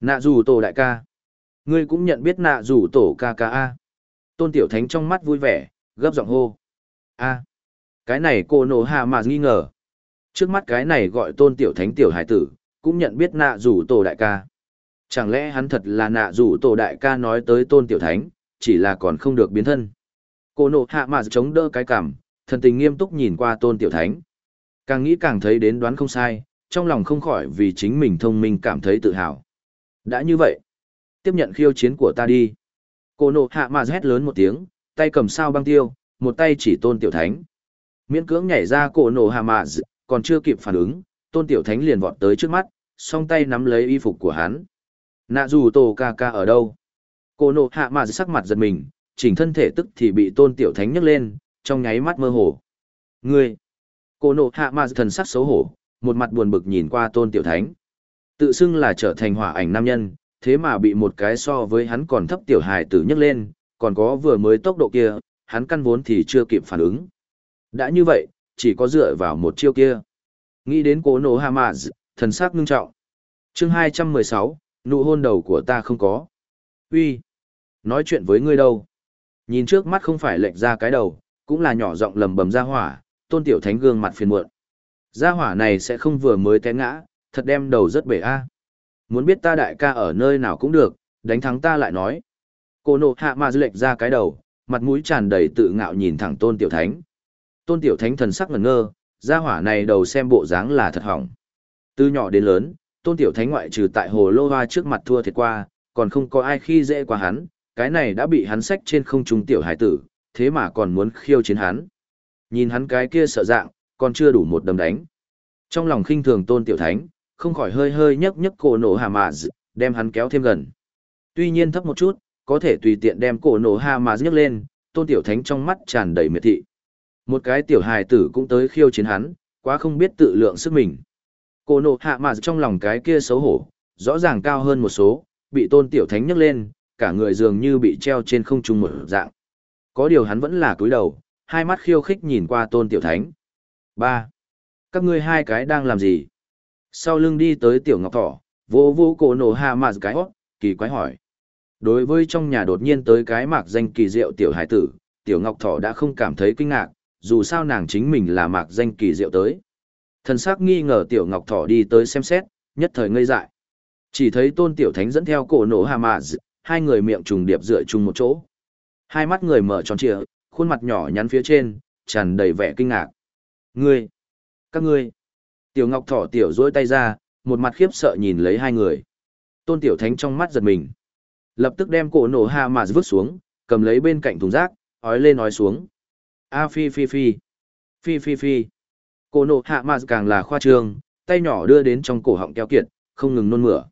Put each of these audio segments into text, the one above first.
Nạ dù tổ đại ca. Ngươi cũng nhận biết nạ dù tổ ca ca A. Tôn Tiểu Thánh trong mắt vui vẻ, gấp giọng hô. A. Cái này cô nổ hạ mà nghi ngờ. Trước mắt cái này gọi Tôn Tiểu Thánh Tiểu Hải Tử, cũng nhận biết nạ dù tổ đại ca. Chẳng lẽ hắn thật là nạ dù tổ đại ca nói tới Tôn Tiểu Thánh, chỉ là còn không được biến thân. Cô nổ hạ mà chống đỡ cái cảm, thần tình nghiêm túc nhìn qua Tôn Tiểu Thánh. Càng nghĩ càng thấy đến đoán không sai, trong lòng không khỏi vì chính mình thông minh cảm thấy tự hào. Đã như vậy, tiếp nhận khiêu chiến của ta đi. Cô nộ hạ mà hét lớn một tiếng, tay cầm sao băng tiêu, một tay chỉ tôn tiểu thánh. Miễn cưỡng nhảy ra cổ nổ hạ mà còn chưa kịp phản ứng, tôn tiểu thánh liền vọt tới trước mắt, song tay nắm lấy y phục của hắn. Nạ dù tổ ca ca ở đâu? Cô nộ hạ mà sắc mặt giật mình, chỉnh thân thể tức thì bị tôn tiểu thánh nhấc lên, trong nháy mắt mơ hồ. Ngươi! Cô nộ hạ mà thần sắc xấu hổ, một mặt buồn bực nhìn qua tôn tiểu thánh. Tự xưng là trở thành hỏa ảnh nam nhân, thế mà bị một cái so với hắn còn thấp tiểu hài tử nhấc lên, còn có vừa mới tốc độ kia, hắn căn vốn thì chưa kịp phản ứng. Đã như vậy, chỉ có dựa vào một chiêu kia. Nghĩ đến cố nổ Hamaz, thần sắc ngưng trọng. chương 216, nụ hôn đầu của ta không có. uy nói chuyện với ngươi đâu? Nhìn trước mắt không phải lệch ra cái đầu, cũng là nhỏ giọng lầm bầm ra hỏa, tôn tiểu thánh gương mặt phiền muộn. Gia hỏa này sẽ không vừa mới té ngã, thật đem đầu rất bể a. Muốn biết ta đại ca ở nơi nào cũng được, đánh thắng ta lại nói. Cô nộ hạ mà lệch ra cái đầu, mặt mũi tràn đầy tự ngạo nhìn thẳng tôn tiểu thánh. Tôn tiểu thánh thần sắc ngẩn ngơ, gia hỏa này đầu xem bộ dáng là thật hỏng. Từ nhỏ đến lớn, tôn tiểu thánh ngoại trừ tại hồ lô hoa trước mặt thua thiệt qua, còn không có ai khi dễ qua hắn, cái này đã bị hắn sách trên không trung tiểu hải tử, thế mà còn muốn khiêu chiến hắn. Nhìn hắn cái kia sợ dạng, còn chưa đủ một đấm đánh. Trong lòng khinh thường tôn tiểu thánh, không khỏi hơi hơi nhấc nhấc cổ nổ hà mà đem hắn kéo thêm gần. Tuy nhiên thấp một chút, có thể tùy tiện đem cổ nổ hà mà nhấc lên, tôn tiểu thánh trong mắt tràn đầy miệt thị. Một cái tiểu hài tử cũng tới khiêu chiến hắn, quá không biết tự lượng sức mình. Cổ nổ hạ mà trong lòng cái kia xấu hổ, rõ ràng cao hơn một số, bị tôn tiểu thánh nhấc lên, cả người dường như bị treo trên không trung một dạng. Có điều hắn vẫn là cúi đầu, hai mắt khiêu khích nhìn qua tôn tiểu thánh. ba Các ngươi hai cái đang làm gì? Sau lưng đi tới tiểu ngọc thỏ, vô vô cổ nổ hạ mạt cái hót, kỳ quái hỏi. Đối với trong nhà đột nhiên tới cái mạc danh kỳ diệu tiểu hải tử, tiểu ngọc thỏ đã không cảm thấy kinh ngạc, dù sao nàng chính mình là mạc danh kỳ diệu tới. Thần sắc nghi ngờ tiểu ngọc thỏ đi tới xem xét, nhất thời ngây dại. Chỉ thấy tôn tiểu thánh dẫn theo cổ nổ hạ mạt, hai người miệng trùng điệp dựa chung một chỗ. Hai mắt người mở tròn trịa, khuôn mặt nhỏ nhắn phía trên, tràn đầy vẻ kinh ngạc. Ngươi! Các ngươi! Tiểu Ngọc Thỏ tiểu duỗi tay ra, một mặt khiếp sợ nhìn lấy hai người. Tôn Tiểu Thánh trong mắt giật mình. Lập tức đem cổ nổ hạ mà vứt xuống, cầm lấy bên cạnh thùng rác, ói lên nói xuống. A phi phi phi. Phi phi phi. Cổ nổ hạ mà càng là khoa trương, tay nhỏ đưa đến trong cổ họng keo kiệt, không ngừng nôn mửa.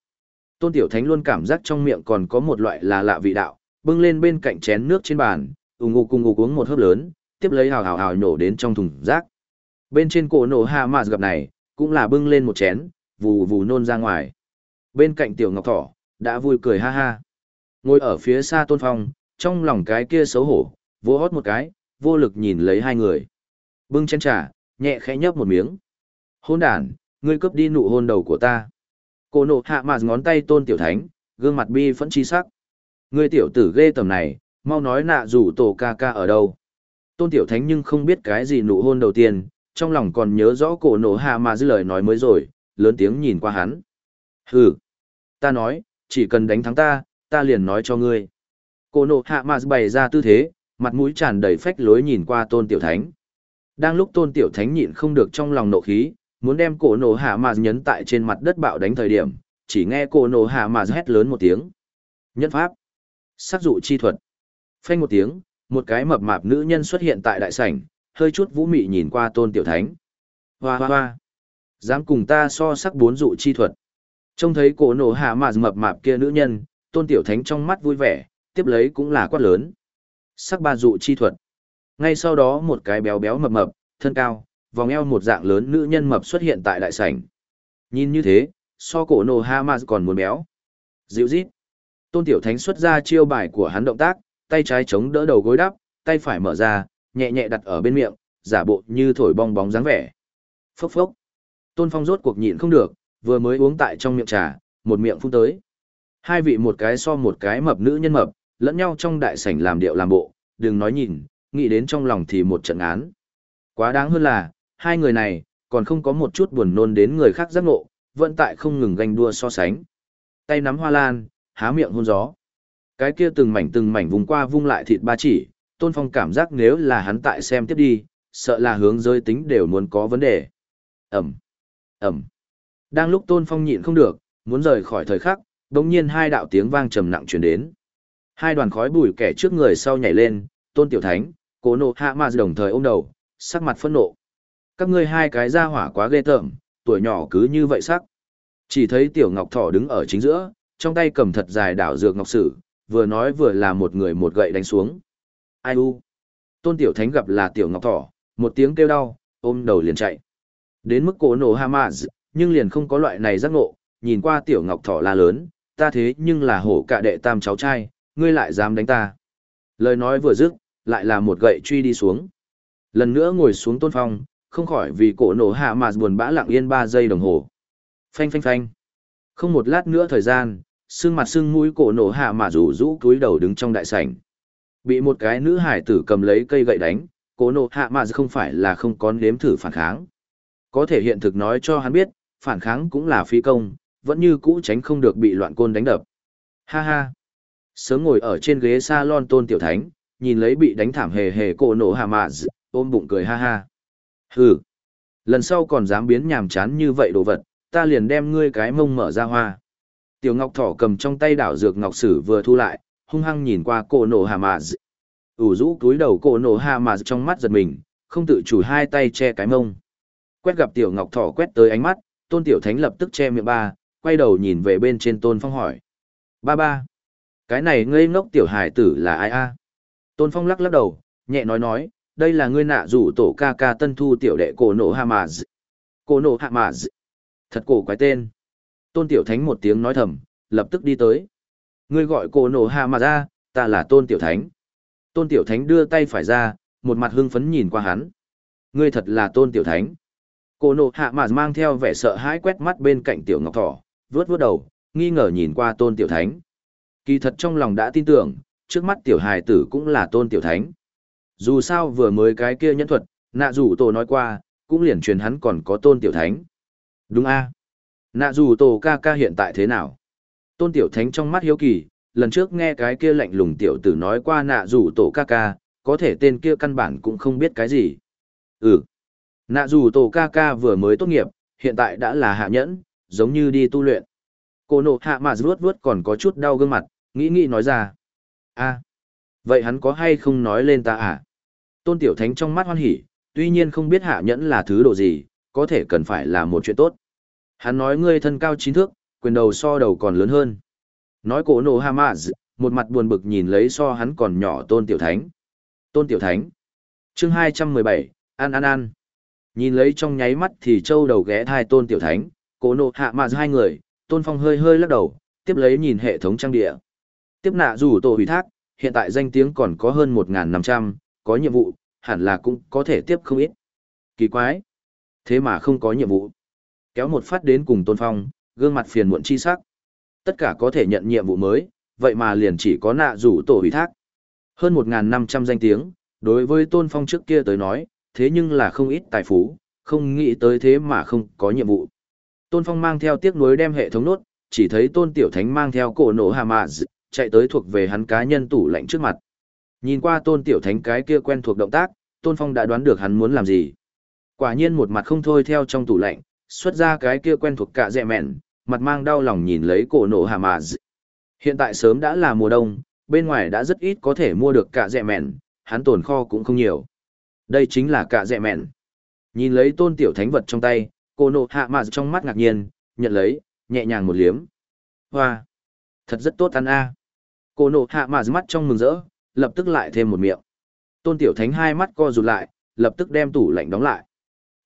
Tôn Tiểu Thánh luôn cảm giác trong miệng còn có một loại là lạ vị đạo, bưng lên bên cạnh chén nước trên bàn, ủng ngục cùng ngục uống một hớp lớn, tiếp lấy hào hào hào nhổ đến trong thùng rác. Bên trên cổ nổ hạ mà gặp này, cũng là bưng lên một chén, vù vù nôn ra ngoài. Bên cạnh tiểu ngọc thỏ, đã vui cười ha ha. Ngồi ở phía xa tôn phong, trong lòng cái kia xấu hổ, vô hót một cái, vô lực nhìn lấy hai người. Bưng chén trà, nhẹ khẽ nhấp một miếng. Hôn đàn, ngươi cướp đi nụ hôn đầu của ta. Cô nộ hạ mà ngón tay tôn tiểu thánh, gương mặt bi phẫn chi sắc. Ngươi tiểu tử ghê tầm này, mau nói nạ rủ tổ ca ca ở đâu. Tôn tiểu thánh nhưng không biết cái gì nụ hôn đầu tiên, trong lòng còn nhớ rõ cổ nổ hạ mà dư lời nói mới rồi, lớn tiếng nhìn qua hắn. Hừ, ta nói, chỉ cần đánh thắng ta, ta liền nói cho ngươi. Cổ nổ hạ mà bày ra tư thế, mặt mũi tràn đầy phách lối nhìn qua tôn tiểu thánh. Đang lúc tôn tiểu thánh nhịn không được trong lòng nộ khí, muốn đem cổ nổ hạ mà nhấn tại trên mặt đất bạo đánh thời điểm, chỉ nghe cổ nổ hạ mà hét lớn một tiếng. Nhân pháp, sắc dụ chi thuật. Phanh một tiếng, một cái mập mạp nữ nhân xuất hiện tại đại sảnh, hơi chút vũ mị nhìn qua tôn tiểu thánh. Hoa hoa hoa. Dám cùng ta so sắc bốn dụ chi thuật. Trông thấy cổ nổ hạ mà mập mạp kia nữ nhân, tôn tiểu thánh trong mắt vui vẻ, tiếp lấy cũng là quát lớn. Sắc ba dụ chi thuật. Ngay sau đó một cái béo béo mập mập, thân cao, vòng eo một dạng lớn nữ nhân mập xuất hiện tại đại sảnh. Nhìn như thế, so cổ nổ hạ mà còn muốn béo. Dịu dít. Tôn tiểu thánh xuất ra chiêu bài của hắn động tác, tay trái chống đỡ đầu gối đắp, tay phải mở ra, nhẹ nhẹ đặt ở bên miệng, giả bộ như thổi bong bóng dáng vẻ. Phốc phốc. Tôn Phong rốt cuộc nhịn không được, vừa mới uống tại trong miệng trà, một miệng phun tới. Hai vị một cái so một cái mập nữ nhân mập, lẫn nhau trong đại sảnh làm điệu làm bộ, đừng nói nhìn, nghĩ đến trong lòng thì một trận án. Quá đáng hơn là, hai người này, còn không có một chút buồn nôn đến người khác giác ngộ, vẫn tại không ngừng ganh đua so sánh. Tay nắm hoa lan, há miệng hôn gió. Cái kia từng mảnh từng mảnh vùng qua vung lại thịt ba chỉ, Tôn Phong cảm giác nếu là hắn tại xem tiếp đi, sợ là hướng giới tính đều muốn có vấn đề. Ẩm, Ẩm. Đang lúc Tôn Phong nhịn không được, muốn rời khỏi thời khắc, đồng nhiên hai đạo tiếng vang trầm nặng truyền đến. Hai đoàn khói bụi kẻ trước người sau nhảy lên, Tôn Tiểu Thánh, Cố Nộ Hạ Mà đồng thời ôm đầu, sắc mặt phẫn nộ. Các ngươi hai cái ra hỏa quá ghê tởm, tuổi nhỏ cứ như vậy sắc. Chỉ thấy Tiểu Ngọc Thỏ đứng ở chính giữa, trong tay cầm thật dài đảo dược ngọc sử, vừa nói vừa là một người một gậy đánh xuống. Ai u? Tôn Tiểu Thánh gặp là Tiểu Ngọc Thỏ, một tiếng kêu đau, ôm đầu liền chạy. Đến mức cổ nổ Hamas, nhưng liền không có loại này giác ngộ, nhìn qua Tiểu Ngọc Thỏ la lớn, ta thế nhưng là hổ cạ đệ tam cháu trai, ngươi lại dám đánh ta. Lời nói vừa dứt, lại là một gậy truy đi xuống. Lần nữa ngồi xuống tôn phong, không khỏi vì cổ nổ hạ mà buồn bã lặng yên ba giây đồng hồ. Phanh phanh phanh. Không một lát nữa thời gian, xương mặt xương mũi cổ nổ hạ mà rủ rũ cúi đầu đứng trong đại sảnh. Bị một cái nữ hải tử cầm lấy cây gậy đánh, cố nộ hạ mà không phải là không có nếm thử phản kháng. Có thể hiện thực nói cho hắn biết, phản kháng cũng là phi công, vẫn như cũ tránh không được bị loạn côn đánh đập. Ha ha. Sớm ngồi ở trên ghế salon tôn tiểu thánh, nhìn lấy bị đánh thảm hề hề cổ nổ hạ mà ôm bụng cười ha ha. Hừ. Lần sau còn dám biến nhàm chán như vậy đồ vật, ta liền đem ngươi cái mông mở ra hoa. Tiểu Ngọc Thỏ cầm trong tay đảo dược ngọc sử vừa thu lại, hung hăng nhìn qua cô nổ hà mà ủ rũ túi đầu cô nổ hà mà trong mắt giật mình, không tự chủ hai tay che cái mông. Quét gặp Tiểu Ngọc Thỏ quét tới ánh mắt, Tôn Tiểu Thánh lập tức che miệng ba, quay đầu nhìn về bên trên Tôn Phong hỏi. Ba ba. Cái này ngây ngốc Tiểu Hải tử là ai a? Tôn Phong lắc lắc đầu, nhẹ nói nói, đây là ngươi nạ rủ tổ ca ca tân thu tiểu đệ cổ nổ hà mà Cổ nổ hạ mà Thật cổ quái tên. Tôn Tiểu Thánh một tiếng nói thầm, lập tức đi tới. Ngươi gọi cổ nổ hạ mà ra, ta là Tôn Tiểu Thánh. Tôn Tiểu Thánh đưa tay phải ra, một mặt hưng phấn nhìn qua hắn. Ngươi thật là Tôn Tiểu Thánh. Cổ nổ hạ mà mang theo vẻ sợ hãi quét mắt bên cạnh Tiểu Ngọc Thỏ, vướt vướt đầu, nghi ngờ nhìn qua Tôn Tiểu Thánh. Kỳ thật trong lòng đã tin tưởng, trước mắt Tiểu Hài tử cũng là Tôn Tiểu Thánh. Dù sao vừa mới cái kia nhân thuật, nạ dù tổ nói qua, cũng liền truyền hắn còn có Tôn Tiểu Thánh. Đúng a Nạ dù tổ ca ca hiện tại thế nào? Tôn Tiểu Thánh trong mắt hiếu kỳ, lần trước nghe cái kia lạnh lùng tiểu tử nói qua nạ rủ tổ ca ca, có thể tên kia căn bản cũng không biết cái gì. Ừ. Nạ dù tổ ca ca vừa mới tốt nghiệp, hiện tại đã là hạ nhẫn, giống như đi tu luyện. Cô nộ hạ mà ruốt vuốt còn có chút đau gương mặt, nghĩ nghĩ nói ra. a vậy hắn có hay không nói lên ta à? Tôn Tiểu Thánh trong mắt hoan hỉ, tuy nhiên không biết hạ nhẫn là thứ độ gì, có thể cần phải là một chuyện tốt. Hắn nói ngươi thân cao chín thước, quyền đầu so đầu còn lớn hơn. Nói cổ nổ Hamaz, một mặt buồn bực nhìn lấy so hắn còn nhỏ tôn tiểu thánh. Tôn tiểu thánh. chương hai trăm mười bảy ăn ăn ăn. Nhìn lấy trong nháy mắt thì châu đầu ghé thai tôn tiểu thánh, cổ nổ hạ hai người, tôn phong hơi hơi lắc đầu, tiếp lấy nhìn hệ thống trang địa. Tiếp nạ rủ tổ hủy thác, hiện tại danh tiếng còn có hơn một năm trăm có nhiệm vụ, hẳn là cũng có thể tiếp không ít. Kỳ quái. Thế mà không có nhiệm vụ kéo một phát đến cùng tôn phong, gương mặt phiền muộn chi sắc. Tất cả có thể nhận nhiệm vụ mới, vậy mà liền chỉ có nạ rủ tổ hủy thác. Hơn 1.500 danh tiếng, đối với tôn phong trước kia tới nói, thế nhưng là không ít tài phú, không nghĩ tới thế mà không có nhiệm vụ. Tôn phong mang theo tiếc nuối đem hệ thống nốt, chỉ thấy tôn tiểu thánh mang theo cổ nổ hà mạ chạy tới thuộc về hắn cá nhân tủ lạnh trước mặt. Nhìn qua tôn tiểu thánh cái kia quen thuộc động tác, tôn phong đã đoán được hắn muốn làm gì. Quả nhiên một mặt không thôi theo trong tủ lạnh, xuất ra cái kia quen thuộc cả dẹ mẹn, mặt mang đau lòng nhìn lấy cổ nổ hà mà Hiện tại sớm đã là mùa đông, bên ngoài đã rất ít có thể mua được cả dẹ mẹn, hắn tồn kho cũng không nhiều. Đây chính là cả dẹ mẹn. Nhìn lấy tôn tiểu thánh vật trong tay, cổ nổ hạ mà trong mắt ngạc nhiên, nhận lấy, nhẹ nhàng một liếm. Hoa! Thật rất tốt ăn a. Cổ nổ hạ mà mắt trong mừng rỡ, lập tức lại thêm một miệng. Tôn tiểu thánh hai mắt co rụt lại, lập tức đem tủ lạnh đóng lại.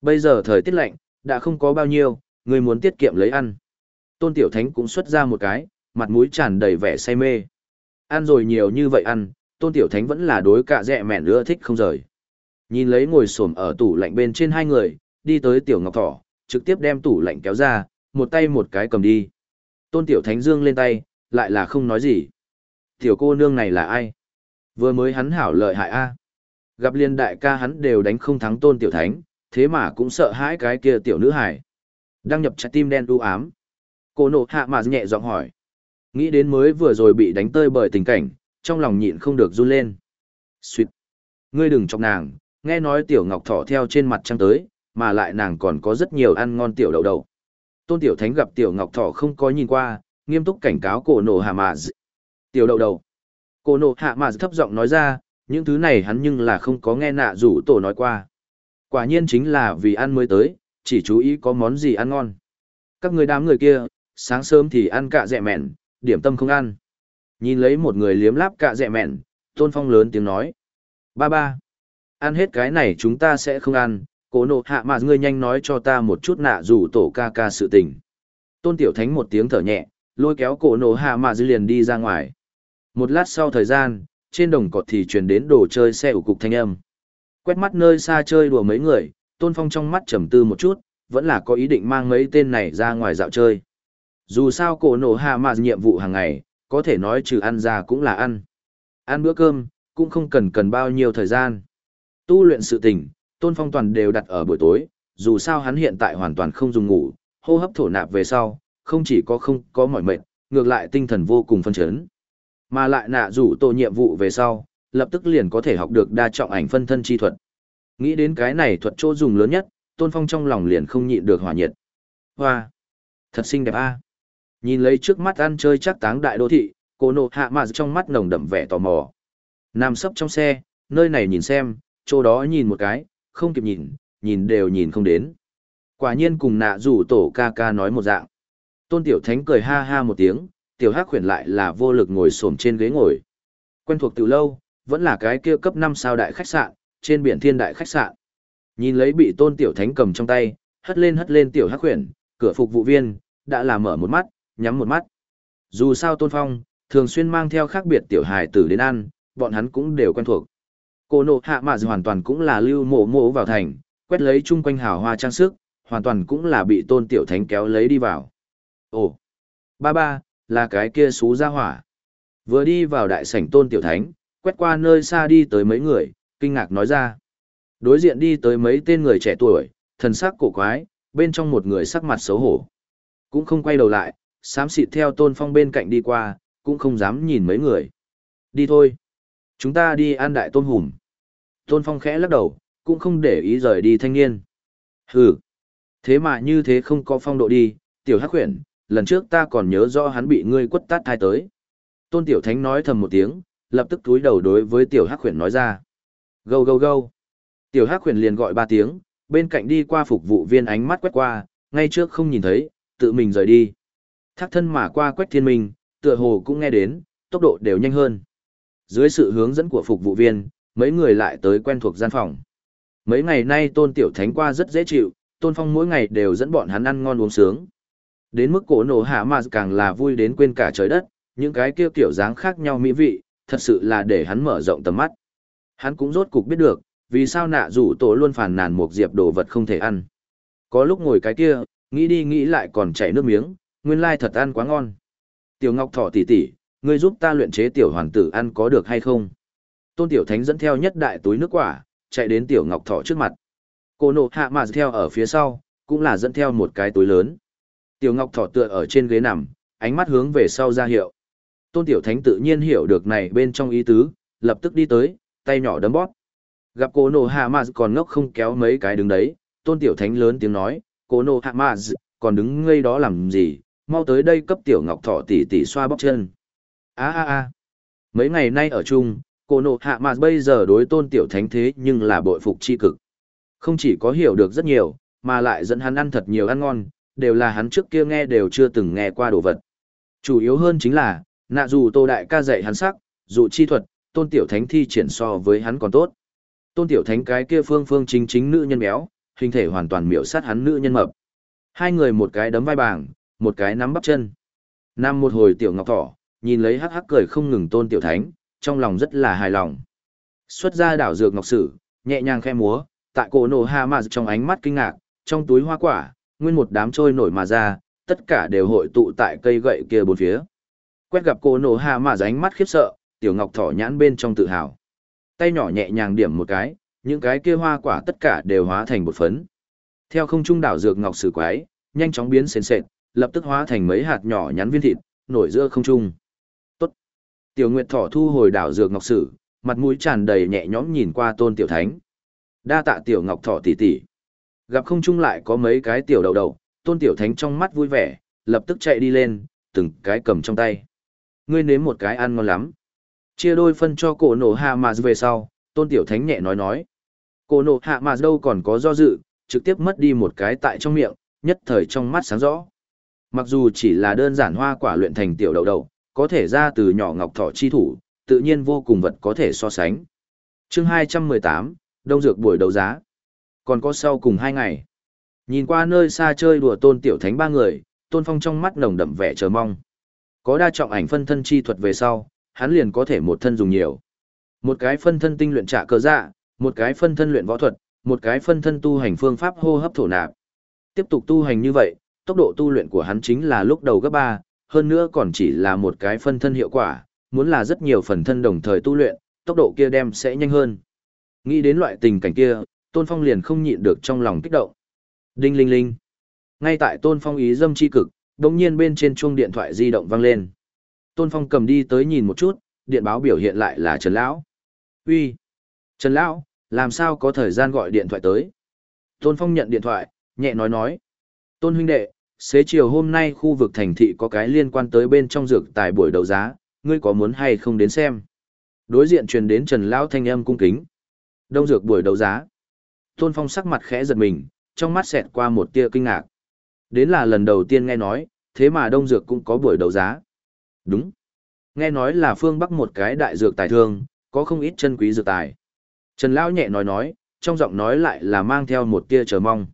Bây giờ thời tiết lạnh, đã không có bao nhiêu, người muốn tiết kiệm lấy ăn. Tôn Tiểu Thánh cũng xuất ra một cái, mặt mũi tràn đầy vẻ say mê. Ăn rồi nhiều như vậy ăn, Tôn Tiểu Thánh vẫn là đối cả dẹ mẹn ưa thích không rời. Nhìn lấy ngồi xổm ở tủ lạnh bên trên hai người, đi tới Tiểu Ngọc Thỏ, trực tiếp đem tủ lạnh kéo ra, một tay một cái cầm đi. Tôn Tiểu Thánh dương lên tay, lại là không nói gì. Tiểu cô nương này là ai? Vừa mới hắn hảo lợi hại a. Gặp liên đại ca hắn đều đánh không thắng tôn tiểu thánh, thế mà cũng sợ hãi cái kia tiểu nữ hải. Đăng nhập trái tim đen u ám. Cô nộ hạ mà nhẹ giọng hỏi. Nghĩ đến mới vừa rồi bị đánh tơi bởi tình cảnh, trong lòng nhịn không được run lên. Xuyệt. Ngươi đừng chọc nàng, nghe nói tiểu ngọc thỏ theo trên mặt trăng tới, mà lại nàng còn có rất nhiều ăn ngon tiểu đậu đậu. Tôn tiểu thánh gặp tiểu ngọc thỏ không có nhìn qua, nghiêm túc cảnh cáo cổ nộ hạ mà Tiểu đậu đậu. Cổ nộ hạ mà thấp giọng nói ra, những thứ này hắn nhưng là không có nghe nạ rủ tổ nói qua. Quả nhiên chính là vì ăn mới tới, chỉ chú ý có món gì ăn ngon. Các người đám người kia, sáng sớm thì ăn cạ dẹ mẹn, điểm tâm không ăn. Nhìn lấy một người liếm láp cạ dẹ mẹn, tôn phong lớn tiếng nói. Ba ba, ăn hết cái này chúng ta sẽ không ăn, cổ nộ hạ mà ngươi nhanh nói cho ta một chút nạ dù tổ ca ca sự tình. Tôn tiểu thánh một tiếng thở nhẹ, lôi kéo cổ nộ hạ mà dư liền đi ra ngoài. Một lát sau thời gian, trên đồng cọt thì truyền đến đồ chơi xe ủ cục thanh âm. Quét mắt nơi xa chơi đùa mấy người, Tôn Phong trong mắt trầm tư một chút, vẫn là có ý định mang mấy tên này ra ngoài dạo chơi. Dù sao cổ nổ hạ mà nhiệm vụ hàng ngày, có thể nói trừ ăn ra cũng là ăn. Ăn bữa cơm, cũng không cần cần bao nhiêu thời gian. Tu luyện sự tình, Tôn Phong toàn đều đặt ở buổi tối, dù sao hắn hiện tại hoàn toàn không dùng ngủ, hô hấp thổ nạp về sau, không chỉ có không có mỏi mệt, ngược lại tinh thần vô cùng phân chấn. Mà lại nạ rủ tổ nhiệm vụ về sau, lập tức liền có thể học được đa trọng ảnh phân thân chi thuật. Nghĩ đến cái này thuật chỗ dùng lớn nhất, Tôn Phong trong lòng liền không nhịn được hỏa nhiệt. Hoa! Thật xinh đẹp a. Nhìn lấy trước mắt ăn chơi chắc táng đại đô thị, cô nộ hạ mà trong mắt nồng đậm vẻ tò mò. Nằm sấp trong xe, nơi này nhìn xem, chỗ đó nhìn một cái, không kịp nhìn, nhìn đều nhìn không đến. Quả nhiên cùng nạ rủ tổ ca ca nói một dạng. Tôn Tiểu Thánh cười ha ha một tiếng, Tiểu Hắc khuyển lại là vô lực ngồi xổm trên ghế ngồi. Quen thuộc từ lâu, vẫn là cái kia cấp 5 sao đại khách sạn, trên biển thiên đại khách sạn. Nhìn lấy bị Tôn Tiểu Thánh cầm trong tay, hất lên hất lên Tiểu Hắc khuyển, cửa phục vụ viên, đã là mở một mắt, nhắm một mắt. Dù sao Tôn Phong, thường xuyên mang theo khác biệt Tiểu Hài tử đến ăn, bọn hắn cũng đều quen thuộc. Cô nộ hạ mạ hoàn toàn cũng là lưu mộ mộ vào thành, quét lấy chung quanh hào hoa trang sức, hoàn toàn cũng là bị tôn tiểu thánh kéo lấy đi vào. Ồ, ba ba, là cái kia xú ra hỏa. Vừa đi vào đại sảnh tôn tiểu thánh, quét qua nơi xa đi tới mấy người, kinh ngạc nói ra. Đối diện đi tới mấy tên người trẻ tuổi, thần sắc cổ quái, bên trong một người sắc mặt xấu hổ. Cũng không quay đầu lại, xám xịt theo tôn phong bên cạnh đi qua, cũng không dám nhìn mấy người. Đi thôi. Chúng ta đi ăn đại tôn hùm. Tôn phong khẽ lắc đầu, cũng không để ý rời đi thanh niên. Hừ. Thế mà như thế không có phong độ đi, tiểu hắc khuyển, lần trước ta còn nhớ rõ hắn bị ngươi quất tát thai tới. Tôn tiểu thánh nói thầm một tiếng, lập tức túi đầu đối với tiểu hắc khuyển nói ra. Gâu gâu gâu. Tiểu hắc khuyển liền gọi ba tiếng, bên cạnh đi qua phục vụ viên ánh mắt quét qua, ngay trước không nhìn thấy, tự mình rời đi. Thác thân mà qua quách thiên minh, tựa hồ cũng nghe đến, tốc độ đều nhanh hơn. Dưới sự hướng dẫn của phục vụ viên, mấy người lại tới quen thuộc gian phòng. Mấy ngày nay tôn tiểu thánh qua rất dễ chịu, tôn phong mỗi ngày đều dẫn bọn hắn ăn ngon uống sướng. Đến mức cổ nổ hạ mà càng là vui đến quên cả trời đất, những cái kia kiểu dáng khác nhau mỹ vị, thật sự là để hắn mở rộng tầm mắt. Hắn cũng rốt cục biết được, vì sao nạ rủ tổ luôn phàn nàn một diệp đồ vật không thể ăn. Có lúc ngồi cái kia, nghĩ đi nghĩ lại còn chảy nước miếng, nguyên lai thật ăn quá ngon. Tiểu Ngọc Thỏ tỷ tỷ, ngươi giúp ta luyện chế tiểu hoàn tử ăn có được hay không? Tôn Tiểu Thánh dẫn theo nhất đại túi nước quả, chạy đến Tiểu Ngọc Thỏ trước mặt. Cô nộ hạ mà theo ở phía sau, cũng là dẫn theo một cái túi lớn. Tiểu Ngọc Thỏ tựa ở trên ghế nằm, ánh mắt hướng về sau ra hiệu. Tôn Tiểu Thánh tự nhiên hiểu được này bên trong ý tứ, lập tức đi tới, tay nhỏ đấm bóp. Gặp cô nộ hạ mà còn ngốc không kéo mấy cái đứng đấy, Tôn Tiểu Thánh lớn tiếng nói, cô nộ hạ mà còn đứng ngây đó làm gì, mau tới đây cấp Tiểu Ngọc Thỏ tỉ tỉ xoa bóp chân. a a a mấy ngày nay ở chung, cô nộ hạ mà bây giờ đối Tôn Tiểu Thánh thế nhưng là bội phục chi cực. Không chỉ có hiểu được rất nhiều, mà lại dẫn hắn ăn thật nhiều ăn ngon, đều là hắn trước kia nghe đều chưa từng nghe qua đồ vật. Chủ yếu hơn chính là, nạ dù tô đại ca dạy hắn sắc, dù chi thuật, tôn tiểu thánh thi triển so với hắn còn tốt. Tôn tiểu thánh cái kia phương phương chính chính nữ nhân béo, hình thể hoàn toàn miểu sát hắn nữ nhân mập. Hai người một cái đấm vai bảng, một cái nắm bắp chân. nam một hồi tiểu ngọc thỏ, nhìn lấy hắc hắc cười không ngừng tôn tiểu thánh, trong lòng rất là hài lòng. Xuất ra đảo dược ngọc sử, nhẹ nhàng khe múa, tại cổ nổ hạ mà trong ánh mắt kinh ngạc, trong túi hoa quả, nguyên một đám trôi nổi mà ra, tất cả đều hội tụ tại cây gậy kia bốn phía. Quét gặp cô nổ hạ mà ánh mắt khiếp sợ, tiểu ngọc thỏ nhãn bên trong tự hào. Tay nhỏ nhẹ nhàng điểm một cái, những cái kia hoa quả tất cả đều hóa thành bột phấn. Theo không trung đảo dược ngọc sử quái, nhanh chóng biến sền sệt, lập tức hóa thành mấy hạt nhỏ nhắn viên thịt, nổi giữa không trung. Tốt. Tiểu Nguyệt Thỏ thu hồi đảo dược ngọc sử, mặt mũi tràn đầy nhẹ nhõm nhìn qua Tôn Tiểu Thánh. Đa tạ tiểu Ngọc Thỏ tỷ tỷ. Gặp không trung lại có mấy cái tiểu đầu đầu, Tôn Tiểu Thánh trong mắt vui vẻ, lập tức chạy đi lên, từng cái cầm trong tay. Ngươi nếm một cái ăn ngon lắm. Chia đôi phân cho cổ nổ hạ mà về sau, Tôn Tiểu Thánh nhẹ nói nói. Cổ nổ hạ mà đâu còn có do dự, trực tiếp mất đi một cái tại trong miệng, nhất thời trong mắt sáng rõ. Mặc dù chỉ là đơn giản hoa quả luyện thành tiểu đậu đậu, có thể ra từ nhỏ ngọc thỏ chi thủ, tự nhiên vô cùng vật có thể so sánh. chương 218, Đông Dược buổi đấu giá. Còn có sau cùng hai ngày. Nhìn qua nơi xa chơi đùa tôn tiểu thánh ba người, tôn phong trong mắt nồng đậm vẻ chờ mong. Có đa trọng ảnh phân thân chi thuật về sau, hắn liền có thể một thân dùng nhiều. Một cái phân thân tinh luyện trả cơ dạ, một cái phân thân luyện võ thuật, một cái phân thân tu hành phương pháp hô hấp thổ nạp. Tiếp tục tu hành như vậy, tốc độ tu luyện của hắn chính là lúc đầu gấp 3, hơn nữa còn chỉ là một cái phân thân hiệu quả, muốn là rất nhiều phần thân đồng thời tu luyện, tốc độ kia đem sẽ nhanh hơn. Nghĩ đến loại tình cảnh kia, Tôn Phong liền không nhịn được trong lòng kích động. Đinh linh linh. Ngay tại Tôn Phong ý dâm chi cực, đột nhiên bên trên chuông điện thoại di động vang lên. Tôn Phong cầm đi tới nhìn một chút, điện báo biểu hiện lại là Trần lão. "Uy, Trần lão, làm sao có thời gian gọi điện thoại tới?" Tôn Phong nhận điện thoại, nhẹ nói nói. "Tôn huynh đệ, xế chiều hôm nay khu vực thành thị có cái liên quan tới bên trong dược tài buổi đấu giá, ngươi có muốn hay không đến xem? Đối diện truyền đến Trần Lão thanh âm cung kính. Đông dược buổi đấu giá. Tôn Phong sắc mặt khẽ giật mình, trong mắt xẹt qua một tia kinh ngạc. Đến là lần đầu tiên nghe nói, thế mà Đông dược cũng có buổi đấu giá. Đúng. Nghe nói là phương Bắc một cái đại dược tài thương, có không ít chân quý dược tài. Trần Lão nhẹ nói nói, trong giọng nói lại là mang theo một tia chờ mong.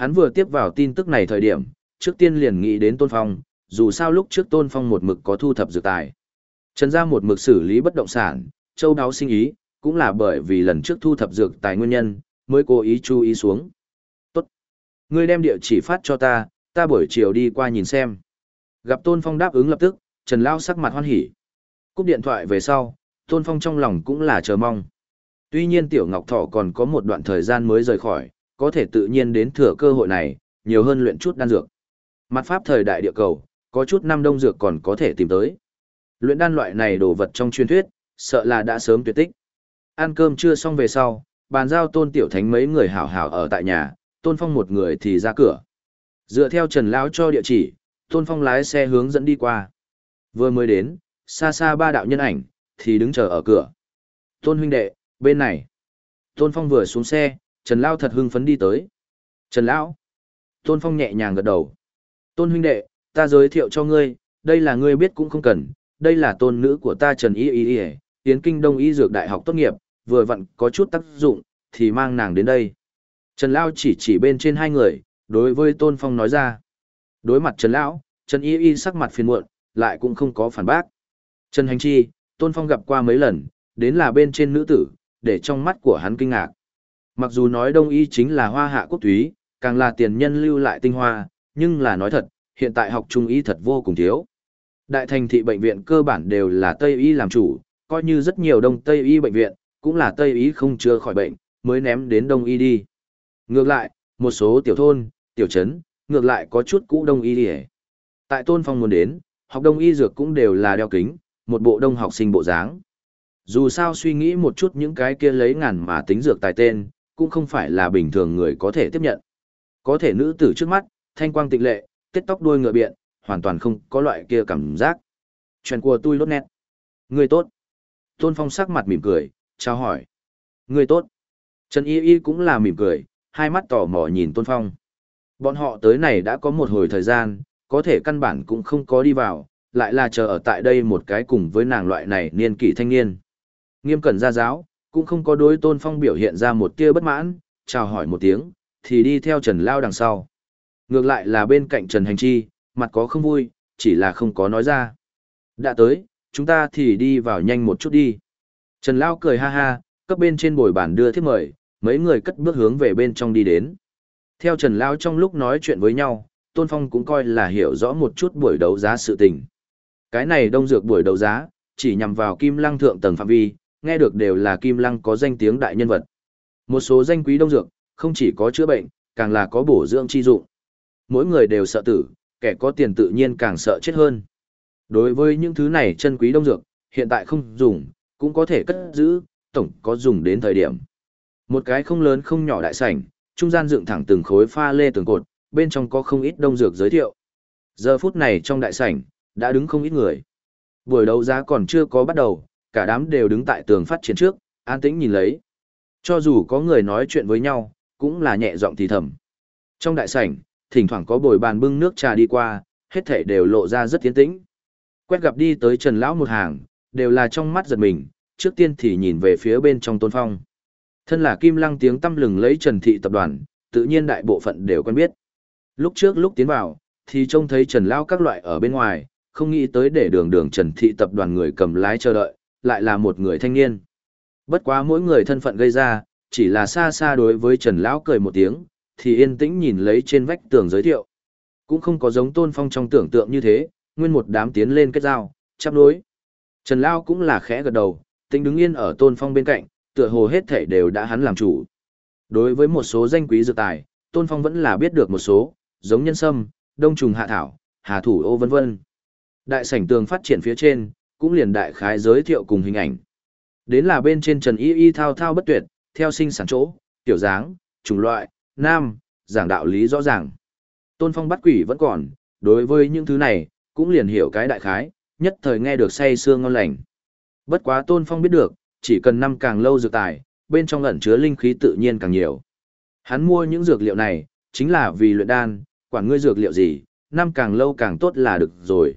Hắn vừa tiếp vào tin tức này thời điểm, trước tiên liền nghĩ đến Tôn Phong, dù sao lúc trước Tôn Phong một mực có thu thập dược tài. Trần gia một mực xử lý bất động sản, châu đáo sinh ý, cũng là bởi vì lần trước thu thập dược tài nguyên nhân, mới cố ý chú ý xuống. Tốt. Ngươi đem địa chỉ phát cho ta, ta buổi chiều đi qua nhìn xem. Gặp Tôn Phong đáp ứng lập tức, Trần Lao sắc mặt hoan hỉ. Cúp điện thoại về sau, Tôn Phong trong lòng cũng là chờ mong. Tuy nhiên Tiểu Ngọc Thọ còn có một đoạn thời gian mới rời khỏi, có thể tự nhiên đến thừa cơ hội này, nhiều hơn luyện chút đan dược. Mặt pháp thời đại địa cầu, có chút năm đông dược còn có thể tìm tới. Luyện đan loại này đồ vật trong truyền thuyết, sợ là đã sớm tuyệt tích. Ăn cơm chưa xong về sau, bàn giao tôn tiểu thánh mấy người hảo hảo ở tại nhà, tôn phong một người thì ra cửa. Dựa theo Trần Lão cho địa chỉ, tôn phong lái xe hướng dẫn đi qua. Vừa mới đến, xa xa ba đạo nhân ảnh, thì đứng chờ ở cửa. Tôn huynh đệ, bên này. Tôn phong vừa xuống xe, Trần Lão thật hưng phấn đi tới. Trần Lão. Tôn phong nhẹ nhàng gật đầu. Tôn huynh đệ, ta giới thiệu cho ngươi, đây là ngươi biết cũng không cần, đây là tôn nữ của ta Trần Y Y Y, tiến kinh đông y dược đại học tốt nghiệp, vừa vặn có chút tác dụng, thì mang nàng đến đây. Trần Lao chỉ chỉ bên trên hai người, đối với Tôn Phong nói ra. Đối mặt Trần Lão, Trần Y Y sắc mặt phiền muộn, lại cũng không có phản bác. Trần Hành Chi, Tôn Phong gặp qua mấy lần, đến là bên trên nữ tử, để trong mắt của hắn kinh ngạc. Mặc dù nói đông y chính là hoa hạ quốc túy, càng là tiền nhân lưu lại tinh hoa, nhưng là nói thật, hiện tại học trung y thật vô cùng thiếu. Đại thành thị bệnh viện cơ bản đều là Tây y làm chủ, coi như rất nhiều đông Tây y bệnh viện, cũng là Tây y không chữa khỏi bệnh, mới ném đến đông y đi. Ngược lại, một số tiểu thôn, tiểu trấn, ngược lại có chút cũ đông y đi Tại tôn phong muốn đến, học đông y dược cũng đều là đeo kính, một bộ đông học sinh bộ dáng. Dù sao suy nghĩ một chút những cái kia lấy ngàn mà tính dược tài tên, cũng không phải là bình thường người có thể tiếp nhận. Có thể nữ tử trước mắt, thanh quang tịnh lệ, tết tóc đuôi ngựa biện, hoàn toàn không có loại kia cảm giác. Chuyện của tôi lốt nét. Người tốt. Tôn Phong sắc mặt mỉm cười, chào hỏi. Người tốt. Trần Y Y cũng là mỉm cười, hai mắt tò mò nhìn Tôn Phong. Bọn họ tới này đã có một hồi thời gian, có thể căn bản cũng không có đi vào, lại là chờ ở tại đây một cái cùng với nàng loại này niên kỷ thanh niên. Nghiêm cẩn gia giáo, cũng không có đối Tôn Phong biểu hiện ra một tia bất mãn, chào hỏi một tiếng, thì đi theo Trần Lao đằng sau. Ngược lại là bên cạnh Trần Hành Chi, mặt có không vui, chỉ là không có nói ra. Đã tới, chúng ta thì đi vào nhanh một chút đi. Trần Lao cười ha ha, cấp bên trên bồi bàn đưa thiếp mời, mấy người cất bước hướng về bên trong đi đến. Theo Trần Lao trong lúc nói chuyện với nhau, Tôn Phong cũng coi là hiểu rõ một chút buổi đấu giá sự tình. Cái này đông dược buổi đấu giá, chỉ nhằm vào kim lăng thượng tầng phạm vi, nghe được đều là kim lăng có danh tiếng đại nhân vật. Một số danh quý đông dược, không chỉ có chữa bệnh, càng là có bổ dưỡng chi dụng. Mỗi người đều sợ tử, kẻ có tiền tự nhiên càng sợ chết hơn. Đối với những thứ này chân quý đông dược, hiện tại không dùng, cũng có thể cất giữ, tổng có dùng đến thời điểm. Một cái không lớn không nhỏ đại sảnh, trung gian dựng thẳng từng khối pha lê tường cột, bên trong có không ít đông dược giới thiệu. Giờ phút này trong đại sảnh, đã đứng không ít người. Buổi đấu giá còn chưa có bắt đầu, cả đám đều đứng tại tường phát triển trước, an tĩnh nhìn lấy. Cho dù có người nói chuyện với nhau, cũng là nhẹ giọng thì thầm. Trong đại sảnh, thỉnh thoảng có bồi bàn bưng nước trà đi qua, hết thảy đều lộ ra rất tiến tĩnh. Quét gặp đi tới Trần Lão một hàng, đều là trong mắt giật mình, trước tiên thì nhìn về phía bên trong tôn phong. Thân là kim lăng tiếng tâm lừng lấy Trần Thị tập đoàn, tự nhiên đại bộ phận đều quen biết. Lúc trước lúc tiến vào, thì trông thấy Trần Lão các loại ở bên ngoài, không nghĩ tới để đường đường Trần Thị tập đoàn người cầm lái chờ đợi, lại là một người thanh niên. Bất quá mỗi người thân phận gây ra, chỉ là xa xa đối với Trần Lão cười một tiếng, thì yên tĩnh nhìn lấy trên vách tường giới thiệu. Cũng không có giống tôn phong trong tưởng tượng như thế, nguyên một đám tiến lên kết giao, chắp đối. Trần Lão cũng là khẽ gật đầu, tính đứng yên ở tôn phong bên cạnh, tựa hồ hết thể đều đã hắn làm chủ. Đối với một số danh quý dược tài, tôn phong vẫn là biết được một số, giống nhân sâm, đông trùng hạ thảo, hà thủ ô vân vân. Đại sảnh tường phát triển phía trên, cũng liền đại khái giới thiệu cùng hình ảnh. Đến là bên trên Trần Y Y thao thao bất tuyệt, theo sinh sản chỗ, tiểu dáng, chủng loại, nam, giảng đạo lý rõ ràng. Tôn Phong bắt quỷ vẫn còn, đối với những thứ này, cũng liền hiểu cái đại khái, nhất thời nghe được say xương ngon lành. Bất quá Tôn Phong biết được, chỉ cần năm càng lâu dược tài, bên trong ẩn chứa linh khí tự nhiên càng nhiều. Hắn mua những dược liệu này, chính là vì luyện đan, quản ngươi dược liệu gì, năm càng lâu càng tốt là được rồi.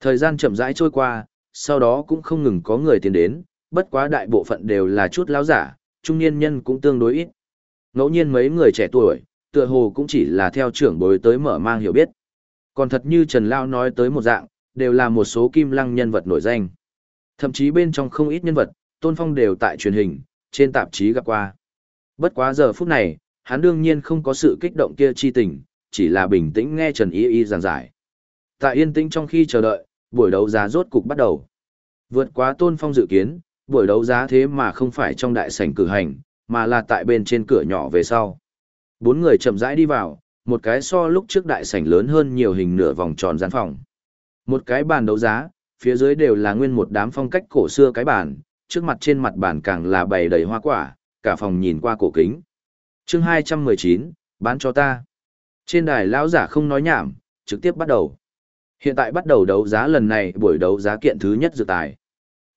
Thời gian chậm rãi trôi qua, sau đó cũng không ngừng có người tiến đến, bất quá đại bộ phận đều là chút lão giả, trung niên nhân cũng tương đối ít. Ngẫu nhiên mấy người trẻ tuổi, tựa hồ cũng chỉ là theo trưởng bối tới mở mang hiểu biết. Còn thật như Trần Lao nói tới một dạng, đều là một số kim lăng nhân vật nổi danh. Thậm chí bên trong không ít nhân vật, Tôn Phong đều tại truyền hình, trên tạp chí gặp qua. Bất quá giờ phút này, hắn đương nhiên không có sự kích động kia chi tình, chỉ là bình tĩnh nghe Trần Y Y giảng giải. Tại yên tĩnh trong khi chờ đợi, buổi đấu giá rốt cục bắt đầu. Vượt quá Tôn Phong dự kiến, buổi đấu giá thế mà không phải trong đại sảnh cử hành, mà là tại bên trên cửa nhỏ về sau. Bốn người chậm rãi đi vào, một cái so lúc trước đại sảnh lớn hơn nhiều hình nửa vòng tròn gian phòng. Một cái bàn đấu giá, phía dưới đều là nguyên một đám phong cách cổ xưa cái bàn, trước mặt trên mặt bàn càng là bày đầy hoa quả, cả phòng nhìn qua cổ kính. Chương 219, bán cho ta. Trên đài lão giả không nói nhảm, trực tiếp bắt đầu. Hiện tại bắt đầu đấu giá lần này buổi đấu giá kiện thứ nhất dự tài.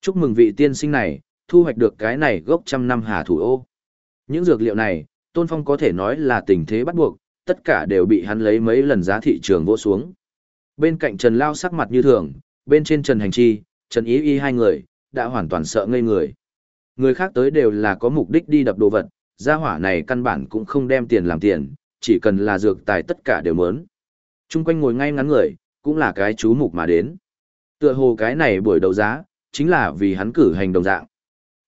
Chúc mừng vị tiên sinh này, thu hoạch được cái này gốc trăm năm hà thủ ô. Những dược liệu này, Tôn Phong có thể nói là tình thế bắt buộc, tất cả đều bị hắn lấy mấy lần giá thị trường vô xuống. Bên cạnh Trần Lao sắc mặt như thường, bên trên Trần Hành Chi, Trần Ý Y hai người, đã hoàn toàn sợ ngây người. Người khác tới đều là có mục đích đi đập đồ vật, gia hỏa này căn bản cũng không đem tiền làm tiền, chỉ cần là dược tài tất cả đều muốn Trung quanh ngồi ngay ngắn người, cũng là cái chú mục mà đến. Tựa hồ cái này buổi đấu giá, chính là vì hắn cử hành đồng dạng.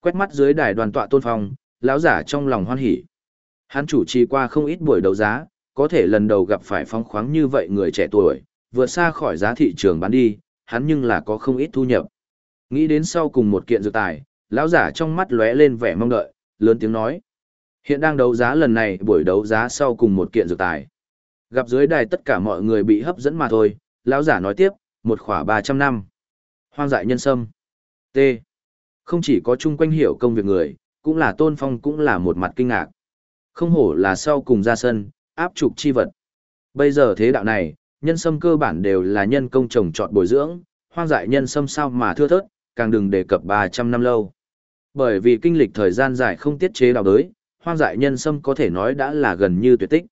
Quét mắt dưới đài đoàn tọa tôn phong, lão giả trong lòng hoan hỉ. Hắn chủ trì qua không ít buổi đấu giá, có thể lần đầu gặp phải phong khoáng như vậy người trẻ tuổi, vượt xa khỏi giá thị trường bán đi, hắn nhưng là có không ít thu nhập. Nghĩ đến sau cùng một kiện dược tài, lão giả trong mắt lóe lên vẻ mong đợi, lớn tiếng nói. Hiện đang đấu giá lần này buổi đấu giá sau cùng một kiện dược tài. Gặp dưới đài tất cả mọi người bị hấp dẫn mà thôi, lão giả nói tiếp, một khỏa 300 năm. Hoang dại nhân sâm. T. Không chỉ có chung quanh hiểu công việc người, cũng là tôn phong cũng là một mặt kinh ngạc. Không hổ là sau cùng ra sân, áp trục chi vật. Bây giờ thế đạo này, nhân sâm cơ bản đều là nhân công trồng trọt bồi dưỡng, hoang dại nhân sâm sao mà thưa thớt, càng đừng đề cập 300 năm lâu. Bởi vì kinh lịch thời gian dài không tiết chế đạo đới, hoang dại nhân sâm có thể nói đã là gần như tuyệt tích.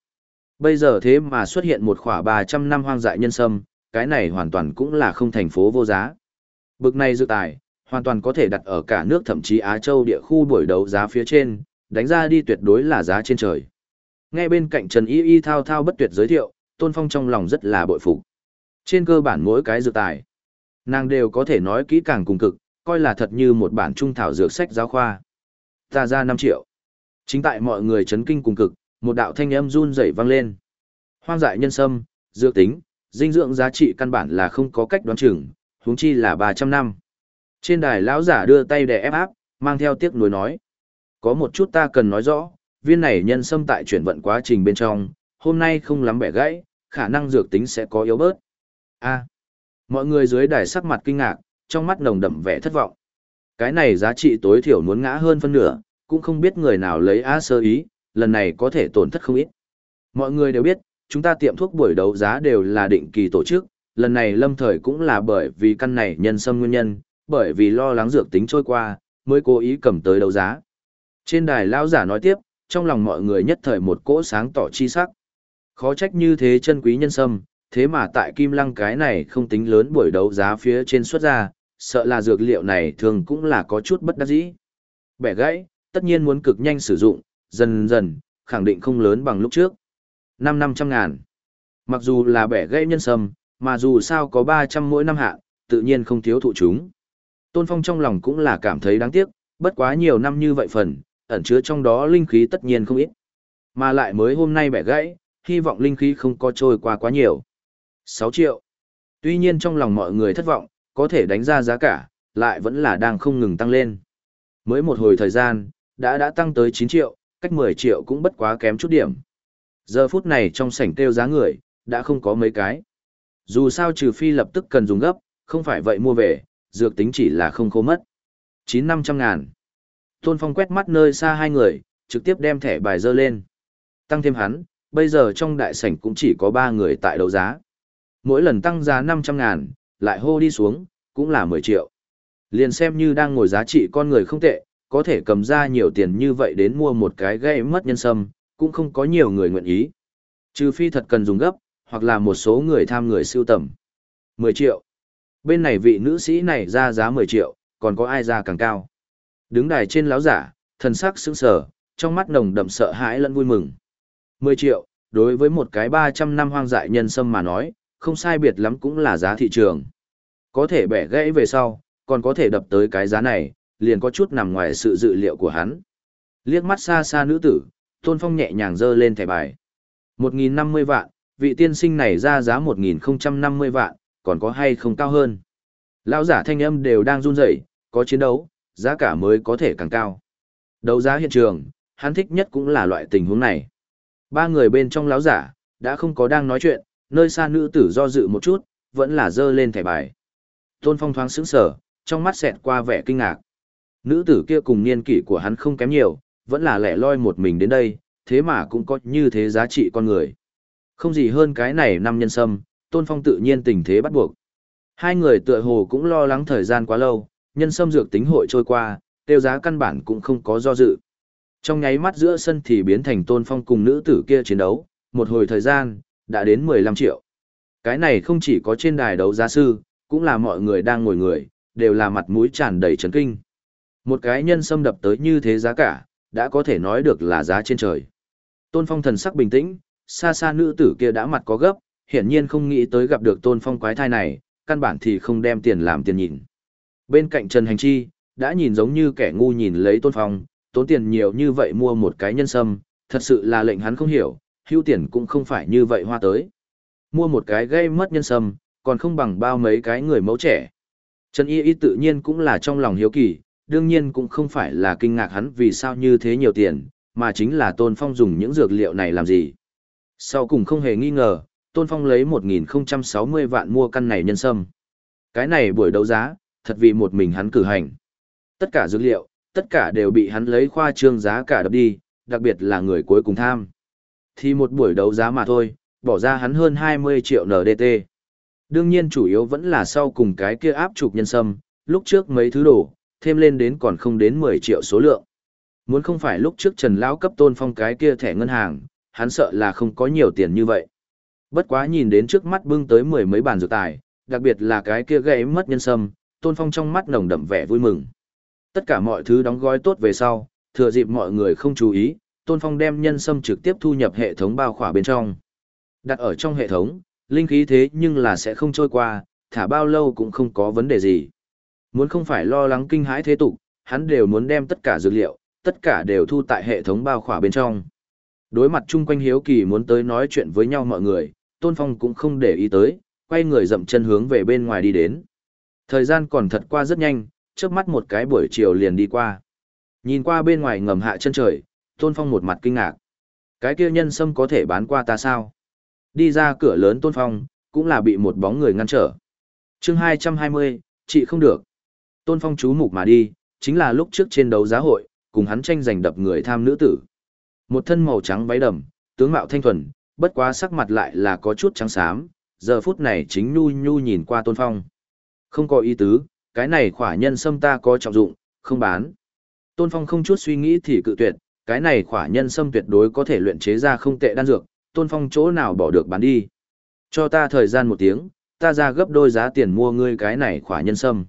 Bây giờ thế mà xuất hiện một khỏa 300 năm hoang dại nhân sâm, cái này hoàn toàn cũng là không thành phố vô giá. Bực này dự tài, hoàn toàn có thể đặt ở cả nước thậm chí Á Châu địa khu buổi đấu giá phía trên, đánh ra đi tuyệt đối là giá trên trời. Ngay bên cạnh Trần Y Y thao thao bất tuyệt giới thiệu, Tôn Phong trong lòng rất là bội phục. Trên cơ bản mỗi cái dự tài, nàng đều có thể nói kỹ càng cùng cực, coi là thật như một bản trung thảo dược sách giáo khoa. Ta ra 5 triệu. Chính tại mọi người chấn kinh cùng cực, một đạo thanh âm run rẩy vang lên. Hoang dại nhân sâm, dược tính, dinh dưỡng giá trị căn bản là không có cách đoán chừng, huống chi là 300 năm. Trên đài lão giả đưa tay để ép áp, mang theo tiếc nuối nói. Có một chút ta cần nói rõ, viên này nhân sâm tại chuyển vận quá trình bên trong, hôm nay không lắm bẻ gãy, khả năng dược tính sẽ có yếu bớt. A. mọi người dưới đài sắc mặt kinh ngạc, trong mắt nồng đậm vẻ thất vọng. Cái này giá trị tối thiểu muốn ngã hơn phân nửa, cũng không biết người nào lấy A sơ ý, lần này có thể tổn thất không ít. Mọi người đều biết, chúng ta tiệm thuốc buổi đấu giá đều là định kỳ tổ chức, lần này lâm thời cũng là bởi vì căn này nhân sâm nguyên nhân, bởi vì lo lắng dược tính trôi qua, mới cố ý cầm tới đấu giá. Trên đài lão giả nói tiếp, trong lòng mọi người nhất thời một cỗ sáng tỏ chi sắc. Khó trách như thế chân quý nhân sâm, thế mà tại kim lăng cái này không tính lớn buổi đấu giá phía trên xuất ra, sợ là dược liệu này thường cũng là có chút bất đắc dĩ. Bẻ gãy, tất nhiên muốn cực nhanh sử dụng, dần dần, khẳng định không lớn bằng lúc trước. Năm năm trăm ngàn. Mặc dù là bẻ gãy nhân sâm, mà dù sao có 300 mỗi năm hạ, tự nhiên không thiếu thụ chúng. Tôn Phong trong lòng cũng là cảm thấy đáng tiếc, bất quá nhiều năm như vậy phần, ẩn chứa trong đó linh khí tất nhiên không ít. Mà lại mới hôm nay bẻ gãy, hy vọng linh khí không có trôi qua quá nhiều. Sáu triệu. Tuy nhiên trong lòng mọi người thất vọng, có thể đánh ra giá cả, lại vẫn là đang không ngừng tăng lên. Mới một hồi thời gian, đã đã tăng tới chín triệu, cách 10 triệu cũng bất quá kém chút điểm. Giờ phút này trong sảnh tiêu giá người, đã không có mấy cái. Dù sao trừ phi lập tức cần dùng gấp, không phải vậy mua về, dược tính chỉ là không khô mất. Chín năm trăm ngàn. Tôn Phong quét mắt nơi xa hai người, trực tiếp đem thẻ bài dơ lên. Tăng thêm hắn, bây giờ trong đại sảnh cũng chỉ có ba người tại đấu giá. Mỗi lần tăng giá năm trăm ngàn, lại hô đi xuống, cũng là mười triệu. Liền xem như đang ngồi giá trị con người không tệ, có thể cầm ra nhiều tiền như vậy đến mua một cái gây mất nhân sâm, cũng không có nhiều người nguyện ý. Trừ phi thật cần dùng gấp, hoặc là một số người tham người siêu tầm. 10 triệu. Bên này vị nữ sĩ này ra giá 10 triệu, còn có ai ra càng cao. Đứng đài trên láo giả, thần sắc sững sờ, trong mắt nồng đậm sợ hãi lẫn vui mừng. 10 triệu, đối với một cái 300 năm hoang dại nhân sâm mà nói, không sai biệt lắm cũng là giá thị trường. Có thể bẻ gãy về sau, còn có thể đập tới cái giá này, liền có chút nằm ngoài sự dự liệu của hắn. Liếc mắt xa xa nữ tử, Tôn Phong nhẹ nhàng giơ lên thẻ bài. 1.050 vạn, vị tiên sinh này ra giá 1.050 vạn, còn có hay không cao hơn. Lão giả thanh âm đều đang run rẩy, có chiến đấu, giá cả mới có thể càng cao. Đấu giá hiện trường, hắn thích nhất cũng là loại tình huống này. Ba người bên trong lão giả, đã không có đang nói chuyện, nơi xa nữ tử do dự một chút, vẫn là dơ lên thẻ bài. Tôn Phong thoáng sững sờ, trong mắt xẹt qua vẻ kinh ngạc. Nữ tử kia cùng niên kỷ của hắn không kém nhiều, vẫn là lẻ loi một mình đến đây, thế mà cũng có như thế giá trị con người. Không gì hơn cái này năm nhân sâm, Tôn Phong tự nhiên tình thế bắt buộc. Hai người tựa hồ cũng lo lắng thời gian quá lâu, nhân sâm dược tính hội trôi qua, tiêu giá căn bản cũng không có do dự. Trong nháy mắt giữa sân thì biến thành Tôn Phong cùng nữ tử kia chiến đấu, một hồi thời gian, đã đến 15 triệu. Cái này không chỉ có trên đài đấu giá sư, cũng là mọi người đang ngồi người, đều là mặt mũi tràn đầy chấn kinh. Một cái nhân sâm đập tới như thế giá cả, đã có thể nói được là giá trên trời. Tôn Phong thần sắc bình tĩnh, xa xa nữ tử kia đã mặt có gấp, hiển nhiên không nghĩ tới gặp được tôn phong quái thai này, căn bản thì không đem tiền làm tiền nhìn. Bên cạnh Trần Hành Chi, đã nhìn giống như kẻ ngu nhìn lấy tôn phong, tốn tiền nhiều như vậy mua một cái nhân sâm, thật sự là lệnh hắn không hiểu, hữu tiền cũng không phải như vậy hoa tới. Mua một cái gây mất nhân sâm, còn không bằng bao mấy cái người mẫu trẻ. Trần Y Y tự nhiên cũng là trong lòng hiếu kỳ, đương nhiên cũng không phải là kinh ngạc hắn vì sao như thế nhiều tiền, mà chính là Tôn Phong dùng những dược liệu này làm gì. Sau cùng không hề nghi ngờ, Tôn Phong lấy 1.060 vạn mua căn này nhân sâm. Cái này buổi đấu giá, thật vì một mình hắn cử hành. Tất cả dữ liệu, tất cả đều bị hắn lấy khoa trương giá cả đập đi, đặc biệt là người cuối cùng tham. Thì một buổi đấu giá mà thôi, bỏ ra hắn hơn 20 triệu NDT. Đương nhiên chủ yếu vẫn là sau cùng cái kia áp trục nhân sâm, lúc trước mấy thứ đổ, thêm lên đến còn không đến 10 triệu số lượng. Muốn không phải lúc trước Trần Lão cấp Tôn Phong cái kia thẻ ngân hàng, hắn sợ là không có nhiều tiền như vậy. Bất quá nhìn đến trước mắt bưng tới mười mấy bàn dược tài, đặc biệt là cái kia gãy mất nhân sâm, Tôn Phong trong mắt nồng đậm vẻ vui mừng. Tất cả mọi thứ đóng gói tốt về sau, thừa dịp mọi người không chú ý, Tôn Phong đem nhân sâm trực tiếp thu nhập hệ thống bao khỏa bên trong. Đặt ở trong hệ thống, linh khí thế nhưng là sẽ không trôi qua, thả bao lâu cũng không có vấn đề gì. Muốn không phải lo lắng kinh hãi thế tục, hắn đều muốn đem tất cả dược liệu, tất cả đều thu tại hệ thống bao khỏa bên trong. Đối mặt chung quanh hiếu kỳ muốn tới nói chuyện với nhau mọi người, Tôn Phong cũng không để ý tới, quay người dậm chân hướng về bên ngoài đi đến. Thời gian còn thật qua rất nhanh, trước mắt một cái buổi chiều liền đi qua. Nhìn qua bên ngoài ngầm hạ chân trời, Tôn Phong một mặt kinh ngạc. Cái kia nhân sâm có thể bán qua ta sao? Đi ra cửa lớn Tôn Phong, cũng là bị một bóng người ngăn trở. chương 220, chị không được. Tôn Phong chú mục mà đi, chính là lúc trước trên đấu giá hội, cùng hắn tranh giành đập người tham nữ tử. Một thân màu trắng váy đầm, tướng mạo thanh thuần, bất quá sắc mặt lại là có chút trắng xám, giờ phút này chính nhu nhu nhìn qua Tôn Phong. Không có ý tứ, cái này khỏa nhân sâm ta có trọng dụng, không bán. Tôn Phong không chút suy nghĩ thì cự tuyệt, cái này khỏa nhân sâm tuyệt đối có thể luyện chế ra không tệ đan dược, Tôn Phong chỗ nào bỏ được bán đi. Cho ta thời gian một tiếng, ta ra gấp đôi giá tiền mua ngươi cái này khỏa nhân sâm.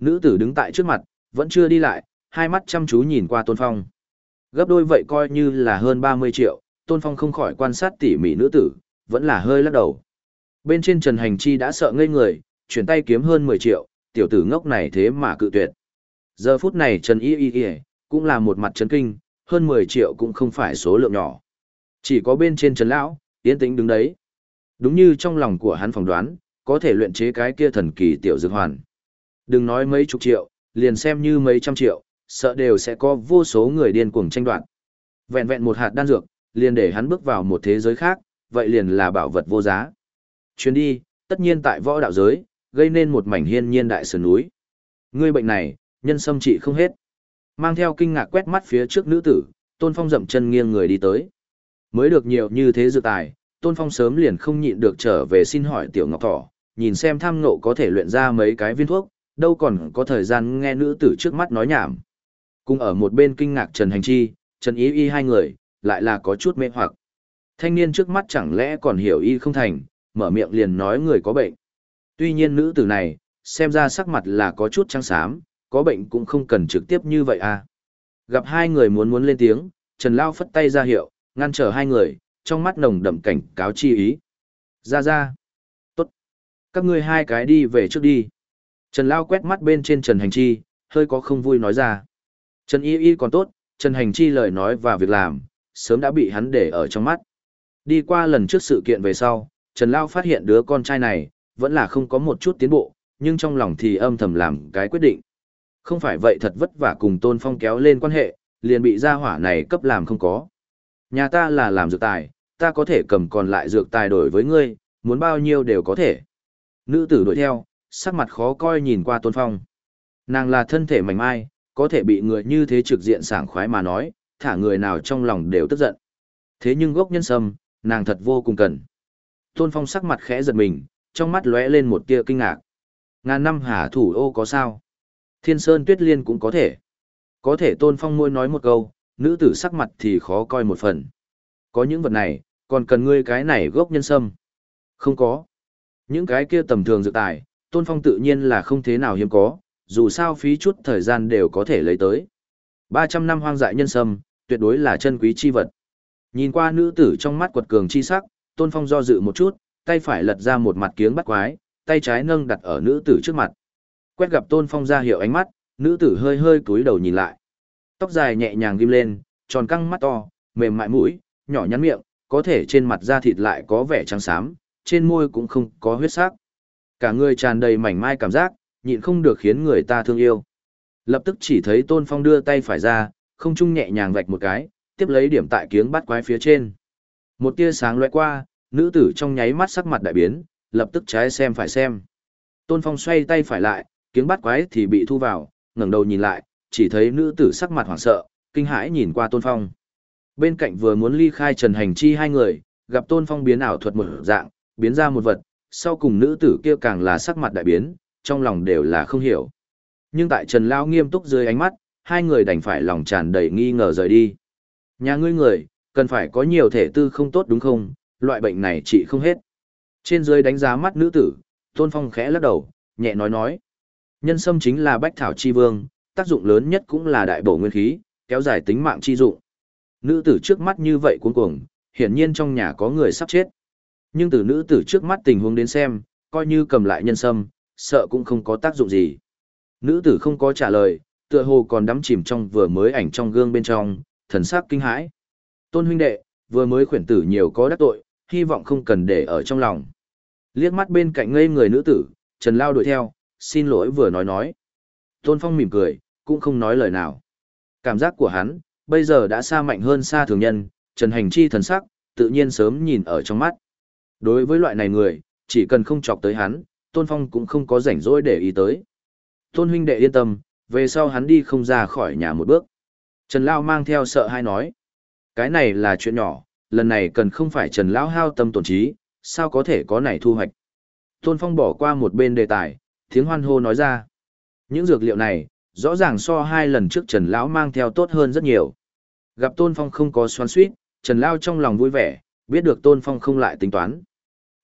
Nữ tử đứng tại trước mặt, vẫn chưa đi lại, hai mắt chăm chú nhìn qua Tôn Phong. Gấp đôi vậy coi như là hơn 30 triệu, Tôn Phong không khỏi quan sát tỉ mỉ nữ tử, vẫn là hơi lắc đầu. Bên trên Trần Hành Chi đã sợ ngây người, chuyển tay kiếm hơn 10 triệu, tiểu tử ngốc này thế mà cự tuyệt. Giờ phút này Trần Y Y Y cũng là một mặt chấn kinh, hơn 10 triệu cũng không phải số lượng nhỏ. Chỉ có bên trên Trần Lão, yên tĩnh đứng đấy. Đúng như trong lòng của hắn phỏng đoán, có thể luyện chế cái kia thần kỳ tiểu dược hoàn. Đừng nói mấy chục triệu, liền xem như mấy trăm triệu, sợ đều sẽ có vô số người điên cuồng tranh đoạt. Vẹn vẹn một hạt đan dược, liền để hắn bước vào một thế giới khác, vậy liền là bảo vật vô giá. Chuyến đi, tất nhiên tại võ đạo giới, gây nên một mảnh hiên nhiên đại sườn núi. Ngươi bệnh này, nhân sâm trị không hết. Mang theo kinh ngạc quét mắt phía trước nữ tử, Tôn Phong dậm chân nghiêng người đi tới. Mới được nhiều như thế dự tài, Tôn Phong sớm liền không nhịn được trở về xin hỏi Tiểu Ngọc Thỏ, nhìn xem tham ngộ có thể luyện ra mấy cái viên thuốc, đâu còn có thời gian nghe nữ tử trước mắt nói nhảm. Cùng ở một bên kinh ngạc Trần Hành Chi, Trần Ý Y hai người, lại là có chút mê hoặc. Thanh niên trước mắt chẳng lẽ còn hiểu y không thành, mở miệng liền nói người có bệnh. Tuy nhiên nữ tử này, xem ra sắc mặt là có chút trắng xám, có bệnh cũng không cần trực tiếp như vậy à. Gặp hai người muốn muốn lên tiếng, Trần Lao phất tay ra hiệu, ngăn trở hai người, trong mắt nồng đậm cảnh cáo chi ý. Ra ra. Tốt. Các ngươi hai cái đi về trước đi. Trần Lao quét mắt bên trên Trần Hành Chi, hơi có không vui nói ra. Trần Y Y còn tốt, Trần Hành Chi lời nói và việc làm, sớm đã bị hắn để ở trong mắt. Đi qua lần trước sự kiện về sau, Trần Lao phát hiện đứa con trai này, vẫn là không có một chút tiến bộ, nhưng trong lòng thì âm thầm làm cái quyết định. Không phải vậy thật vất vả cùng Tôn Phong kéo lên quan hệ, liền bị gia hỏa này cấp làm không có. Nhà ta là làm dược tài, ta có thể cầm còn lại dược tài đổi với ngươi, muốn bao nhiêu đều có thể. Nữ tử đuổi theo, sắc mặt khó coi nhìn qua Tôn Phong. Nàng là thân thể mảnh mai, có thể bị người như thế trực diện sảng khoái mà nói, thả người nào trong lòng đều tức giận. Thế nhưng gốc nhân sâm, nàng thật vô cùng cần. Tôn Phong sắc mặt khẽ giật mình, trong mắt lóe lên một tia kinh ngạc. Ngàn năm hà thủ ô có sao? Thiên Sơn Tuyết Liên cũng có thể. Có thể Tôn Phong môi nói một câu, nữ tử sắc mặt thì khó coi một phần. Có những vật này, còn cần ngươi cái này gốc nhân sâm. Không có. Những cái kia tầm thường dự tài, Tôn Phong tự nhiên là không thế nào hiếm có, dù sao phí chút thời gian đều có thể lấy tới. 300 năm hoang dại nhân sâm, tuyệt đối là chân quý chi vật. Nhìn qua nữ tử trong mắt quật cường chi sắc, Tôn Phong do dự một chút, tay phải lật ra một mặt kiếng bắt quái, tay trái nâng đặt ở nữ tử trước mặt. Quét gặp Tôn Phong ra hiệu ánh mắt, nữ tử hơi hơi cúi đầu nhìn lại. Tóc dài nhẹ nhàng ghim lên, tròn căng mắt to, mềm mại mũi, nhỏ nhắn miệng, có thể trên mặt da thịt lại có vẻ trắng xám, trên môi cũng không có huyết sắc. Cả người tràn đầy mảnh mai cảm giác, nhịn không được khiến người ta thương yêu. Lập tức chỉ thấy Tôn Phong đưa tay phải ra, không trung nhẹ nhàng vạch một cái, tiếp lấy điểm tại kiếng bắt quái phía trên. Một tia sáng lóe qua, nữ tử trong nháy mắt sắc mặt đại biến, lập tức trái xem phải xem. Tôn Phong xoay tay phải lại, kiếng bắt quái thì bị thu vào, ngẩng đầu nhìn lại, chỉ thấy nữ tử sắc mặt hoảng sợ, kinh hãi nhìn qua Tôn Phong. Bên cạnh vừa muốn ly khai Trần Hành Chi hai người, gặp Tôn Phong biến ảo thuật một dạng, biến ra một vật, sau cùng nữ tử kia càng là sắc mặt đại biến, trong lòng đều là không hiểu. Nhưng tại Trần Lao nghiêm túc dưới ánh mắt, hai người đành phải lòng tràn đầy nghi ngờ rời đi. Nhà ngươi người, cần phải có nhiều thể tư không tốt đúng không, loại bệnh này trị không hết. Trên dưới đánh giá mắt nữ tử, Tôn Phong khẽ lắc đầu, nhẹ nói nói. Nhân sâm chính là bách thảo chi vương, tác dụng lớn nhất cũng là đại bổ nguyên khí, kéo dài tính mạng chi dụng. Nữ tử trước mắt như vậy cuống cuồng, hiển nhiên trong nhà có người sắp chết. Nhưng từ nữ tử trước mắt tình huống đến xem, coi như cầm lại nhân sâm, sợ cũng không có tác dụng gì. Nữ tử không có trả lời, tựa hồ còn đắm chìm trong vừa mới ảnh trong gương bên trong, thần sắc kinh hãi. Tôn huynh đệ, vừa mới khuyển tử nhiều có đắc tội, hy vọng không cần để ở trong lòng. Liếc mắt bên cạnh ngây người nữ tử, Trần Lao đuổi theo, xin lỗi vừa nói nói. Tôn Phong mỉm cười, cũng không nói lời nào. Cảm giác của hắn, bây giờ đã xa mạnh hơn xa thường nhân, Trần Hành Chi thần sắc, tự nhiên sớm nhìn ở trong mắt. Đối với loại này người, chỉ cần không chọc tới hắn, Tôn Phong cũng không có rảnh rỗi để ý tới. Tôn huynh đệ yên tâm, về sau hắn đi không ra khỏi nhà một bước. Trần Lao mang theo sợ hai nói. Cái này là chuyện nhỏ, lần này cần không phải Trần Lão hao tâm tổn trí, sao có thể có này thu hoạch. Tôn Phong bỏ qua một bên đề tài, tiếng hoan hô nói ra. Những dược liệu này, rõ ràng so hai lần trước Trần Lão mang theo tốt hơn rất nhiều. Gặp Tôn Phong không có xoắn suýt, Trần Lao trong lòng vui vẻ, biết được Tôn Phong không lại tính toán.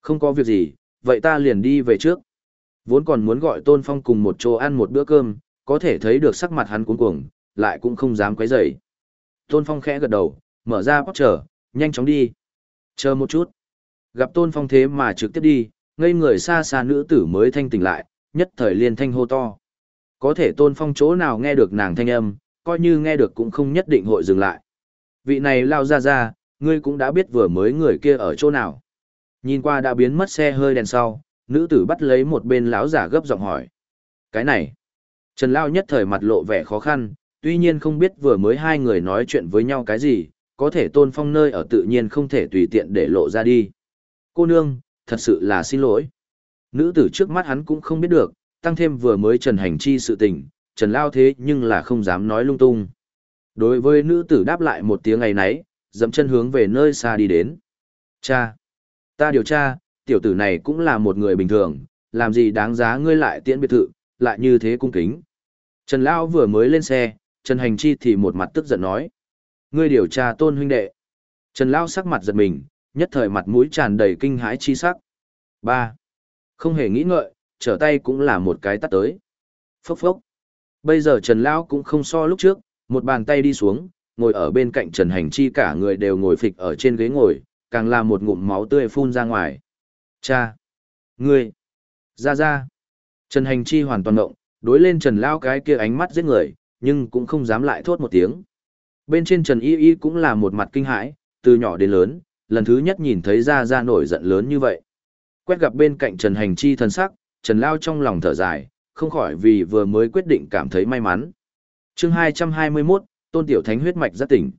Không có việc gì, vậy ta liền đi về trước. Vốn còn muốn gọi Tôn Phong cùng một chỗ ăn một bữa cơm, có thể thấy được sắc mặt hắn cuống cuồng, lại cũng không dám quấy rầy. Tôn Phong khẽ gật đầu, mở ra bóc trở, nhanh chóng đi. Chờ một chút. Gặp Tôn Phong thế mà trực tiếp đi, ngây người xa xa nữ tử mới thanh tỉnh lại, nhất thời liên thanh hô to. Có thể Tôn Phong chỗ nào nghe được nàng thanh âm, coi như nghe được cũng không nhất định hội dừng lại. Vị này lao ra ra, ngươi cũng đã biết vừa mới người kia ở chỗ nào. Nhìn qua đã biến mất xe hơi đèn sau, nữ tử bắt lấy một bên lão giả gấp giọng hỏi. Cái này, Trần Lao nhất thời mặt lộ vẻ khó khăn, tuy nhiên không biết vừa mới hai người nói chuyện với nhau cái gì, có thể tôn phong nơi ở tự nhiên không thể tùy tiện để lộ ra đi. Cô nương, thật sự là xin lỗi. Nữ tử trước mắt hắn cũng không biết được, tăng thêm vừa mới trần hành chi sự tình, trần lao thế nhưng là không dám nói lung tung. Đối với nữ tử đáp lại một tiếng ngày nấy, dậm chân hướng về nơi xa đi đến. Cha! Ta điều tra, tiểu tử này cũng là một người bình thường, làm gì đáng giá ngươi lại tiễn biệt thự, lại như thế cung kính. Trần Lão vừa mới lên xe, Trần Hành Chi thì một mặt tức giận nói. Ngươi điều tra tôn huynh đệ. Trần Lão sắc mặt giật mình, nhất thời mặt mũi tràn đầy kinh hãi chi sắc. ba Không hề nghĩ ngợi, trở tay cũng là một cái tắt tới. Phốc phốc. Bây giờ Trần Lão cũng không so lúc trước, một bàn tay đi xuống, ngồi ở bên cạnh Trần Hành Chi cả người đều ngồi phịch ở trên ghế ngồi, càng là một ngụm máu tươi phun ra ngoài. Cha! Ngươi! Ra ra! Trần Hành Chi hoàn toàn ngộng, đối lên Trần Lao cái kia ánh mắt giết người, nhưng cũng không dám lại thốt một tiếng. Bên trên Trần Y Y cũng là một mặt kinh hãi, từ nhỏ đến lớn, lần thứ nhất nhìn thấy ra ra nổi giận lớn như vậy. Quét gặp bên cạnh Trần Hành Chi thân sắc, Trần Lao trong lòng thở dài, không khỏi vì vừa mới quyết định cảm thấy may mắn. chương 221, Tôn Tiểu Thánh huyết mạch rất tỉnh.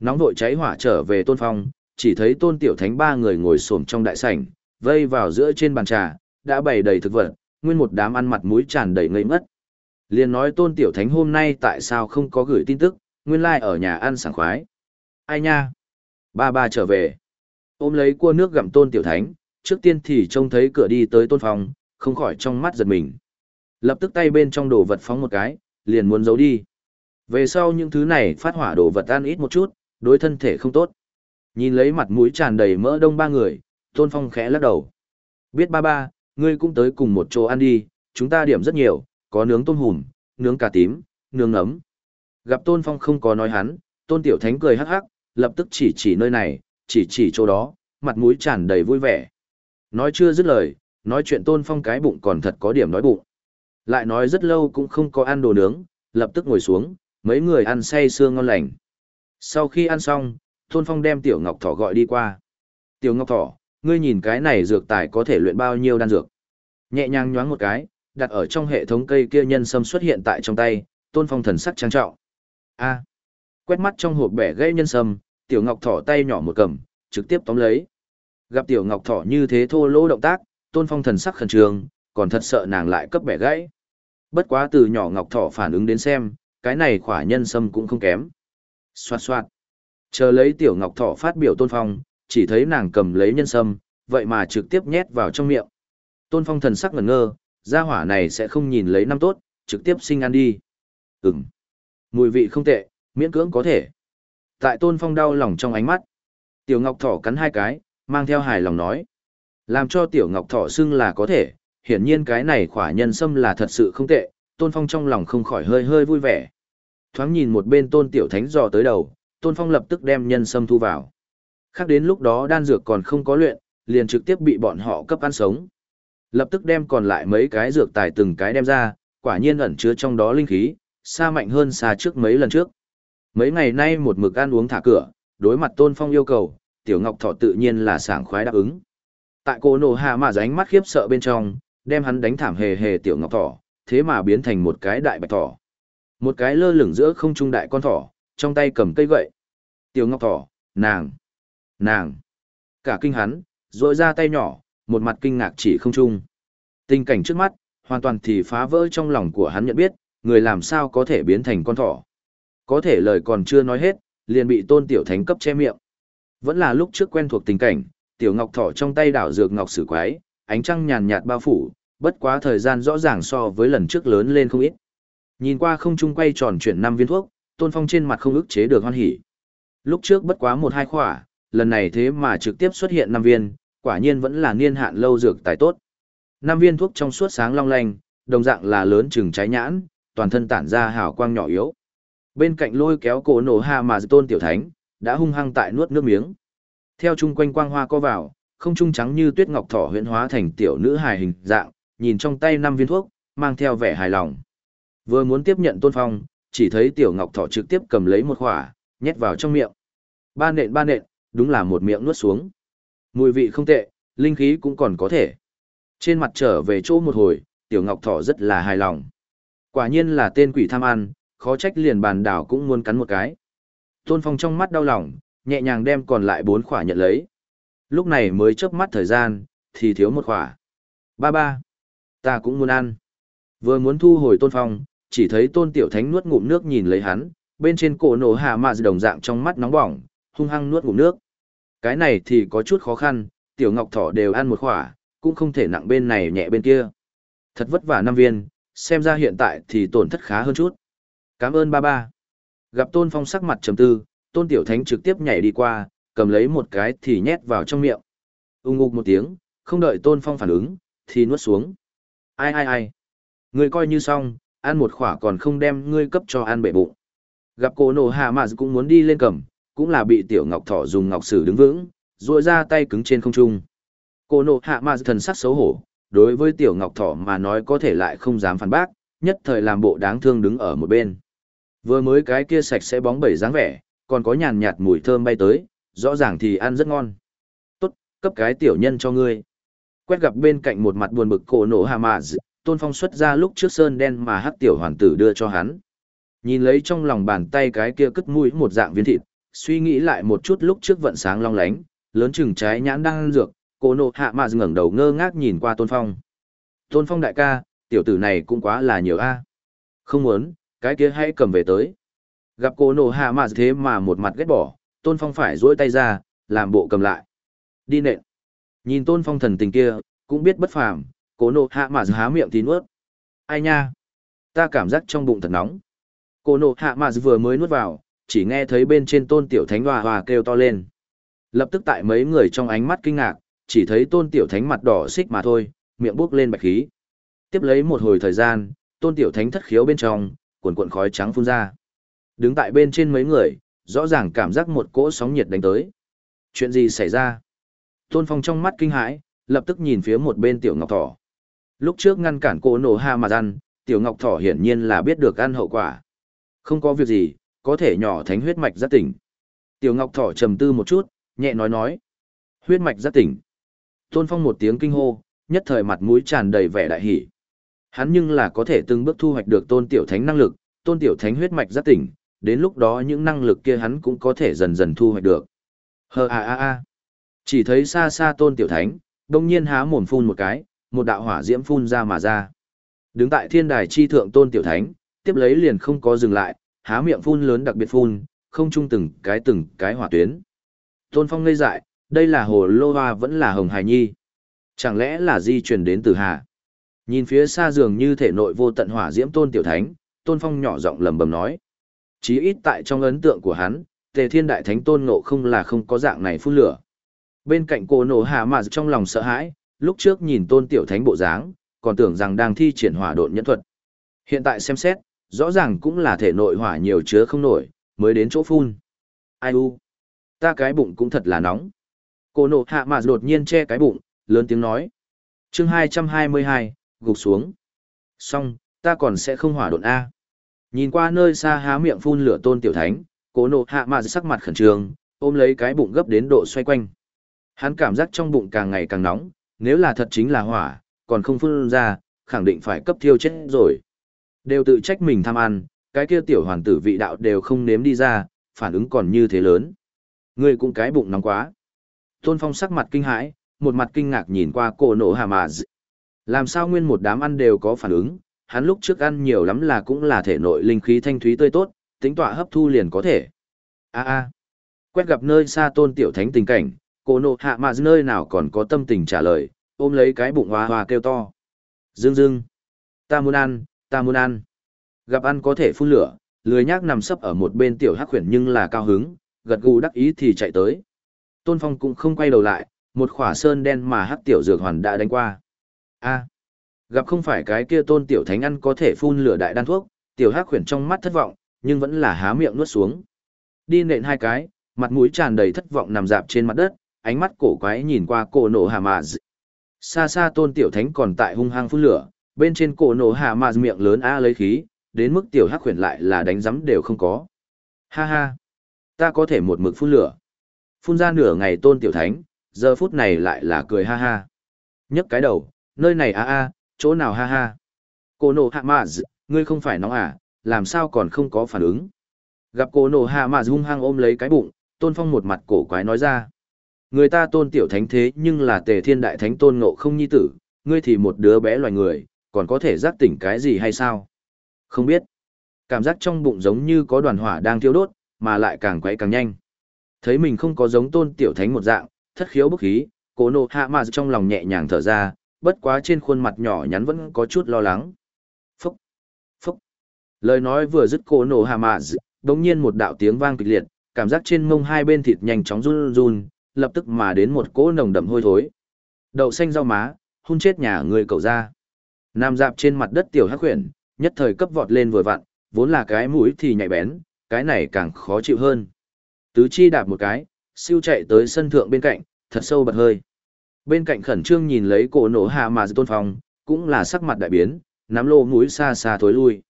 Nóng vội cháy hỏa trở về Tôn Phong, chỉ thấy Tôn Tiểu Thánh ba người ngồi xổm trong đại sảnh, vây vào giữa trên bàn trà, đã bày đầy thực vật, nguyên một đám ăn mặt mũi tràn đầy ngây ngất. Liền nói Tôn Tiểu Thánh hôm nay tại sao không có gửi tin tức, nguyên lai like ở nhà ăn sảng khoái. Ai nha? Ba ba trở về. Ôm lấy cua nước gặm Tôn Tiểu Thánh, trước tiên thì trông thấy cửa đi tới Tôn phòng, không khỏi trong mắt giật mình. Lập tức tay bên trong đồ vật phóng một cái, liền muốn giấu đi. Về sau những thứ này phát hỏa đồ vật ăn ít một chút, đối thân thể không tốt. Nhìn lấy mặt mũi tràn đầy mỡ đông ba người, Tôn Phong khẽ lắc đầu. Biết ba ba, ngươi cũng tới cùng một chỗ ăn đi, chúng ta điểm rất nhiều, có nướng tôm hùm, nướng cà tím, nướng nấm. Gặp Tôn Phong không có nói hắn, Tôn Tiểu Thánh cười hắc hắc, lập tức chỉ chỉ nơi này, chỉ chỉ chỗ đó, mặt mũi tràn đầy vui vẻ. Nói chưa dứt lời, nói chuyện Tôn Phong cái bụng còn thật có điểm nói bụng. Lại nói rất lâu cũng không có ăn đồ nướng, lập tức ngồi xuống, mấy người ăn say sưa ngon lành. Sau khi ăn xong, Tôn Phong đem Tiểu Ngọc Thỏ gọi đi qua. Tiểu Ngọc Thỏ, ngươi nhìn cái này dược tài có thể luyện bao nhiêu đan dược. Nhẹ nhàng nhoáng một cái, đặt ở trong hệ thống cây kia nhân sâm xuất hiện tại trong tay, Tôn Phong thần sắc trang trọng. A. quét mắt trong hộp bẻ gãy nhân sâm, Tiểu Ngọc Thỏ tay nhỏ một cầm, trực tiếp tóm lấy. Gặp Tiểu Ngọc Thỏ như thế thô lỗ động tác, Tôn Phong thần sắc khẩn trương, còn thật sợ nàng lại cấp bẻ gãy. Bất quá từ nhỏ Ngọc Thỏ phản ứng đến xem, cái này khỏa nhân sâm cũng không kém. Xoạt xoạt. Chờ lấy tiểu ngọc thọ phát biểu tôn phong, chỉ thấy nàng cầm lấy nhân sâm, vậy mà trực tiếp nhét vào trong miệng. Tôn phong thần sắc ngẩn ngơ, gia hỏa này sẽ không nhìn lấy năm tốt, trực tiếp sinh ăn đi. Ừm. Mùi vị không tệ, miễn cưỡng có thể. Tại tôn phong đau lòng trong ánh mắt. Tiểu ngọc thỏ cắn hai cái, mang theo hài lòng nói. Làm cho tiểu ngọc thỏ xưng là có thể, hiển nhiên cái này khỏa nhân sâm là thật sự không tệ, tôn phong trong lòng không khỏi hơi hơi vui vẻ. Thoáng nhìn một bên tôn tiểu thánh dò tới đầu, tôn phong lập tức đem nhân sâm thu vào. Khác đến lúc đó đan dược còn không có luyện, liền trực tiếp bị bọn họ cấp ăn sống. Lập tức đem còn lại mấy cái dược tài từng cái đem ra, quả nhiên ẩn chứa trong đó linh khí, xa mạnh hơn xa trước mấy lần trước. Mấy ngày nay một mực ăn uống thả cửa, đối mặt tôn phong yêu cầu, tiểu ngọc thọ tự nhiên là sảng khoái đáp ứng. Tại cô nổ hạ mà ránh mắt khiếp sợ bên trong, đem hắn đánh thảm hề hề tiểu ngọc thỏ, thế mà biến thành một cái đại bạch thỏ. Một cái lơ lửng giữa không trung đại con thỏ, trong tay cầm cây gậy. Tiểu ngọc thỏ, nàng, nàng. Cả kinh hắn, rội ra tay nhỏ, một mặt kinh ngạc chỉ không trung. Tình cảnh trước mắt, hoàn toàn thì phá vỡ trong lòng của hắn nhận biết, người làm sao có thể biến thành con thỏ. Có thể lời còn chưa nói hết, liền bị tôn tiểu thánh cấp che miệng. Vẫn là lúc trước quen thuộc tình cảnh, tiểu ngọc thỏ trong tay đảo dược ngọc sử quái, ánh trăng nhàn nhạt bao phủ, bất quá thời gian rõ ràng so với lần trước lớn lên không ít. Nhìn qua không trung quay tròn chuyển năm viên thuốc, tôn phong trên mặt không ức chế được hoan hỉ. Lúc trước bất quá một hai khỏa, lần này thế mà trực tiếp xuất hiện năm viên, quả nhiên vẫn là niên hạn lâu dược tài tốt. Năm viên thuốc trong suốt sáng long lanh, đồng dạng là lớn chừng trái nhãn, toàn thân tản ra hào quang nhỏ yếu. Bên cạnh lôi kéo cổ nổ hạ mà tôn tiểu thánh, đã hung hăng tại nuốt nước miếng. Theo chung quanh quang hoa co vào, không trung trắng như tuyết ngọc thỏ huyễn hóa thành tiểu nữ hài hình dạng, nhìn trong tay năm viên thuốc, mang theo vẻ hài lòng. Vừa muốn tiếp nhận tôn phong, chỉ thấy tiểu ngọc thỏ trực tiếp cầm lấy một khỏa, nhét vào trong miệng. Ba nện ba nện, đúng là một miệng nuốt xuống. Mùi vị không tệ, linh khí cũng còn có thể. Trên mặt trở về chỗ một hồi, tiểu ngọc thỏ rất là hài lòng. Quả nhiên là tên quỷ tham ăn, khó trách liền bàn đảo cũng muốn cắn một cái. Tôn Phong trong mắt đau lòng, nhẹ nhàng đem còn lại bốn khỏa nhận lấy. Lúc này mới chớp mắt thời gian, thì thiếu một khỏa. Ba ba, ta cũng muốn ăn. Vừa muốn thu hồi Tôn Phong, chỉ thấy Tôn Tiểu Thánh nuốt ngụm nước nhìn lấy hắn, bên trên cổ nổ hạ mạ đồng dạng trong mắt nóng bỏng, hung hăng nuốt ngụm nước. Cái này thì có chút khó khăn, Tiểu Ngọc Thỏ đều ăn một khỏa, cũng không thể nặng bên này nhẹ bên kia. Thật vất vả năm viên, xem ra hiện tại thì tổn thất khá hơn chút. Cảm ơn ba ba. Gặp Tôn Phong sắc mặt trầm tư, Tôn Tiểu Thánh trực tiếp nhảy đi qua, cầm lấy một cái thì nhét vào trong miệng. Ung ục một tiếng, không đợi Tôn Phong phản ứng, thì nuốt xuống. Ai ai ai. người coi như xong, ăn một khỏa còn không đem ngươi cấp cho ăn bể bụng. Gặp cô nổ hạ mà cũng muốn đi lên cầm, cũng là bị Tiểu Ngọc Thỏ dùng ngọc sử đứng vững, ruội ra tay cứng trên không trung. Cô nổ hạ mà thần sắc xấu hổ, đối với tiểu ngọc thỏ mà nói có thể lại không dám phản bác, nhất thời làm bộ đáng thương đứng ở một bên. Vừa mới cái kia sạch sẽ bóng bẩy dáng vẻ, còn có nhàn nhạt mùi thơm bay tới, rõ ràng thì ăn rất ngon. Tốt, cấp cái tiểu nhân cho ngươi. Quét gặp bên cạnh một mặt buồn bực cổ nổ hạ mà tôn phong xuất ra lúc trước sơn đen mà hắc tiểu hoàn tử đưa cho hắn. Nhìn lấy trong lòng bàn tay cái kia cất mũi một dạng viên thịt, suy nghĩ lại một chút lúc trước vận sáng long lánh, lớn chừng trái nhãn đang ăn dược, cô nộ hạ mà ngẩng đầu ngơ ngác nhìn qua tôn phong. Tôn phong đại ca tiểu tử này cũng quá là nhiều a. Không muốn cái kia hãy cầm về tới. Gặp cô nộ hạ mà thế mà một mặt ghét bỏ tôn phong phải dỗi tay ra làm bộ cầm lại. Đi nện. Nhìn tôn phong thần tình kia cũng biết bất phàm cô nộ hạ mà há miệng thì nuốt ai nha ta cảm giác trong bụng thật nóng cô nộ hạ mà vừa mới nuốt vào chỉ nghe thấy bên trên tôn tiểu thánh hòa hòa kêu to lên lập tức tại mấy người trong ánh mắt kinh ngạc chỉ thấy tôn tiểu thánh mặt đỏ xích mà thôi, miệng buốc lên bạch khí. Tiếp lấy một hồi thời gian, tôn tiểu thánh thất khiếu bên trong, cuộn cuộn khói trắng phun ra. Đứng tại bên trên mấy người, rõ ràng cảm giác một cỗ sóng nhiệt đánh tới. Chuyện gì xảy ra? Tôn phong trong mắt kinh hãi, lập tức nhìn phía một bên tiểu ngọc thỏ. Lúc trước ngăn cản cô nổ ha mà răn, tiểu ngọc thỏ hiển nhiên là biết được ăn hậu quả. Không có việc gì, có thể nhỏ thánh huyết mạch giác tỉnh. Tiểu ngọc thỏ trầm tư một chút, nhẹ nói nói. Huyết mạch giác tỉnh. Tôn Phong một tiếng kinh hô, nhất thời mặt mũi tràn đầy vẻ đại hỉ. Hắn nhưng là có thể từng bước thu hoạch được Tôn Tiểu Thánh năng lực, Tôn Tiểu Thánh huyết mạch giác tỉnh, đến lúc đó những năng lực kia hắn cũng có thể dần dần thu hoạch được. Hờ a a a. Chỉ thấy xa xa Tôn Tiểu Thánh, đông nhiên há mồm phun một cái, một đạo hỏa diễm phun ra mà ra. Đứng tại thiên đài chi thượng Tôn Tiểu Thánh, tiếp lấy liền không có dừng lại, há miệng phun lớn đặc biệt phun, không chung từng cái từng cái hỏa tuyến. Tôn Phong ngây dại, đây là hồ lô hoa vẫn là hồng hài nhi. Chẳng lẽ là di chuyển đến từ hạ? Nhìn phía xa dường như thể nội vô tận hỏa diễm tôn tiểu thánh, tôn phong nhỏ giọng lầm bầm nói. Chí ít tại trong ấn tượng của hắn, tề thiên đại thánh tôn ngộ không là không có dạng này phun lửa. Bên cạnh cô nổ hạ mà trong lòng sợ hãi, lúc trước nhìn tôn tiểu thánh bộ dáng, còn tưởng rằng đang thi triển hỏa độn nhẫn thuật. Hiện tại xem xét, rõ ràng cũng là thể nội hỏa nhiều chứa không nổi, mới đến chỗ phun. Ai u? Ta cái bụng cũng thật là nóng. Cô nộ hạ mà đột nhiên che cái bụng, lớn tiếng nói. chương 222, gục xuống. Xong, ta còn sẽ không hỏa độn A. Nhìn qua nơi xa há miệng phun lửa tôn tiểu thánh, cô nộ hạ mà sắc mặt khẩn trương, ôm lấy cái bụng gấp đến độ xoay quanh. Hắn cảm giác trong bụng càng ngày càng nóng, nếu là thật chính là hỏa, còn không phun ra, khẳng định phải cấp thiêu chết rồi. Đều tự trách mình tham ăn, cái kia tiểu hoàn tử vị đạo đều không nếm đi ra, phản ứng còn như thế lớn. Ngươi cũng cái bụng nóng quá. Tôn Phong sắc mặt kinh hãi, một mặt kinh ngạc nhìn qua cổ nổ hà mà d... Làm sao nguyên một đám ăn đều có phản ứng, hắn lúc trước ăn nhiều lắm là cũng là thể nội linh khí thanh thúy tươi tốt, tính tọa hấp thu liền có thể. A a. Quét gặp nơi xa tôn tiểu thánh tình cảnh, cô nộ hạ mà nơi nào còn có tâm tình trả lời, ôm lấy cái bụng hoa hoa kêu to. Dương dương. Ta muốn ăn, ta muốn ăn. Gặp ăn có thể phun lửa, lười nhác nằm sấp ở một bên tiểu hắc khuyển nhưng là cao hứng, gật gù đắc ý thì chạy tới. Tôn Phong cũng không quay đầu lại, một khỏa sơn đen mà hắc tiểu dược hoàn đã đánh qua. A, gặp không phải cái kia tôn tiểu thánh ăn có thể phun lửa đại đan thuốc, tiểu hắc khuyển trong mắt thất vọng, nhưng vẫn là há miệng nuốt xuống. Đi nện hai cái, mặt mũi tràn đầy thất vọng nằm dạp trên mặt đất, ánh mắt cổ quái nhìn qua cổ nổ hà mà Xa xa tôn tiểu thánh còn tại hung hăng phun lửa, bên trên cổ nổ hà mà miệng lớn a lấy khí, đến mức tiểu hắc khuyển lại là đánh rắm đều không có. Ha ha, ta có thể một mực phun lửa. Phun ra nửa ngày tôn tiểu thánh, giờ phút này lại là cười ha ha. nhấc cái đầu, nơi này a a, chỗ nào ha ha. Cô nổ hạ mà ngươi không phải nóng à, làm sao còn không có phản ứng. Gặp cô nổ hạ mà hung hăng ôm lấy cái bụng, tôn phong một mặt cổ quái nói ra. Người ta tôn tiểu thánh thế nhưng là tề thiên đại thánh tôn ngộ không nhi tử, ngươi thì một đứa bé loài người, còn có thể giác tỉnh cái gì hay sao? Không biết. Cảm giác trong bụng giống như có đoàn hỏa đang thiêu đốt, mà lại càng quấy càng nhanh. Thấy mình không có giống tôn tiểu thánh một dạng, thất khiếu bức khí, cố nộ hạ mà trong lòng nhẹ nhàng thở ra, bất quá trên khuôn mặt nhỏ nhắn vẫn có chút lo lắng. Phúc! Phúc! Lời nói vừa dứt cố nộ hạ mà đống nhiên một đạo tiếng vang kịch liệt, cảm giác trên mông hai bên thịt nhanh chóng run run, lập tức mà đến một cỗ nồng đậm hôi thối. Đậu xanh rau má, hun chết nhà người cậu ra. Nam dạp trên mặt đất tiểu hắc huyền, nhất thời cấp vọt lên vừa vặn, vốn là cái mũi thì nhạy bén, cái này càng khó chịu hơn. Tứ chi đạp một cái, siêu chạy tới sân thượng bên cạnh, thật sâu bật hơi. Bên cạnh khẩn trương nhìn lấy cổ nổ hạ mà tôn phòng, cũng là sắc mặt đại biến, nắm lô mũi xa xa thối lui.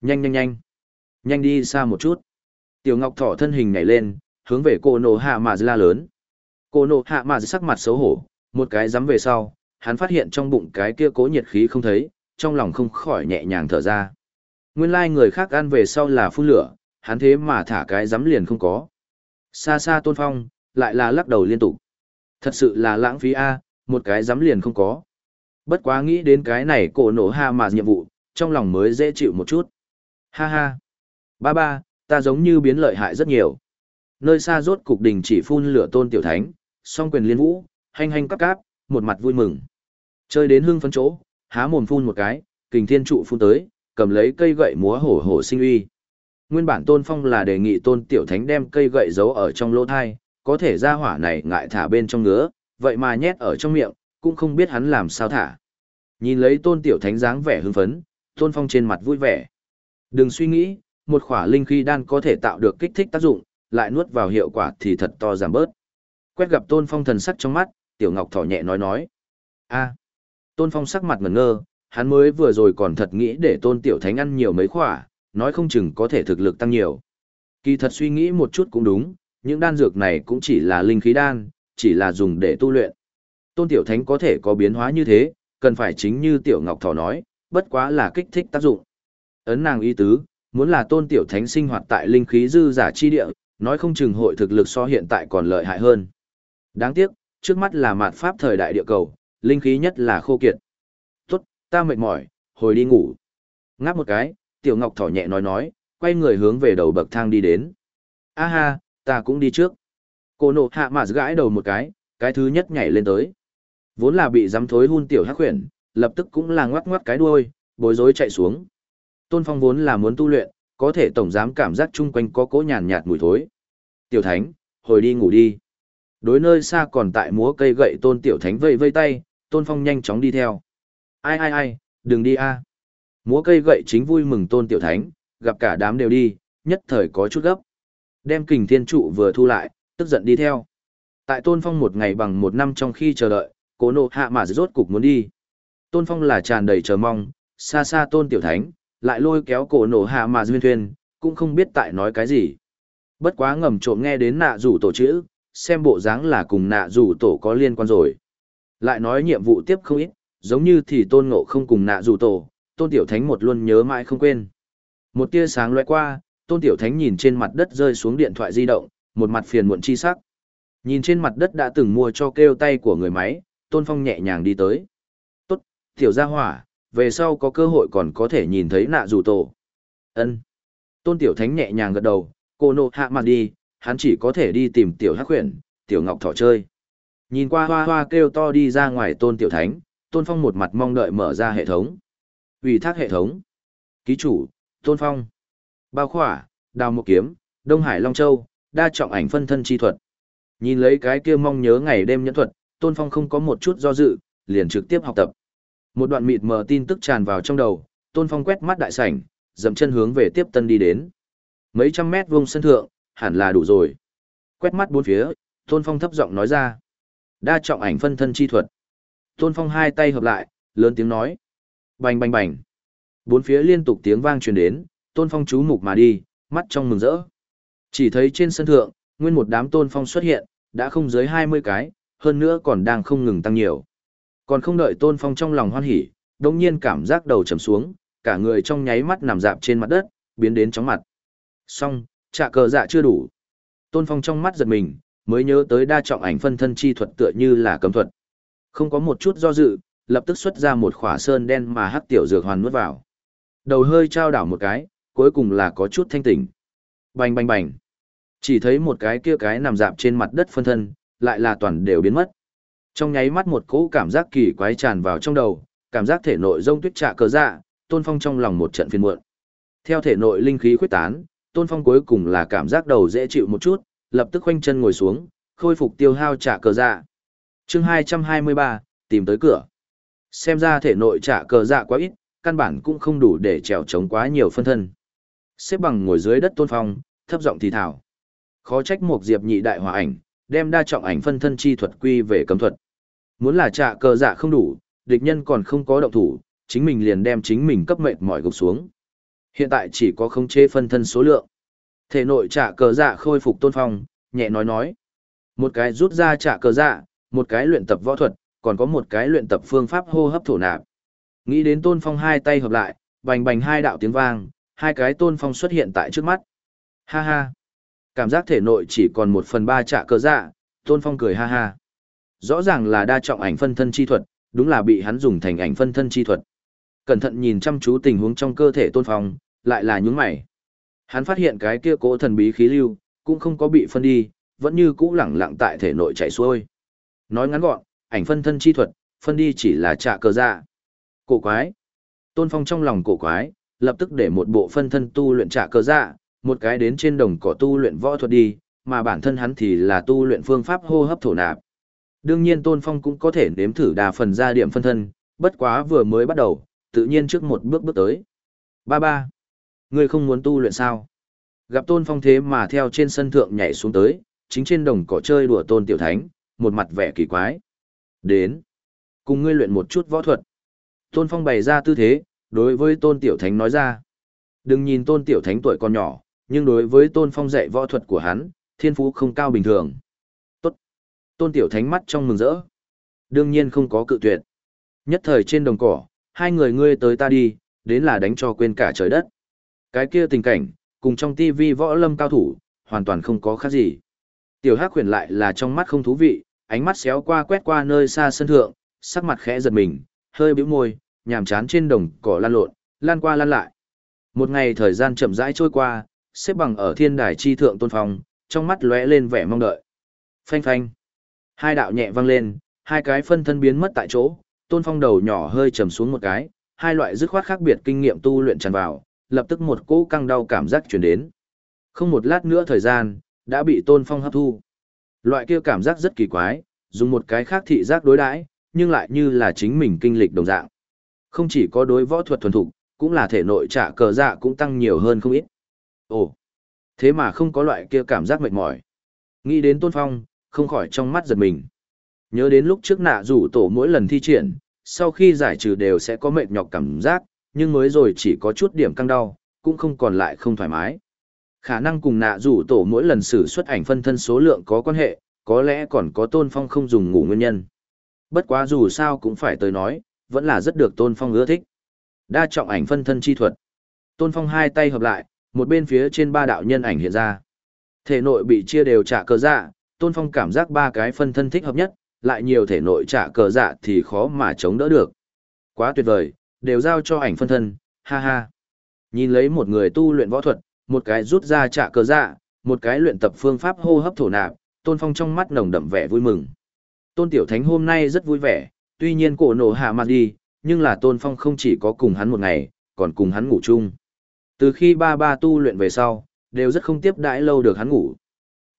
Nhanh nhanh nhanh, nhanh đi xa một chút. Tiểu Ngọc Thỏ thân hình nhảy lên, hướng về cổ nổ hạ mà la lớn cô nổ hạ mà sắc mặt xấu hổ, một cái dám về sau, hắn phát hiện trong bụng cái kia cố nhiệt khí không thấy, trong lòng không khỏi nhẹ nhàng thở ra. Nguyên lai like người khác ăn về sau là phun lửa, hắn thế mà thả cái dám liền không có. Xa xa tôn phong, lại là lắc đầu liên tục. Thật sự là lãng phí A, một cái dám liền không có. Bất quá nghĩ đến cái này cổ nổ ha mà nhiệm vụ, trong lòng mới dễ chịu một chút. Ha ha. Ba ba, ta giống như biến lợi hại rất nhiều. Nơi xa rốt cục đình chỉ phun lửa tôn tiểu thánh, song quyền liên vũ, hành hành cắp cáp, một mặt vui mừng. Chơi đến hưng phấn chỗ, há mồm phun một cái, kình thiên trụ phun tới, cầm lấy cây gậy múa hổ hổ sinh uy. Nguyên bản tôn phong là đề nghị tôn tiểu thánh đem cây gậy giấu ở trong lỗ thai, có thể ra hỏa này ngại thả bên trong ngứa, vậy mà nhét ở trong miệng, cũng không biết hắn làm sao thả. Nhìn lấy tôn tiểu thánh dáng vẻ hưng phấn, tôn phong trên mặt vui vẻ. Đừng suy nghĩ, một khỏa linh khí đan có thể tạo được kích thích tác dụng, lại nuốt vào hiệu quả thì thật to giảm bớt. Quét gặp tôn phong thần sắc trong mắt, tiểu ngọc thỏ nhẹ nói nói. a tôn phong sắc mặt ngẩn ngơ, hắn mới vừa rồi còn thật nghĩ để tôn tiểu thánh ăn nhiều mấy khỏa, nói không chừng có thể thực lực tăng nhiều. Kỳ thật suy nghĩ một chút cũng đúng, những đan dược này cũng chỉ là linh khí đan, chỉ là dùng để tu luyện. Tôn Tiểu Thánh có thể có biến hóa như thế, cần phải chính như Tiểu Ngọc Thỏ nói, bất quá là kích thích tác dụng. Ấn nàng ý tứ, muốn là Tôn Tiểu Thánh sinh hoạt tại linh khí dư giả chi địa, nói không chừng hội thực lực so hiện tại còn lợi hại hơn. Đáng tiếc, trước mắt là mạt pháp thời đại địa cầu, linh khí nhất là khô kiệt. Tốt, ta mệt mỏi, hồi đi ngủ. Ngáp một cái, Tiểu Ngọc Thỏ nhẹ nói nói, quay người hướng về đầu bậc thang đi đến. A ha, ta cũng đi trước. Cô nộ hạ mạt gãi đầu một cái, cái thứ nhất nhảy lên tới. Vốn là bị dám thối hun tiểu hắc khuyển, lập tức cũng là ngoắc ngoắc cái đuôi, bối rối chạy xuống. Tôn Phong vốn là muốn tu luyện, có thể tổng giám cảm giác chung quanh có cỗ nhàn nhạt mùi thối. Tiểu Thánh, hồi đi ngủ đi. Đối nơi xa còn tại múa cây gậy Tôn Tiểu Thánh vây vây tay, Tôn Phong nhanh chóng đi theo. Ai ai ai, đừng đi a. Múa cây gậy chính vui mừng Tôn Tiểu Thánh, gặp cả đám đều đi, nhất thời có chút gấp. Đem kình thiên trụ vừa thu lại, tức giận đi theo. Tại Tôn Phong một ngày bằng một năm trong khi chờ đợi, cố nộ hạ mà rốt cục muốn đi. Tôn Phong là tràn đầy chờ mong, xa xa Tôn Tiểu Thánh, lại lôi kéo cổ nổ hạ mà duyên thuyền, cũng không biết tại nói cái gì. Bất quá ngầm trộm nghe đến nạ rủ tổ chữ, xem bộ dáng là cùng nạ rủ tổ có liên quan rồi. Lại nói nhiệm vụ tiếp không ít, giống như thì tôn ngộ không cùng nạ dù tổ, tôn tiểu thánh một luôn nhớ mãi không quên. Một tia sáng lóe qua, tôn tiểu thánh nhìn trên mặt đất rơi xuống điện thoại di động, một mặt phiền muộn chi sắc. Nhìn trên mặt đất đã từng mua cho kêu tay của người máy, tôn phong nhẹ nhàng đi tới. Tốt, tiểu gia hỏa, về sau có cơ hội còn có thể nhìn thấy nạ dù tổ. ân Tôn tiểu thánh nhẹ nhàng gật đầu, cô nộ hạ mặt đi, hắn chỉ có thể đi tìm tiểu hắc khuyển, tiểu ngọc thỏ chơi. Nhìn qua hoa hoa kêu to đi ra ngoài tôn tiểu thánh, tôn phong một mặt mong đợi mở ra hệ thống. ủy thác hệ thống. Ký chủ, tôn phong. Bao khỏa, đào một kiếm, Đông Hải Long Châu, đa trọng ảnh phân thân chi thuật. Nhìn lấy cái kia mong nhớ ngày đêm nhẫn thuật, tôn phong không có một chút do dự, liền trực tiếp học tập. Một đoạn mịt mờ tin tức tràn vào trong đầu, tôn phong quét mắt đại sảnh, dậm chân hướng về tiếp tân đi đến. Mấy trăm mét vuông sân thượng, hẳn là đủ rồi. Quét mắt bốn phía, tôn phong thấp giọng nói ra. Đa trọng ảnh phân thân chi thuật. Tôn Phong hai tay hợp lại, lớn tiếng nói. Bành bành bành. Bốn phía liên tục tiếng vang truyền đến, Tôn Phong chú mục mà đi, mắt trong mừng rỡ. Chỉ thấy trên sân thượng, nguyên một đám Tôn Phong xuất hiện, đã không dưới 20 cái, hơn nữa còn đang không ngừng tăng nhiều. Còn không đợi Tôn Phong trong lòng hoan hỉ, đồng nhiên cảm giác đầu trầm xuống, cả người trong nháy mắt nằm dạp trên mặt đất, biến đến chóng mặt. Xong, trả cờ dạ chưa đủ. Tôn Phong trong mắt giật mình, mới nhớ tới đa trọng ảnh phân thân chi thuật tựa như là cấm thuật. Không có một chút do dự, lập tức xuất ra một khỏa sơn đen mà hắc tiểu dược hoàn nuốt vào. Đầu hơi trao đảo một cái, cuối cùng là có chút thanh tỉnh. Bành bành bành. Chỉ thấy một cái kia cái nằm dạp trên mặt đất phân thân, lại là toàn đều biến mất. Trong nháy mắt một cỗ cảm giác kỳ quái tràn vào trong đầu, cảm giác thể nội rông tuyết trạ cờ dạ, tôn phong trong lòng một trận phiền muộn. Theo thể nội linh khí khuyết tán, tôn phong cuối cùng là cảm giác đầu dễ chịu một chút, lập tức khoanh chân ngồi xuống, khôi phục tiêu hao trả cờ dạ. chương 223, tìm tới cửa. Xem ra thể nội trả cờ dạ quá ít, căn bản cũng không đủ để trèo chống quá nhiều phân thân. Xếp bằng ngồi dưới đất tôn phong, thấp giọng thì thảo. Khó trách một diệp nhị đại hòa ảnh, đem đa trọng ảnh phân thân chi thuật quy về cấm thuật. Muốn là trả cờ dạ không đủ, địch nhân còn không có động thủ, chính mình liền đem chính mình cấp mệnh mỏi gục xuống. Hiện tại chỉ có khống chế phân thân số lượng. Thể nội trả cờ dạ khôi phục tôn phong, nhẹ nói nói. Một cái rút ra trả cờ dạ, một cái luyện tập võ thuật, còn có một cái luyện tập phương pháp hô hấp thổ nạp. Nghĩ đến tôn phong hai tay hợp lại, bành bành hai đạo tiếng vang, hai cái tôn phong xuất hiện tại trước mắt. Ha ha. Cảm giác thể nội chỉ còn một phần ba trả cờ dạ, tôn phong cười ha ha. Rõ ràng là đa trọng ảnh phân thân chi thuật, đúng là bị hắn dùng thành ảnh phân thân chi thuật. Cẩn thận nhìn chăm chú tình huống trong cơ thể tôn phong, lại là nhúng mày. Hắn phát hiện cái kia cỗ thần bí khí lưu, cũng không có bị phân đi, vẫn như cũ lẳng lặng tại thể nội chảy xuôi. Nói ngắn gọn, ảnh phân thân chi thuật, phân đi chỉ là trạ cờ dạ. Cổ quái. Tôn Phong trong lòng cổ quái, lập tức để một bộ phân thân tu luyện trạ cờ dạ, một cái đến trên đồng cỏ tu luyện võ thuật đi, mà bản thân hắn thì là tu luyện phương pháp hô hấp thổ nạp. Đương nhiên Tôn Phong cũng có thể nếm thử đà phần ra điểm phân thân, bất quá vừa mới bắt đầu, tự nhiên trước một bước bước tới. Ba ba. Ngươi không muốn tu luyện sao? Gặp Tôn Phong thế mà theo trên sân thượng nhảy xuống tới, chính trên đồng cỏ chơi đùa Tôn Tiểu Thánh, một mặt vẻ kỳ quái. Đến. Cùng ngươi luyện một chút võ thuật. Tôn Phong bày ra tư thế, đối với Tôn Tiểu Thánh nói ra. Đừng nhìn Tôn Tiểu Thánh tuổi còn nhỏ, nhưng đối với Tôn Phong dạy võ thuật của hắn, thiên phú không cao bình thường. Tốt. Tôn Tiểu Thánh mắt trong mừng rỡ. Đương nhiên không có cự tuyệt. Nhất thời trên đồng cỏ, hai người ngươi tới ta đi, đến là đánh cho quên cả trời đất. Cái kia tình cảnh, cùng trong TV võ lâm cao thủ, hoàn toàn không có khác gì. Tiểu Hắc huyền lại là trong mắt không thú vị, ánh mắt xéo qua quét qua nơi xa sân thượng, sắc mặt khẽ giật mình, hơi bĩu môi, nhàm chán trên đồng cỏ lan lộn, lan qua lan lại. Một ngày thời gian chậm rãi trôi qua, xếp bằng ở thiên đài chi thượng tôn phong, trong mắt lóe lên vẻ mong đợi. Phanh phanh. Hai đạo nhẹ vang lên, hai cái phân thân biến mất tại chỗ, tôn phong đầu nhỏ hơi trầm xuống một cái, hai loại dứt khoát khác biệt kinh nghiệm tu luyện tràn vào, lập tức một cỗ căng đau cảm giác chuyển đến. Không một lát nữa thời gian, đã bị tôn phong hấp thu. Loại kia cảm giác rất kỳ quái, dùng một cái khác thị giác đối đãi, nhưng lại như là chính mình kinh lịch đồng dạng. Không chỉ có đối võ thuật thuần thục, cũng là thể nội trả cờ dạ cũng tăng nhiều hơn không ít. Ồ, thế mà không có loại kia cảm giác mệt mỏi. Nghĩ đến tôn phong, không khỏi trong mắt giật mình. Nhớ đến lúc trước nạ rủ tổ mỗi lần thi triển, sau khi giải trừ đều sẽ có mệt nhọc cảm giác, nhưng mới rồi chỉ có chút điểm căng đau, cũng không còn lại không thoải mái. Khả năng cùng nạ rủ tổ mỗi lần sử xuất ảnh phân thân số lượng có quan hệ, có lẽ còn có tôn phong không dùng ngủ nguyên nhân. Bất quá dù sao cũng phải tới nói, vẫn là rất được Tôn Phong ưa thích. Đa trọng ảnh phân thân chi thuật. Tôn Phong hai tay hợp lại, một bên phía trên ba đạo nhân ảnh hiện ra. Thể nội bị chia đều trả cờ dạ, Tôn Phong cảm giác ba cái phân thân thích hợp nhất, lại nhiều thể nội trả cờ dạ thì khó mà chống đỡ được. Quá tuyệt vời, đều giao cho ảnh phân thân, ha ha. Nhìn lấy một người tu luyện võ thuật, một cái rút ra trả cờ dạ, một cái luyện tập phương pháp hô hấp thổ nạp, Tôn Phong trong mắt nồng đậm vẻ vui mừng. Tôn Tiểu Thánh hôm nay rất vui vẻ, tuy nhiên cổ nổ hạ mặt đi, nhưng là Tôn Phong không chỉ có cùng hắn một ngày, còn cùng hắn ngủ chung. Từ khi ba ba tu luyện về sau, đều rất không tiếp đãi lâu được hắn ngủ.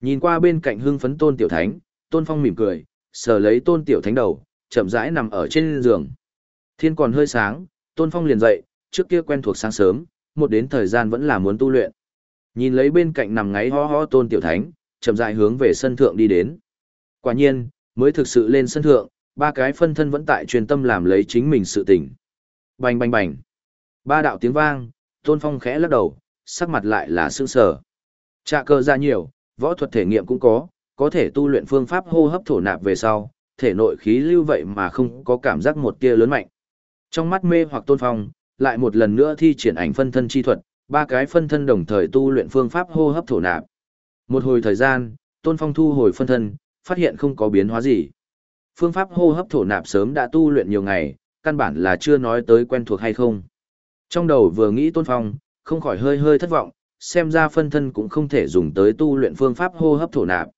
Nhìn qua bên cạnh hưng phấn Tôn Tiểu Thánh, Tôn Phong mỉm cười, sờ lấy Tôn Tiểu Thánh đầu, chậm rãi nằm ở trên giường. Thiên còn hơi sáng, Tôn Phong liền dậy, trước kia quen thuộc sáng sớm, một đến thời gian vẫn là muốn tu luyện. Nhìn lấy bên cạnh nằm ngáy ho ho Tôn Tiểu Thánh, chậm rãi hướng về sân thượng đi đến. Quả nhiên, mới thực sự lên sân thượng, ba cái phân thân vẫn tại truyền tâm làm lấy chính mình sự tỉnh. Bành bành bành. Ba đạo tiếng vang, Tôn Phong khẽ lắc đầu, sắc mặt lại là sương sờ. Trạ cơ ra nhiều, võ thuật thể nghiệm cũng có, có thể tu luyện phương pháp hô hấp thổ nạp về sau, thể nội khí lưu vậy mà không có cảm giác một tia lớn mạnh. Trong mắt mê hoặc Tôn Phong, lại một lần nữa thi triển ảnh phân thân chi thuật, ba cái phân thân đồng thời tu luyện phương pháp hô hấp thổ nạp. Một hồi thời gian, Tôn Phong thu hồi phân thân, phát hiện không có biến hóa gì. Phương pháp hô hấp thổ nạp sớm đã tu luyện nhiều ngày, căn bản là chưa nói tới quen thuộc hay không. Trong đầu vừa nghĩ Tôn Phong, không khỏi hơi hơi thất vọng, xem ra phân thân cũng không thể dùng tới tu luyện phương pháp hô hấp thổ nạp.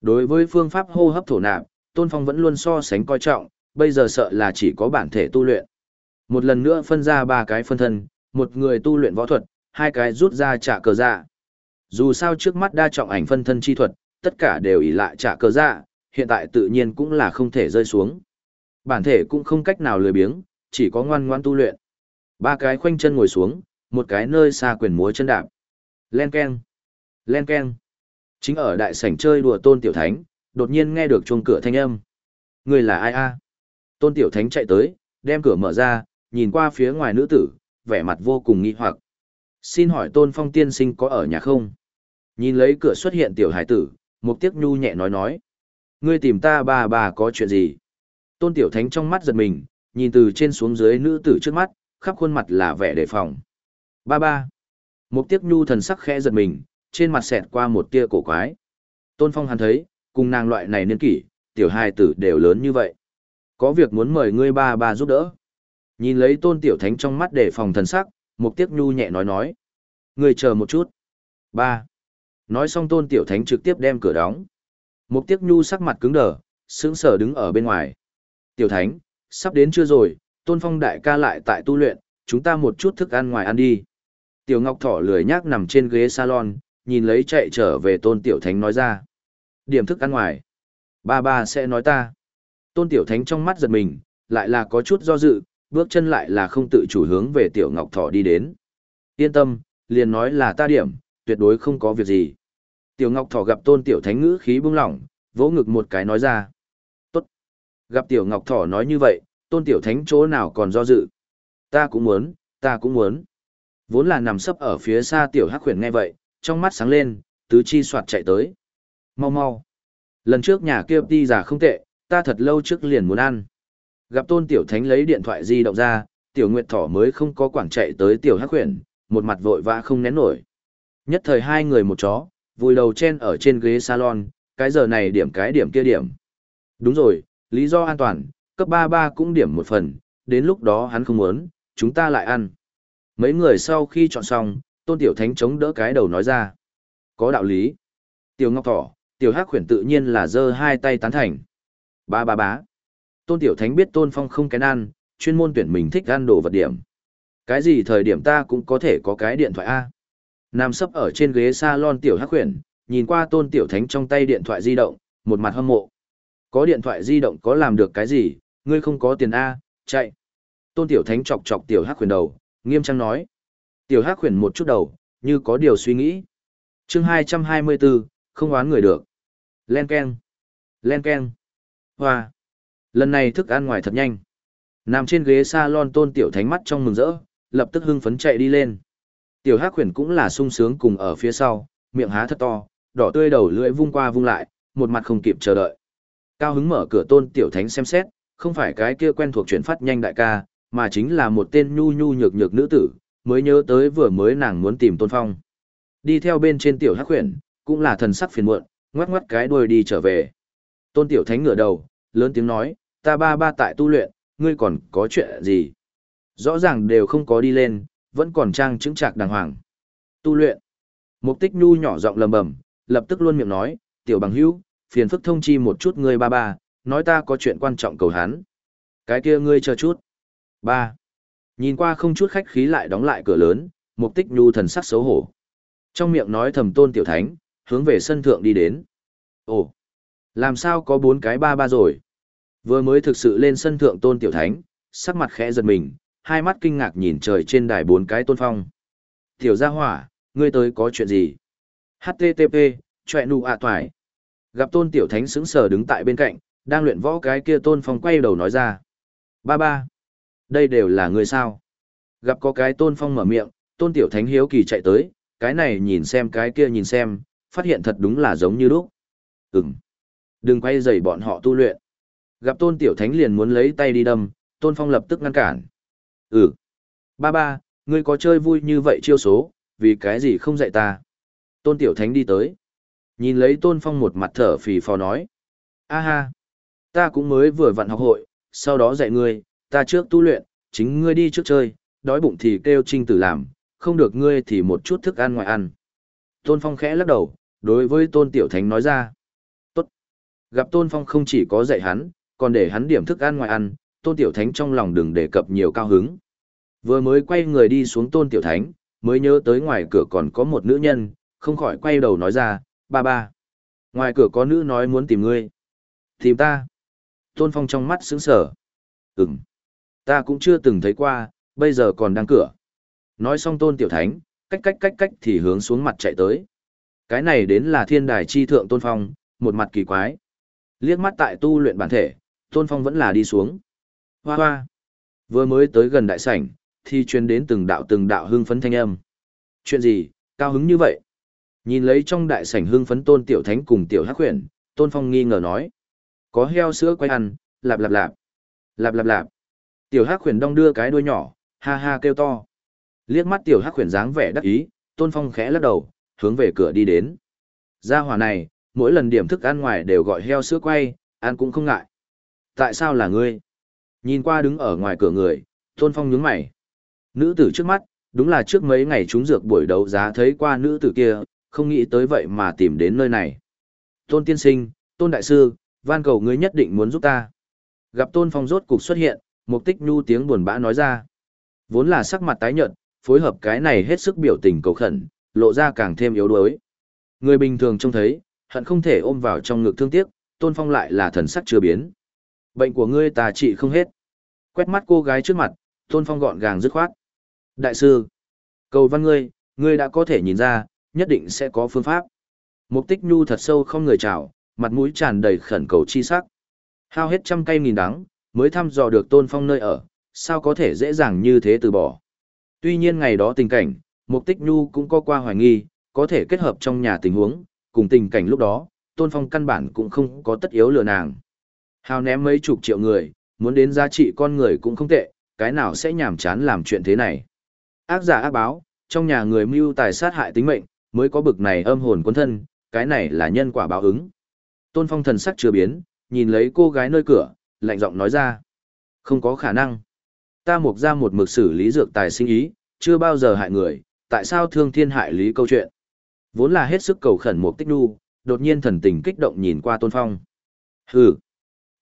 Đối với phương pháp hô hấp thổ nạp, Tôn Phong vẫn luôn so sánh coi trọng, bây giờ sợ là chỉ có bản thể tu luyện. Một lần nữa phân ra ba cái phân thân, một người tu luyện võ thuật, hai cái rút ra trả cờ dạ. Dù sao trước mắt đa trọng ảnh phân thân chi thuật, tất cả đều ỷ lại trả cờ dạ, hiện tại tự nhiên cũng là không thể rơi xuống. Bản thể cũng không cách nào lười biếng, chỉ có ngoan ngoan tu luyện. Ba cái khoanh chân ngồi xuống, một cái nơi xa quyền múa chân đạp. Len keng, len keng. Chính ở đại sảnh chơi đùa Tôn Tiểu Thánh, đột nhiên nghe được chuông cửa thanh âm. Người là ai a? Tôn Tiểu Thánh chạy tới, đem cửa mở ra, nhìn qua phía ngoài nữ tử, vẻ mặt vô cùng nghi hoặc. Xin hỏi Tôn Phong tiên sinh có ở nhà không? Nhìn lấy cửa xuất hiện tiểu hải tử, Mục Tiếc Nhu nhẹ nói nói. Ngươi tìm ta bà bà có chuyện gì? Tôn Tiểu Thánh trong mắt giật mình, nhìn từ trên xuống dưới nữ tử trước mắt, khắp khuôn mặt là vẻ đề phòng. Ba ba. Mục Tiếc Nhu thần sắc khẽ giật mình, trên mặt xẹt qua một tia cổ quái. Tôn Phong hắn thấy, cùng nàng loại này niên kỷ, tiểu hài tử đều lớn như vậy. Có việc muốn mời ngươi ba ba giúp đỡ. Nhìn lấy Tôn Tiểu Thánh trong mắt để phòng thần sắc, Mục Tiếc Nhu nhẹ nói nói. người chờ một chút. Ba. Nói xong Tôn Tiểu Thánh trực tiếp đem cửa đóng. Mục Tiếc Nhu sắc mặt cứng đờ, sững sờ đứng ở bên ngoài. Tiểu Thánh, sắp đến chưa rồi, Tôn Phong đại ca lại tại tu luyện, chúng ta một chút thức ăn ngoài ăn đi. Tiểu Ngọc Thỏ lười nhác nằm trên ghế salon, nhìn lấy chạy trở về Tôn Tiểu Thánh nói ra. Điểm thức ăn ngoài. Ba ba sẽ nói ta. Tôn Tiểu Thánh trong mắt giật mình, lại là có chút do dự, bước chân lại là không tự chủ hướng về Tiểu Ngọc Thỏ đi đến. Yên tâm, liền nói là ta điểm, tuyệt đối không có việc gì. Tiểu Ngọc Thỏ gặp Tôn Tiểu Thánh ngữ khí bưng lỏng, vỗ ngực một cái nói ra. Tốt. Gặp Tiểu Ngọc Thỏ nói như vậy, Tôn Tiểu Thánh chỗ nào còn do dự. Ta cũng muốn, ta cũng muốn. Vốn là nằm sấp ở phía xa Tiểu Hắc Huyền nghe vậy, trong mắt sáng lên, tứ chi soạt chạy tới. Mau mau. Lần trước nhà kia đi giả không tệ, ta thật lâu trước liền muốn ăn. Gặp Tôn Tiểu Thánh lấy điện thoại di động ra, Tiểu Nguyệt Thỏ mới không có quảng chạy tới Tiểu Hắc Huyền, một mặt vội vã không nén nổi. Nhất thời hai người một chó, vùi đầu chen ở trên ghế salon, cái giờ này điểm cái điểm kia điểm. Đúng rồi, lý do an toàn, cấp 33 cũng điểm một phần, đến lúc đó hắn không muốn, chúng ta lại ăn. Mấy người sau khi chọn xong, Tôn Tiểu Thánh chống đỡ cái đầu nói ra. Có đạo lý. Tiểu Ngọc Thỏ, Tiểu Hắc Huyền tự nhiên là giơ hai tay tán thành. Ba ba bá. Tôn Tiểu Thánh biết Tôn Phong không kén ăn, chuyên môn tuyển mình thích ăn đồ vật điểm. Cái gì thời điểm ta cũng có thể có cái điện thoại A. Nam sấp ở trên ghế salon tiểu hắc huyền, nhìn qua tôn tiểu thánh trong tay điện thoại di động, một mặt hâm mộ. Có điện thoại di động có làm được cái gì, ngươi không có tiền A, chạy. Tôn tiểu thánh chọc chọc tiểu hắc huyền đầu, nghiêm trang nói. Tiểu hắc huyền một chút đầu, như có điều suy nghĩ. chương 224, không oán người được. Len Ken. Len Ken. Hoa. Lần này thức ăn ngoài thật nhanh. Nằm trên ghế salon tôn tiểu thánh mắt trong mừng rỡ, lập tức hưng phấn chạy đi lên. Tiểu Hắc Huyền cũng là sung sướng cùng ở phía sau, miệng há thật to, đỏ tươi đầu lưỡi vung qua vung lại, một mặt không kịp chờ đợi. Cao hứng mở cửa Tôn Tiểu Thánh xem xét, Không phải cái kia quen thuộc chuyển phát nhanh đại ca, mà chính là một tên nhu nhu nhược nhược nữ tử, mới nhớ tới vừa mới nàng muốn tìm Tôn Phong. Đi theo bên trên tiểu hắc huyền, cũng là thần sắc phiền muộn, ngoắc ngoắc cái đuôi đi trở về. Tôn Tiểu Thánh ngửa đầu, lớn tiếng nói, ta ba ba tại tu luyện, ngươi còn có chuyện gì? Rõ ràng đều không có đi lên, vẫn còn trang chứng trạc đàng hoàng. Tu luyện. Mục tích nhu nhỏ giọng lầm bầm, lập tức luôn miệng nói, tiểu bằng hữu, phiền phức thông chi một chút ngươi ba ba, nói ta có chuyện quan trọng cầu hắn. Cái kia ngươi chờ chút. Ba. Nhìn qua không chút khách khí lại đóng lại cửa lớn, mục tích nhu thần sắc xấu hổ. Trong miệng nói thầm tôn tiểu thánh, hướng về sân thượng đi đến. Ồ, làm sao có bốn cái ba ba rồi? Vừa mới thực sự lên sân thượng tôn tiểu thánh, sắc mặt khẽ giật mình, hai mắt kinh ngạc nhìn trời trên đài bốn cái tôn phong. Tiểu gia hỏa, ngươi tới có chuyện gì? HTTP, chọe nụ ạ toài. Gặp tôn tiểu thánh sững sờ đứng tại bên cạnh, đang luyện võ cái kia tôn phong quay đầu nói ra. Ba ba, đây đều là người sao? Gặp có cái tôn phong mở miệng, tôn tiểu thánh hiếu kỳ chạy tới, cái này nhìn xem cái kia nhìn xem, phát hiện thật đúng là giống như lúc. Ừm. Đừng quay dày bọn họ tu luyện. Gặp tôn tiểu thánh liền muốn lấy tay đi đâm, tôn phong lập tức ngăn cản. Ừ. Ba ba, ngươi có chơi vui như vậy chiêu số, vì cái gì không dạy ta? Tôn tiểu thánh đi tới. Nhìn lấy tôn phong một mặt thở phì phò nói. A ha. Ta cũng mới vừa vặn học hội, sau đó dạy ngươi, ta trước tu luyện, chính ngươi đi trước chơi, đói bụng thì kêu trinh tử làm, không được ngươi thì một chút thức ăn ngoài ăn. Tôn Phong khẽ lắc đầu, đối với Tôn Tiểu Thánh nói ra. Tốt. Gặp Tôn Phong không chỉ có dạy hắn, còn để hắn điểm thức ăn ngoài ăn, Tôn Tiểu Thánh trong lòng đừng đề cập nhiều cao hứng. Vừa mới quay người đi xuống Tôn Tiểu Thánh, mới nhớ tới ngoài cửa còn có một nữ nhân, không khỏi quay đầu nói ra, ba ba. Ngoài cửa có nữ nói muốn tìm ngươi. Tìm ta. Tôn Phong trong mắt sững sờ. Ừm. Ta cũng chưa từng thấy qua, bây giờ còn đang cửa. Nói xong tôn tiểu thánh, cách cách cách cách thì hướng xuống mặt chạy tới. Cái này đến là thiên đài chi thượng tôn phong, một mặt kỳ quái. Liếc mắt tại tu luyện bản thể, tôn phong vẫn là đi xuống. Hoa hoa. Vừa mới tới gần đại sảnh, thì truyền đến từng đạo từng đạo hưng phấn thanh âm. Chuyện gì, cao hứng như vậy? Nhìn lấy trong đại sảnh hưng phấn tôn tiểu thánh cùng tiểu hắc huyền, tôn phong nghi ngờ nói. Có heo sữa quay ăn, lạp lạp lạp. Lạp lạp lạp. Tiểu hắc huyền đong đưa cái đuôi nhỏ, ha ha kêu to. Liếc mắt tiểu hắc huyền dáng vẻ đắc ý, Tôn Phong khẽ lắc đầu, hướng về cửa đi đến. Gia hỏa này, mỗi lần điểm thức ăn ngoài đều gọi heo sữa quay, ăn cũng không ngại. Tại sao là ngươi? Nhìn qua đứng ở ngoài cửa người, Tôn Phong nhướng mày. Nữ tử trước mắt, đúng là trước mấy ngày chúng dược buổi đấu giá thấy qua nữ tử kia, không nghĩ tới vậy mà tìm đến nơi này. Tôn tiên sinh, Tôn đại sư, van cầu ngươi nhất định muốn giúp ta. Gặp Tôn Phong rốt cục xuất hiện, Mục Tích Nhu tiếng buồn bã nói ra. Vốn là sắc mặt tái nhợt, phối hợp cái này hết sức biểu tình cầu khẩn, lộ ra càng thêm yếu đuối. Người bình thường trông thấy, hận không thể ôm vào trong ngực thương tiếc, Tôn Phong lại là thần sắc chưa biến. Bệnh của ngươi ta trị không hết. Quét mắt cô gái trước mặt, Tôn Phong gọn gàng dứt khoát. Đại sư, cầu văn ngươi, ngươi đã có thể nhìn ra, nhất định sẽ có phương pháp. Mục tích nhu thật sâu không người chào, mặt mũi tràn đầy khẩn cầu chi sắc. Hao hết trăm cây nghìn đắng, mới thăm dò được Tôn Phong nơi ở, sao có thể dễ dàng như thế từ bỏ. Tuy nhiên ngày đó tình cảnh, Mục Tích Nhu cũng có qua hoài nghi, có thể kết hợp trong nhà tình huống, cùng tình cảnh lúc đó, Tôn Phong căn bản cũng không có tất yếu lừa nàng. Hào ném mấy chục triệu người, muốn đến giá trị con người cũng không tệ, cái nào sẽ nhảm chán làm chuyện thế này. Ác giả ác báo, trong nhà người mưu tài sát hại tính mệnh, mới có bực này âm hồn quân thân, cái này là nhân quả báo ứng. Tôn Phong thần sắc chưa biến, nhìn lấy cô gái nơi cửa, lạnh giọng nói ra. Không có khả năng. Ta mục ra một mực xử lý dược tài sinh ý, chưa bao giờ hại người, tại sao thương thiên hại lý câu chuyện. Vốn là hết sức cầu khẩn mục tích đu, đột nhiên thần tình kích động nhìn qua tôn phong. Hừ,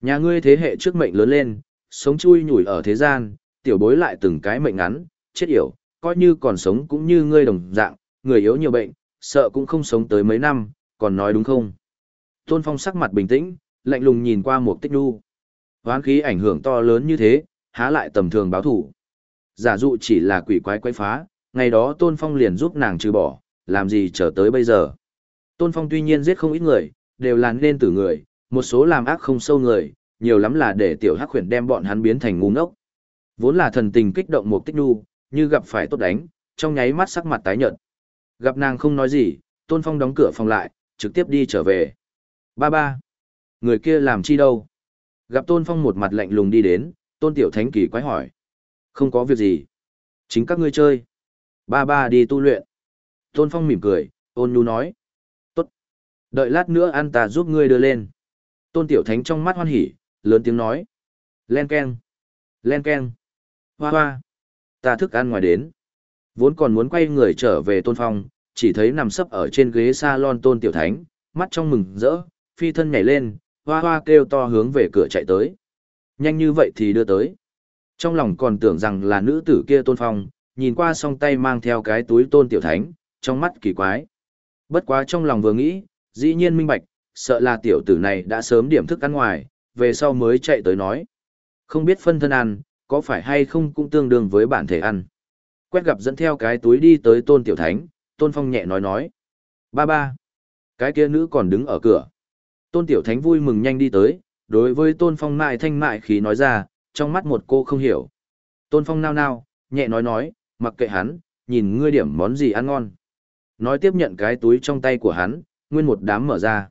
nhà ngươi thế hệ trước mệnh lớn lên, sống chui nhủi ở thế gian, tiểu bối lại từng cái mệnh ngắn, chết yểu, coi như còn sống cũng như ngươi đồng dạng, người yếu nhiều bệnh, sợ cũng không sống tới mấy năm, còn nói đúng không? Tôn Phong sắc mặt bình tĩnh, lạnh lùng nhìn qua một tích đu. Hoán khí ảnh hưởng to lớn như thế, há lại tầm thường báo thủ. Giả dụ chỉ là quỷ quái quái phá, ngày đó Tôn Phong liền giúp nàng trừ bỏ, làm gì chờ tới bây giờ. Tôn Phong tuy nhiên giết không ít người, đều là nên tử người, một số làm ác không sâu người, nhiều lắm là để tiểu hắc khuyển đem bọn hắn biến thành ngu ngốc. Vốn là thần tình kích động một tích nu, như gặp phải tốt đánh, trong nháy mắt sắc mặt tái nhợt. Gặp nàng không nói gì, Tôn Phong đóng cửa phòng lại, trực tiếp đi trở về. Ba ba. Người kia làm chi đâu? Gặp Tôn Phong một mặt lạnh lùng đi đến, Tôn Tiểu Thánh kỳ quái hỏi. Không có việc gì. Chính các ngươi chơi. Ba ba đi tu luyện. Tôn Phong mỉm cười, ôn nhu nói. Tốt. Đợi lát nữa ăn ta giúp ngươi đưa lên. Tôn Tiểu Thánh trong mắt hoan hỉ, lớn tiếng nói. Len keng. Len keng. Hoa hoa. Ta thức ăn ngoài đến. Vốn còn muốn quay người trở về Tôn Phong, chỉ thấy nằm sấp ở trên ghế salon Tôn Tiểu Thánh, mắt trong mừng rỡ, phi thân nhảy lên, hoa hoa kêu to hướng về cửa chạy tới. Nhanh như vậy thì đưa tới. Trong lòng còn tưởng rằng là nữ tử kia Tôn Phong, nhìn qua song tay mang theo cái túi Tôn Tiểu Thánh, trong mắt kỳ quái. Bất quá trong lòng vừa nghĩ, dĩ nhiên minh bạch, sợ là tiểu tử này đã sớm điểm thức ăn ngoài, về sau mới chạy tới nói. Không biết phân thân ăn, có phải hay không cũng tương đương với bản thể ăn. Quét gặp dẫn theo cái túi đi tới tôn tiểu thánh, tôn phong nhẹ nói nói. Ba ba. Cái kia nữ còn đứng ở cửa. Tôn tiểu thánh vui mừng nhanh đi tới, đối với tôn phong mại thanh mại khí nói ra, trong mắt một cô không hiểu. Tôn phong nao nao, nhẹ nói nói, mặc kệ hắn, nhìn ngươi điểm món gì ăn ngon. Nói tiếp nhận cái túi trong tay của hắn, nguyên một đám mở ra.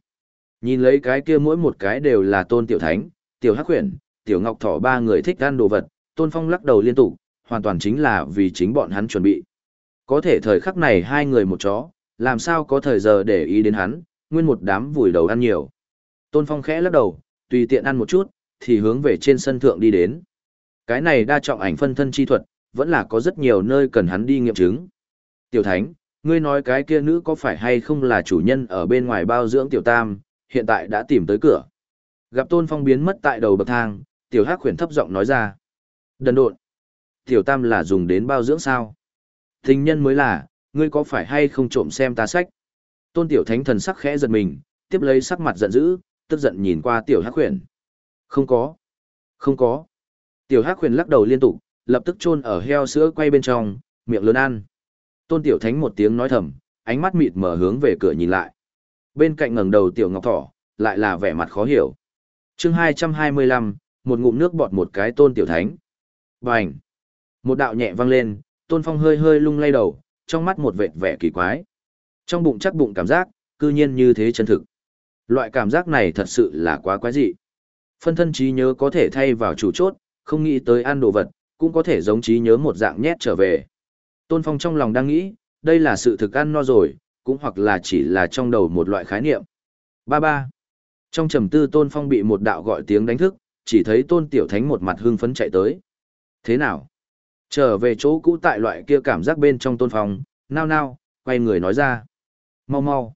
Nhìn lấy cái kia mỗi một cái đều là tôn tiểu thánh, tiểu hắc huyền, tiểu ngọc thỏ ba người thích ăn đồ vật, tôn phong lắc đầu liên tục, hoàn toàn chính là vì chính bọn hắn chuẩn bị. Có thể thời khắc này hai người một chó, làm sao có thời giờ để ý đến hắn, nguyên một đám vùi đầu ăn nhiều. Tôn phong khẽ lắc đầu, tùy tiện ăn một chút, thì hướng về trên sân thượng đi đến. Cái này đa trọng ảnh phân thân chi thuật, vẫn là có rất nhiều nơi cần hắn đi nghiệm chứng. Tiểu thánh, ngươi nói cái kia nữ có phải hay không là chủ nhân ở bên ngoài bao dưỡng tiểu tam, hiện tại đã tìm tới cửa. Gặp Tôn Phong biến mất tại đầu bậc thang, tiểu hắc khuyển thấp giọng nói ra. Đần độn. Tiểu tam là dùng đến bao dưỡng sao? Tình nhân mới là, ngươi có phải hay không trộm xem ta sách? Tôn tiểu thánh thần sắc khẽ giật mình, tiếp lấy sắc mặt giận dữ, tức giận nhìn qua tiểu hắc khuyển. Không có. Không có. Tiểu hắc khuyển lắc đầu liên tục, lập tức chôn ở heo sữa quay bên trong, miệng lớn ăn. Tôn tiểu thánh một tiếng nói thầm, ánh mắt mịt mở hướng về cửa nhìn lại. Bên cạnh ngẩng đầu tiểu ngọc thỏ, lại là vẻ mặt khó hiểu. chương 225, một ngụm nước bọt một cái tôn tiểu thánh. Bành! Một đạo nhẹ vang lên, tôn phong hơi hơi lung lay đầu, trong mắt một vệt vẻ kỳ quái. Trong bụng chắc bụng cảm giác, cư nhiên như thế chân thực. Loại cảm giác này thật sự là quá quái dị. Phân thân trí nhớ có thể thay vào chủ chốt, không nghĩ tới ăn đồ vật, cũng có thể giống trí nhớ một dạng nhét trở về. Tôn Phong trong lòng đang nghĩ, đây là sự thực ăn no rồi, cũng hoặc là chỉ là trong đầu một loại khái niệm. Ba ba. Trong trầm tư Tôn Phong bị một đạo gọi tiếng đánh thức, chỉ thấy Tôn Tiểu Thánh một mặt hưng phấn chạy tới. Thế nào? Trở về chỗ cũ tại loại kia cảm giác bên trong Tôn Phong, nao nao, quay người nói ra. Mau mau.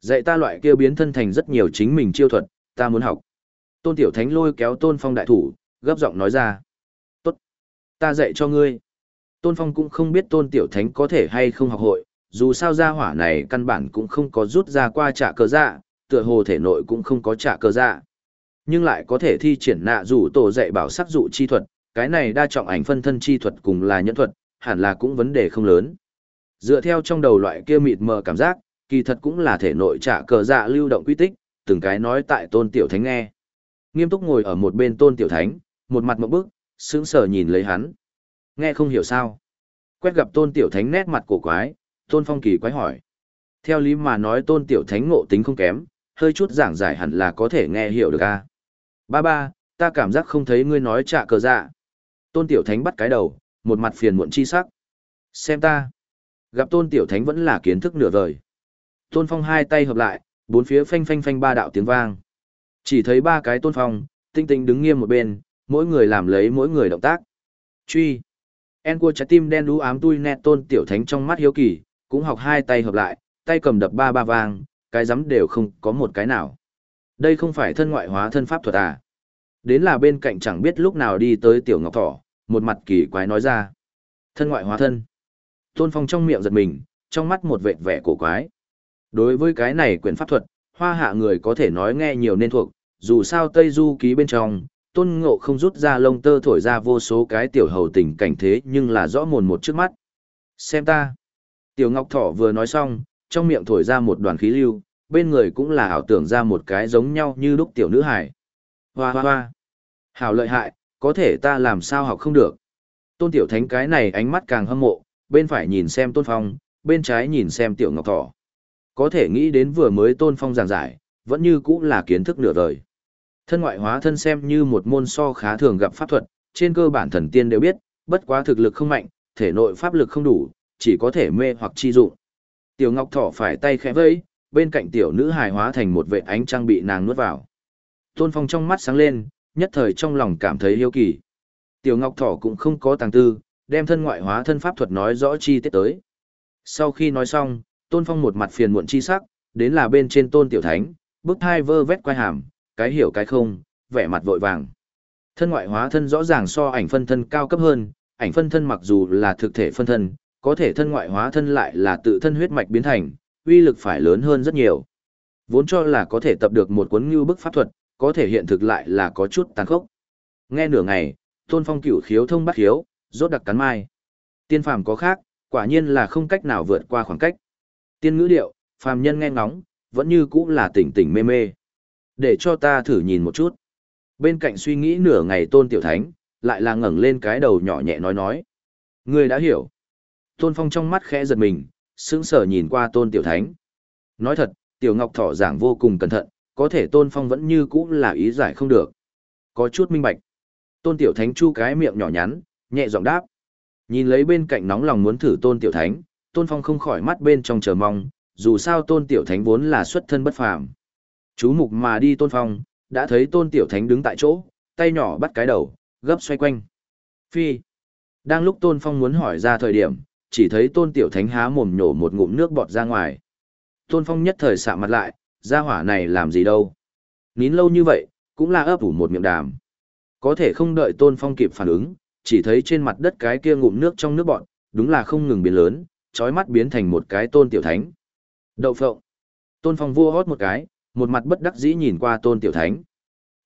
Dạy ta loại kia biến thân thành rất nhiều chính mình chiêu thuật, ta muốn học. Tôn Tiểu Thánh lôi kéo Tôn Phong đại thủ, gấp giọng nói ra. Tốt. Ta dạy cho ngươi. Tôn Phong cũng không biết Tôn Tiểu Thánh có thể hay không học hội, dù sao gia hỏa này căn bản cũng không có rút ra qua trả cờ dạ, tựa hồ thể nội cũng không có trả cờ dạ. Nhưng lại có thể thi triển nạ rủ tổ dạy bảo sắc dụ chi thuật, cái này đa trọng ảnh phân thân chi thuật cùng là nhẫn thuật, hẳn là cũng vấn đề không lớn. Dựa theo trong đầu loại kia mịt mờ cảm giác, kỳ thật cũng là thể nội trả cờ dạ lưu động quy tích, từng cái nói tại tôn tiểu thánh nghe. Nghiêm túc ngồi ở một bên tôn tiểu thánh, một mặt một bức, sững sờ nhìn lấy hắn. Nghe không hiểu sao. Quét gặp tôn tiểu thánh nét mặt cổ quái, tôn phong kỳ quái hỏi. Theo lý mà nói tôn tiểu thánh ngộ tính không kém, hơi chút giảng giải hẳn là có thể nghe hiểu được a. Ba ba, ta cảm giác không thấy ngươi nói trả cờ dạ. Tôn tiểu thánh bắt cái đầu, một mặt phiền muộn chi sắc. Xem ta. Gặp tôn tiểu thánh vẫn là kiến thức nửa vời. Tôn phong hai tay hợp lại, bốn phía phanh phanh phanh ba đạo tiếng vang. Chỉ thấy ba cái tôn phong, tinh tinh đứng nghiêm một bên, mỗi người làm lấy mỗi người động tác. Truy. En cua trái tim đen đú ám tui nẹt tôn tiểu thánh trong mắt hiếu kỳ, cũng học hai tay hợp lại, tay cầm đập ba ba vang, cái giấm đều không có một cái nào. Đây không phải thân ngoại hóa thân pháp thuật à. Đến là bên cạnh chẳng biết lúc nào đi tới tiểu ngọc thỏ, một mặt kỳ quái nói ra. Thân ngoại hóa thân. Tôn phong trong miệng giật mình, trong mắt một vệt vẻ cổ quái. Đối với cái này quyền pháp thuật, hoa hạ người có thể nói nghe nhiều nên thuộc, dù sao Tây Du ký bên trong, tôn ngộ không rút ra lông tơ thổi ra vô số cái tiểu hầu tình cảnh thế nhưng là rõ mồn một trước mắt. Xem ta. Tiểu Ngọc Thỏ vừa nói xong, trong miệng thổi ra một đoàn khí lưu, bên người cũng là ảo tưởng ra một cái giống nhau như đúc tiểu nữ hải. Hoa hoa hoa. Hảo lợi hại, có thể ta làm sao học không được. Tôn Tiểu Thánh cái này ánh mắt càng hâm mộ, bên phải nhìn xem Tôn Phong, bên trái nhìn xem Tiểu Ngọc Thỏ. Có thể nghĩ đến vừa mới Tôn Phong giảng giải, vẫn như cũng là kiến thức nửa đời. Thân ngoại hóa thân xem như một môn so khá thường gặp pháp thuật, trên cơ bản thần tiên đều biết, bất quá thực lực không mạnh, thể nội pháp lực không đủ, chỉ có thể mê hoặc chi dụng. Tiểu Ngọc Thỏ phải tay khẽ vẫy, bên cạnh tiểu nữ hài hóa thành một vệ ánh trăng bị nàng nuốt vào. Tôn Phong trong mắt sáng lên, nhất thời trong lòng cảm thấy hiếu kỳ. Tiểu Ngọc Thỏ cũng không có tàng tư, đem thân ngoại hóa thân pháp thuật nói rõ chi tiết tới. Sau khi nói xong, Tôn Phong một mặt phiền muộn chi sắc, đến là bên trên Tôn Tiểu Thánh, bức thai vơ vét quay hàm, cái hiểu cái không, vẻ mặt vội vàng. Thân ngoại hóa thân rõ ràng so ảnh phân thân cao cấp hơn, ảnh phân thân mặc dù là thực thể phân thân, có thể thân ngoại hóa thân lại là tự thân huyết mạch biến thành, uy lực phải lớn hơn rất nhiều. Vốn cho là có thể tập được một cuốn như bức pháp thuật, có thể hiện thực lại là có chút tàn khốc. Nghe nửa ngày, Tôn Phong cửu khiếu thông bắt khiếu, rốt đặc cắn mai. Tiên phàm có khác, quả nhiên là không cách nào vượt qua khoảng cách. Tiên ngữ điệu, phàm nhân nghe ngóng, vẫn như cũ là tỉnh tỉnh mê mê. Để cho ta thử nhìn một chút. Bên cạnh suy nghĩ nửa ngày Tôn Tiểu Thánh, lại là ngẩng lên cái đầu nhỏ nhẹ nói nói. Ngươi đã hiểu. Tôn Phong trong mắt khẽ giật mình, sững sờ nhìn qua Tôn Tiểu Thánh. Nói thật, Tiểu Ngọc Thỏ giảng vô cùng cẩn thận, có thể Tôn Phong vẫn như cũ là ý giải không được. Có chút minh bạch. Tôn Tiểu Thánh chu cái miệng nhỏ nhắn, nhẹ giọng đáp. Nhìn lấy bên cạnh nóng lòng muốn thử Tôn Tiểu Thánh, Tôn Phong không khỏi mắt bên trong chờ mong, dù sao Tôn Tiểu Thánh vốn là xuất thân bất phàm. Chú mục mà đi Tôn Phong, đã thấy Tôn Tiểu Thánh đứng tại chỗ, tay nhỏ bắt cái đầu, gấp xoay quanh. Phi. Đang lúc Tôn Phong muốn hỏi ra thời điểm, chỉ thấy Tôn Tiểu Thánh há mồm nhổ một ngụm nước bọt ra ngoài. Tôn Phong nhất thời sạm mặt lại, ra hỏa này làm gì đâu. Nín lâu như vậy, cũng là ấp ủ một miệng đàm. Có thể không đợi Tôn Phong kịp phản ứng, chỉ thấy trên mặt đất cái kia ngụm nước trong nước bọt, đúng là không ngừng biến lớn, chói mắt biến thành một cái Tôn Tiểu Thánh. Đậu phộng. Tôn Phong vua hót một cái, một mặt bất đắc dĩ nhìn qua Tôn Tiểu Thánh.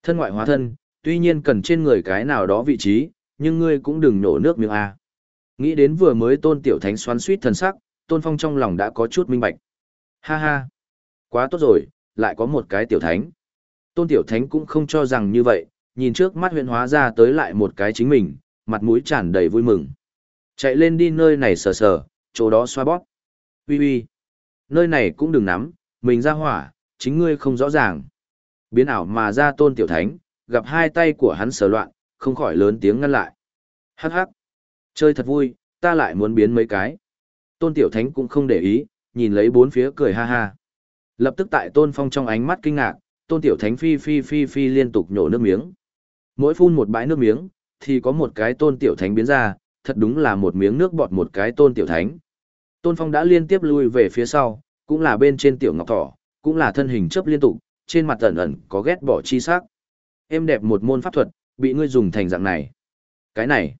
Thân ngoại hóa thân, tuy nhiên cần trên người cái nào đó vị trí, nhưng ngươi cũng đừng nổ nước miếng a. Nghĩ đến vừa mới tôn tiểu thánh xoắn suýt thần sắc, tôn phong trong lòng đã có chút minh bạch. Ha ha, quá tốt rồi, lại có một cái tiểu thánh. Tôn tiểu thánh cũng không cho rằng như vậy, nhìn trước mắt huyện hóa ra tới lại một cái chính mình, mặt mũi tràn đầy vui mừng. Chạy lên đi nơi này sờ sờ, chỗ đó xoa bóp. Ui ui, nơi này cũng đừng nắm, mình ra hỏa, chính ngươi không rõ ràng. Biến ảo mà ra tôn tiểu thánh, gặp hai tay của hắn sờ loạn, không khỏi lớn tiếng ngăn lại. Hắc hắc, chơi thật vui, ta lại muốn biến mấy cái. Tôn Tiểu Thánh cũng không để ý, nhìn lấy bốn phía cười ha ha. Lập tức tại Tôn Phong trong ánh mắt kinh ngạc, Tôn Tiểu Thánh phi phi phi phi liên tục nhổ nước miếng. Mỗi phun một bãi nước miếng, thì có một cái Tôn Tiểu Thánh biến ra, thật đúng là một miếng nước bọt một cái Tôn Tiểu Thánh. Tôn Phong đã liên tiếp lui về phía sau, cũng là bên trên Tiểu Ngọc Thỏ, cũng là thân hình chấp liên tục, trên mặt ẩn ẩn có ghét bỏ chi sắc. Em đẹp một môn pháp thuật, bị ngươi dùng thành dạng này. Cái này,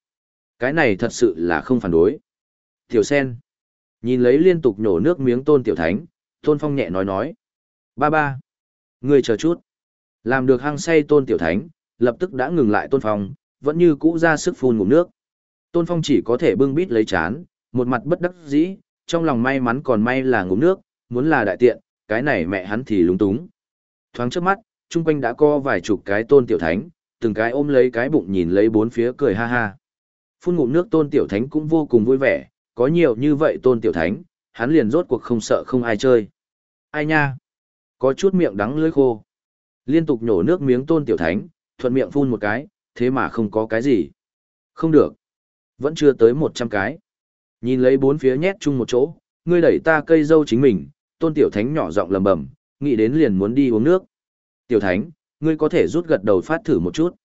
cái này thật sự là không phản đối. Tiểu sen, nhìn lấy liên tục nhổ nước miếng tôn tiểu thánh, tôn phong nhẹ nói nói. Ba ba, ngươi chờ chút. Làm được hăng say tôn tiểu thánh, lập tức đã ngừng lại tôn phong, vẫn như cũ ra sức phun ngụm nước. Tôn phong chỉ có thể bưng bít lấy chán, một mặt bất đắc dĩ, trong lòng may mắn còn may là ngụm nước, muốn là đại tiện, cái này mẹ hắn thì lúng túng. Thoáng trước mắt, chung quanh đã co vài chục cái tôn tiểu thánh, từng cái ôm lấy cái bụng nhìn lấy bốn phía cười ha ha. Phun ngụm nước tôn tiểu thánh cũng vô cùng vui vẻ, có nhiều như vậy tôn tiểu thánh, hắn liền rốt cuộc không sợ không ai chơi. Ai nha? Có chút miệng đắng lưỡi khô. Liên tục nhổ nước miếng tôn tiểu thánh, thuận miệng phun một cái, thế mà không có cái gì. Không được. Vẫn chưa tới một trăm cái. Nhìn lấy bốn phía nhét chung một chỗ, ngươi đẩy ta cây dâu chính mình, tôn tiểu thánh nhỏ giọng lầm bầm, nghĩ đến liền muốn đi uống nước. Tiểu thánh, ngươi có thể rút gật đầu phát thử một chút.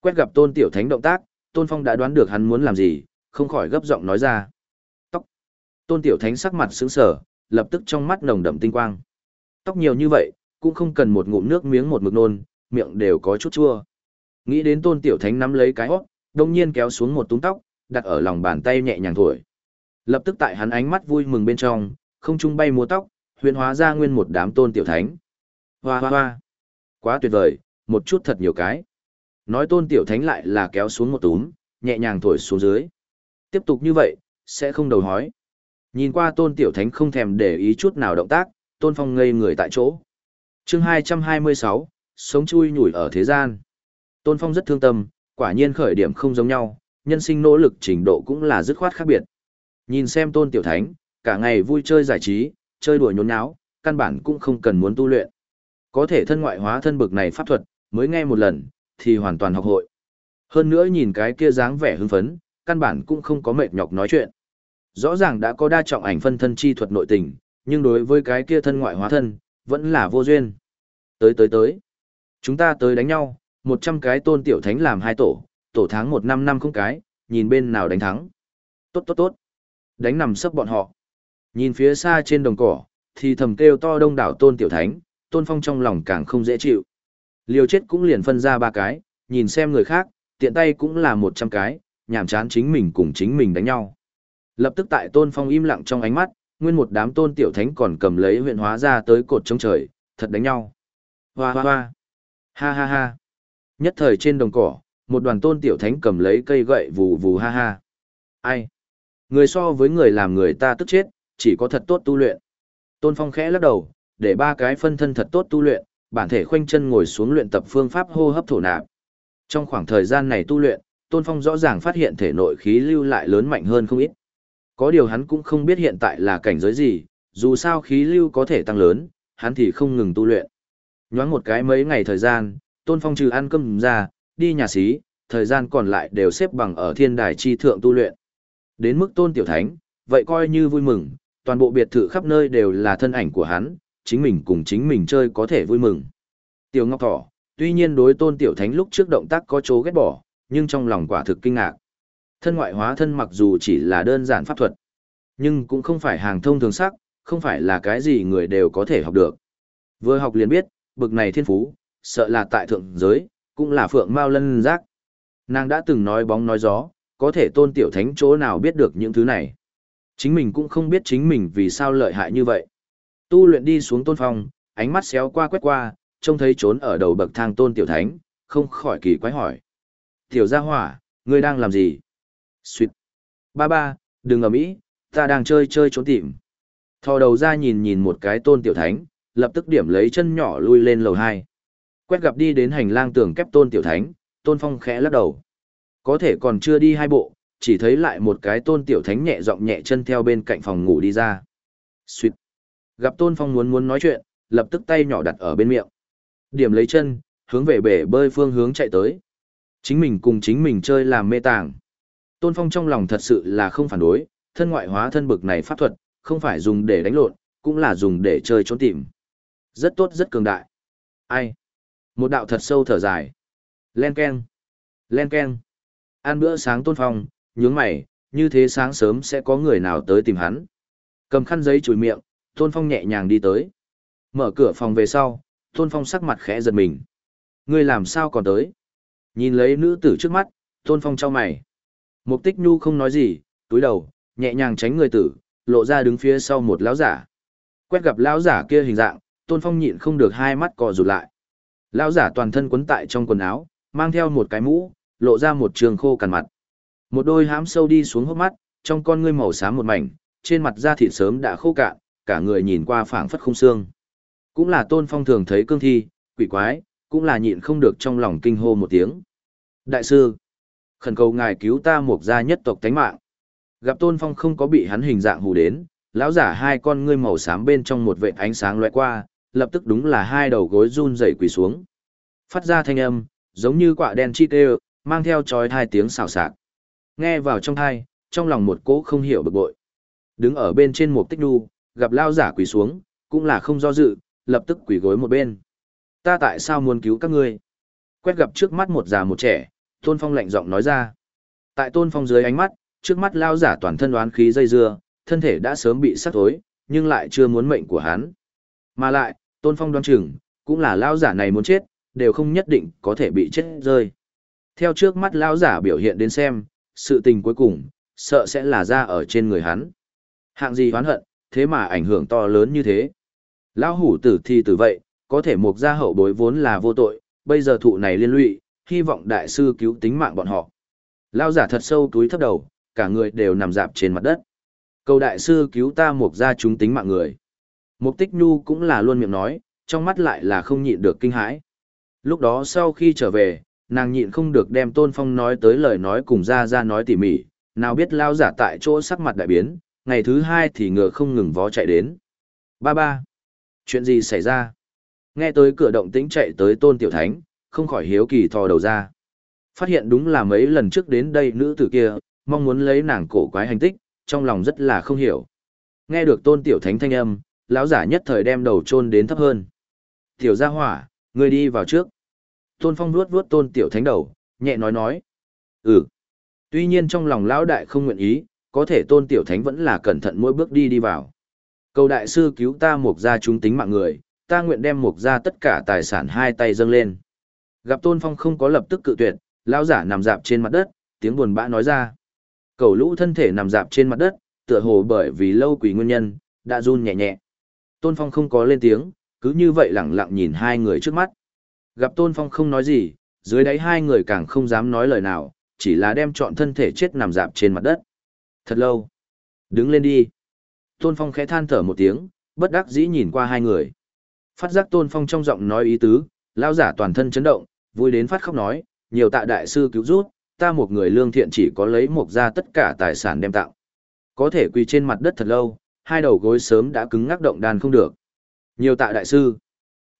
Quét gặp tôn tiểu thánh động tác, tôn phong đã đoán được hắn muốn làm gì, không khỏi gấp giọng nói ra. Tóc. Tôn tiểu thánh sắc mặt sững sờ, lập tức trong mắt nồng đậm tinh quang. Tóc nhiều như vậy, cũng không cần một ngụm nước miếng một mực nôn, miệng đều có chút chua. Nghĩ đến tôn tiểu thánh nắm lấy cái hót, đông nhiên kéo xuống một túm tóc, đặt ở lòng bàn tay nhẹ nhàng thổi. Lập tức tại hắn ánh mắt vui mừng bên trong, không trung bay múa tóc, huyền hóa ra nguyên một đám tôn tiểu thánh. Hoa hoa hoa. Quá tuyệt vời, một chút thật nhiều cái. Nói tôn tiểu thánh lại là kéo xuống một túm, nhẹ nhàng thổi xuống dưới. Tiếp tục như vậy, sẽ không đầu hói. Nhìn qua tôn tiểu thánh không thèm để ý chút nào động tác, tôn phong ngây người tại chỗ. chương 226, sống chui nhủi ở thế gian. Tôn phong rất thương tâm, quả nhiên khởi điểm không giống nhau, nhân sinh nỗ lực trình độ cũng là dứt khoát khác biệt. Nhìn xem tôn tiểu thánh, cả ngày vui chơi giải trí, chơi đùa nhốn nháo, căn bản cũng không cần muốn tu luyện. Có thể thân ngoại hóa thân bực này pháp thuật, mới nghe một lần, thì hoàn toàn học hội. Hơn nữa nhìn cái kia dáng vẻ hưng phấn, căn bản cũng không có mệt nhọc nói chuyện. Rõ ràng đã có đa trọng ảnh phân thân chi thuật nội tình, nhưng đối với cái kia thân ngoại hóa thân, vẫn là vô duyên. Tới tới tới. Chúng ta tới đánh nhau, 100 cái tôn tiểu thánh làm hai tổ, tổ tháng 1 năm năm không cái, nhìn bên nào đánh thắng. Tốt tốt tốt. Đánh nằm sấp bọn họ. Nhìn phía xa trên đồng cỏ, thì thầm kêu to đông đảo tôn tiểu thánh, tôn phong trong lòng càng không dễ chịu. Liều chết cũng liền phân ra ba cái, nhìn xem người khác, tiện tay cũng là 100 cái, nhảm chán chính mình cùng chính mình đánh nhau. Lập tức tại tôn phong im lặng trong ánh mắt, nguyên một đám tôn tiểu thánh còn cầm lấy huyện hóa ra tới cột trống trời, thật đánh nhau. Hoa hoa hoa. Ha ha ha. Nhất thời trên đồng cỏ, một đoàn tôn tiểu thánh cầm lấy cây gậy vù vù ha ha. Ai? Người so với người làm người ta tức chết, chỉ có thật tốt tu luyện. Tôn Phong khẽ lắc đầu, để ba cái phân thân thật tốt tu luyện, bản thể khoanh chân ngồi xuống luyện tập phương pháp hô hấp thổ nạp. Trong khoảng thời gian này tu luyện, Tôn Phong rõ ràng phát hiện thể nội khí lưu lại lớn mạnh hơn không ít. Có điều hắn cũng không biết hiện tại là cảnh giới gì, dù sao khí lưu có thể tăng lớn, hắn thì không ngừng tu luyện. Nhoáng một cái mấy ngày thời gian, Tôn Phong trừ ăn cơm ra, đi nhà xí, thời gian còn lại đều xếp bằng ở thiên đài chi thượng tu luyện. Đến mức Tôn Tiểu Thánh, vậy coi như vui mừng, toàn bộ biệt thự khắp nơi đều là thân ảnh của hắn, chính mình cùng chính mình chơi có thể vui mừng. Tiểu Ngọc Thỏ, tuy nhiên đối Tôn Tiểu Thánh lúc trước động tác có chỗ ghét bỏ, nhưng trong lòng quả thực kinh ngạc. Thân ngoại hóa thân mặc dù chỉ là đơn giản pháp thuật, nhưng cũng không phải hàng thông thường sắc, không phải là cái gì người đều có thể học được. Vừa học liền biết, bực này thiên phú, sợ là tại thượng giới, cũng là phượng mao lân giác. Nàng đã từng nói bóng nói gió, có thể tôn tiểu thánh chỗ nào biết được những thứ này. Chính mình cũng không biết chính mình vì sao lợi hại như vậy. Tu luyện đi xuống tôn phong, ánh mắt xéo qua quét qua, trông thấy trốn ở đầu bậc thang tôn tiểu thánh, không khỏi kỳ quái hỏi. Tiểu gia hỏa, ngươi đang làm gì? Xuyệt. Ba ba, đừng ở mỹ, ta đang chơi chơi trốn tìm. Thò đầu ra nhìn nhìn một cái tôn tiểu thánh, lập tức điểm lấy chân nhỏ lui lên lầu hai. Quét gặp đi đến hành lang tường kép tôn tiểu thánh, tôn phong khẽ lắc đầu. Có thể còn chưa đi hai bộ, chỉ thấy lại một cái tôn tiểu thánh nhẹ giọng nhẹ chân theo bên cạnh phòng ngủ đi ra. Xuyệt. Gặp tôn phong muốn muốn nói chuyện, lập tức tay nhỏ đặt ở bên miệng. Điểm lấy chân, hướng về bể bơi phương hướng chạy tới. Chính mình cùng chính mình chơi làm mê tàng. Tôn Phong trong lòng thật sự là không phản đối, thân ngoại hóa thân bực này pháp thuật, không phải dùng để đánh lộn, cũng là dùng để chơi trốn tìm. Rất tốt rất cường đại. Ai? Một đạo thật sâu thở dài. Len ken. Len ken. Ăn bữa sáng Tôn Phong, nhướng mày, như thế sáng sớm sẽ có người nào tới tìm hắn. Cầm khăn giấy chùi miệng, Tôn Phong nhẹ nhàng đi tới. Mở cửa phòng về sau, Tôn Phong sắc mặt khẽ giật mình. Ngươi làm sao còn tới? Nhìn lấy nữ tử trước mắt, Tôn Phong trao mày. Mục tích nhu không nói gì, túi đầu, nhẹ nhàng tránh người tử, lộ ra đứng phía sau một lão giả. Quét gặp lão giả kia hình dạng, Tôn Phong nhịn không được hai mắt cò rụt lại. Lão giả toàn thân quấn tại trong quần áo, mang theo một cái mũ, lộ ra một trường khô cằn mặt. Một đôi hám sâu đi xuống hốc mắt, trong con ngươi màu xám một mảnh, trên mặt da thịt sớm đã khô cạn, cả người nhìn qua phảng phất không xương. Cũng là Tôn Phong thường thấy cương thi, quỷ quái, cũng là nhịn không được trong lòng kinh hô một tiếng. Đại sư, khẩn cầu ngài cứu ta một gia nhất tộc tánh mạng. Gặp Tôn Phong không có bị hắn hình dạng hù đến, lão giả hai con ngươi màu xám bên trong một vệt ánh sáng lóe qua, lập tức đúng là hai đầu gối run rẩy quỳ xuống. Phát ra thanh âm, giống như quả đen chi tê, mang theo chói hai tiếng xào xạc. Nghe vào trong thai, trong lòng một cỗ không hiểu bực bội. Đứng ở bên trên một tích đu, gặp lão giả quỳ xuống, cũng là không do dự, lập tức quỳ gối một bên. Ta tại sao muốn cứu các ngươi? Quét gặp trước mắt một già một trẻ, Tôn Phong lạnh giọng nói ra. Tại Tôn Phong dưới ánh mắt, trước mắt lao giả toàn thân oán khí dây dưa, thân thể đã sớm bị sắc tối, nhưng lại chưa muốn mệnh của hắn. Mà lại, Tôn Phong đoán chừng, cũng là lao giả này muốn chết, đều không nhất định có thể bị chết rơi. Theo trước mắt lao giả biểu hiện đến xem, sự tình cuối cùng, sợ sẽ là ra ở trên người hắn. Hạng gì hoán hận, thế mà ảnh hưởng to lớn như thế. Lão hủ tử thì tử vậy, có thể mục gia hậu bối vốn là vô tội, bây giờ thụ này liên lụy, hy vọng đại sư cứu tính mạng bọn họ. Lão giả thật sâu túi thấp đầu, cả người đều nằm dạp trên mặt đất. Cầu đại sư cứu ta mục gia chúng tính mạng người. Mục tích nhu cũng là luôn miệng nói, trong mắt lại là không nhịn được kinh hãi. Lúc đó sau khi trở về, nàng nhịn không được đem tôn phong nói tới lời nói cùng ra ra nói tỉ mỉ, nào biết lao giả tại chỗ sắc mặt đại biến, ngày thứ hai thì ngựa không ngừng vó chạy đến. Ba ba. Chuyện gì xảy ra? Nghe tới cửa động tĩnh chạy tới tôn tiểu thánh, không khỏi hiếu kỳ thò đầu ra. Phát hiện đúng là mấy lần trước đến đây nữ tử kia, mong muốn lấy nàng cổ quái hành tích, trong lòng rất là không hiểu. Nghe được tôn tiểu thánh thanh âm, lão giả nhất thời đem đầu chôn đến thấp hơn. Tiểu gia hỏa, ngươi đi vào trước. Tôn phong vuốt vuốt tôn tiểu thánh đầu, nhẹ nói nói. Ừ. Tuy nhiên trong lòng lão đại không nguyện ý, có thể tôn tiểu thánh vẫn là cẩn thận mỗi bước đi đi vào. Cầu đại sư cứu ta mục ra chúng tính mạng người, ta nguyện đem mục ra tất cả tài sản hai tay dâng lên. Gặp tôn phong không có lập tức cự tuyệt, lão giả nằm dạp trên mặt đất, tiếng buồn bã nói ra. Cầu lũ thân thể nằm dạp trên mặt đất, tựa hồ bởi vì lâu quỷ nguyên nhân, đã run nhẹ nhẹ. Tôn phong không có lên tiếng, cứ như vậy lẳng lặng nhìn hai người trước mắt. Gặp tôn phong không nói gì, dưới đáy hai người càng không dám nói lời nào, chỉ là đem trọn thân thể chết nằm dạp trên mặt đất. Thật lâu. Đứng lên đi. Tôn Phong khẽ than thở một tiếng, bất đắc dĩ nhìn qua hai người. Phát giác Tôn Phong trong giọng nói ý tứ, lao giả toàn thân chấn động, vui đến phát khóc nói, nhiều tạ đại sư cứu rút, ta một người lương thiện chỉ có lấy một ra tất cả tài sản đem tặng. Có thể quỳ trên mặt đất thật lâu, hai đầu gối sớm đã cứng ngắc động đàn không được. Nhiều tạ đại sư.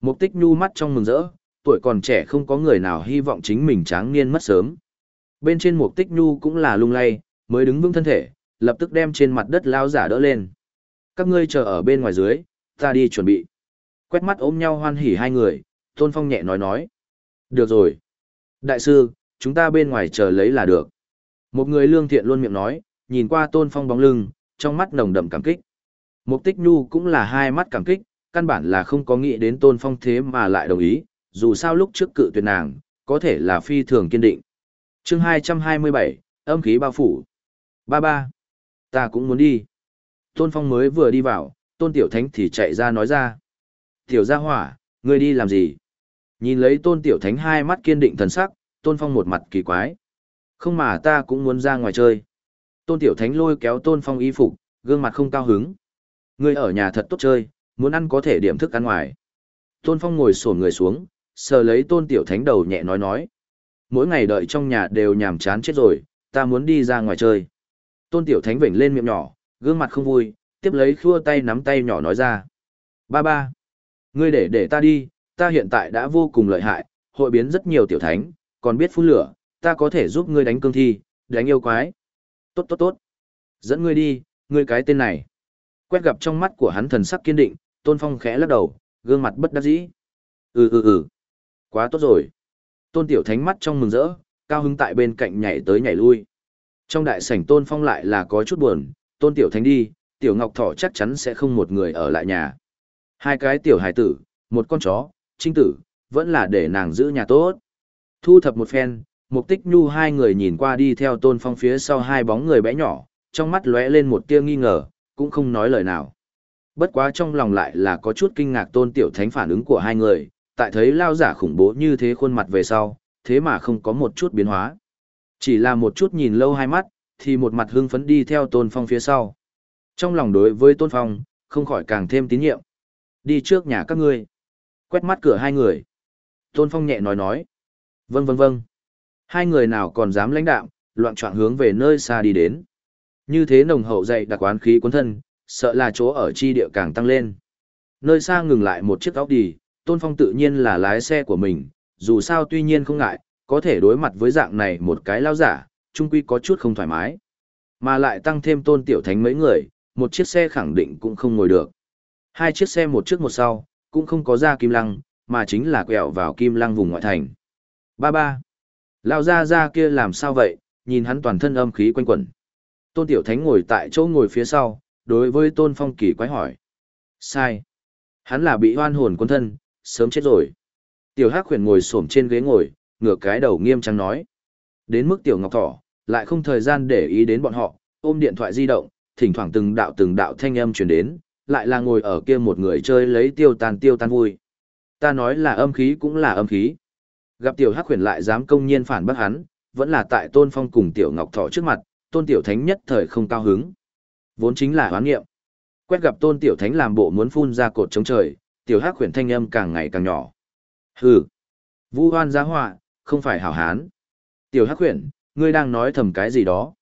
Mục tích nhu mắt trong mừng rỡ, tuổi còn trẻ không có người nào hy vọng chính mình tráng niên mất sớm. Bên trên mục tích nhu cũng là lung lay, mới đứng vững thân thể, lập tức đem trên mặt đất lao giả đỡ lên. Các ngươi chờ ở bên ngoài dưới, ta đi chuẩn bị. Quét mắt ôm nhau hoan hỉ hai người, Tôn Phong nhẹ nói nói. Được rồi. Đại sư, chúng ta bên ngoài chờ lấy là được. Một người lương thiện luôn miệng nói, nhìn qua Tôn Phong bóng lưng, trong mắt nồng đậm cảm kích. Mục tích nhu cũng là hai mắt cảm kích, căn bản là không có nghĩ đến Tôn Phong thế mà lại đồng ý, dù sao lúc trước cự tuyệt nàng, có thể là phi thường kiên định. chương 227, âm khí bao phủ. Ba ba, ta cũng muốn đi. Tôn Phong mới vừa đi vào, Tôn Tiểu Thánh thì chạy ra nói ra. Tiểu gia hỏa, ngươi đi làm gì? Nhìn lấy Tôn Tiểu Thánh hai mắt kiên định thần sắc, Tôn Phong một mặt kỳ quái. Không mà ta cũng muốn ra ngoài chơi. Tôn Tiểu Thánh lôi kéo Tôn Phong y phục, gương mặt không cao hứng. Ngươi ở nhà thật tốt chơi, muốn ăn có thể điểm thức ăn ngoài. Tôn Phong ngồi xổm người xuống, sờ lấy Tôn Tiểu Thánh đầu nhẹ nói nói. Mỗi ngày đợi trong nhà đều nhàm chán chết rồi, ta muốn đi ra ngoài chơi. Tôn Tiểu Thánh vểnh lên miệng nhỏ, gương mặt không vui, tiếp lấy khua tay nắm tay nhỏ nói ra. Ba ba, ngươi để để ta đi, ta hiện tại đã vô cùng lợi hại, hội biến rất nhiều tiểu thánh, còn biết phun lửa, ta có thể giúp ngươi đánh cương thi, đánh yêu quái. Tốt tốt tốt. Dẫn ngươi đi, ngươi cái tên này. Quét gặp trong mắt của hắn thần sắc kiên định, Tôn Phong khẽ lắc đầu, gương mặt bất đắc dĩ. Ừ ừ ừ. Quá tốt rồi. Tôn Tiểu Thánh mắt trong mừng rỡ, cao hứng tại bên cạnh nhảy tới nhảy lui. Trong đại sảnh Tôn Phong lại là có chút buồn, Tôn Tiểu Thánh đi, Tiểu Ngọc Thỏ chắc chắn sẽ không một người ở lại nhà. Hai cái tiểu hải tử, một con chó, trinh tử, vẫn là để nàng giữ nhà tốt. Thu thập một phen, Mục Tích Nhu hai người nhìn qua đi theo Tôn Phong phía sau hai bóng người bé nhỏ, trong mắt lóe lên một tia nghi ngờ, cũng không nói lời nào. Bất quá trong lòng lại là có chút kinh ngạc Tôn Tiểu Thánh phản ứng của hai người, tại thấy lao giả khủng bố như thế khuôn mặt về sau, thế mà không có một chút biến hóa. Chỉ là một chút nhìn lâu hai mắt, thì một mặt hưng phấn đi theo Tôn Phong phía sau. Trong lòng đối với Tôn Phong, không khỏi càng thêm tín nhiệm. Đi trước nhà các ngươi. Quét mắt cửa hai người. Tôn Phong nhẹ nói nói. Vâng vâng vâng. Hai người nào còn dám lãnh đạm, loạn trọng hướng về nơi xa đi đến. Như thế nồng hậu dày đặc quán khí cuốn thân, sợ là chỗ ở chi địa càng tăng lên. Nơi xa ngừng lại một chiếc óc đi, Tôn Phong tự nhiên là lái xe của mình, dù sao tuy nhiên không ngại, có thể đối mặt với dạng này một cái lao giả, trung quy có chút không thoải mái. Mà lại tăng thêm tôn tiểu thánh mấy người, một chiếc xe khẳng định cũng không ngồi được. Hai chiếc xe một trước một sau, cũng không có ra kim lăng, mà chính là quẹo vào kim lăng vùng ngoại thành. Ba ba. Lao ra ra kia làm sao vậy, nhìn hắn toàn thân âm khí quanh quẩn. Tôn tiểu thánh ngồi tại chỗ ngồi phía sau, đối với tôn phong kỳ quái hỏi. Sai. Hắn là bị hoan hồn quân thân, sớm chết rồi. Tiểu Hắc khuyển ngồi xổm trên ghế ngồi, ngửa cái đầu nghiêm trang nói. Đến mức Tiểu Ngọc Thỏ, lại không thời gian để ý đến bọn họ, ôm điện thoại di động, thỉnh thoảng từng đạo từng đạo thanh âm truyền đến, lại là ngồi ở kia một người chơi lấy tiêu tan tiêu tan vui. Ta nói là âm khí cũng là âm khí. Gặp Tiểu Hắc huyền lại dám công nhiên phản bác hắn, vẫn là tại Tôn Phong cùng Tiểu Ngọc Thỏ trước mặt, Tôn Tiểu Thánh nhất thời không cao hứng. Vốn chính là hoán nghiệm. Quét gặp Tôn Tiểu Thánh làm bộ muốn phun ra cột chống trời, Tiểu Hắc huyền thanh âm càng ngày càng nhỏ. Hừ. Vu hoan giá họa, không phải hảo hán. Tiểu Hắc huyền, ngươi đang nói thầm cái gì đó.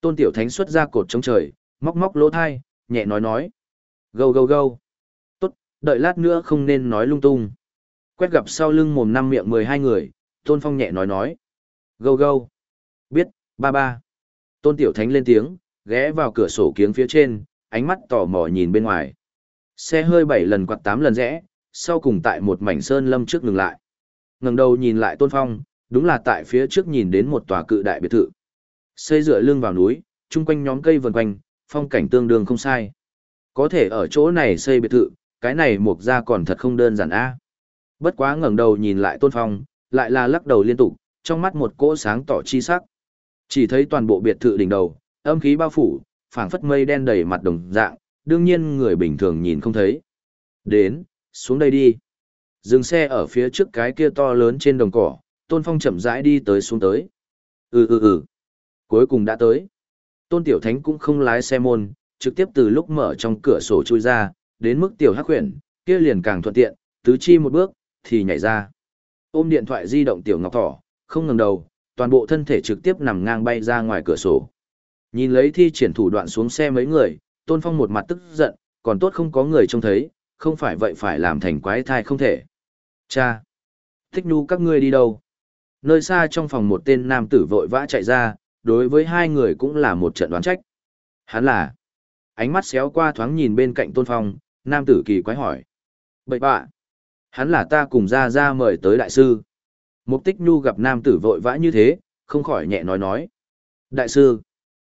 Tôn Tiểu Thánh xuất ra cột chống trời, móc móc lỗ thai, nhẹ nói nói. Gâu gâu gâu. Tốt, đợi lát nữa không nên nói lung tung. Quét gặp sau lưng mồm năm miệng mười hai người, Tôn Phong nhẹ nói nói. Gâu gâu. Biết, ba ba. Tôn Tiểu Thánh lên tiếng, ghé vào cửa sổ kiếng phía trên, ánh mắt tò mò nhìn bên ngoài. Xe hơi bảy lần quạt tám lần rẽ, sau cùng tại một mảnh sơn lâm trước ngừng lại ngẩng đầu nhìn lại Tôn Phong, đúng là tại phía trước nhìn đến một tòa cự đại biệt thự. Xây dựa lưng vào núi, chung quanh nhóm cây vần quanh, phong cảnh tương đương không sai. Có thể ở chỗ này xây biệt thự, cái này mục ra còn thật không đơn giản a. Bất quá ngẩng đầu nhìn lại Tôn Phong, lại là lắc đầu liên tục, trong mắt một cỗ sáng tỏ chi sắc. Chỉ thấy toàn bộ biệt thự đỉnh đầu, âm khí bao phủ, phảng phất mây đen đầy mặt đồng dạng, đương nhiên người bình thường nhìn không thấy. Đến, xuống đây đi. Dừng xe ở phía trước cái kia to lớn trên đồng cỏ, Tôn Phong chậm rãi đi tới xuống tới. Ừ ừ ừ. Cuối cùng đã tới. Tôn Tiểu Thánh cũng không lái xe môn, trực tiếp từ lúc mở trong cửa sổ chui ra, đến mức Tiểu Hắc Huyền, kia liền càng thuận tiện, tứ chi một bước, thì nhảy ra. Ôm điện thoại di động Tiểu Ngọc Thỏ, không ngừng đầu, toàn bộ thân thể trực tiếp nằm ngang bay ra ngoài cửa sổ. Nhìn lấy thi triển thủ đoạn xuống xe mấy người, Tôn Phong một mặt tức giận, còn tốt không có người trông thấy, không phải vậy phải làm thành quái thai không thể. Cha! Thích nu các ngươi đi đâu? Nơi xa trong phòng một tên nam tử vội vã chạy ra, đối với hai người cũng là một trận đoán trách. Hắn là... Ánh mắt xéo qua thoáng nhìn bên cạnh Tôn Phong, nam tử kỳ quái hỏi. Bậy bạ! Hắn là ta cùng ra ra mời tới đại sư. Mục tích nhu gặp nam tử vội vã như thế, không khỏi nhẹ nói nói. Đại sư!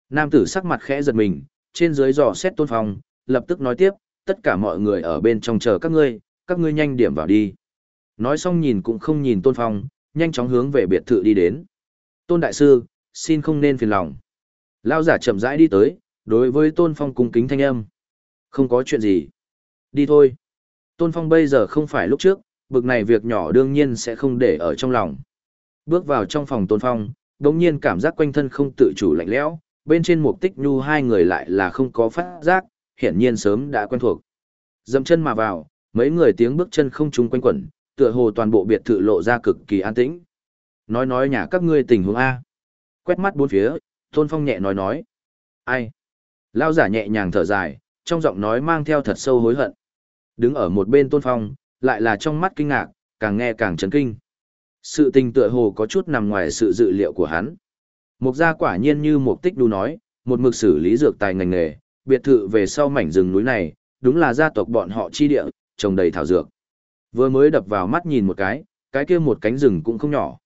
Nam tử sắc mặt khẽ giật mình, trên dưới dò xét tôn phong, lập tức nói tiếp, tất cả mọi người ở bên trong chờ các ngươi, các ngươi nhanh điểm vào đi. Nói xong nhìn cũng không nhìn tôn phong, nhanh chóng hướng về biệt thự đi đến. Tôn đại sư, xin không nên phiền lòng. Lao giả chậm rãi đi tới, đối với tôn phong cung kính thanh âm. Không có chuyện gì. Đi thôi. Tôn phong bây giờ không phải lúc trước, bực này việc nhỏ đương nhiên sẽ không để ở trong lòng. Bước vào trong phòng tôn phong, đống nhiên cảm giác quanh thân không tự chủ lạnh lẽo, bên trên mục tích nhu hai người lại là không có phát giác, hiển nhiên sớm đã quen thuộc. Dậm chân mà vào, mấy người tiếng bước chân không trung quanh quẩn, tựa hồ toàn bộ biệt thự lộ ra cực kỳ an tĩnh. Nói nói nhà các ngươi tình huống A. Quét mắt bốn phía, Tôn Phong nhẹ nói nói. Ai? Lao giả nhẹ nhàng thở dài, trong giọng nói mang theo thật sâu hối hận. Đứng ở một bên Tôn Phong, lại là trong mắt kinh ngạc, càng nghe càng chấn kinh. Sự tình tựa hồ có chút nằm ngoài sự dự liệu của hắn. Mục gia quả nhiên như Mục Tích Đu nói, một mực xử lý dược tài ngành nghề, biệt thự về sau mảnh rừng núi này, đúng là gia tộc bọn họ chi địa, trồng đầy thảo dược. Vừa mới đập vào mắt nhìn một cái, cái kia một cánh rừng cũng không nhỏ.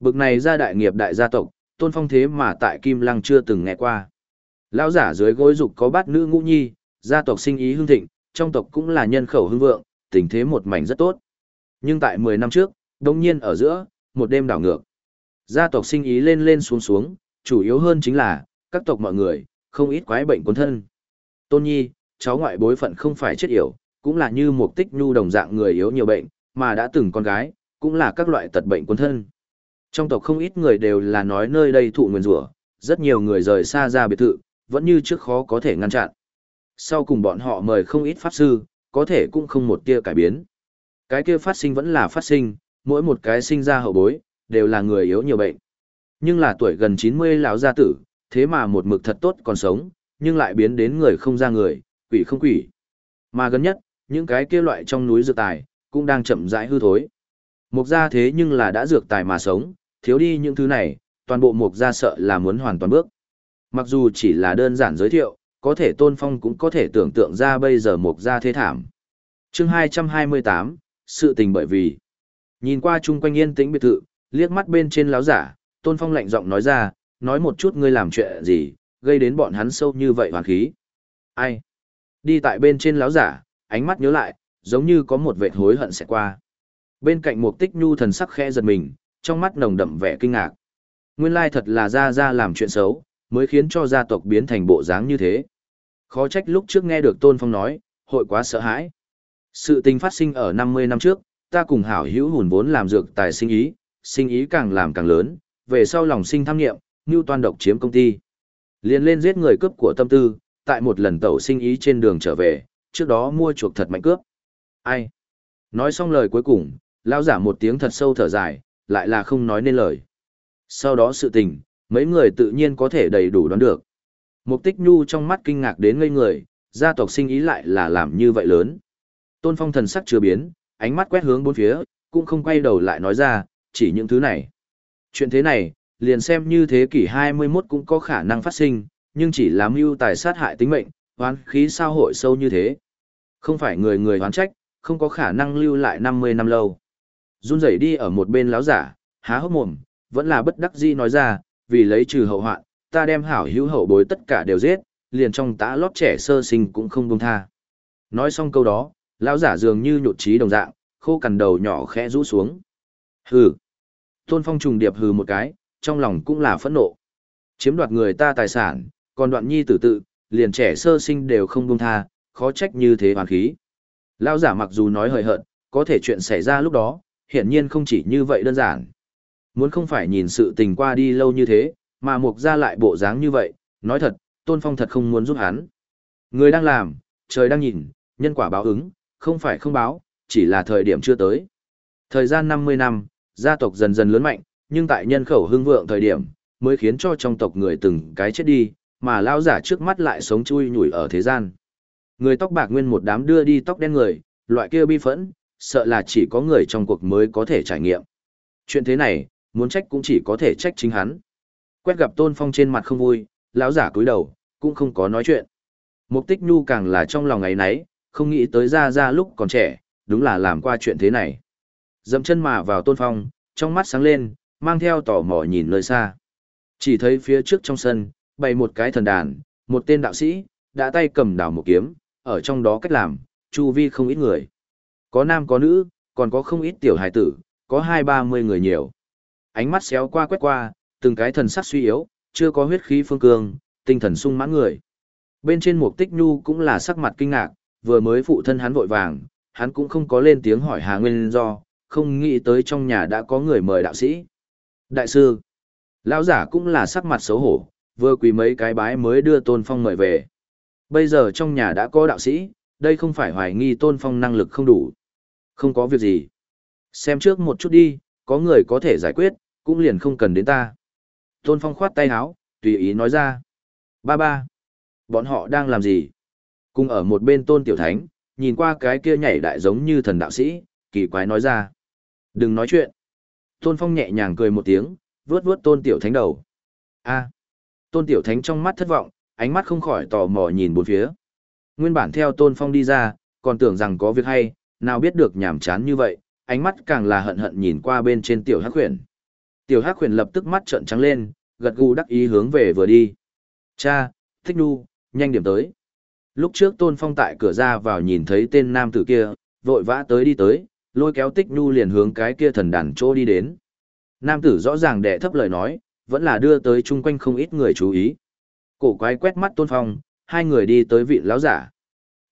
Bực này gia đại nghiệp đại gia tộc, tôn phong thế mà tại Kim Lăng chưa từng nghe qua. Lão giả dưới gối dục có bát nữ ngũ nhi, gia tộc sinh ý hưng thịnh, trong tộc cũng là nhân khẩu hưng vượng, tình thế một mảnh rất tốt. Nhưng tại 10 năm trước, đồng nhiên ở giữa, một đêm đảo ngược. Gia tộc sinh ý lên lên xuống xuống, chủ yếu hơn chính là, các tộc mọi người, không ít quái bệnh cuốn thân. Tôn Nhi, cháu ngoại bối phận không phải chết yểu, cũng là như mục tích nhu đồng dạng người yếu nhiều bệnh, mà đã từng con gái, cũng là các loại tật bệnh quân thân. Trong tộc không ít người đều là nói nơi đây thụ nguyên rủa, rất nhiều người rời xa ra biệt thự, vẫn như trước khó có thể ngăn chặn. Sau cùng bọn họ mời không ít pháp sư, có thể cũng không một tia cải biến. Cái kia phát sinh vẫn là phát sinh, mỗi một cái sinh ra hậu bối, đều là người yếu nhiều bệnh. Nhưng là tuổi gần 90 lão gia tử, thế mà một mực thật tốt còn sống, nhưng lại biến đến người không ra người, quỷ không quỷ. Mà gần nhất, những cái kia loại trong núi dược tài, cũng đang chậm rãi hư thối. Mục gia thế nhưng là đã dược tài mà sống, thiếu đi những thứ này, toàn bộ mục gia sợ là muốn hoàn toàn bước. Mặc dù chỉ là đơn giản giới thiệu, có thể tôn phong cũng có thể tưởng tượng ra bây giờ mục gia thế thảm. chương 228, sự tình bởi vì, nhìn qua chung quanh yên tĩnh biệt thự, liếc mắt bên trên láo giả, Tôn Phong lạnh giọng nói ra, nói một chút ngươi làm chuyện gì, gây đến bọn hắn sâu như vậy hoàn khí. Ai? Đi tại bên trên láo giả, ánh mắt nhớ lại, giống như có một vệt hối hận sẽ qua. Bên cạnh Mục tích nhu thần sắc khẽ giật mình, trong mắt nồng đậm vẻ kinh ngạc. Nguyên lai thật là gia gia làm chuyện xấu, mới khiến cho gia tộc biến thành bộ dáng như thế. Khó trách lúc trước nghe được Tôn Phong nói, hội quá sợ hãi. Sự tình phát sinh ở 50 năm trước, ta cùng hảo hữu hùn vốn làm dược tài sinh ý, sinh ý càng làm càng lớn, về sau lòng sinh tham nghiệm, như toàn độc chiếm công ty. Liên lên giết người cướp của tâm tư, tại một lần tẩu sinh ý trên đường trở về, trước đó mua chuộc thật mạnh cướp. Ai? Nói xong lời cuối cùng, lao giả một tiếng thật sâu thở dài, lại là không nói nên lời. Sau đó sự tình, mấy người tự nhiên có thể đầy đủ đoán được. Mục tích nhu trong mắt kinh ngạc đến ngây người, gia tộc sinh ý lại là làm như vậy lớn. Tôn phong thần sắc chưa biến, ánh mắt quét hướng bốn phía, cũng không quay đầu lại nói ra, chỉ những thứ này. Chuyện thế này, liền xem như thế kỷ 21 cũng có khả năng phát sinh, nhưng chỉ làm mưu tài sát hại tính mệnh, hoán khí sao hội sâu như thế. Không phải người người hoán trách, không có khả năng lưu lại 50 năm lâu. Run rẩy đi ở một bên láo giả, há hốc mồm, vẫn là bất đắc dĩ nói ra, vì lấy trừ hậu hoạn, ta đem hảo hữu hậu bối tất cả đều giết, liền trong tã lót trẻ sơ sinh cũng không buông tha. Nói xong câu đó, lão giả dường như nhụt chí đồng dạng, khô cằn đầu nhỏ khẽ rũ xuống. Hừ. Tôn Phong trùng điệp hừ một cái, trong lòng cũng là phẫn nộ. Chiếm đoạt người ta tài sản, còn đoạn nhi tử tự, liền trẻ sơ sinh đều không buông tha, khó trách như thế hoàn khí. Lão giả mặc dù nói hời hợt, có thể chuyện xảy ra lúc đó, hiển nhiên không chỉ như vậy đơn giản. Muốn không phải nhìn sự tình qua đi lâu như thế, mà mục ra lại bộ dáng như vậy, nói thật, Tôn Phong thật không muốn giúp hắn. Người đang làm, trời đang nhìn, nhân quả báo ứng, không phải không báo, chỉ là thời điểm chưa tới. Thời gian 50 năm, gia tộc dần dần lớn mạnh, nhưng tại nhân khẩu hưng vượng thời điểm, mới khiến cho trong tộc người từng cái chết đi, mà lao giả trước mắt lại sống chui nhủi ở thế gian. Người tóc bạc nguyên một đám đưa đi tóc đen người, loại kia bi phẫn, sợ là chỉ có người trong cuộc mới có thể trải nghiệm. Chuyện thế này, muốn trách cũng chỉ có thể trách chính hắn. Quét gặp Tôn Phong trên mặt không vui, lão giả cúi đầu, cũng không có nói chuyện. Mục Tích Nhu càng là trong lòng ấy nấy, không nghĩ tới ra ra lúc còn trẻ, đúng là làm qua chuyện thế này. Dậm chân mà vào Tôn Phong, trong mắt sáng lên, mang theo tò mò nhìn nơi xa. Chỉ thấy phía trước trong sân, bày một cái thần đàn, một tên đạo sĩ, đã tay cầm đào một kiếm, ở trong đó cách làm, chu vi không ít người. Có nam có nữ, còn có không ít tiểu hài tử, có hai ba mươi người nhiều. Ánh mắt xéo qua quét qua, từng cái thần sắc suy yếu, chưa có huyết khí phương cường, tinh thần sung mãn người. Bên trên một tích nhu cũng là sắc mặt kinh ngạc, vừa mới phụ thân hắn vội vàng, hắn cũng không có lên tiếng hỏi Hà Nguyên do, không nghĩ tới trong nhà đã có người mời đạo sĩ. Đại sư, lão giả cũng là sắc mặt xấu hổ, vừa quỳ mấy cái bái mới đưa Tôn Phong mời về. Bây giờ trong nhà đã có đạo sĩ, đây không phải hoài nghi Tôn Phong năng lực không đủ. Không có việc gì. Xem trước một chút đi, có người có thể giải quyết, cũng liền không cần đến ta. Tôn Phong khoát tay áo, tùy ý nói ra. Ba ba. Bọn họ đang làm gì? Cùng ở một bên Tôn Tiểu Thánh, nhìn qua cái kia nhảy đại giống như thần đạo sĩ, kỳ quái nói ra. Đừng nói chuyện. Tôn Phong nhẹ nhàng cười một tiếng, vuốt vuốt Tôn Tiểu Thánh đầu. A. Tôn Tiểu Thánh trong mắt thất vọng, ánh mắt không khỏi tò mò nhìn bốn phía. Nguyên bản theo Tôn Phong đi ra, còn tưởng rằng có việc hay, nào biết được nhàm chán như vậy, ánh mắt càng là hận hận nhìn qua bên trên Tiểu Hắc Huyền. Tiểu Hắc Huyền lập tức mắt trợn trắng lên, gật gù đắc ý hướng về vừa đi. Cha, thích đu, nhanh điểm tới. Lúc trước Tôn Phong tại cửa ra vào nhìn thấy tên nam tử kia, vội vã tới đi tới, lôi kéo tích Nu liền hướng cái kia thần đàn chỗ đi đến. Nam tử rõ ràng đệ thấp lời nói, vẫn là đưa tới chung quanh không ít người chú ý. Cổ quái quét mắt Tôn Phong, hai người đi tới vị lão giả.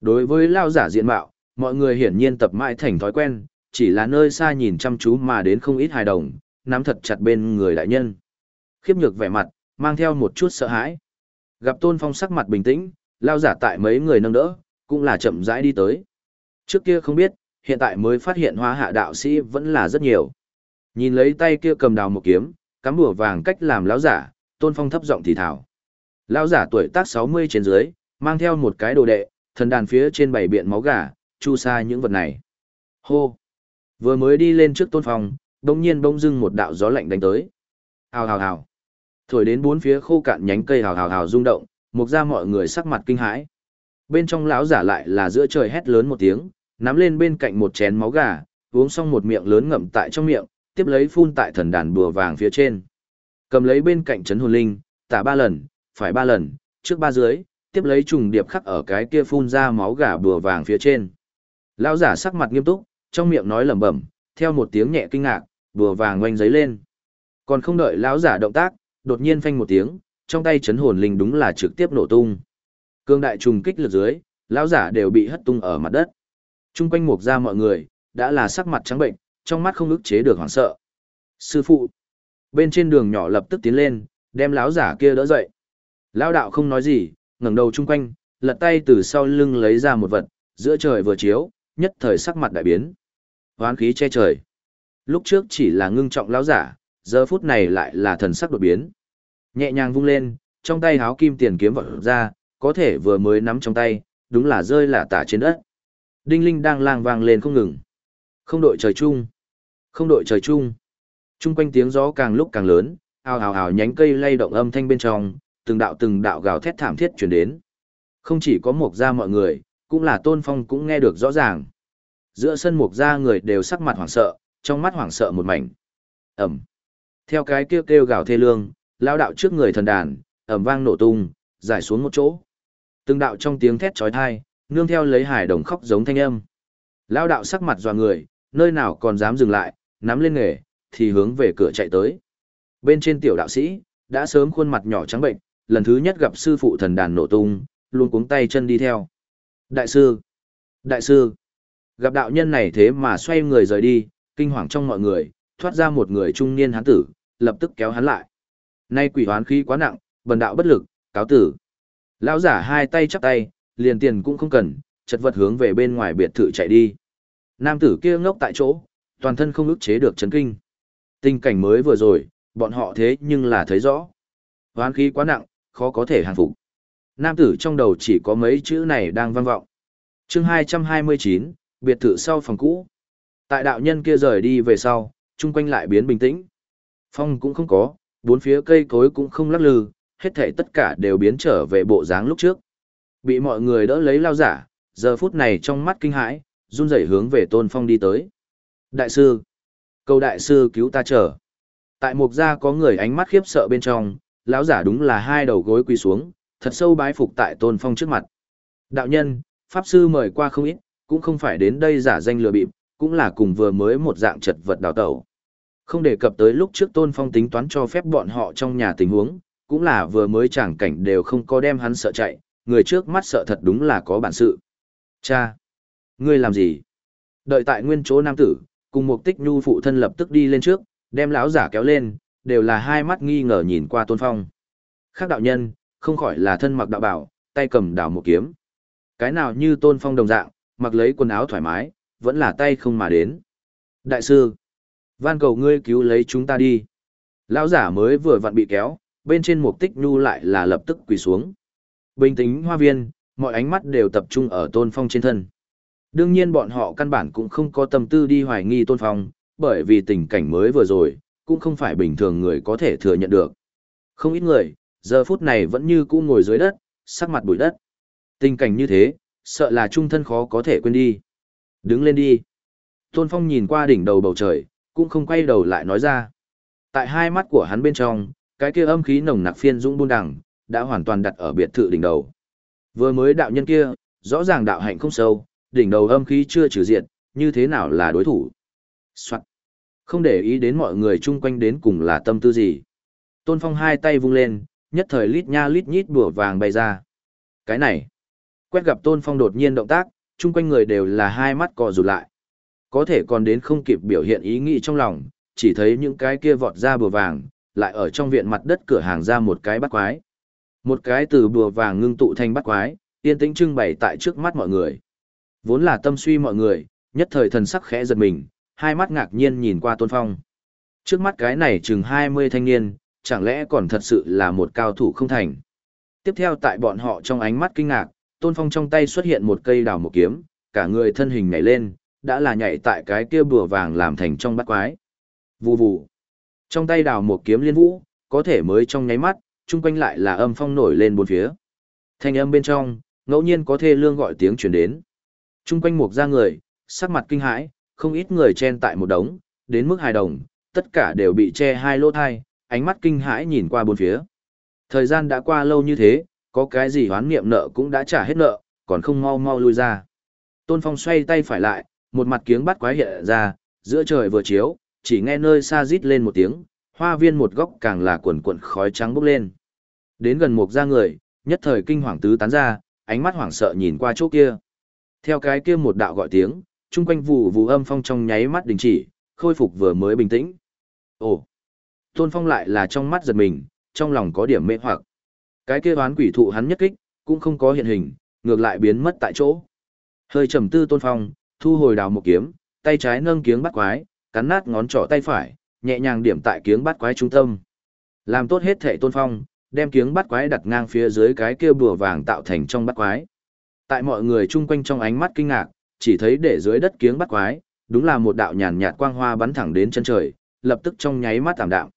Đối với lão giả diện mạo, mọi người hiển nhiên tập mãi thành thói quen, chỉ là nơi xa nhìn chăm chú mà đến không ít hài đồng, nắm thật chặt bên người đại nhân. Khiếp nhược vẻ mặt, mang theo một chút sợ hãi. Gặp Tôn Phong sắc mặt bình tĩnh, lão giả tại mấy người nâng đỡ, cũng là chậm rãi đi tới. Trước kia không biết, hiện tại mới phát hiện hóa hạ đạo sĩ vẫn là rất nhiều. Nhìn lấy tay kia cầm đào một kiếm, cắm bùa vàng cách làm lão giả, Tôn Phong thấp giọng thì thảo. Lão giả tuổi tác 60 trên dưới, mang theo một cái đồ đệ, thần đàn phía trên bảy biện máu gà, chu sa những vật này. Hô! Vừa mới đi lên trước Tôn Phong, đông nhiên bỗng dưng một đạo gió lạnh đánh tới. Hào hào hào! Thổi đến bốn phía khô cạn nhánh cây hào hào hào rung động, mục ra mọi người sắc mặt kinh hãi. Bên trong lão giả lại là giữa trời hét lớn một tiếng, nắm lên bên cạnh một chén máu gà, uống xong một miệng lớn ngậm tại trong miệng, tiếp lấy phun tại thần đàn bùa vàng phía trên. Cầm lấy bên cạnh chấn hồn linh, tả ba lần, phải ba lần, trước ba dưới, tiếp lấy trùng điệp khắc ở cái kia phun ra máu gà bùa vàng phía trên. Lão giả sắc mặt nghiêm túc, trong miệng nói lẩm bẩm, theo một tiếng nhẹ kinh ngạc, bùa vàng oanh giấy lên. Còn không đợi lão giả động tác, đột nhiên phanh một tiếng, trong tay chấn hồn linh đúng là trực tiếp nổ tung. Cương đại trùng kích lực dưới, lão giả đều bị hất tung ở mặt đất. Trung quanh mục ra mọi người, đã là sắc mặt trắng bệnh, trong mắt không ức chế được hoảng sợ. Sư phụ, bên trên đường nhỏ lập tức tiến lên, đem lão giả kia đỡ dậy. Lão đạo không nói gì, ngẩng đầu trung quanh, lật tay từ sau lưng lấy ra một vật, giữa trời vừa chiếu, nhất thời sắc mặt đại biến. Hoán khí che trời. Lúc trước chỉ là ngưng trọng lão giả, giờ phút này lại là thần sắc đột biến. Nhẹ nhàng vung lên, trong tay háo kim tiền kiếm vọt ra, có thể vừa mới nắm trong tay, đúng là rơi lả tả trên đất. Đinh linh đang lang vang lên không ngừng. Không đội trời chung. Không đội trời chung. Trung quanh tiếng gió càng lúc càng lớn, ào ào ào nhánh cây lay động âm thanh bên trong, từng đạo từng đạo gào thét thảm thiết truyền đến. Không chỉ có mục gia mọi người, cũng là Tôn Phong cũng nghe được rõ ràng. Giữa sân mục gia người đều sắc mặt hoảng sợ, trong mắt hoảng sợ một mảnh. Ẩm. Theo cái kêu kêu gào thê lương, lao đạo trước người thần đàn, ẩm vang nổ tung, giải xuống một chỗ. Từng đạo trong tiếng thét chói tai, nương theo lấy hải đồng khóc giống thanh âm. Lao đạo sắc mặt dọa người, nơi nào còn dám dừng lại, nắm lên nghề, thì hướng về cửa chạy tới. Bên trên tiểu đạo sĩ, đã sớm khuôn mặt nhỏ trắng bệnh, lần thứ nhất gặp sư phụ thần đàn nổ tung, luôn cuống tay chân đi theo. Đại sư! Đại sư! Gặp đạo nhân này thế mà xoay người rời đi, kinh hoàng trong mọi người, thoát ra một người trung niên hán tử, lập tức kéo hắn lại. Nay quỷ hoán khí quá nặng, bần đạo bất lực, cáo tử. Lão giả hai tay chắp tay, liền tiền cũng không cần, chật vật hướng về bên ngoài biệt thự chạy đi. Nam tử kia ngốc tại chỗ, toàn thân không ức chế được chấn kinh. Tình cảnh mới vừa rồi, bọn họ thế nhưng là thấy rõ. Hoán khí quá nặng, khó có thể hàng phục. Nam tử trong đầu chỉ có mấy chữ này đang vang vọng. chương 229, biệt thự sau phòng cũ. Tại đạo nhân kia rời đi về sau, chung quanh lại biến bình tĩnh. Phong cũng không có, bốn phía cây cối cũng không lắc lư, hết thảy tất cả đều biến trở về bộ dáng lúc trước. Bị mọi người đỡ lấy lao giả, giờ phút này trong mắt kinh hãi, run rẩy hướng về Tôn Phong đi tới. Đại sư! Cầu đại sư cứu ta chờ. Tại mục gia có người ánh mắt khiếp sợ bên trong, lão giả đúng là hai đầu gối quỳ xuống, thật sâu bái phục tại Tôn Phong trước mặt. Đạo nhân, Pháp sư mời qua không ít, cũng không phải đến đây giả danh lừa bịp, cũng là cùng vừa mới một dạng chật vật đào tẩu. Không đề cập tới lúc trước Tôn Phong tính toán cho phép bọn họ trong nhà tình huống, cũng là vừa mới chẳng cảnh đều không có đem hắn sợ chạy, người trước mắt sợ thật đúng là có bản sự. Cha! Ngươi làm gì? Đợi tại nguyên chỗ nam tử, cùng mục tích nhu phụ thân lập tức đi lên trước, đem lão giả kéo lên, đều là hai mắt nghi ngờ nhìn qua Tôn Phong. Khác đạo nhân, không khỏi là thân mặc đạo bảo, tay cầm đảo một kiếm. Cái nào như Tôn Phong đồng dạng, mặc lấy quần áo thoải mái, vẫn là tay không mà đến. Đại sư, van cầu ngươi cứu lấy chúng ta đi. Lão giả mới vừa vặn bị kéo, bên trên mục tích nhu lại là lập tức quỳ xuống. Bình tĩnh hoa viên, mọi ánh mắt đều tập trung ở Tôn Phong trên thân. Đương nhiên bọn họ căn bản cũng không có tâm tư đi hoài nghi Tôn Phong, bởi vì tình cảnh mới vừa rồi, cũng không phải bình thường người có thể thừa nhận được. Không ít người, giờ phút này vẫn như cũ ngồi dưới đất, sắc mặt bụi đất. Tình cảnh như thế, sợ là trung thân khó có thể quên đi. Đứng lên đi. Tôn Phong nhìn qua đỉnh đầu bầu trời, cũng không quay đầu lại nói ra. Tại hai mắt của hắn bên trong, cái kia âm khí nồng nặc phiên dũng buôn đằng, đã hoàn toàn đặt ở biệt thự đỉnh đầu. Vừa mới đạo nhân kia, rõ ràng đạo hạnh không sâu, đỉnh đầu âm khí chưa trừ diện, như thế nào là đối thủ. Soạn. Không để ý đến mọi người chung quanh đến cùng là tâm tư gì. Tôn Phong hai tay vung lên, nhất thời lít nha lít nhít bùa vàng bay ra. Cái này, quét gặp Tôn Phong đột nhiên động tác, chung quanh người đều là hai mắt cò rụt lại. Có thể còn đến không kịp biểu hiện ý nghĩ trong lòng, chỉ thấy những cái kia vọt ra bùa vàng, lại ở trong viện mặt đất cửa hàng ra một cái bắt quái. Một cái từ bùa vàng ngưng tụ thành bắt quái, yên tĩnh trưng bày tại trước mắt mọi người. Vốn là tâm suy mọi người, nhất thời thần sắc khẽ giật mình, hai mắt ngạc nhiên nhìn qua Tôn Phong. Trước mắt cái này chừng 20 thanh niên, chẳng lẽ còn thật sự là một cao thủ không thành. Tiếp theo tại bọn họ trong ánh mắt kinh ngạc, Tôn Phong trong tay xuất hiện một cây đào một kiếm, cả người thân hình nhảy lên, đã là nhảy tại cái kia bùa vàng làm thành trong bát quái. Vù vù. Trong tay đào một kiếm liên vũ, có thể mới trong nháy mắt, chung quanh lại là âm phong nổi lên bốn phía. Thanh âm bên trong, ngẫu nhiên có thê lương gọi tiếng truyền đến. Chung quanh một ra người, sắc mặt kinh hãi, không ít người chen tại một đống, đến mức hài đồng, tất cả đều bị che hai lỗ thai, ánh mắt kinh hãi nhìn qua bốn phía. Thời gian đã qua lâu như thế, có cái gì hoán niệm nợ cũng đã trả hết nợ, còn không mau mau lui ra. Tôn Phong xoay tay phải lại, một mặt kiếng bắt quái hiện ra, giữa trời vừa chiếu, chỉ nghe nơi xa rít lên một tiếng, hoa viên một góc càng là cuộn cuộn khói trắng bốc lên. Đến gần một ra người, nhất thời kinh hoàng tứ tán ra, ánh mắt hoảng sợ nhìn qua chỗ kia. Theo cái kia một đạo gọi tiếng, chung quanh vụ vụ âm phong trong nháy mắt đình chỉ, khôi phục vừa mới bình tĩnh. Ồ! Tôn Phong lại là trong mắt giật mình, trong lòng có điểm mê hoặc. Cái kia đoán quỷ thụ hắn nhất kích, cũng không có hiện hình, ngược lại biến mất tại chỗ. Hơi trầm tư Tôn Phong, thu hồi đào một kiếm, tay trái nâng kiếng bắt quái, cắn nát ngón trỏ tay phải, nhẹ nhàng điểm tại kiếng bắt quái trung tâm. Làm tốt hết thể Tôn Phong, đem kiếng bắt quái đặt ngang phía dưới cái kia bùa vàng tạo thành trong bắt quái. Tại mọi người chung quanh trong ánh mắt kinh ngạc, chỉ thấy để dưới đất kiếng bắt quái, đúng là một đạo nhàn nhạt quang hoa bắn thẳng đến chân trời, lập tức trong nháy mắt tạm đạm.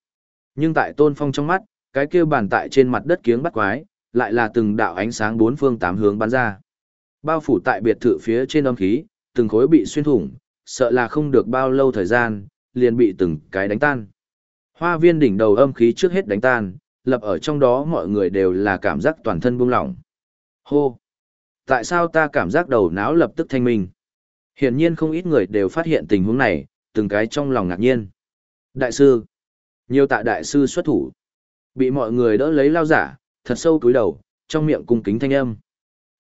Nhưng tại Tôn Phong trong mắt, cái kia bàn tại trên mặt đất kiếng bắt quái, lại là từng đạo ánh sáng bốn phương tám hướng bắn ra. Bao phủ tại biệt thự phía trên âm khí, từng khối bị xuyên thủng, sợ là không được bao lâu thời gian, liền bị từng cái đánh tan. Hoa viên đỉnh đầu âm khí trước hết đánh tan, lập ở trong đó mọi người đều là cảm giác toàn thân buông lỏng. Hô! Tại sao ta cảm giác đầu não lập tức thanh minh? Hiển nhiên không ít người đều phát hiện tình huống này, từng cái trong lòng ngạc nhiên. Đại sư! Nhiều tạ đại sư xuất thủ. Bị mọi người đỡ lấy lao giả, thật sâu túi đầu, trong miệng cung kính thanh âm.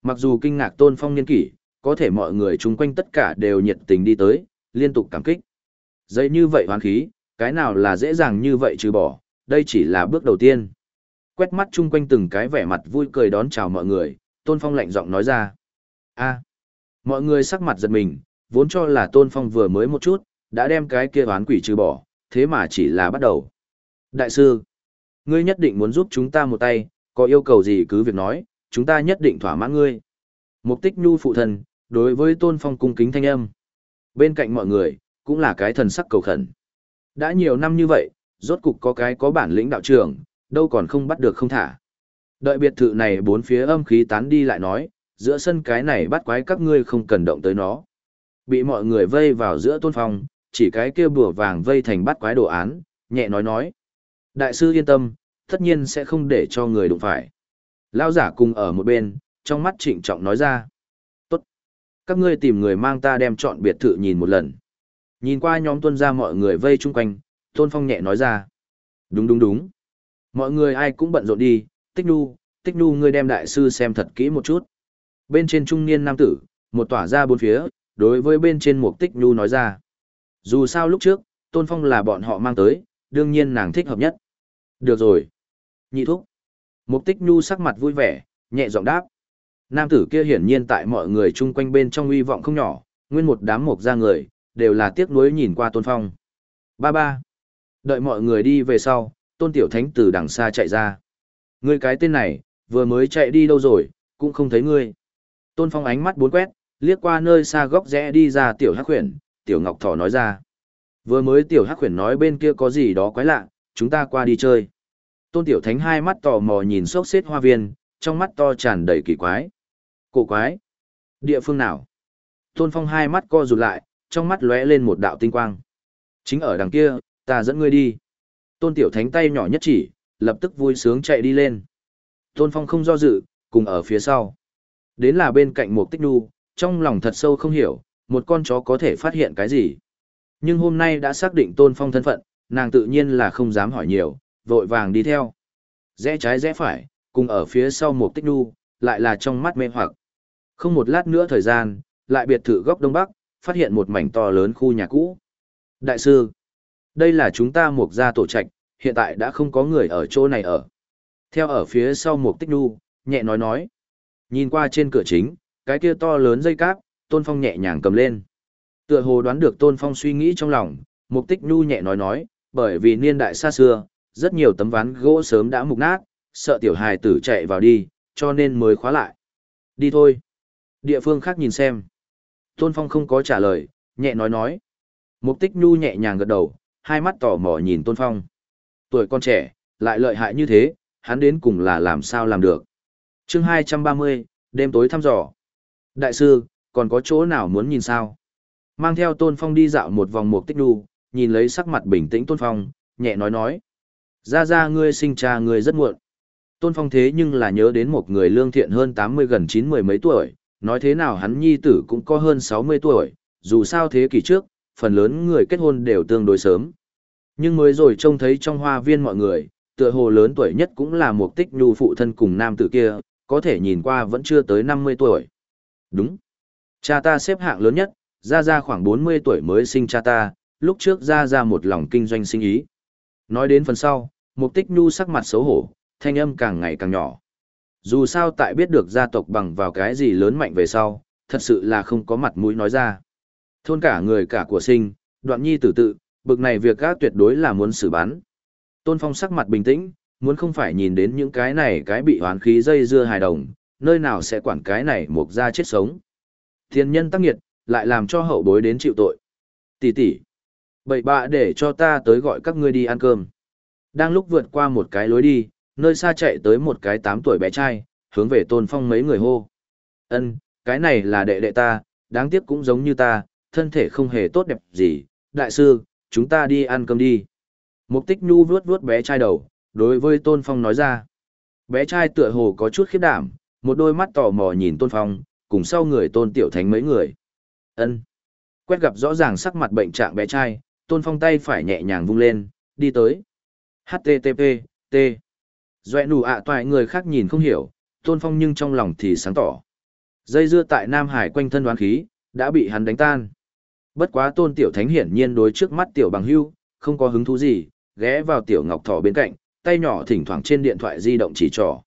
Mặc dù kinh ngạc tôn phong niên kỷ, có thể mọi người chung quanh tất cả đều nhiệt tình đi tới, liên tục cảm kích. Dây như vậy hoán khí, cái nào là dễ dàng như vậy trừ bỏ, đây chỉ là bước đầu tiên. Quét mắt chung quanh từng cái vẻ mặt vui cười đón chào mọi người, Tôn Phong lạnh giọng nói ra. a mọi người sắc mặt giật mình, vốn cho là Tôn Phong vừa mới một chút, đã đem cái kia oán quỷ trừ bỏ, thế mà chỉ là bắt đầu. Đại sư, ngươi nhất định muốn giúp chúng ta một tay, có yêu cầu gì cứ việc nói, chúng ta nhất định thỏa mãn ngươi. Mục tích nhu phụ thần, đối với Tôn Phong cung kính thanh âm. Bên cạnh mọi người, cũng là cái thần sắc cầu khẩn. Đã nhiều năm như vậy, rốt cục có cái có bản lĩnh đạo trưởng, đâu còn không bắt được không thả. Đợi biệt thự này bốn phía âm khí tán đi lại nói, giữa sân cái này bắt quái các ngươi không cần động tới nó. Bị mọi người vây vào giữa tôn phong, chỉ cái kia bùa vàng vây thành bắt quái đồ án, nhẹ nói nói. Đại sư yên tâm, tất nhiên sẽ không để cho người đụng phải. Lao giả cùng ở một bên, trong mắt trịnh trọng nói ra. Tốt. Các ngươi tìm người mang ta đem chọn biệt thự nhìn một lần. Nhìn qua nhóm tuân ra mọi người vây chung quanh, Tôn Phong nhẹ nói ra. Đúng đúng đúng. Mọi người ai cũng bận rộn đi, Tích Nu, Tích Nu, ngươi đem đại sư xem thật kỹ một chút. Bên trên trung niên nam tử, một tỏa ra bốn phía, đối với bên trên mục Tích Nu nói ra. Dù sao lúc trước, Tôn Phong là bọn họ mang tới, đương nhiên nàng thích hợp nhất. Được rồi. Nhị thúc. Mục Tích Nhu sắc mặt vui vẻ, nhẹ giọng đáp. Nam tử kia hiển nhiên tại mọi người chung quanh bên trong uy vọng không nhỏ, nguyên một đám mục ra người, đều là tiếc nuối nhìn qua Tôn Phong. Ba ba. Đợi mọi người đi về sau, Tôn Tiểu Thánh từ đằng xa chạy ra. Ngươi cái tên này, vừa mới chạy đi đâu rồi, cũng không thấy ngươi. Tôn Phong ánh mắt bốn quét, liếc qua nơi xa góc rẽ đi ra Tiểu Hắc khuyển, Tiểu Ngọc Thỏ nói ra. Vừa mới Tiểu Hắc khuyển nói bên kia có gì đó quái lạ, chúng ta qua đi chơi. Tôn Tiểu Thánh hai mắt tò mò nhìn sốc xếp hoa viên, trong mắt to tràn đầy kỳ quái. Cổ quái? Địa phương nào? Tôn Phong hai mắt co rụt lại, trong mắt lóe lên một đạo tinh quang. Chính ở đằng kia, ta dẫn ngươi đi. Tôn Tiểu Thánh tay nhỏ nhất chỉ, lập tức vui sướng chạy đi lên. Tôn Phong không do dự, cùng ở phía sau. Đến là bên cạnh một tích đu, trong lòng thật sâu không hiểu, một con chó có thể phát hiện cái gì. Nhưng hôm nay đã xác định Tôn Phong thân phận, nàng tự nhiên là không dám hỏi nhiều, vội vàng đi theo. Rẽ trái rẽ phải, cùng ở phía sau một tích đu, lại là trong mắt mê hoặc. Không một lát nữa thời gian, lại biệt thự góc đông bắc, phát hiện một mảnh to lớn khu nhà cũ. Đại sư, đây là chúng ta mục gia tổ trạch, hiện tại đã không có người ở chỗ này ở. Theo ở phía sau mục tích nu nhẹ nói nói. Nhìn qua trên cửa chính, cái kia to lớn dây cáp, Tôn Phong nhẹ nhàng cầm lên. Tựa hồ đoán được Tôn Phong suy nghĩ trong lòng, mục tích nu nhẹ nói nói, bởi vì niên đại xa xưa, rất nhiều tấm ván gỗ sớm đã mục nát, sợ tiểu hài tử chạy vào đi, cho nên mới khóa lại. Đi thôi. Địa phương khác nhìn xem. Tôn Phong không có trả lời, nhẹ nói nói. Mục tích nhu nhẹ nhàng gật đầu, hai mắt tò mò nhìn Tôn Phong. Tuổi con trẻ, lại lợi hại như thế, hắn đến cùng là làm sao làm được. chương 230, đêm tối thăm dò. Đại sư, còn có chỗ nào muốn nhìn sao? Mang theo Tôn Phong đi dạo một vòng mục tích đu, nhìn lấy sắc mặt bình tĩnh Tôn Phong, nhẹ nói nói. Ra ra ngươi sinh cha ngươi rất muộn. Tôn Phong thế nhưng là nhớ đến một người lương thiện hơn 80 gần 90 mấy tuổi, nói thế nào hắn nhi tử cũng có hơn 60 tuổi, dù sao thế kỷ trước, phần lớn người kết hôn đều tương đối sớm. Nhưng mới rồi trông thấy trong hoa viên mọi người, tựa hồ lớn tuổi nhất cũng là một tích nhu phụ thân cùng nam tử kia, có thể nhìn qua vẫn chưa tới 50 tuổi. Đúng. Cha ta xếp hạng lớn nhất, ra ra khoảng 40 tuổi mới sinh cha ta, lúc trước ra ra một lòng kinh doanh sinh ý. Nói đến phần sau, mục tích nhu sắc mặt xấu hổ, thanh âm càng ngày càng nhỏ. Dù sao tại biết được gia tộc bằng vào cái gì lớn mạnh về sau, thật sự là không có mặt mũi nói ra. Thôn cả người cả của sinh, đoạn nhi tử tự, bực này việc gác tuyệt đối là muốn xử bán. Tôn Phong sắc mặt bình tĩnh, muốn không phải nhìn đến những cái này cái bị hoán khí dây dưa hài đồng, nơi nào sẽ quản cái này mục ra chết sống. Thiên nhân tác nghiệt, lại làm cho hậu bối đến chịu tội. Tỷ tỷ. Bậy bạ để cho ta tới gọi các ngươi đi ăn cơm. Đang lúc vượt qua một cái lối đi, nơi xa chạy tới một cái tám tuổi bé trai, hướng về tôn phong mấy người hô. ân cái này là đệ đệ ta, đáng tiếc cũng giống như ta, thân thể không hề tốt đẹp gì. Đại sư, chúng ta đi ăn cơm đi. Mục tích nhu vuốt vuốt bé trai đầu, đối với tôn phong nói ra. Bé trai tựa hồ có chút khiếp đảm, một đôi mắt tò mò nhìn tôn phong, cùng sau người tôn tiểu thánh mấy người. ân Quét gặp rõ ràng sắc mặt bệnh trạng bé trai, tôn phong tay phải nhẹ nhàng vung lên, đi tới. HTTP, T. Doe nụ ạ toại người khác nhìn không hiểu, tôn phong nhưng trong lòng thì sáng tỏ. Dây dưa tại Nam Hải quanh thân đoán khí, đã bị hắn đánh tan. Bất quá tôn tiểu thánh hiển nhiên đối trước mắt tiểu bằng hưu, không có hứng thú gì, ghé vào tiểu ngọc thỏ bên cạnh, tay nhỏ thỉnh thoảng trên điện thoại di động chỉ trỏ.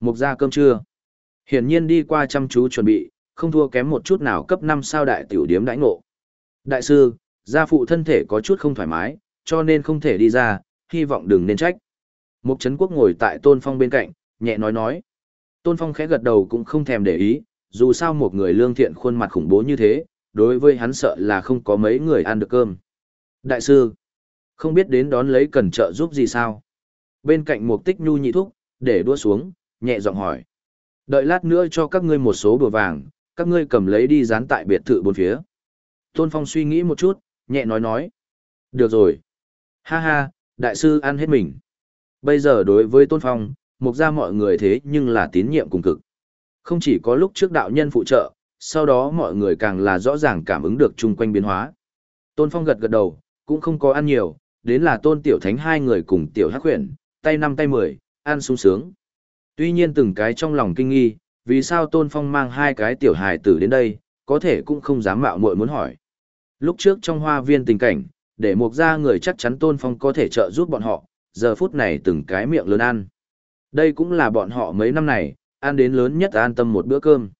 Mục ra cơm trưa. Hiển nhiên đi qua chăm chú chuẩn bị, không thua kém một chút nào cấp 5 sao đại tiểu điếm đãi ngộ. Đại sư, gia phụ thân thể có chút không thoải mái, cho nên không thể đi ra, hy vọng đừng nên trách. Mục Trấn Quốc ngồi tại Tôn Phong bên cạnh, nhẹ nói nói. Tôn Phong khẽ gật đầu cũng không thèm để ý, dù sao một người lương thiện khuôn mặt khủng bố như thế, đối với hắn sợ là không có mấy người ăn được cơm. Đại sư, không biết đến đón lấy cần trợ giúp gì sao? Bên cạnh Mục Tích Nhu nhị thúc, để đua xuống, nhẹ giọng hỏi. Đợi lát nữa cho các ngươi một số bừa vàng, các ngươi cầm lấy đi dán tại biệt thự bốn phía. Tôn Phong suy nghĩ một chút, nhẹ nói nói. Được rồi. Ha ha, đại sư ăn hết mình. Bây giờ đối với Tôn Phong, mục ra mọi người thế nhưng là tín nhiệm cùng cực. Không chỉ có lúc trước đạo nhân phụ trợ, sau đó mọi người càng là rõ ràng cảm ứng được chung quanh biến hóa. Tôn Phong gật gật đầu, cũng không có ăn nhiều, đến là Tôn Tiểu Thánh hai người cùng Tiểu Hắc Huyền, tay năm tay mười, ăn sung sướng. Tuy nhiên từng cái trong lòng kinh nghi, vì sao Tôn Phong mang hai cái tiểu hài tử đến đây, có thể cũng không dám mạo muội muốn hỏi. Lúc trước trong hoa viên tình cảnh, để mục ra người chắc chắn Tôn Phong có thể trợ giúp bọn họ, giờ phút này từng cái miệng lớn ăn. Đây cũng là bọn họ mấy năm này, ăn đến lớn nhất an tâm một bữa cơm.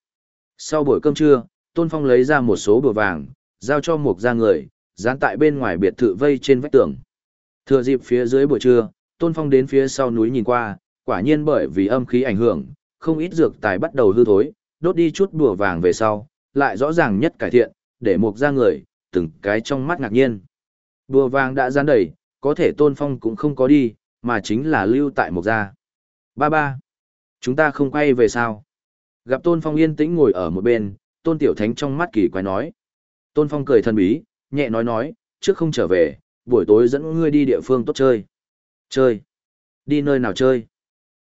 Sau buổi cơm trưa, Tôn Phong lấy ra một số bùa vàng, giao cho một gia người, dán tại bên ngoài biệt thự vây trên vách tường. Thừa dịp phía dưới buổi trưa, Tôn Phong đến phía sau núi nhìn qua, quả nhiên bởi vì âm khí ảnh hưởng, không ít dược tài bắt đầu hư thối, đốt đi chút bùa vàng về sau, lại rõ ràng nhất cải thiện, để một gia người, từng cái trong mắt ngạc nhiên. Bùa vàng đã dán đầy, có thể tôn phong cũng không có đi, mà chính là lưu tại một gia. Ba ba, chúng ta không quay về sao? Gặp tôn phong yên tĩnh ngồi ở một bên, tôn tiểu thánh trong mắt kỳ quái nói. Tôn phong cười thân bí, nhẹ nói nói, trước không trở về, buổi tối dẫn ngươi đi địa phương tốt chơi. Chơi? Đi nơi nào chơi?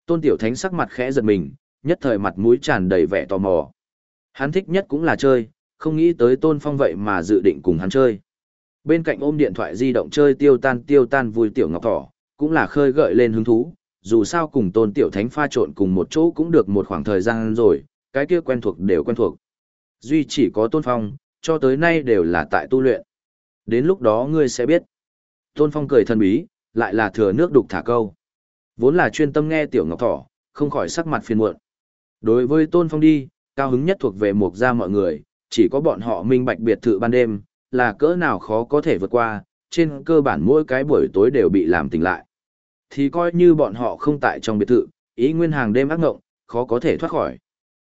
Tôn Tiểu Thánh sắc mặt khẽ giật mình, nhất thời mặt mũi tràn đầy vẻ tò mò. Hắn thích nhất cũng là chơi, không nghĩ tới Tôn Phong vậy mà dự định cùng hắn chơi. Bên cạnh ôm điện thoại di động chơi tiêu tan tiêu tan vui tiểu ngọc thỏ, cũng là khơi gợi lên hứng thú, dù sao cùng Tôn Tiểu Thánh pha trộn cùng một chỗ cũng được một khoảng thời gian rồi, cái kia quen thuộc đều quen thuộc. Duy chỉ có Tôn Phong, cho tới nay đều là tại tu luyện. Đến lúc đó ngươi sẽ biết. Tôn Phong cười thân bí, lại là thừa nước đục thả câu. Vốn là chuyên tâm nghe Tiểu Ngọc Thỏ, không khỏi sắc mặt phiền muộn. Đối với Tôn Phong đi, cao hứng nhất thuộc về mục gia mọi người, chỉ có bọn họ minh bạch biệt thự ban đêm, là cỡ nào khó có thể vượt qua, trên cơ bản mỗi cái buổi tối đều bị làm tỉnh lại. Thì coi như bọn họ không tại trong biệt thự, ý nguyên hàng đêm ác ngộng, khó có thể thoát khỏi.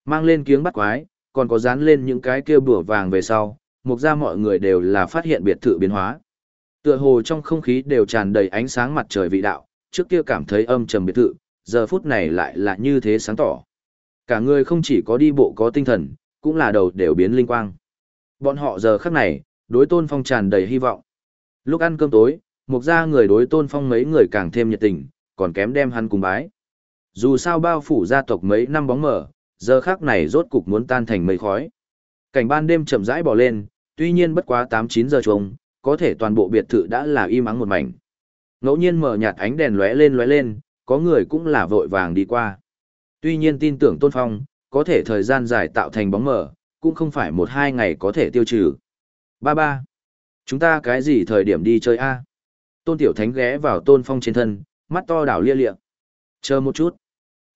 Mang lên kiếng bắt quái, còn có dán lên những cái kia bửa vàng về sau, mục ra mọi người đều là phát hiện biệt thự biến hóa. Tựa hồ trong không khí đều tràn đầy ánh sáng mặt trời vị đạo, trước kia cảm thấy âm trầm biệt thự, giờ phút này lại là như thế sáng tỏ. Cả người không chỉ có đi bộ có tinh thần, cũng là đầu đều biến linh quang. Bọn họ giờ khắc này, đối tôn phong tràn đầy hy vọng. Lúc ăn cơm tối, mục ra người đối tôn phong mấy người càng thêm nhiệt tình, còn kém đem hắn cùng bái. Dù sao bao phủ gia tộc mấy năm bóng mở, giờ khắc này rốt cục muốn tan thành mây khói. Cảnh ban đêm chậm rãi bỏ lên, tuy nhiên bất quá 8-9 giờ trông, có thể toàn bộ biệt thự đã là im ắng một mảnh. Ngẫu nhiên mở nhạt ánh đèn lóe lên lóe lên, có người cũng là vội vàng đi qua. Tuy nhiên tin tưởng Tôn Phong, có thể thời gian dài tạo thành bóng mở, cũng không phải một hai ngày có thể tiêu trừ. Ba ba. Chúng ta cái gì thời điểm đi chơi a? Tôn Tiểu Thánh ghé vào Tôn Phong trên thân, mắt to đảo lia lịa. Chờ một chút.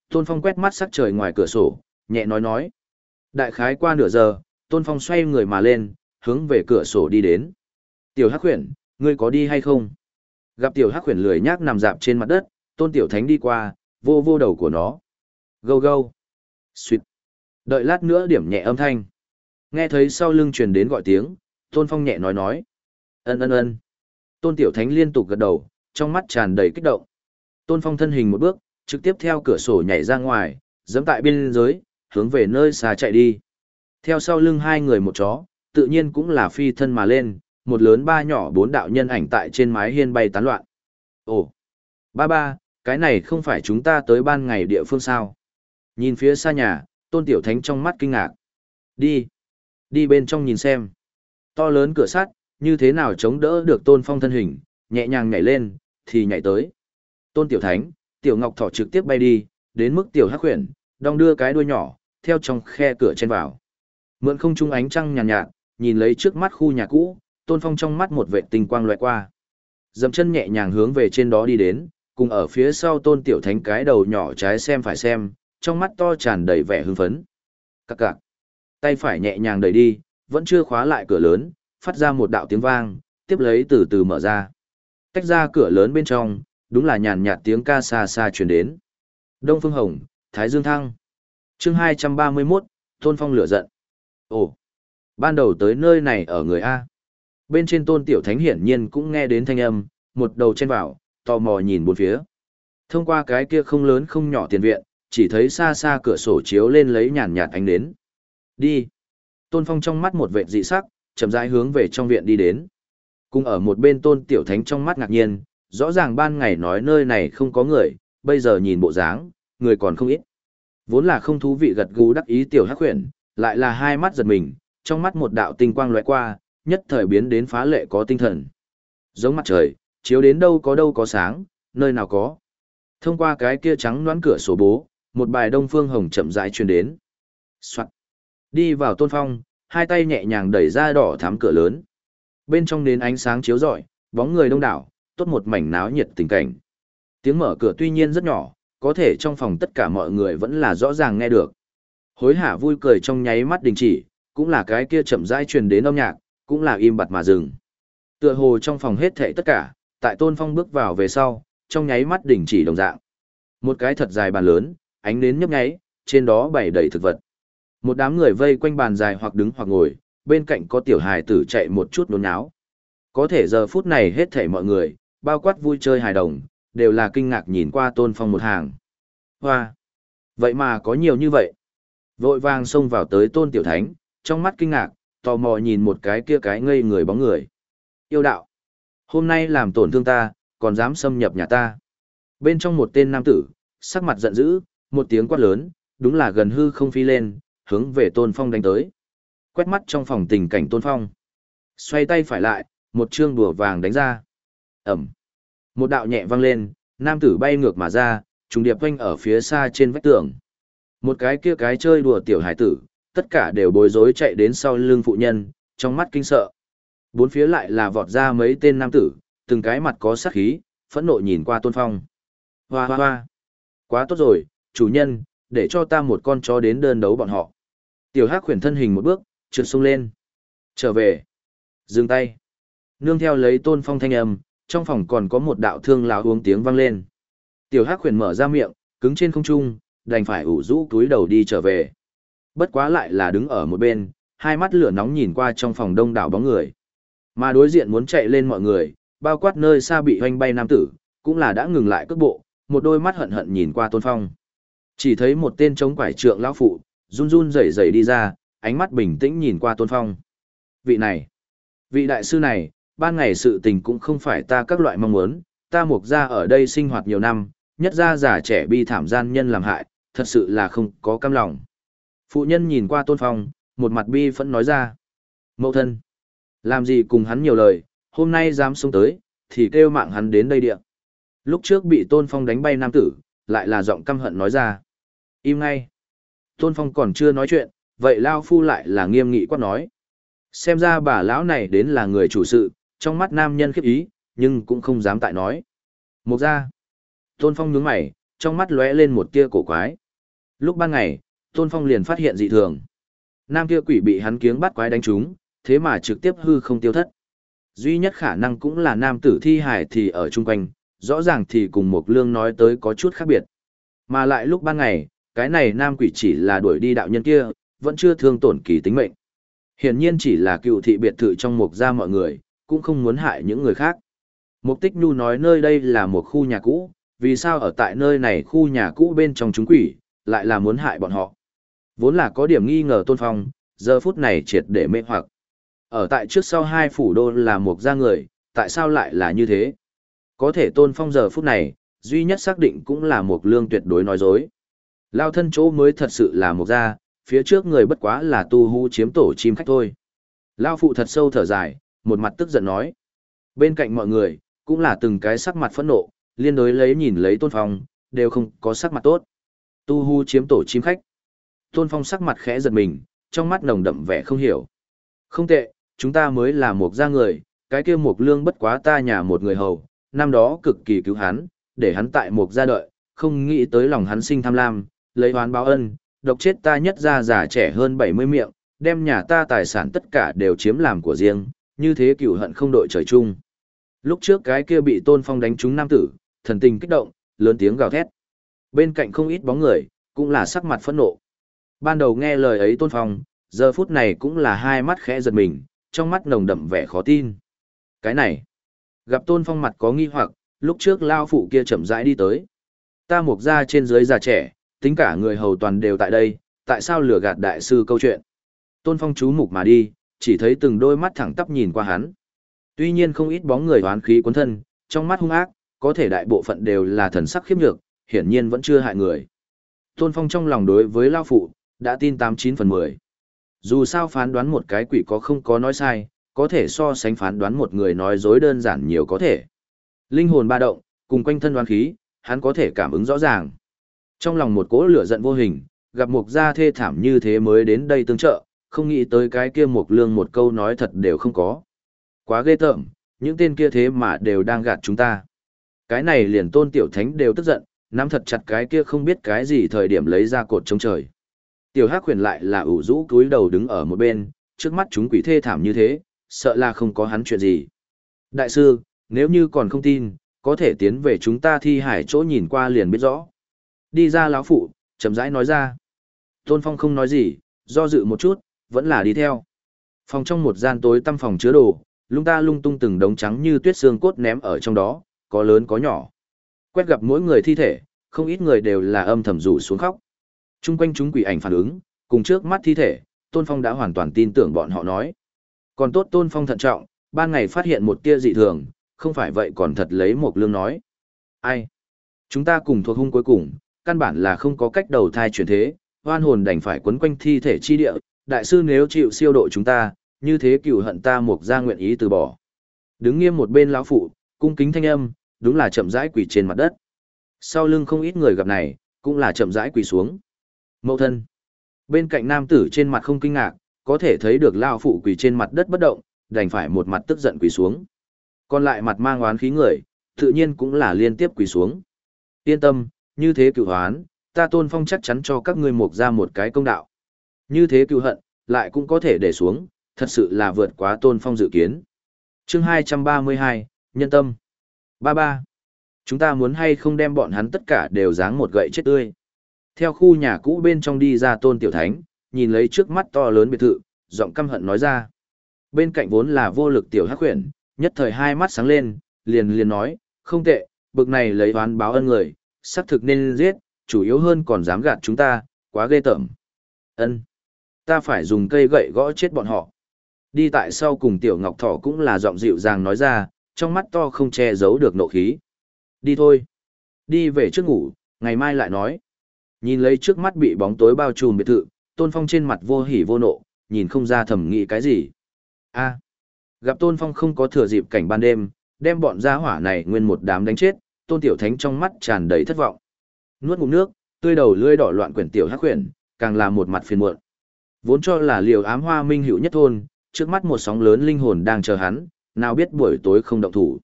Tôn Phong quét mắt sắc trời ngoài cửa sổ, nhẹ nói nói. Đại khái qua nửa giờ, Tôn Phong xoay người mà lên, hướng về cửa sổ đi đến. Tiểu Hắc Huyền, ngươi có đi hay không? Gặp tiểu hắc huyền lười nhác nằm dạp trên mặt đất, tôn tiểu thánh đi qua, vô vô đầu của nó. Gâu gâu. Xuyệt. Đợi lát nữa điểm nhẹ âm thanh. Nghe thấy sau lưng truyền đến gọi tiếng, tôn phong nhẹ nói nói. Ân ân ân. Tôn Tiểu Thánh liên tục gật đầu, trong mắt tràn đầy kích động. Tôn Phong thân hình một bước, trực tiếp theo cửa sổ nhảy ra ngoài, dẫm tại biên giới, hướng về nơi xa chạy đi. Theo sau lưng hai người một chó, tự nhiên cũng là phi thân mà lên, một lớn ba nhỏ bốn đạo nhân ảnh tại trên mái hiên bay tán loạn. Ồ, ba ba, cái này không phải chúng ta tới ban ngày địa phương sao? Nhìn phía xa nhà, Tôn Tiểu Thánh trong mắt kinh ngạc. Đi, đi bên trong nhìn xem. To lớn cửa sắt, như thế nào chống đỡ được Tôn Phong thân hình, nhẹ nhàng nhảy lên, thì nhảy tới. Tôn Tiểu Thánh, Tiểu Ngọc Thỏ trực tiếp bay đi, đến mức Tiểu Hắc khuyển, đong đưa cái đuôi nhỏ, theo trong khe cửa trên vào. Mượn không trung ánh trăng nhàn nhạt, nhạt, nhìn lấy trước mắt khu nhà cũ, Tôn Phong trong mắt một vệ tinh quang loại qua. Dậm chân nhẹ nhàng hướng về trên đó đi đến, cùng ở phía sau Tôn Tiểu Thánh cái đầu nhỏ trái xem phải xem, trong mắt to tràn đầy vẻ hưng phấn. Các cạc. Tay phải nhẹ nhàng đẩy đi, vẫn chưa khóa lại cửa lớn, phát ra một đạo tiếng vang, tiếp lấy từ từ mở ra. Tách ra cửa lớn bên trong, đúng là nhàn nhạt tiếng ca xa xa truyền đến. Đông Phương Hồng, Thái Dương Thăng. Chương 231, Tôn Phong lửa giận. Ồ, ban đầu tới nơi này ở người A. Bên trên Tôn Tiểu Thánh hiển nhiên cũng nghe đến thanh âm, một đầu chen vào, tò mò nhìn bốn phía. Thông qua cái kia không lớn không nhỏ tiền viện, chỉ thấy xa xa cửa sổ chiếu lên lấy nhàn nhạt ánh đến. Đi. Tôn Phong trong mắt một vệ dị sắc, chậm rãi hướng về trong viện đi đến. Cùng ở một bên Tôn Tiểu Thánh trong mắt ngạc nhiên, rõ ràng ban ngày nói nơi này không có người, bây giờ nhìn bộ dáng, người còn không ít. Vốn là không thú vị gật gù đắc ý tiểu hắc huyền, lại là hai mắt giật mình, trong mắt một đạo tinh quang lóe qua, nhất thời biến đến phá lệ có tinh thần. Giống mặt trời, chiếu đến đâu có đâu có sáng, nơi nào có. Thông qua cái kia trắng đoán cửa sổ bố, một bài đông phương hồng chậm rãi truyền đến. Soạn. Đi vào tôn phong, hai tay nhẹ nhàng đẩy ra đỏ thắm cửa lớn. Bên trong nến ánh sáng chiếu rọi, bóng người đông đảo, tốt một mảnh náo nhiệt tình cảnh. Tiếng mở cửa tuy nhiên rất nhỏ, có thể trong phòng tất cả mọi người vẫn là rõ ràng nghe được. Hối hả vui cười trong nháy mắt đình chỉ, cũng là cái kia chậm rãi truyền đến âm nhạc, cũng là im bặt mà dừng. Tựa hồ trong phòng hết thảy tất cả, tại Tôn Phong bước vào về sau, trong nháy mắt đình chỉ đồng dạng. Một cái thật dài bàn lớn, ánh nến nhấp nháy, trên đó bày đầy thực vật. Một đám người vây quanh bàn dài hoặc đứng hoặc ngồi, bên cạnh có tiểu hài tử chạy một chút nôn náo. Có thể giờ phút này hết thảy mọi người, bao quát vui chơi hài đồng, đều là kinh ngạc nhìn qua tôn phong một hàng. Hoa! Vậy mà có nhiều như vậy. Vội vàng xông vào tới tôn tiểu thánh, trong mắt kinh ngạc, tò mò nhìn một cái kia cái ngây người bóng người. Yêu đạo! Hôm nay làm tổn thương ta, còn dám xâm nhập nhà ta. Bên trong một tên nam tử, sắc mặt giận dữ, một tiếng quát lớn, đúng là gần hư không phi lên, hướng về tôn phong đánh tới. Quét mắt trong phòng tình cảnh tôn phong. Xoay tay phải lại, một chương đùa vàng đánh ra. Ẩm. Một đạo nhẹ vang lên, nam tử bay ngược mà ra, trùng điệp quanh ở phía xa trên vách tường. Một cái kia cái chơi đùa tiểu hải tử, tất cả đều bối rối chạy đến sau lưng phụ nhân, trong mắt kinh sợ. Bốn phía lại là vọt ra mấy tên nam tử, từng cái mặt có sát khí, phẫn nộ nhìn qua tôn phong. Hoa hoa hoa. Quá tốt rồi, chủ nhân, để cho ta một con chó đến đơn đấu bọn họ. Tiểu hắc khuyển thân hình một bước, trượt sung lên. Trở về. Dừng tay. Nương theo lấy tôn phong thanh âm, trong phòng còn có một đạo thương lão uống tiếng vang lên. Tiểu Hắc Huyền mở ra miệng, cứng trên không trung, đành phải ủ rũ túi đầu đi trở về. Bất quá lại là đứng ở một bên, hai mắt lửa nóng nhìn qua trong phòng đông đảo bóng người. Mà đối diện muốn chạy lên mọi người, bao quát nơi xa bị hoanh bay nam tử, cũng là đã ngừng lại cước bộ, một đôi mắt hận hận nhìn qua Tôn Phong. Chỉ thấy một tên chống quải trượng lão phụ, run run rẩy rẩy đi ra, ánh mắt bình tĩnh nhìn qua Tôn Phong. Vị này, vị đại sư này, ban ngày sự tình cũng không phải ta các loại mong muốn, ta mục ra ở đây sinh hoạt nhiều năm, nhất ra già trẻ bi thảm gian nhân làm hại, thật sự là không có cam lòng. Phụ nhân nhìn qua tôn phong, một mặt bi phẫn nói ra. Mậu thân, làm gì cùng hắn nhiều lời, hôm nay dám xuống tới, thì kêu mạng hắn đến đây địa. Lúc trước bị tôn phong đánh bay nam tử, lại là giọng căm hận nói ra. Im ngay. Tôn phong còn chưa nói chuyện, vậy Lao Phu lại là nghiêm nghị quát nói. Xem ra bà lão này đến là người chủ sự, trong mắt nam nhân khiếp ý, nhưng cũng không dám tại nói. Một ra, Tôn Phong nhướng mày, trong mắt lóe lên một tia cổ quái. Lúc ban ngày, Tôn Phong liền phát hiện dị thường. Nam kia quỷ bị hắn kiếng bắt quái đánh trúng, thế mà trực tiếp hư không tiêu thất. Duy nhất khả năng cũng là nam tử thi hải thì ở chung quanh, rõ ràng thì cùng một lương nói tới có chút khác biệt. Mà lại lúc ban ngày, cái này nam quỷ chỉ là đuổi đi đạo nhân kia, vẫn chưa thương tổn kỳ tính mệnh. Hiển nhiên chỉ là cựu thị biệt thự trong mục gia mọi người, cũng không muốn hại những người khác. Mục Tích Nhu nói nơi đây là một khu nhà cũ, vì sao ở tại nơi này khu nhà cũ bên trong chúng quỷ, lại là muốn hại bọn họ. Vốn là có điểm nghi ngờ Tôn Phong, giờ phút này triệt để mê hoặc. Ở tại trước sau hai phủ đô là một gia người, tại sao lại là như thế? Có thể Tôn Phong giờ phút này, duy nhất xác định cũng là một lương tuyệt đối nói dối. Lao thân chỗ mới thật sự là một gia, phía trước người bất quá là tu hú chiếm tổ chim khách thôi. Lao phụ thật sâu thở dài, một mặt tức giận nói. Bên cạnh mọi người, cũng là từng cái sắc mặt phẫn nộ, liên đối lấy nhìn lấy tôn phong, đều không có sắc mặt tốt. Tu hu chiếm tổ chim khách. Tôn phong sắc mặt khẽ giật mình, trong mắt nồng đậm vẻ không hiểu. Không tệ, chúng ta mới là một gia người, cái kia một lương bất quá ta nhà một người hầu, năm đó cực kỳ cứu hắn, để hắn tại một gia đợi, không nghĩ tới lòng hắn sinh tham lam, lấy oán báo ân, độc chết ta nhất gia già trẻ hơn 70 miệng, đem nhà ta tài sản tất cả đều chiếm làm của riêng, như thế cửu hận không đội trời chung. Lúc trước cái kia bị Tôn Phong đánh trúng nam tử, thần tình kích động, lớn tiếng gào thét. Bên cạnh không ít bóng người, cũng là sắc mặt phẫn nộ. Ban đầu nghe lời ấy Tôn Phong, giờ phút này cũng là hai mắt khẽ giật mình, trong mắt nồng đậm vẻ khó tin. Cái này, gặp Tôn Phong mặt có nghi hoặc, lúc trước lao phụ kia chậm rãi đi tới. Ta mục ra trên dưới già trẻ, tính cả người hầu toàn đều tại đây, tại sao lừa gạt đại sư câu chuyện. Tôn Phong chú mục mà đi, chỉ thấy từng đôi mắt thẳng tắp nhìn qua hắn. Tuy nhiên không ít bóng người hoán khí cuốn thân, trong mắt hung ác, có thể đại bộ phận đều là thần sắc khiếp nhược, hiển nhiên vẫn chưa hại người. Tôn Phong trong lòng đối với Lao Phụ, đã tin 89 phần 10. Dù sao phán đoán một cái quỷ có không có nói sai, có thể so sánh phán đoán một người nói dối đơn giản nhiều có thể. Linh hồn ba động, cùng quanh thân đoán khí, hắn có thể cảm ứng rõ ràng. Trong lòng một cỗ lửa giận vô hình, gặp mục gia thê thảm như thế mới đến đây tương trợ, không nghĩ tới cái kia mục lương một câu nói thật đều không có. Quá ghê tởm, những tên kia thế mà đều đang gạt chúng ta. Cái này liền tôn tiểu thánh đều tức giận, nắm thật chặt cái kia không biết cái gì thời điểm lấy ra cột chống trời. Tiểu hắc huyền lại là ủ rũ cúi đầu đứng ở một bên, trước mắt chúng quỷ thê thảm như thế, sợ là không có hắn chuyện gì. Đại sư, nếu như còn không tin, có thể tiến về chúng ta thi hải chỗ nhìn qua liền biết rõ. Đi ra lão phụ, chậm rãi nói ra. Tôn Phong không nói gì, do dự một chút, vẫn là đi theo. Phòng trong một gian tối tăm phòng chứa đồ, lung ta lung tung từng đống trắng như tuyết xương cốt ném ở trong đó, có lớn có nhỏ. Quét gặp mỗi người thi thể, không ít người đều là âm thầm rủ xuống khóc. Trung quanh chúng quỷ ảnh phản ứng, cùng trước mắt thi thể, Tôn Phong đã hoàn toàn tin tưởng bọn họ nói. Còn tốt Tôn Phong thận trọng, ban ngày phát hiện một tia dị thường, không phải vậy còn thật lấy một lương nói. Ai? Chúng ta cùng thuộc hung cuối cùng, căn bản là không có cách đầu thai chuyển thế, hoan hồn đành phải quấn quanh thi thể chi địa, đại sư nếu chịu siêu độ chúng ta, như thế cựu hận ta mục ra nguyện ý từ bỏ. Đứng nghiêm một bên lão phụ, cung kính thanh âm, đúng là chậm rãi quỳ trên mặt đất. Sau lưng không ít người gặp này, cũng là chậm rãi quỳ xuống. mẫu thân. Bên cạnh nam tử trên mặt không kinh ngạc, có thể thấy được lão phụ quỳ trên mặt đất bất động, đành phải một mặt tức giận quỳ xuống. Còn lại mặt mang oán khí người, tự nhiên cũng là liên tiếp quỳ xuống. Yên tâm, như thế cựu hoán, ta tôn phong chắc chắn cho các ngươi mục ra một cái công đạo. Như thế cựu hận, lại cũng có thể để xuống, thật sự là vượt quá tôn phong dự kiến. chương 232, Nhân tâm. Ba ba. Chúng ta muốn hay không đem bọn hắn tất cả đều dáng một gậy chết tươi. Theo khu nhà cũ bên trong đi ra tôn tiểu thánh, nhìn lấy trước mắt to lớn biệt thự, giọng căm hận nói ra. Bên cạnh vốn là vô lực tiểu hắc khuyển, nhất thời hai mắt sáng lên, liền liền nói, không tệ, bực này lấy oán báo ân người, xác thực nên giết, chủ yếu hơn còn dám gạt chúng ta, quá ghê tởm. Ân, Ta phải dùng cây gậy gõ chết bọn họ. Đi tại sau cùng tiểu ngọc thỏ cũng là giọng dịu dàng nói ra, trong mắt to không che giấu được nộ khí. Đi thôi. Đi về trước ngủ, ngày mai lại nói. Nhìn lấy trước mắt bị bóng tối bao trùm biệt thự, Tôn Phong trên mặt vô hỉ vô nộ, nhìn không ra thầm nghĩ cái gì. A. gặp Tôn Phong không có thừa dịp cảnh ban đêm, đem bọn gia hỏa này nguyên một đám đánh chết, tôn tiểu thánh trong mắt tràn đầy thất vọng. Nuốt ngụm nước, tươi đầu lưỡi đỏ loạn quyển tiểu hắc quyển, càng là một mặt phiền muộn. Vốn cho là liều ám hoa minh hữu nhất thôn, trước mắt một sóng lớn linh hồn đang chờ hắn, nào biết buổi tối không động thủ.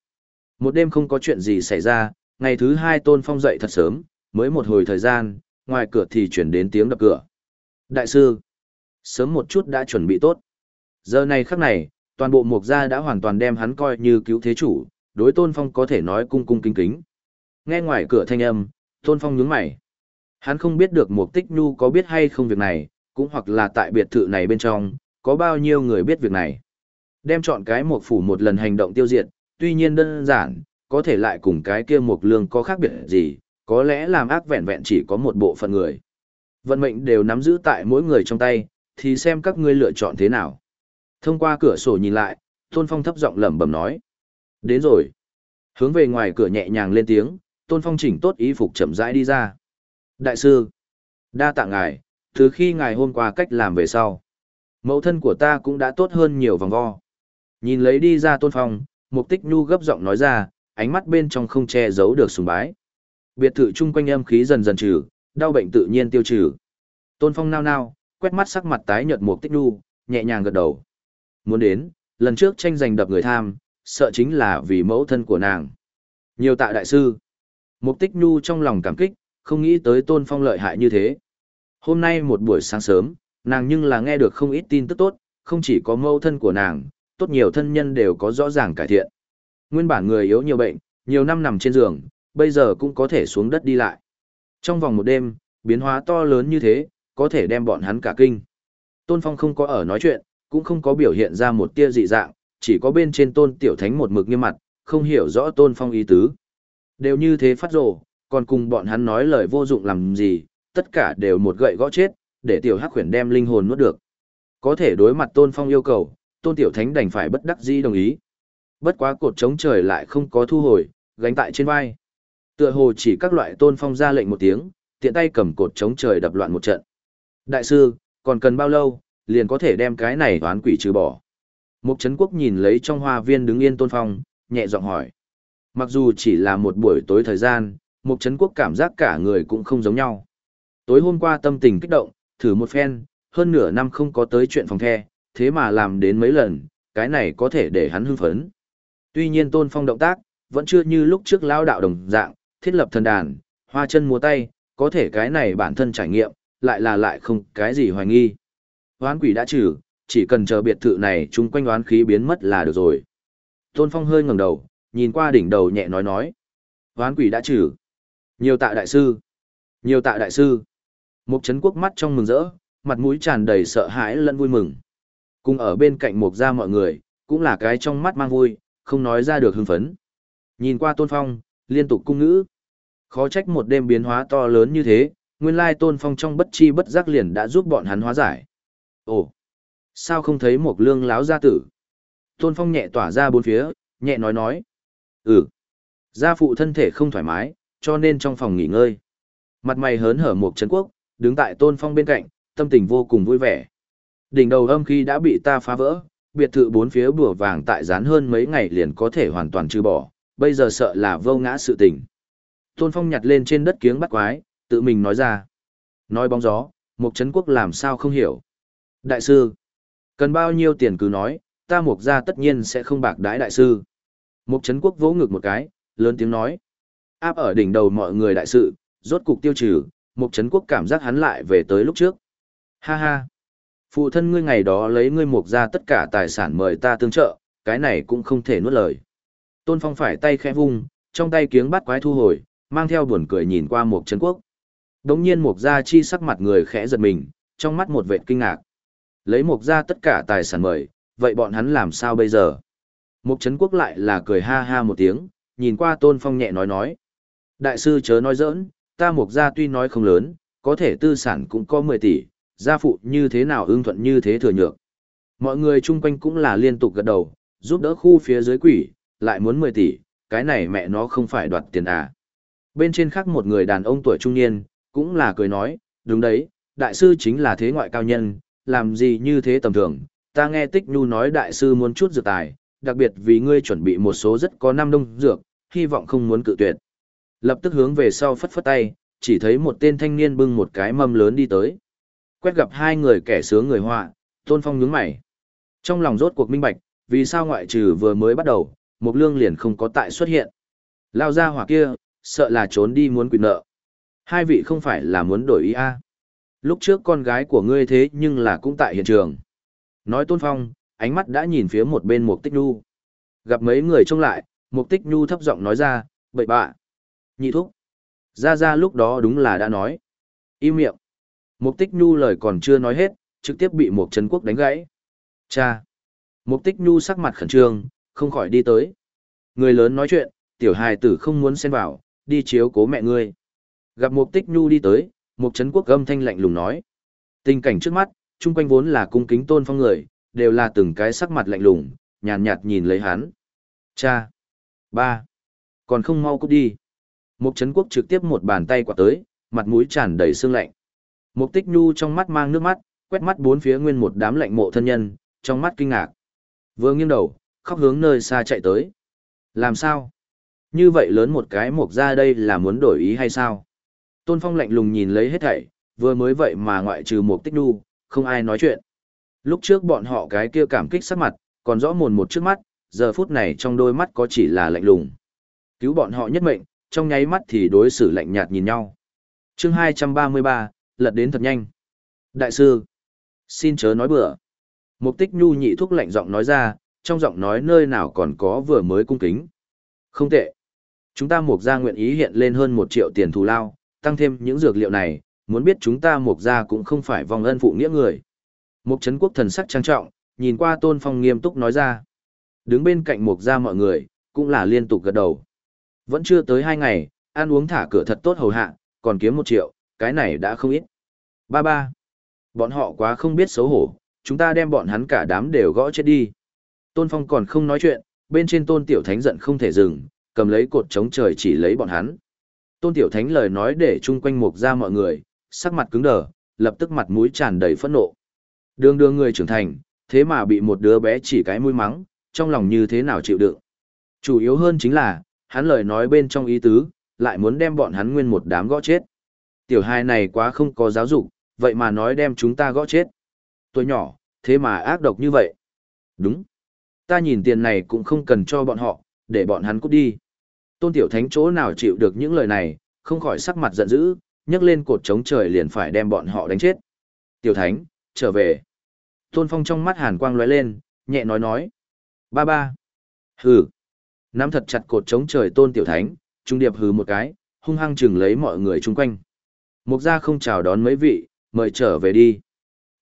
Một đêm không có chuyện gì xảy ra, ngày thứ hai tôn phong dậy thật sớm, mới một hồi thời gian, ngoài cửa thì chuyển đến tiếng đập cửa. Đại sư, sớm một chút đã chuẩn bị tốt. Giờ này khắc này, toàn bộ mục gia đã hoàn toàn đem hắn coi như cứu thế chủ, đối tôn phong có thể nói cung cung kính kính. Nghe ngoài cửa thanh âm, Tôn Phong nhướng mày. Hắn không biết được Mục Tích Nhu có biết hay không việc này, cũng hoặc là tại biệt thự này bên trong, có bao nhiêu người biết việc này. Đem chọn cái một phủ một lần hành động tiêu diệt, tuy nhiên đơn giản, có thể lại cùng cái kia một lương có khác biệt gì, có lẽ làm ác vẹn vẹn chỉ có một bộ phận người. Vận mệnh đều nắm giữ tại mỗi người trong tay, thì xem các ngươi lựa chọn thế nào. Thông qua cửa sổ nhìn lại, Tôn Phong thấp giọng lẩm bẩm nói. Đến rồi. Hướng về ngoài cửa nhẹ nhàng lên tiếng, Tôn Phong chỉnh tốt ý phục chậm rãi đi ra. Đại sư, đa tạ ngài, từ khi ngài hôm qua cách làm về sau. Mẫu thân của ta cũng đã tốt hơn nhiều vòng vo. Nhìn lấy đi ra Tôn Phong, Mục Tích Nhu gấp giọng nói ra, ánh mắt bên trong không che giấu được sùng bái. Biệt thự chung quanh âm khí dần dần trừ, đau bệnh tự nhiên tiêu trừ. Tôn Phong nao nao, quét mắt sắc mặt tái nhợt Mục Tích Nhu, nhẹ nhàng gật đầu. Muốn đến, lần trước tranh giành đập người tham, sợ chính là vì mẫu thân của nàng. Nhiều tạ đại sư. Mục Tích Nhu trong lòng cảm kích, không nghĩ tới Tôn Phong lợi hại như thế. Hôm nay một buổi sáng sớm, nàng nhưng là nghe được không ít tin tức tốt, không chỉ có mâu thân của nàng, tốt nhiều thân nhân đều có rõ ràng cải thiện. Nguyên bản người yếu nhiều bệnh, nhiều năm nằm trên giường, bây giờ cũng có thể xuống đất đi lại. Trong vòng một đêm, biến hóa to lớn như thế, có thể đem bọn hắn cả kinh. Tôn Phong không có ở nói chuyện, cũng không có biểu hiện ra một tia dị dạng, chỉ có bên trên Tôn Tiểu Thánh một mực nghiêm mặt, không hiểu rõ Tôn Phong ý tứ. Đều như thế phát rồ, còn cùng bọn hắn nói lời vô dụng làm gì, tất cả đều một gậy gõ chết, để Tiểu Hắc Huyền đem linh hồn nuốt được. Có thể đối mặt Tôn Phong yêu cầu, Tôn Tiểu Thánh đành phải bất đắc dĩ đồng ý. Bất quá cột chống trời lại không có thu hồi, gánh tại trên vai. Tựa hồ chỉ các loại Tôn Phong ra lệnh một tiếng, tiện tay cầm cột chống trời đập loạn một trận. Đại sư, còn cần bao lâu, liền có thể đem cái này toán quỷ trừ bỏ. Mục Trấn Quốc nhìn lấy trong hoa viên đứng yên Tôn Phong, nhẹ giọng hỏi. Mặc dù chỉ là một buổi tối thời gian, Mục Trấn Quốc cảm giác cả người cũng không giống nhau. Tối hôm qua tâm tình kích động, thử một phen, hơn nửa năm không có tới chuyện phòng the, thế mà làm đến mấy lần, cái này có thể để hắn hưng phấn. Tuy nhiên Tôn Phong động tác, vẫn chưa như lúc trước lao đạo đồng dạng, thiết lập thần đàn, hoa chân múa tay, có thể cái này bản thân trải nghiệm, lại là lại không cái gì hoài nghi. Hoán quỷ đã trừ, chỉ cần chờ biệt thự này chung quanh oán khí biến mất là được rồi. Tôn Phong hơi ngẩng đầu, nhìn qua đỉnh đầu nhẹ nói nói. Hoán quỷ đã trừ. Nhiều tạ đại sư. Nhiều tạ đại sư. Mục Trấn Quốc mắt trong mừng rỡ, mặt mũi tràn đầy sợ hãi lẫn vui mừng. Cùng ở bên cạnh Mục gia mọi người, cũng là cái trong mắt mang vui, không nói ra được hưng phấn. Nhìn qua Tôn Phong, liên tục cung ngữ. Khó trách một đêm biến hóa to lớn như thế, nguyên lai Tôn Phong trong bất chi bất giác liền đã giúp bọn hắn hóa giải. Ồ, sao không thấy một lương láo gia tử? Tôn Phong nhẹ tỏa ra bốn phía, nhẹ nói nói. Ừ, gia phụ thân thể không thoải mái, cho nên trong phòng nghỉ ngơi. Mặt mày hớn hở một Trấn Quốc, đứng tại Tôn Phong bên cạnh, tâm tình vô cùng vui vẻ. Đỉnh đầu âm khi đã bị ta phá vỡ, biệt thự bốn phía bùa vàng tại rán hơn mấy ngày liền có thể hoàn toàn trừ bỏ, bây giờ sợ là vô ngã sự tình. Tôn Phong nhặt lên trên đất kiếng bắt quái, tự mình nói ra. Nói bóng gió, Mục Trấn Quốc làm sao không hiểu. Đại sư, cần bao nhiêu tiền cứ nói, ta Mục ra tất nhiên sẽ không bạc đái đại sư. Mục Trấn Quốc vỗ ngực một cái, lớn tiếng nói. Áp ở đỉnh đầu mọi người đại sự, rốt cục tiêu trừ, Mục Trấn Quốc cảm giác hắn lại về tới lúc trước. Ha ha! Phụ thân ngươi ngày đó lấy ngươi mục ra tất cả tài sản mời ta tương trợ, cái này cũng không thể nuốt lời. Tôn Phong phải tay khẽ vung, trong tay kiếng bắt quái thu hồi, mang theo buồn cười nhìn qua Mục Trấn Quốc. Đống nhiên Mục gia chi sắc mặt người khẽ giật mình, trong mắt một vệt kinh ngạc. Lấy Mục gia tất cả tài sản mời, vậy bọn hắn làm sao bây giờ? Mục Trấn Quốc lại là cười ha ha một tiếng, nhìn qua Tôn Phong nhẹ nói nói. Đại sư chớ nói giỡn, ta Mục gia tuy nói không lớn, có thể tư sản cũng có 10 tỷ, gia phụ như thế nào ưng thuận như thế thừa nhược. Mọi người chung quanh cũng là liên tục gật đầu, giúp đỡ khu phía dưới quỷ, lại muốn 10 tỷ, cái này mẹ nó không phải đoạt tiền à. Bên trên khác một người đàn ông tuổi trung niên, cũng là cười nói, đúng đấy, đại sư chính là thế ngoại cao nhân, làm gì như thế tầm thường, ta nghe Tích Nhu nói đại sư muốn chút dược tài, đặc biệt vì ngươi chuẩn bị một số rất có năm đông dược, hy vọng không muốn cự tuyệt. Lập tức hướng về sau phất phất tay, chỉ thấy một tên thanh niên bưng một cái mâm lớn đi tới. Quét gặp hai người kẻ sướng người họa, Tôn Phong nhướng mày. Trong lòng rốt cuộc minh bạch, vì sao ngoại trừ vừa mới bắt đầu, Mục Lương liền không có tại xuất hiện. Lao ra hỏa kia, sợ là trốn đi muốn quyền nợ. Hai vị không phải là muốn đổi ý a Lúc trước con gái của ngươi thế nhưng là cũng tại hiện trường. Nói Tôn Phong, ánh mắt đã nhìn phía một bên Mục Tích Nhu. Gặp mấy người trông lại, Mục Tích Nhu thấp giọng nói ra, bậy bạ. Nhị thúc. Ra ra lúc đó đúng là đã nói. Im miệng. Mục tích nhu lời còn chưa nói hết, trực tiếp bị một Trấn Quốc đánh gãy. Cha! Mục tích nhu sắc mặt khẩn trương, không khỏi đi tới. Người lớn nói chuyện, tiểu hài tử không muốn xen vào, đi chiếu cố mẹ ngươi. Gặp mục tích nhu đi tới, mục trấn quốc âm thanh lạnh lùng nói. Tình cảnh trước mắt, chung quanh vốn là cung kính tôn phong người, đều là từng cái sắc mặt lạnh lùng, nhàn nhạt, nhạt nhìn lấy hắn. Cha! Ba! Còn không mau cút đi. Mục trấn quốc trực tiếp một bàn tay quạt tới, mặt mũi tràn đầy sương lạnh. Mục tích nhu trong mắt mang nước mắt, quét mắt bốn phía nguyên một đám lạnh mộ thân nhân, trong mắt kinh ngạc. Vừa nghiêng đầu, khóc hướng nơi xa chạy tới. Làm sao? Như vậy lớn một cái mục ra đây là muốn đổi ý hay sao? Tôn Phong lạnh lùng nhìn lấy hết thảy, vừa mới vậy mà ngoại trừ mục tích nhu, không ai nói chuyện. Lúc trước bọn họ cái kia cảm kích sắc mặt, còn rõ mồn một trước mắt, giờ phút này trong đôi mắt có chỉ là lạnh lùng. Cứu bọn họ nhất mệnh, trong nháy mắt thì đối xử lạnh nhạt nhìn nhau. chương 233, lật đến thật nhanh. Đại sư, xin chớ nói bừa. Mục tích nhu nhị thuốc lạnh giọng nói ra, trong giọng nói nơi nào còn có vừa mới cung kính. Không tệ. Chúng ta mục ra nguyện ý hiện lên hơn một triệu tiền thù lao, tăng thêm những dược liệu này, muốn biết chúng ta mục ra cũng không phải vòng ân phụ nghĩa người. Mục Trấn Quốc thần sắc trang trọng, nhìn qua Tôn Phong nghiêm túc nói ra. Đứng bên cạnh mục ra mọi người, cũng là liên tục gật đầu. Vẫn chưa tới hai ngày, ăn uống thả cửa thật tốt hầu hạ, còn kiếm một triệu, cái này đã không ít. Ba ba. Bọn họ quá không biết xấu hổ, chúng ta đem bọn hắn cả đám đều gõ chết đi. Tôn Phong còn không nói chuyện, bên trên Tôn Tiểu Thánh giận không thể dừng, cầm lấy cột chống trời chỉ lấy bọn hắn. Tôn Tiểu Thánh lời nói để chung quanh mục ra mọi người, sắc mặt cứng đờ, lập tức mặt mũi tràn đầy phẫn nộ. Đường đường người trưởng thành, thế mà bị một đứa bé chỉ cái mũi mắng, trong lòng như thế nào chịu đựng. Chủ yếu hơn chính là, hắn lời nói bên trong ý tứ, lại muốn đem bọn hắn nguyên một đám gõ chết. Tiểu hai này quá không có giáo dục, vậy mà nói đem chúng ta gõ chết. Tôi nhỏ, thế mà ác độc như vậy. Đúng. Ta nhìn tiền này cũng không cần cho bọn họ, để bọn hắn cút đi. Tôn Tiểu Thánh chỗ nào chịu được những lời này, không khỏi sắc mặt giận dữ, nhấc lên cột chống trời liền phải đem bọn họ đánh chết. Tiểu Thánh, trở về. Tôn Phong trong mắt hàn quang lóe lên, nhẹ nói nói. Ba ba. Hừ. Nắm thật chặt cột chống trời Tôn Tiểu Thánh, trung điệp hừ một cái, hung hăng chừng lấy mọi người chung quanh. Mục gia không chào đón mấy vị, mời trở về đi.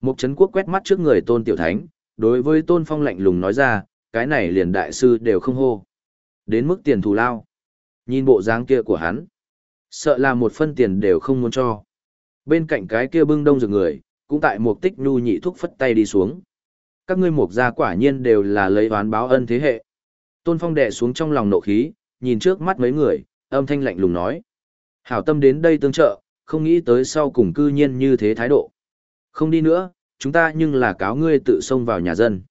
Mục Trấn Quốc quét mắt trước người Tôn Tiểu Thánh, đối với Tôn Phong lạnh lùng nói ra, cái này liền đại sư đều không hô. Đến mức tiền thù lao. Nhìn bộ dáng kia của hắn. Sợ là một phân tiền đều không muốn cho. Bên cạnh cái kia bưng đông rực người, cũng tại mục tích nhu nhị thúc phất tay đi xuống. Các ngươi mục gia quả nhiên đều là lấy oán báo ân thế hệ. Tôn Phong đè xuống trong lòng nộ khí, nhìn trước mắt mấy người, âm thanh lạnh lùng nói. Hảo tâm đến đây tương trợ, không nghĩ tới sau cùng cư nhiên như thế thái độ. Không đi nữa, chúng ta nhưng là cáo ngươi tự xông vào nhà dân.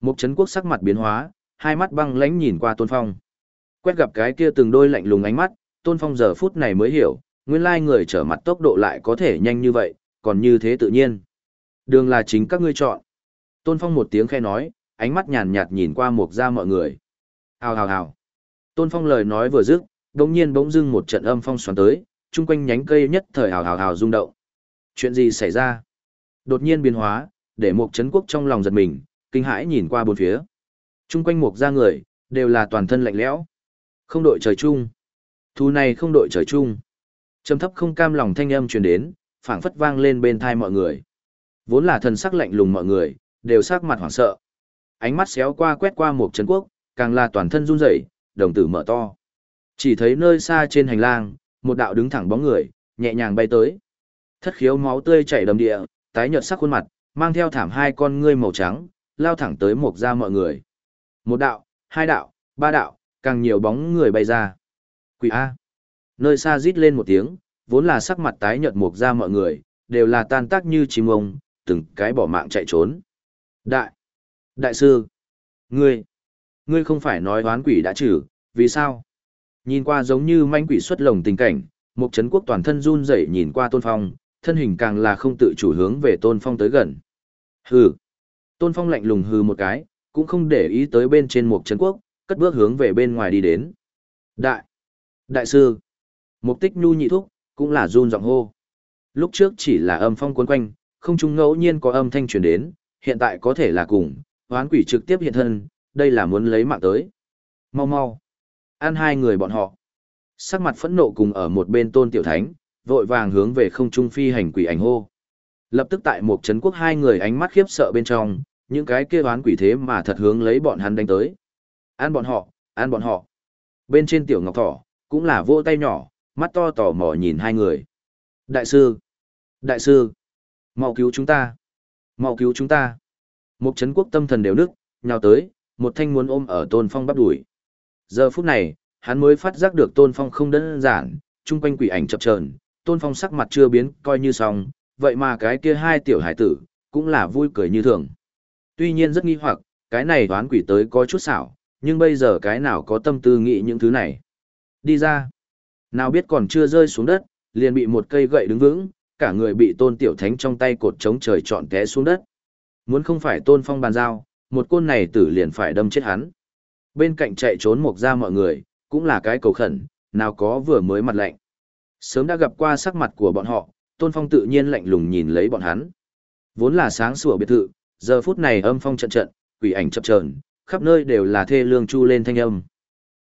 Mục Trấn Quốc sắc mặt biến hóa, hai mắt băng lãnh nhìn qua Tôn Phong. Quét gặp cái kia từng đôi lạnh lùng ánh mắt, Tôn Phong giờ phút này mới hiểu, nguyên lai người trở mặt tốc độ lại có thể nhanh như vậy, còn như thế tự nhiên. Đường là chính các ngươi chọn. Tôn Phong một tiếng khe nói, ánh mắt nhàn nhạt nhìn qua mục ra mọi người. Hào hào hào. Tôn Phong lời nói vừa dứt, đống nhiên bỗng dưng một trận âm phong xoắn tới, chung quanh nhánh cây nhất thời hào hào hào rung động. Chuyện gì xảy ra? Đột nhiên biến hóa, để một chấn quốc trong lòng giật mình, kinh hãi nhìn qua bốn phía. Chung quanh mục ra người, đều là toàn thân lạnh lẽo. Không đội trời chung. Thu này không đội trời chung. Trầm thấp không cam lòng thanh âm truyền đến, phảng phất vang lên bên thai mọi người. Vốn là thần sắc lạnh lùng mọi người, đều sắc mặt hoảng sợ. Ánh mắt xéo qua quét qua một trấn quốc, càng là toàn thân run rẩy, đồng tử mở to. Chỉ thấy nơi xa trên hành lang, một đạo đứng thẳng bóng người, nhẹ nhàng bay tới. Thất khiếu máu tươi chảy đầm địa, tái nhợt sắc khuôn mặt, mang theo thảm hai con ngươi màu trắng, lao thẳng tới một ra mọi người. Một đạo, hai đạo, ba đạo, càng nhiều bóng người bay ra. Quỷ A. Nơi xa rít lên một tiếng, vốn là sắc mặt tái nhợt mục ra mọi người, đều là tan tác như chim ông, từng cái bỏ mạng chạy trốn. Đại! Đại sư! Ngươi! Ngươi không phải nói oán quỷ đã trừ, vì sao? Nhìn qua giống như manh quỷ xuất lồng tình cảnh, mục trấn quốc toàn thân run rẩy nhìn qua tôn phong, thân hình càng là không tự chủ hướng về tôn phong tới gần. Hừ! Tôn phong lạnh lùng hừ một cái, cũng không để ý tới bên trên mục trấn quốc, cất bước hướng về bên ngoài đi đến. Đại! Đại sư! Mục tích nhu nhị thúc, cũng là run giọng hô. Lúc trước chỉ là âm phong cuốn quanh, không trung ngẫu nhiên có âm thanh truyền đến, hiện tại có thể là cùng, hoán quỷ trực tiếp hiện thân, đây là muốn lấy mạng tới. Mau mau. Ăn hai người bọn họ. Sắc mặt phẫn nộ cùng ở một bên tôn tiểu thánh, vội vàng hướng về không trung phi hành quỷ ảnh hô. Lập tức tại một chấn quốc hai người ánh mắt khiếp sợ bên trong, những cái kia đoán quỷ thế mà thật hướng lấy bọn hắn đánh tới. An bọn họ, an bọn họ. Bên trên tiểu ngọc thỏ, cũng là vỗ tay nhỏ, mắt to tò mò nhìn hai người. Đại sư! Đại sư! mau cứu chúng ta! mau cứu chúng ta! Một chấn quốc tâm thần đều nức, nhào tới, một thanh muốn ôm ở tôn phong bắp đuổi. Giờ phút này, hắn mới phát giác được tôn phong không đơn giản, chung quanh quỷ ảnh chập chờn tôn phong sắc mặt chưa biến coi như xong, vậy mà cái kia hai tiểu hải tử, cũng là vui cười như thường. Tuy nhiên rất nghi hoặc, cái này đoán quỷ tới có chút xảo, nhưng bây giờ cái nào có tâm tư nghĩ những thứ này. Đi ra. Nào biết còn chưa rơi xuống đất, liền bị một cây gậy đứng vững, cả người bị tôn tiểu thánh trong tay cột chống trời trọn té xuống đất. Muốn không phải tôn phong bàn giao, một côn này tử liền phải đâm chết hắn. Bên cạnh chạy trốn một ra mọi người, cũng là cái cầu khẩn, nào có vừa mới mặt lạnh. Sớm đã gặp qua sắc mặt của bọn họ, tôn phong tự nhiên lạnh lùng nhìn lấy bọn hắn. Vốn là sáng sủa biệt thự, giờ phút này âm phong trận trận, quỷ ảnh chập chờn, khắp nơi đều là thê lương chu lên thanh âm.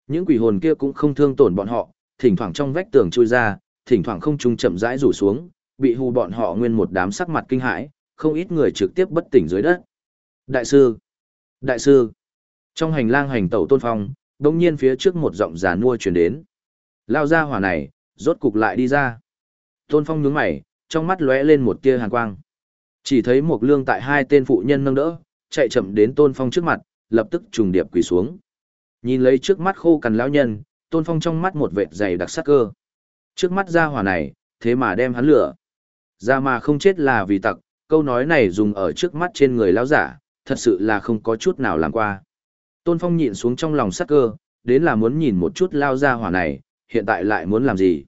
Những quỷ hồn kia cũng không thương tổn bọn họ, thỉnh thoảng trong vách tường chui ra, thỉnh thoảng không trung chậm rãi rủ xuống, bị hù bọn họ nguyên một đám sắc mặt kinh hãi, không ít người trực tiếp bất tỉnh dưới đất. Đại sư! Đại sư! Trong hành lang hành tẩu tôn phong, đông nhiên phía trước một giọng giả nua truyền đến. Lao ra hỏa này, rốt cục lại đi ra. Tôn phong nhướng mày, trong mắt lóe lên một tia hàn quang. Chỉ thấy một lương tại hai tên phụ nhân nâng đỡ, chạy chậm đến tôn phong trước mặt, lập tức trùng điệp quỳ xuống. Nhìn lấy trước mắt khô cằn lão nhân, tôn phong trong mắt một vệt dày đặc sắc cơ. Trước mắt ra hỏa này, thế mà đem hắn lửa. Ra mà không chết là vì tặc, câu nói này dùng ở trước mắt trên người lão giả, thật sự là không có chút nào làm qua. Tôn phong nhịn xuống trong lòng sắc cơ, đến là muốn nhìn một chút lao ra hỏa này, hiện tại lại muốn làm gì.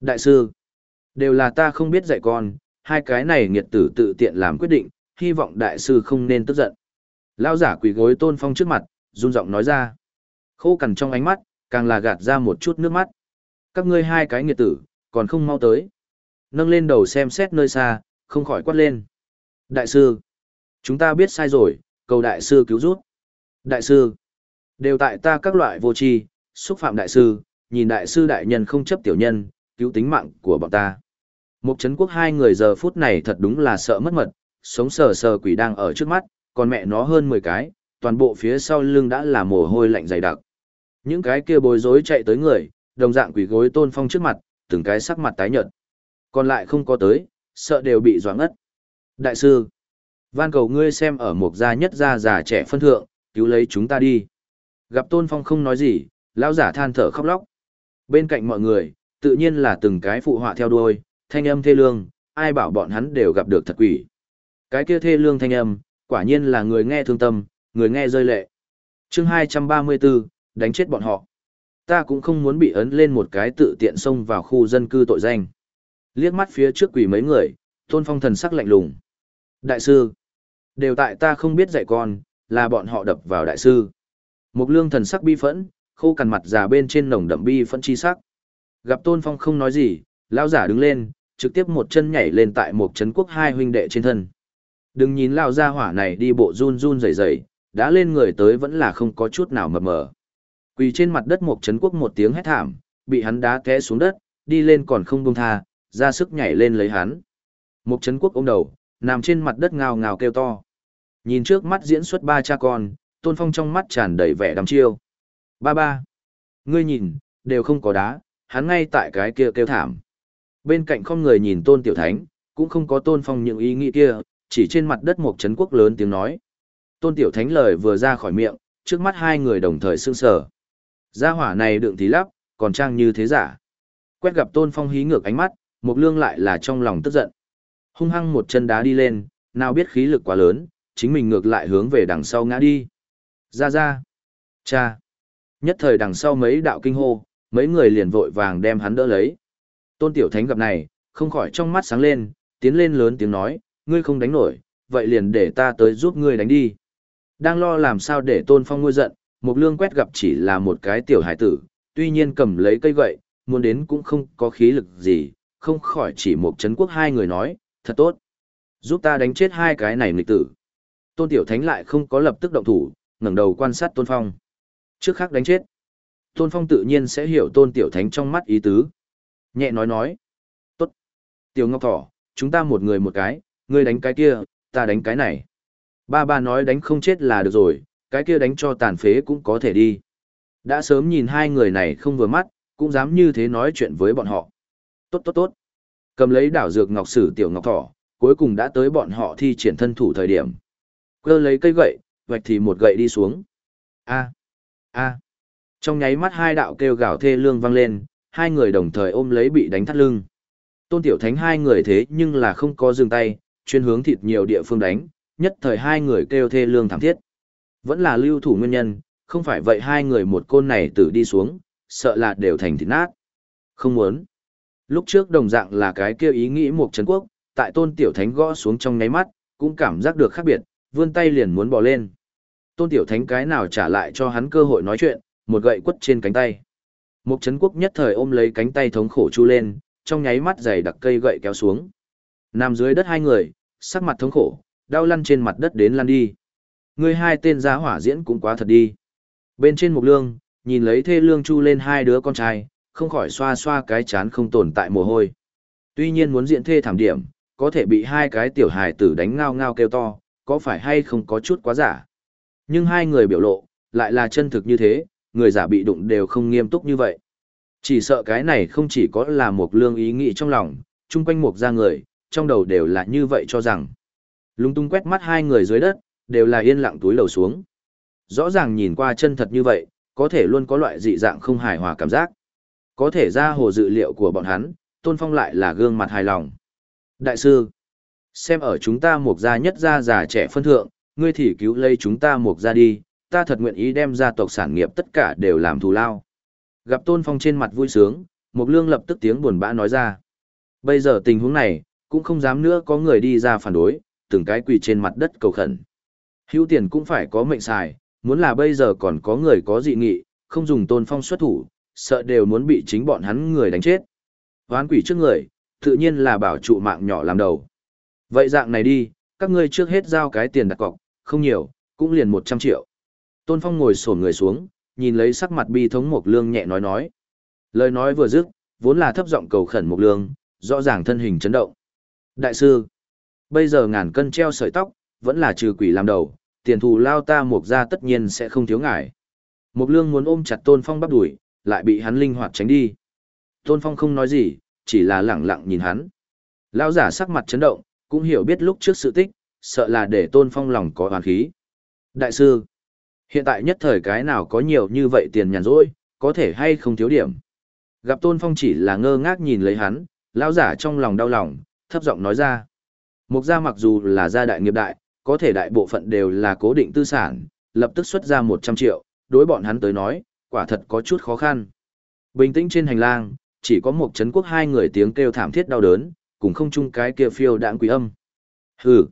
Đại sư, đều là ta không biết dạy con, hai cái này nghiệt tử tự tiện làm quyết định, hy vọng đại sư không nên tức giận. Lao giả quỳ gối tôn phong trước mặt, run giọng nói ra. Khô cằn trong ánh mắt, càng là gạt ra một chút nước mắt. Các ngươi hai cái nghiệt tử, còn không mau tới. Nâng lên đầu xem xét nơi xa, không khỏi quát lên. Đại sư, chúng ta biết sai rồi, cầu đại sư cứu rút. Đại sư, đều tại ta các loại vô tri, xúc phạm đại sư, nhìn đại sư đại nhân không chấp tiểu nhân, cứu tính mạng của bọn ta. Một chấn quốc hai người giờ phút này thật đúng là sợ mất mật, sống sờ sờ quỷ đang ở trước mắt, còn mẹ nó hơn 10 cái, toàn bộ phía sau lưng đã là mồ hôi lạnh dày đặc. Những cái kia bối rối chạy tới người, đồng dạng quỷ gối tôn phong trước mặt, từng cái sắc mặt tái nhợt. Còn lại không có tới, sợ đều bị doãn ngất. Đại sư, van cầu ngươi xem ở một gia nhất gia già trẻ phân thượng, cứu lấy chúng ta đi. Gặp tôn phong không nói gì, lão giả than thở khóc lóc. Bên cạnh mọi người, tự nhiên là từng cái phụ họa theo đuôi, thanh âm thê lương, ai bảo bọn hắn đều gặp được thật quỷ. Cái kia thê lương thanh âm, quả nhiên là người nghe thương tâm, người nghe rơi lệ. chương 234, đánh chết bọn họ. Ta cũng không muốn bị ấn lên một cái tự tiện xông vào khu dân cư tội danh. Liếc mắt phía trước quỷ mấy người, tôn phong thần sắc lạnh lùng. Đại sư, đều tại ta không biết dạy con, là bọn họ đập vào đại sư. mục lương thần sắc bi phẫn, khô cằn mặt già bên trên nồng đậm bi phẫn chi sắc. Gặp tôn phong không nói gì, lão giả đứng lên, trực tiếp một chân nhảy lên tại một chấn quốc hai huynh đệ trên thân. Đừng nhìn lão gia hỏa này đi bộ run run rẩy rẩy, đã lên người tới vẫn là không có chút nào mập mờ. Quỳ trên mặt đất một chấn quốc một tiếng hét thảm, bị hắn đá té xuống đất, đi lên còn không buông tha, ra sức nhảy lên lấy hắn. Một chấn quốc ôm đầu, nằm trên mặt đất ngào ngào kêu to. Nhìn trước mắt diễn xuất ba cha con, tôn phong trong mắt tràn đầy vẻ đăm chiêu. Ba ba. Ngươi nhìn, đều không có đá, hắn ngay tại cái kia kêu thảm. Bên cạnh không người nhìn tôn tiểu thánh, cũng không có tôn phong những ý nghĩ kia, chỉ trên mặt đất một chấn quốc lớn tiếng nói. Tôn tiểu thánh lời vừa ra khỏi miệng, trước mắt hai người đồng thời sương sờ. Gia hỏa này đựng tí lắp, còn trang như thế giả. Quét gặp tôn phong hí ngược ánh mắt, một lương lại là trong lòng tức giận. Hung hăng một chân đá đi lên, nào biết khí lực quá lớn, chính mình ngược lại hướng về đằng sau ngã đi. Ra ra. Cha. Nhất thời đằng sau mấy đạo kinh hô, mấy người liền vội vàng đem hắn đỡ lấy. Tôn Tiểu Thánh gặp này, không khỏi trong mắt sáng lên, tiến lên lớn tiếng nói, ngươi không đánh nổi, vậy liền để ta tới giúp ngươi đánh đi. Đang lo làm sao để Tôn Phong nguôi giận, Mục Lương quét gặp chỉ là một cái tiểu hải tử, tuy nhiên cầm lấy cây gậy, muốn đến cũng không có khí lực gì, không khỏi chỉ một chấn quốc hai người nói, thật tốt. Giúp ta đánh chết hai cái này nghịch tử. Tôn Tiểu Thánh lại không có lập tức động thủ, ngẩng đầu quan sát Tôn Phong. Trước khác đánh chết. Tôn Phong tự nhiên sẽ hiểu Tôn Tiểu Thánh trong mắt ý tứ. Nhẹ nói nói. Tốt. Tiểu Ngọc Thỏ, chúng ta một người một cái, ngươi đánh cái kia, ta đánh cái này. Ba ba nói đánh không chết là được rồi, cái kia đánh cho tàn phế cũng có thể đi. Đã sớm nhìn hai người này không vừa mắt, cũng dám như thế nói chuyện với bọn họ. Tốt tốt tốt. Cầm lấy đảo dược ngọc sử tiểu ngọc thỏ, cuối cùng đã tới bọn họ thi triển thân thủ thời điểm. Cơ lấy cây gậy, vạch thì một gậy đi xuống. A. A. Trong nháy mắt hai đạo kêu gào thê lương vang lên, hai người đồng thời ôm lấy bị đánh thắt lưng. Tôn Tiểu Thánh hai người thế nhưng là không có dừng tay, chuyên hướng thịt nhiều địa phương đánh, nhất thời hai người kêu thê lương thảm thiết. Vẫn là lưu thủ nguyên nhân, không phải vậy hai người một côn này tử đi xuống, sợ là đều thành thịt nát. Không muốn. Lúc trước đồng dạng là cái kêu ý nghĩ một trấn quốc, tại tôn tiểu thánh gõ xuống trong nháy mắt, cũng cảm giác được khác biệt, vươn tay liền muốn bỏ lên. Tôn tiểu thánh cái nào trả lại cho hắn cơ hội nói chuyện, một gậy quất trên cánh tay. mục chấn quốc nhất thời ôm lấy cánh tay thống khổ chu lên, trong nháy mắt giày đặc cây gậy kéo xuống. Nằm dưới đất hai người, sắc mặt thống khổ, đau lăn trên mặt đất đến lăn đi. Người hai tên giá hỏa diễn cũng quá thật đi. Bên trên mục lương, nhìn lấy thê lương chu lên hai đứa con trai, không khỏi xoa xoa cái chán không tồn tại mồ hôi. Tuy nhiên muốn diện thê thảm điểm, có thể bị hai cái tiểu hài tử đánh ngao ngao kêu to, có phải hay không có chút quá giả. Nhưng hai người biểu lộ, lại là chân thực như thế, người giả bị đụng đều không nghiêm túc như vậy. Chỉ sợ cái này không chỉ có là một lương ý nghĩ trong lòng, chung quanh một ra người, trong đầu đều là như vậy cho rằng. Lung tung quét mắt hai người dưới đất, đều là yên lặng túi lầu xuống. Rõ ràng nhìn qua chân thật như vậy, có thể luôn có loại dị dạng không hài hòa cảm giác. Có thể ra hồ dự liệu của bọn hắn, Tôn Phong lại là gương mặt hài lòng. Đại sư, xem ở chúng ta một gia nhất gia già trẻ phân thượng, ngươi thì cứu lấy chúng ta một gia đi, ta thật nguyện ý đem gia tộc sản nghiệp tất cả đều làm thù lao. Gặp Tôn Phong trên mặt vui sướng, Mục Lương lập tức tiếng buồn bã nói ra. Bây giờ tình huống này, cũng không dám nữa có người đi ra phản đối, từng cái quỳ trên mặt đất cầu khẩn. Hữu tiền cũng phải có mệnh xài, muốn là bây giờ còn có người có dị nghị, không dùng Tôn Phong xuất thủ, sợ đều muốn bị chính bọn hắn người đánh chết. Hoán quỷ trước người, tự nhiên là bảo trụ mạng nhỏ làm đầu. Vậy dạng này đi, các ngươi trước hết giao cái tiền đặt cọc, không nhiều, cũng liền 100 triệu. Tôn Phong ngồi sổn người xuống, nhìn lấy sắc mặt bi thống Mộc Lương nhẹ nói nói. Lời nói vừa dứt, vốn là thấp giọng cầu khẩn Mộc Lương, rõ ràng thân hình chấn động. Đại sư, bây giờ ngàn cân treo sợi tóc, vẫn là trừ quỷ làm đầu, tiền thù lao ta Mộc ra tất nhiên sẽ không thiếu ngại. Mộc Lương muốn ôm chặt Tôn Phong bắp đuổi, lại bị hắn linh hoạt tránh đi. Tôn Phong không nói gì, chỉ là lẳng lặng nhìn hắn. Lão giả sắc mặt chấn động, cũng hiểu biết lúc trước sự tích, sợ là để Tôn Phong lòng có hoàn khí. Đại sư, Hiện tại nhất thời cái nào có nhiều như vậy tiền nhàn rỗi, có thể hay không thiếu điểm. Gặp Tôn Phong chỉ là ngơ ngác nhìn lấy hắn, lão giả trong lòng đau lòng, thấp giọng nói ra. Mục gia mặc dù là gia đại nghiệp đại, có thể đại bộ phận đều là cố định tư sản, lập tức xuất ra 100 triệu, đối bọn hắn tới nói, quả thật có chút khó khăn. Bình tĩnh trên hành lang, chỉ có một chấn quốc hai người tiếng kêu thảm thiết đau đớn, cùng không chung cái kia phiêu đãng quý âm. Hừ.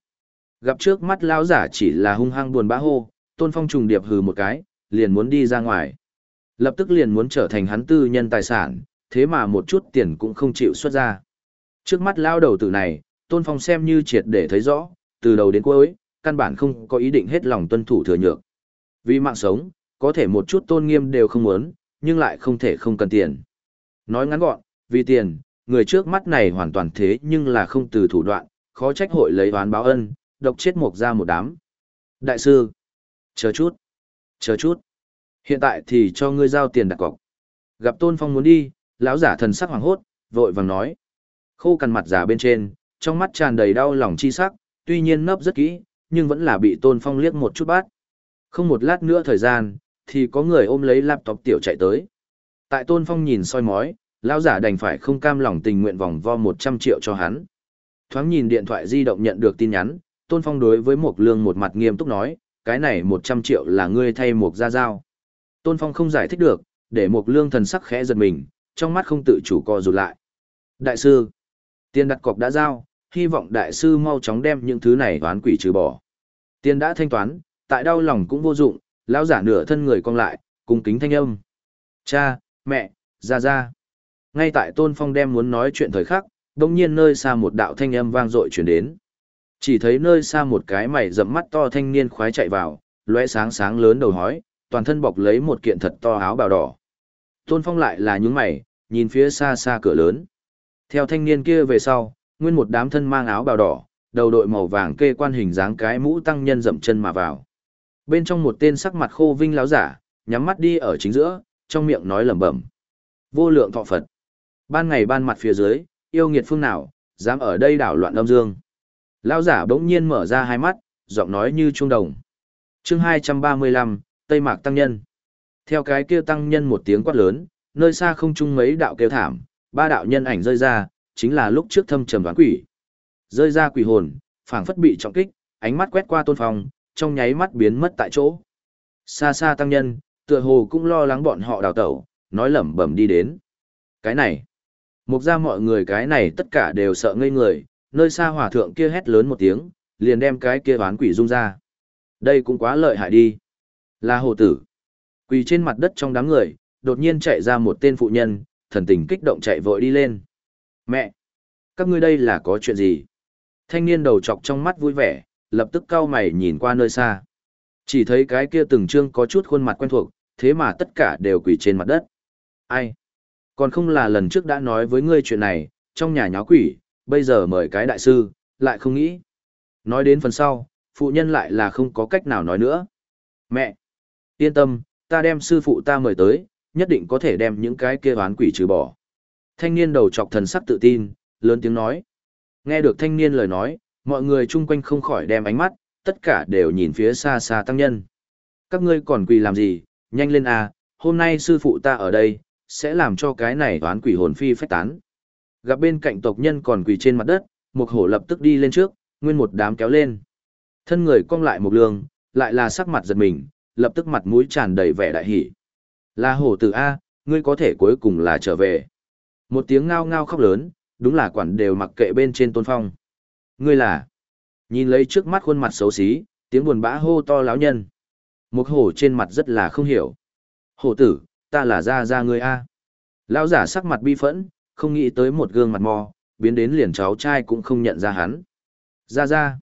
Gặp trước mắt lão giả chỉ là hung hăng buồn bã hô, Tôn Phong trùng điệp hừ một cái, liền muốn đi ra ngoài. Lập tức liền muốn trở thành hắn tư nhân tài sản, thế mà một chút tiền cũng không chịu xuất ra. Trước mắt lão đầu tử này, Tôn Phong xem như triệt để thấy rõ, từ đầu đến cuối, căn bản không có ý định hết lòng tuân thủ thừa nhược. Vì mạng sống, có thể một chút tôn nghiêm đều không muốn, nhưng lại không thể không cần tiền. Nói ngắn gọn, vì tiền, người trước mắt này hoàn toàn thế nhưng là không từ thủ đoạn, khó trách hội lấy oán báo ân, độc chết mục ra một đám. Đại sư, Chờ chút. Chờ chút. Hiện tại thì cho ngươi giao tiền đặt cọc. Gặp Tôn Phong muốn đi, lão giả thần sắc hoàng hốt, vội vàng nói. Khô cằn mặt giả bên trên, trong mắt tràn đầy đau lòng chi sắc, tuy nhiên nấp rất kỹ, nhưng vẫn là bị Tôn Phong liếc một chút bát. Không một lát nữa thời gian, thì có người ôm lấy laptop tiểu chạy tới. Tại Tôn Phong nhìn soi mói, lão giả đành phải không cam lòng tình nguyện vòng vo 100 triệu cho hắn. Thoáng nhìn điện thoại di động nhận được tin nhắn, Tôn Phong đối với Mộc Lương một mặt nghiêm túc nói, cái này một trăm triệu là ngươi thay Mục ra giao. Tôn Phong không giải thích được, để Mục Lương thần sắc khẽ giật mình, trong mắt không tự chủ co rụt lại. Đại sư, tiền đặt cọc đã giao, hy vọng đại sư mau chóng đem những thứ này toán quỷ trừ bỏ. Tiền đã thanh toán, tại đau lòng cũng vô dụng, lão giả nửa thân người cong lại, cùng kính thanh âm. Cha, mẹ, ra ra. Ngay tại Tôn Phong đem muốn nói chuyện thời khắc, đồng nhiên nơi xa một đạo thanh âm vang dội chuyển đến. Chỉ thấy nơi xa một cái mày rậm mắt to thanh niên khoái chạy vào, lóe sáng sáng lớn đầu hói, toàn thân bọc lấy một kiện thật to áo bào đỏ. Tôn Phong lại là nhướng mày, nhìn phía xa xa cửa lớn. Theo thanh niên kia về sau, nguyên một đám thân mang áo bào đỏ, đầu đội màu vàng kê quan hình dáng cái mũ tăng nhân dậm chân mà vào. Bên trong một tên sắc mặt khô vinh láo giả, nhắm mắt đi ở chính giữa, trong miệng nói lẩm bẩm. Vô lượng thọ Phật. Ban ngày ban mặt phía dưới, yêu nghiệt phương nào, dám ở đây đảo loạn âm dương. lao giả bỗng nhiên mở ra hai mắt, giọng nói như trung đồng. chương 235, Tây Mạc Tăng Nhân. Theo cái kia tăng nhân một tiếng quát lớn, nơi xa không chung mấy đạo kêu thảm, ba đạo nhân ảnh rơi ra, chính là lúc trước thâm trầm đoán quỷ. Rơi ra quỷ hồn, phảng phất bị trọng kích, ánh mắt quét qua tôn phong, trong nháy mắt biến mất tại chỗ. Xa xa tăng nhân, tựa hồ cũng lo lắng bọn họ đào tẩu, nói lẩm bẩm đi đến. Cái này, mục ra mọi người cái này tất cả đều sợ ngây người, nơi xa hỏa thượng kia hét lớn một tiếng, liền đem cái kia oán quỷ rung ra. Đây cũng quá lợi hại đi. Là hồ tử. Quỳ trên mặt đất trong đám người, đột nhiên chạy ra một tên phụ nhân, thần tình kích động chạy vội đi lên. Mẹ! Các ngươi đây là có chuyện gì? Thanh niên đầu chọc trong mắt vui vẻ, lập tức cau mày nhìn qua nơi xa. Chỉ thấy cái kia từng trương có chút khuôn mặt quen thuộc, thế mà tất cả đều quỳ trên mặt đất. Ai? Còn không là lần trước đã nói với ngươi chuyện này, trong nhà nháo quỷ, bây giờ mời cái đại sư, lại không nghĩ. Nói đến phần sau, phụ nhân lại là không có cách nào nói nữa. Mẹ! Yên tâm, ta đem sư phụ ta mời tới, nhất định có thể đem những cái kia oán quỷ trừ bỏ. Thanh niên đầu chọc thần sắc tự tin, lớn tiếng nói. Nghe được thanh niên lời nói, mọi người chung quanh không khỏi đem ánh mắt, tất cả đều nhìn phía xa xa tăng nhân. Các ngươi còn quỳ làm gì, nhanh lên à, hôm nay sư phụ ta ở đây, sẽ làm cho cái này toán quỷ hồn phi phách tán. Gặp bên cạnh tộc nhân còn quỳ trên mặt đất, một hổ lập tức đi lên trước, nguyên một đám kéo lên. Thân người cong lại một lương, lại là sắc mặt giật mình, lập tức mặt mũi tràn đầy vẻ đại hỉ. Là hổ tử A, ngươi có thể cuối cùng là trở về. Một tiếng ngao ngao khóc lớn, đúng là quản đều mặc kệ bên trên tôn phong. Ngươi là, nhìn lấy trước mắt khuôn mặt xấu xí, tiếng buồn bã hô to láo nhân. Một hổ trên mặt rất là không hiểu. Hổ tử, ta là ra ra ngươi A. Lão giả sắc mặt bi phẫn, không nghĩ tới một gương mặt mò, biến đến liền cháu trai cũng không nhận ra hắn. Ra ra,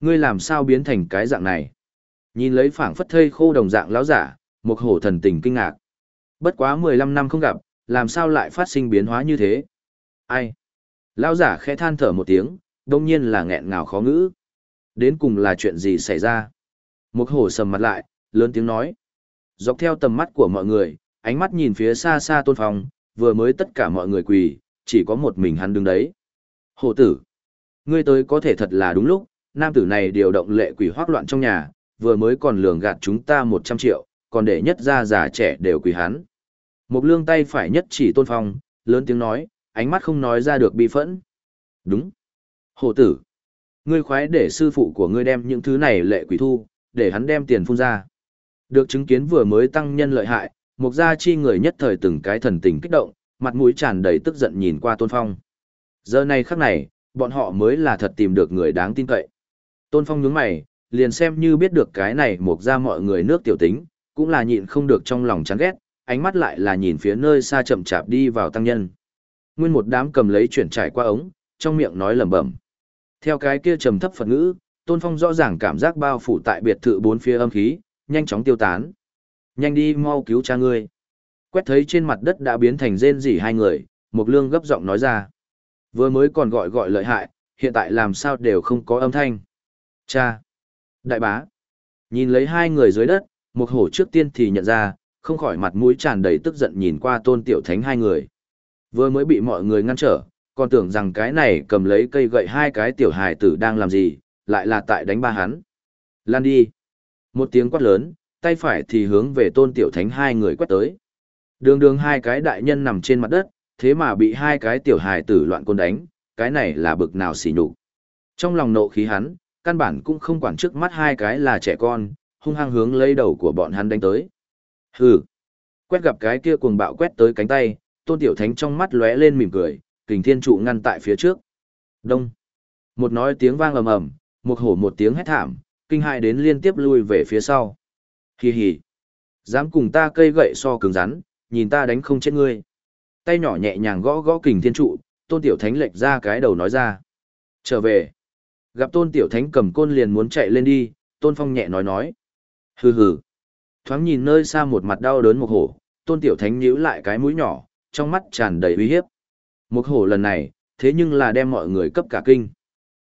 ngươi làm sao biến thành cái dạng này? Nhìn lấy phảng phất thây khô đồng dạng lão giả, một hổ thần tình kinh ngạc. Bất quá 15 năm không gặp, làm sao lại phát sinh biến hóa như thế? Ai? Lão giả khẽ than thở một tiếng, đông nhiên là nghẹn ngào khó ngữ. Đến cùng là chuyện gì xảy ra? Một hổ sầm mặt lại, lớn tiếng nói. Dọc theo tầm mắt của mọi người, ánh mắt nhìn phía xa xa tôn phong, vừa mới tất cả mọi người quỳ, chỉ có một mình hắn đứng đấy. Hổ tử! Ngươi tới có thể thật là đúng lúc, nam tử này điều động lệ quỷ hoác loạn trong nhà, vừa mới còn lường gạt chúng ta 100 triệu, còn để nhất gia già trẻ đều quỳ hắn. Một lương tay phải nhất chỉ tôn phong, lớn tiếng nói, ánh mắt không nói ra được bị phẫn. Đúng. Hổ tử. Ngươi khoái để sư phụ của ngươi đem những thứ này lệ quỷ thu, để hắn đem tiền phun ra. Được chứng kiến vừa mới tăng nhân lợi hại, mục gia chi người nhất thời từng cái thần tình kích động, mặt mũi tràn đầy tức giận nhìn qua tôn phong. Giờ này khắc này, bọn họ mới là thật tìm được người đáng tin cậy. Tôn phong nhướng mày, liền xem như biết được cái này mục gia mọi người nước tiểu tính, cũng là nhịn không được trong lòng chán ghét, ánh mắt lại là nhìn phía nơi xa chậm chạp đi vào tăng nhân. Nguyên một đám cầm lấy chuyển trải qua ống, trong miệng nói lẩm bẩm. Theo cái kia trầm thấp Phật ngữ, Tôn Phong rõ ràng cảm giác bao phủ tại biệt thự bốn phía âm khí, nhanh chóng tiêu tán. Nhanh đi mau cứu cha ngươi. Quét thấy trên mặt đất đã biến thành rên rỉ hai người, Mục Lương gấp giọng nói ra. Vừa mới còn gọi gọi lợi hại, hiện tại làm sao đều không có âm thanh. Cha! Đại bá! Nhìn lấy hai người dưới đất, một hổ trước tiên thì nhận ra, không khỏi mặt mũi tràn đầy tức giận nhìn qua tôn tiểu thánh hai người. Vừa mới bị mọi người ngăn trở, còn tưởng rằng cái này cầm lấy cây gậy hai cái tiểu hài tử đang làm gì, lại là tại đánh ba hắn. Lan đi! Một tiếng quát lớn, tay phải thì hướng về tôn tiểu thánh hai người quét tới. Đường đường hai cái đại nhân nằm trên mặt đất, thế mà bị hai cái tiểu hài tử loạn côn đánh, cái này là bực nào xỉ nhục. Trong lòng nộ khí hắn, căn bản cũng không quản trước mắt hai cái là trẻ con, hung hăng hướng lấy đầu của bọn hắn đánh tới. Hừ. Quét gặp cái kia cuồng bạo quét tới cánh tay, Tôn Tiểu Thánh trong mắt lóe lên mỉm cười, kình thiên trụ ngăn tại phía trước. Đông. Một nói tiếng vang ầm ầm, một hổ một tiếng hét thảm, kinh hại đến liên tiếp lui về phía sau. Hì hì. Dám cùng ta cây gậy so cứng rắn, nhìn ta đánh không chết ngươi. Tay nhỏ nhẹ nhàng gõ gõ kình thiên trụ, Tôn Tiểu Thánh lệch ra cái đầu nói ra. Trở về. Gặp Tôn Tiểu Thánh cầm côn liền muốn chạy lên đi, Tôn Phong nhẹ nói nói. Hừ hừ. Thoáng nhìn nơi xa một mặt đau đớn một hổ, Tôn Tiểu Thánh nhíu lại cái mũi nhỏ, trong mắt tràn đầy uy hiếp. Một hổ lần này, thế nhưng là đem mọi người cấp cả kinh.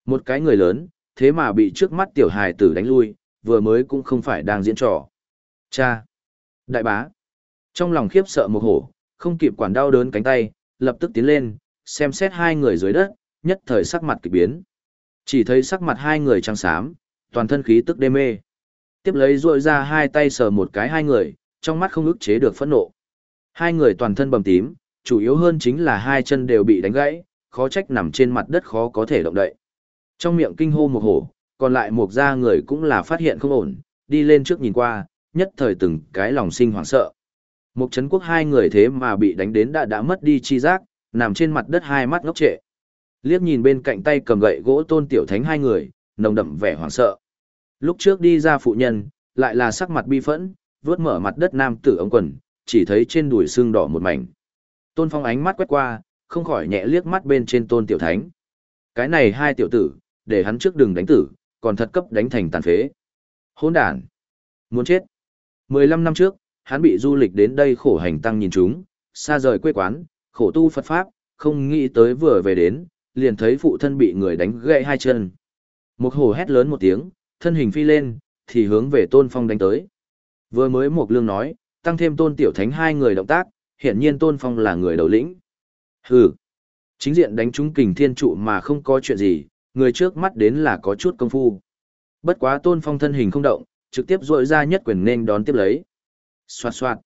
Một cái người lớn, thế mà bị trước mắt tiểu hài tử đánh lui, vừa mới cũng không phải đang diễn trò. Cha! Đại bá! Trong lòng khiếp sợ một hổ, không kịp quản đau đớn cánh tay, lập tức tiến lên, xem xét hai người dưới đất, nhất thời sắc mặt kỳ biến. Chỉ thấy sắc mặt hai người trắng xám, toàn thân khí tức đê mê. Tiếp lấy ruội ra hai tay sờ một cái hai người, trong mắt không ức chế được phẫn nộ. Hai người toàn thân bầm tím, chủ yếu hơn chính là hai chân đều bị đánh gãy, khó trách nằm trên mặt đất khó có thể động đậy. Trong miệng kinh hô một hổ, còn lại một da người cũng là phát hiện không ổn, đi lên trước nhìn qua, nhất thời từng cái lòng sinh hoảng sợ. Một chấn quốc hai người thế mà bị đánh đến đã đã mất đi chi giác, nằm trên mặt đất hai mắt ngốc trệ. Liếc nhìn bên cạnh tay cầm gậy gỗ tôn tiểu thánh hai người, nồng đậm vẻ hoảng sợ. Lúc trước đi ra phụ nhân, lại là sắc mặt bi phẫn, vướt mở mặt đất nam tử ống quần, chỉ thấy trên đùi xương đỏ một mảnh. Tôn Phong ánh mắt quét qua, không khỏi nhẹ liếc mắt bên trên tôn tiểu thánh. Cái này hai tiểu tử, để hắn trước đường đánh tử, còn thật cấp đánh thành tàn phế. Hôn đàn. Muốn chết. 15 năm trước, hắn bị du lịch đến đây khổ hành tăng nhìn chúng, xa rời quê quán, khổ tu Phật Pháp, không nghĩ tới vừa về đến, liền thấy phụ thân bị người đánh gãy hai chân. Một hổ hét lớn một tiếng, thân hình phi lên, thì hướng về Tôn Phong đánh tới. Vừa mới một lương nói, tăng thêm Tôn Tiểu Thánh hai người động tác, hiện nhiên Tôn Phong là người đầu lĩnh. Hừ. Chính diện đánh trúng kình thiên trụ mà không có chuyện gì, người trước mắt đến là có chút công phu. Bất quá Tôn Phong thân hình không động, trực tiếp dội ra nhất quyền nên đón tiếp lấy. Xoạt xoạt.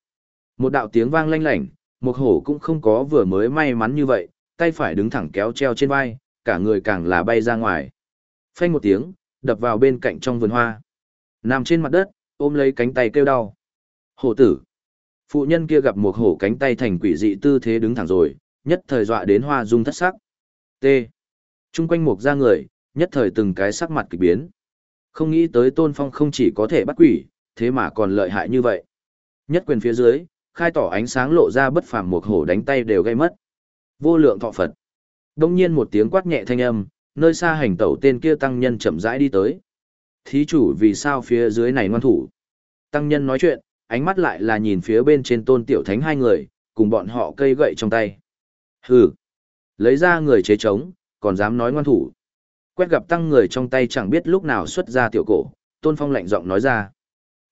Một đạo tiếng vang lanh lảnh, một hổ cũng không có vừa mới may mắn như vậy, tay phải đứng thẳng kéo treo trên vai, cả người càng là bay ra ngoài. Phanh một tiếng, đập vào bên cạnh trong vườn hoa. Nằm trên mặt đất, ôm lấy cánh tay kêu đau. Hổ tử. Phụ nhân kia gặp một hổ cánh tay thành quỷ dị tư thế đứng thẳng rồi, nhất thời dọa đến hoa dung thất sắc. T. Trung quanh một ra người, nhất thời từng cái sắc mặt kỳ biến. Không nghĩ tới tôn phong không chỉ có thể bắt quỷ, thế mà còn lợi hại như vậy. Nhất quyền phía dưới, khai tỏ ánh sáng lộ ra bất phàm một hổ đánh tay đều gây mất. Vô lượng thọ Phật. Đông nhiên một tiếng quát nhẹ thanh âm, nơi xa hành tẩu tên kia tăng nhân chậm rãi đi tới. Thí chủ vì sao phía dưới này ngoan thủ? Tăng nhân nói chuyện, ánh mắt lại là nhìn phía bên trên tôn tiểu thánh hai người, cùng bọn họ cây gậy trong tay. Hừ! Lấy ra người chế trống, còn dám nói ngoan thủ. Quét gặp tăng người trong tay chẳng biết lúc nào xuất ra tiểu cổ, tôn phong lạnh giọng nói ra.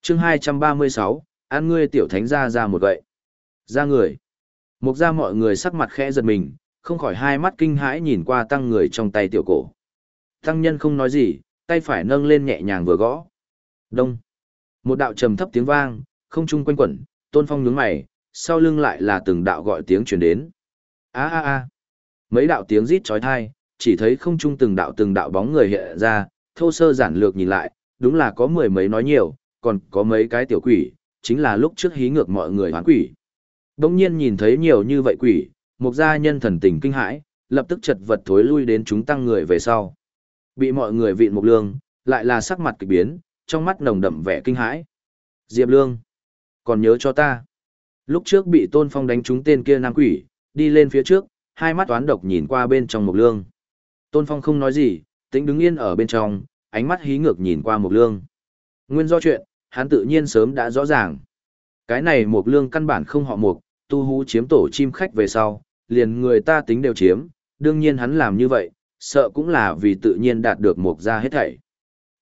chương 236, ăn ngươi tiểu thánh ra ra một gậy. Ra người. Mục ra mọi người sắc mặt khẽ giật mình, không khỏi hai mắt kinh hãi nhìn qua tăng người trong tay tiểu cổ. Tăng nhân không nói gì, tay phải nâng lên nhẹ nhàng vừa gõ. Đông. Một đạo trầm thấp tiếng vang, không trung quanh quẩn, tôn phong nhướng mày, sau lưng lại là từng đạo gọi tiếng truyền đến. a a a Mấy đạo tiếng rít chói tai, chỉ thấy không trung từng đạo từng đạo bóng người hiện ra, thô sơ giản lược nhìn lại, đúng là có mười mấy nói nhiều, còn có mấy cái tiểu quỷ, chính là lúc trước hí ngược mọi người hoán quỷ. Đông nhiên nhìn thấy nhiều như vậy quỷ, một gia nhân thần tình kinh hãi, lập tức chật vật thối lui đến chúng tăng người về sau. Bị mọi người vịn một lương, lại là sắc mặt kỳ biến, trong mắt nồng đậm vẻ kinh hãi. Diệp Lương, còn nhớ cho ta. Lúc trước bị Tôn Phong đánh trúng tên kia nam quỷ, đi lên phía trước, hai mắt toán độc nhìn qua bên trong một lương. Tôn Phong không nói gì, tĩnh đứng yên ở bên trong, ánh mắt hí ngược nhìn qua Mục lương. Nguyên do chuyện, hắn tự nhiên sớm đã rõ ràng. Cái này Mục lương căn bản không họ Mục, tu hú chiếm tổ chim khách về sau, liền người ta tính đều chiếm, đương nhiên hắn làm như vậy, sợ cũng là vì tự nhiên đạt được Mục ra hết thảy.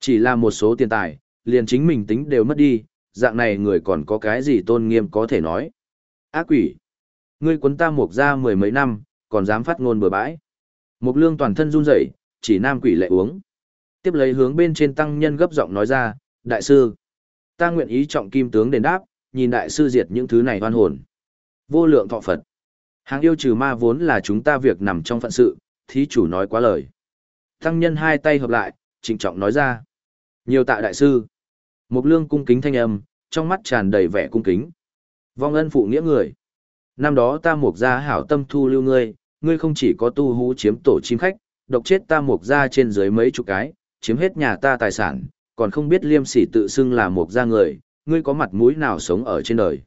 Chỉ là một số tiền tài, liền chính mình tính đều mất đi, dạng này người còn có cái gì tôn nghiêm có thể nói. Ác quỷ! Ngươi quấn ta Mục ra mười mấy năm, còn dám phát ngôn bừa bãi. Mục lương toàn thân run rẩy, chỉ nam quỷ lệ uống. Tiếp lấy hướng bên trên tăng nhân gấp giọng nói ra, đại sư, ta nguyện ý trọng kim tướng đền đáp, nhìn đại sư diệt những thứ này oan hồn. Vô lượng thọ Phật. Hàng yêu trừ ma vốn là chúng ta việc nằm trong phận sự, thí chủ nói quá lời. Tăng nhân hai tay hợp lại, trịnh trọng nói ra. Nhiều tạ đại sư. Mục lương cung kính thanh âm, trong mắt tràn đầy vẻ cung kính. Vong ân phụ nghĩa người. Năm đó ta mục ra hảo tâm thu lưu ngươi, ngươi không chỉ có tu hú chiếm tổ chim khách, độc chết ta mục ra trên dưới mấy chục cái, chiếm hết nhà ta tài sản, còn không biết liêm sỉ tự xưng là mục ra người, ngươi có mặt mũi nào sống ở trên đời.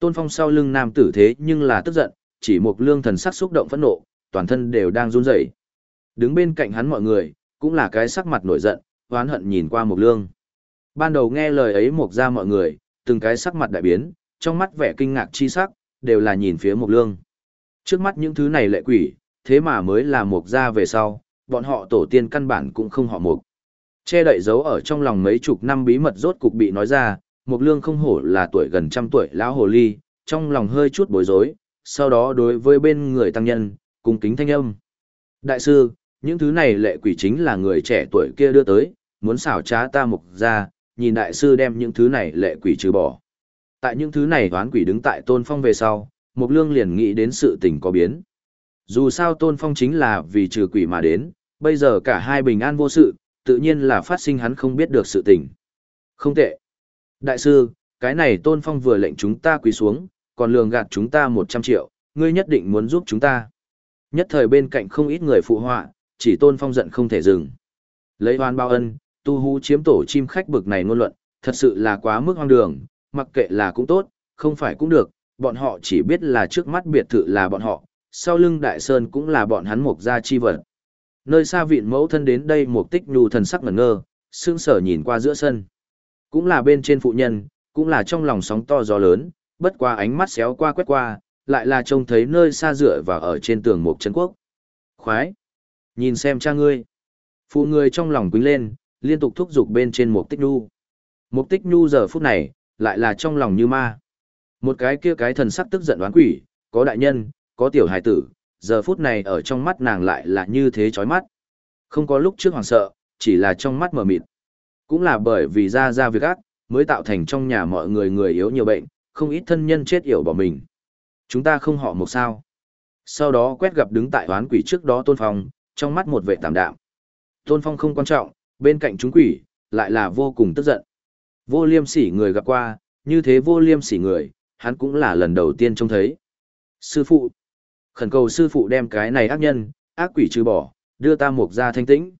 Tôn Phong sau lưng nam tử thế nhưng là tức giận, chỉ một lương thần sắc xúc động phẫn nộ, toàn thân đều đang run rẩy. Đứng bên cạnh hắn mọi người, cũng là cái sắc mặt nổi giận, oán hận nhìn qua một lương. Ban đầu nghe lời ấy mục ra mọi người, từng cái sắc mặt đại biến, trong mắt vẻ kinh ngạc chi sắc, đều là nhìn phía mục lương. Trước mắt những thứ này lệ quỷ, thế mà mới là mục ra về sau, bọn họ tổ tiên căn bản cũng không họ mục. Che đậy dấu ở trong lòng mấy chục năm bí mật rốt cục bị nói ra, Mục Lương không hổ là tuổi gần trăm tuổi lão hồ ly, trong lòng hơi chút bối rối, sau đó đối với bên người tăng nhân, cung kính thanh âm. Đại sư, những thứ này lệ quỷ chính là người trẻ tuổi kia đưa tới, muốn xảo trá ta mục ra, nhìn đại sư đem những thứ này lệ quỷ trừ bỏ. Tại những thứ này toán quỷ đứng tại tôn phong về sau, mục lương liền nghĩ đến sự tình có biến. Dù sao tôn phong chính là vì trừ quỷ mà đến, bây giờ cả hai bình an vô sự, tự nhiên là phát sinh hắn không biết được sự tình. Không tệ. Đại sư, cái này tôn phong vừa lệnh chúng ta quỳ xuống, còn lường gạt chúng ta 100 triệu, ngươi nhất định muốn giúp chúng ta. Nhất thời bên cạnh không ít người phụ họa, chỉ tôn phong giận không thể dừng. Lấy oan bao ân, tu hú chiếm tổ chim khách bực này ngôn luận, thật sự là quá mức hoang đường, mặc kệ là cũng tốt, không phải cũng được, bọn họ chỉ biết là trước mắt biệt thự là bọn họ, sau lưng đại sơn cũng là bọn hắn mục gia chi vật. Nơi xa vịn mẫu thân đến đây mục tích nhu thần sắc ngẩn ngơ, sương sở nhìn qua giữa sân. Cũng là bên trên phụ nhân, cũng là trong lòng sóng to gió lớn, bất qua ánh mắt xéo qua quét qua, lại là trông thấy nơi xa dựa và ở trên tường mục chân quốc. Khoái! Nhìn xem cha ngươi. Phụ người trong lòng quýnh lên, liên tục thúc giục bên trên mục tích nhu. Mục tích nhu giờ phút này, lại là trong lòng như ma. Một cái kia cái thần sắc tức giận đoán quỷ, có đại nhân, có tiểu hài tử, giờ phút này ở trong mắt nàng lại là như thế chói mắt. Không có lúc trước hoàng sợ, chỉ là trong mắt mở mịt. Cũng là bởi vì ra ra việc ác, mới tạo thành trong nhà mọi người người yếu nhiều bệnh, không ít thân nhân chết yểu bỏ mình. Chúng ta không họ một sao. Sau đó quét gặp đứng tại hoán quỷ trước đó tôn phong, trong mắt một vệ tạm đạm. Tôn phong không quan trọng, bên cạnh chúng quỷ, lại là vô cùng tức giận. Vô liêm sỉ người gặp qua, như thế vô liêm sỉ người, hắn cũng là lần đầu tiên trông thấy. Sư phụ, khẩn cầu sư phụ đem cái này ác nhân, ác quỷ trừ bỏ, đưa ta mục ra thanh tĩnh.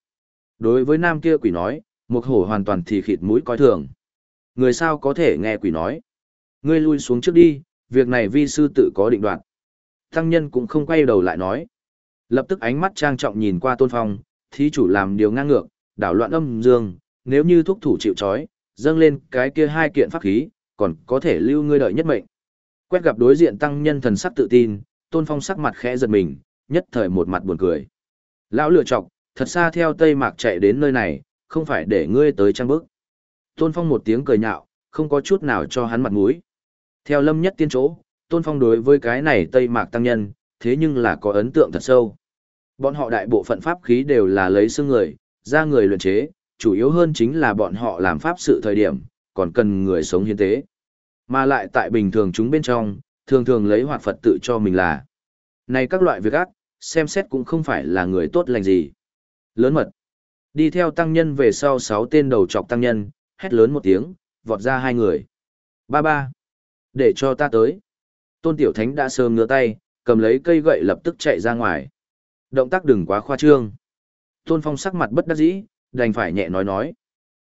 Đối với nam kia quỷ nói, mục hổ hoàn toàn thì khịt mũi coi thường. Người sao có thể nghe quỷ nói. Ngươi lui xuống trước đi, việc này vi sư tự có định đoạt. Tăng nhân cũng không quay đầu lại nói. Lập tức ánh mắt trang trọng nhìn qua tôn phong, thí chủ làm điều ngang ngược, đảo loạn âm dương, nếu như thúc thủ chịu trói, dâng lên cái kia hai kiện pháp khí, còn có thể lưu ngươi đợi nhất mệnh. Quét gặp đối diện tăng nhân thần sắc tự tin, tôn phong sắc mặt khẽ giật mình, nhất thời một mặt buồn cười. Lão lựa chọc, thật xa theo Tây Mạc chạy đến nơi này, không phải để ngươi tới trang bức. Tôn phong một tiếng cười nhạo, không có chút nào cho hắn mặt mũi. Theo lâm nhất tiên chỗ, tôn phong đối với cái này Tây Mạc tăng nhân, thế nhưng là có ấn tượng thật sâu. Bọn họ đại bộ phận pháp khí đều là lấy xương người, ra người luyện chế, chủ yếu hơn chính là bọn họ làm pháp sự thời điểm, còn cần người sống hiến tế. Mà lại tại bình thường chúng bên trong, thường thường lấy hoạt Phật tự cho mình là. Này các loại việc ác, xem xét cũng không phải là người tốt lành gì. Lớn mật. Đi theo tăng nhân về sau sáu tên đầu trọc tăng nhân, hét lớn một tiếng, vọt ra hai người. Ba ba. Để cho ta tới. Tôn Tiểu Thánh đã sớm ngửa tay, cầm lấy cây gậy lập tức chạy ra ngoài. Động tác đừng quá khoa trương. Tôn Phong sắc mặt bất đắc dĩ, đành phải nhẹ nói nói.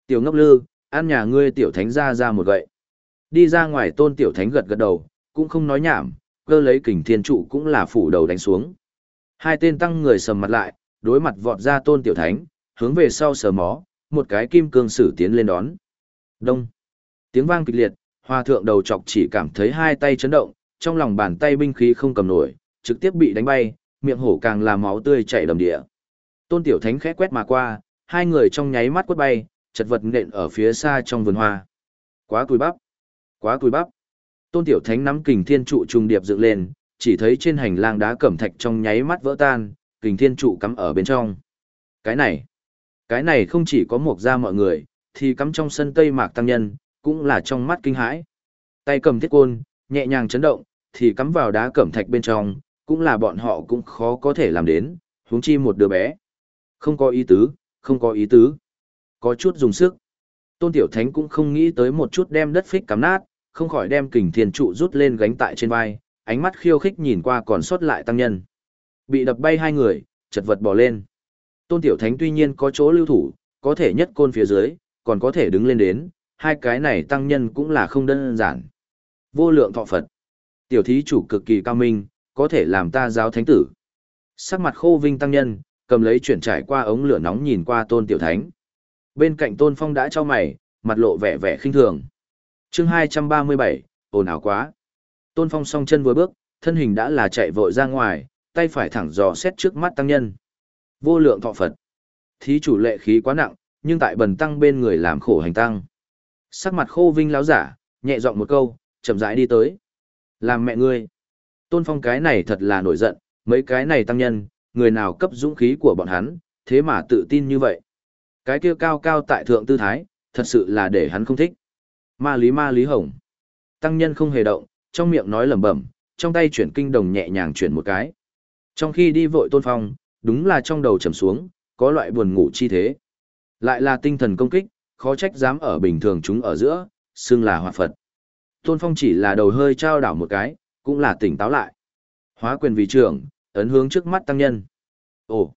Tiểu ngốc lư, ăn nhà ngươi tiểu thánh ra ra một gậy. Đi ra ngoài tôn tiểu thánh gật gật đầu, cũng không nói nhảm, cơ lấy kình thiên trụ cũng là phủ đầu đánh xuống. Hai tên tăng người sầm mặt lại, đối mặt vọt ra tôn tiểu thánh, hướng về sau sờ mó, một cái kim cương sử tiến lên đón. Đông. Tiếng vang kịch liệt, hoa thượng đầu chọc chỉ cảm thấy hai tay chấn động, trong lòng bàn tay binh khí không cầm nổi, trực tiếp bị đánh bay, miệng hổ càng là máu tươi chảy đầm địa. Tôn tiểu thánh khẽ quét mà qua, hai người trong nháy mắt quất bay, chật vật nện ở phía xa trong vườn hoa. Quá cùi bắp, quá cùi bắp. Tôn Tiểu Thánh nắm kình thiên trụ trùng điệp dựng lên, chỉ thấy trên hành lang đá cẩm thạch trong nháy mắt vỡ tan, kình thiên trụ cắm ở bên trong. Cái này, cái này không chỉ có một ra mọi người, thì cắm trong sân Tây Mạc Tăng Nhân, cũng là trong mắt kinh hãi. Tay cầm thiết côn, nhẹ nhàng chấn động, thì cắm vào đá cẩm thạch bên trong, cũng là bọn họ cũng khó có thể làm đến, huống chi một đứa bé. Không có ý tứ, không có ý tứ. Có chút dùng sức. Tôn Tiểu Thánh cũng không nghĩ tới một chút đem đất phích cắm nát, không khỏi đem kình thiên trụ rút lên gánh tại trên vai, ánh mắt khiêu khích nhìn qua còn sót lại tăng nhân. Bị đập bay hai người, chật vật bỏ lên. Tôn Tiểu Thánh tuy nhiên có chỗ lưu thủ, có thể nhất côn phía dưới, còn có thể đứng lên đến, hai cái này tăng nhân cũng là không đơn giản. Vô lượng thọ Phật. Tiểu thí chủ cực kỳ cao minh, có thể làm ta giáo thánh tử. Sắc mặt khô vinh tăng nhân, cầm lấy chuyển trải qua ống lửa nóng nhìn qua tôn tiểu thánh. Bên cạnh tôn phong đã cho mày, mặt lộ vẻ vẻ khinh thường. chương hai trăm ba mươi bảy ồn ào quá. Tôn phong song chân vừa bước, thân hình đã là chạy vội ra ngoài, tay phải thẳng dò xét trước mắt tăng nhân. Vô lượng thọ Phật. Thí chủ lệ khí quá nặng, nhưng tại bần tăng bên người làm khổ hành tăng. Sắc mặt khô vinh láo giả, nhẹ giọng một câu, chậm rãi đi tới. Làm mẹ ngươi. Tôn phong cái này thật là nổi giận, mấy cái này tăng nhân, người nào cấp dũng khí của bọn hắn, thế mà tự tin như vậy. Cái kia cao cao tại thượng tư thái, thật sự là để hắn không thích. Ma lý ma lý hồng. Tăng nhân không hề động, trong miệng nói lẩm bẩm, trong tay chuyển kinh đồng nhẹ nhàng chuyển một cái. Trong khi đi vội tôn phong, đúng là trong đầu trầm xuống, có loại buồn ngủ chi thế. Lại là tinh thần công kích, khó trách dám ở bình thường chúng ở giữa, xưng là hòa Phật. Tôn phong chỉ là đầu hơi trao đảo một cái, cũng là tỉnh táo lại. Hóa quyền vị trưởng, ấn hướng trước mắt tăng nhân. Ồ!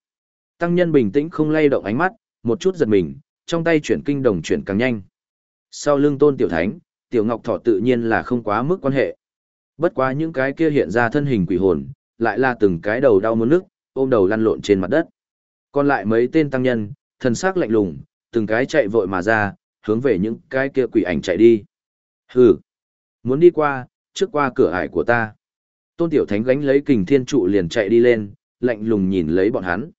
Tăng nhân bình tĩnh không lay động ánh mắt, một chút giật mình, trong tay chuyển kinh đồng chuyển càng nhanh. Sau lưng tôn tiểu thánh, tiểu ngọc thọ tự nhiên là không quá mức quan hệ. Bất quá những cái kia hiện ra thân hình quỷ hồn, lại là từng cái đầu đau muốn nước, ôm đầu lăn lộn trên mặt đất. Còn lại mấy tên tăng nhân, thần sắc lạnh lùng, từng cái chạy vội mà ra, hướng về những cái kia quỷ ảnh chạy đi. Hừ, muốn đi qua, trước qua cửa ải của ta. Tôn Tiểu Thánh gánh lấy kình thiên trụ liền chạy đi lên, lạnh lùng nhìn lấy bọn hắn.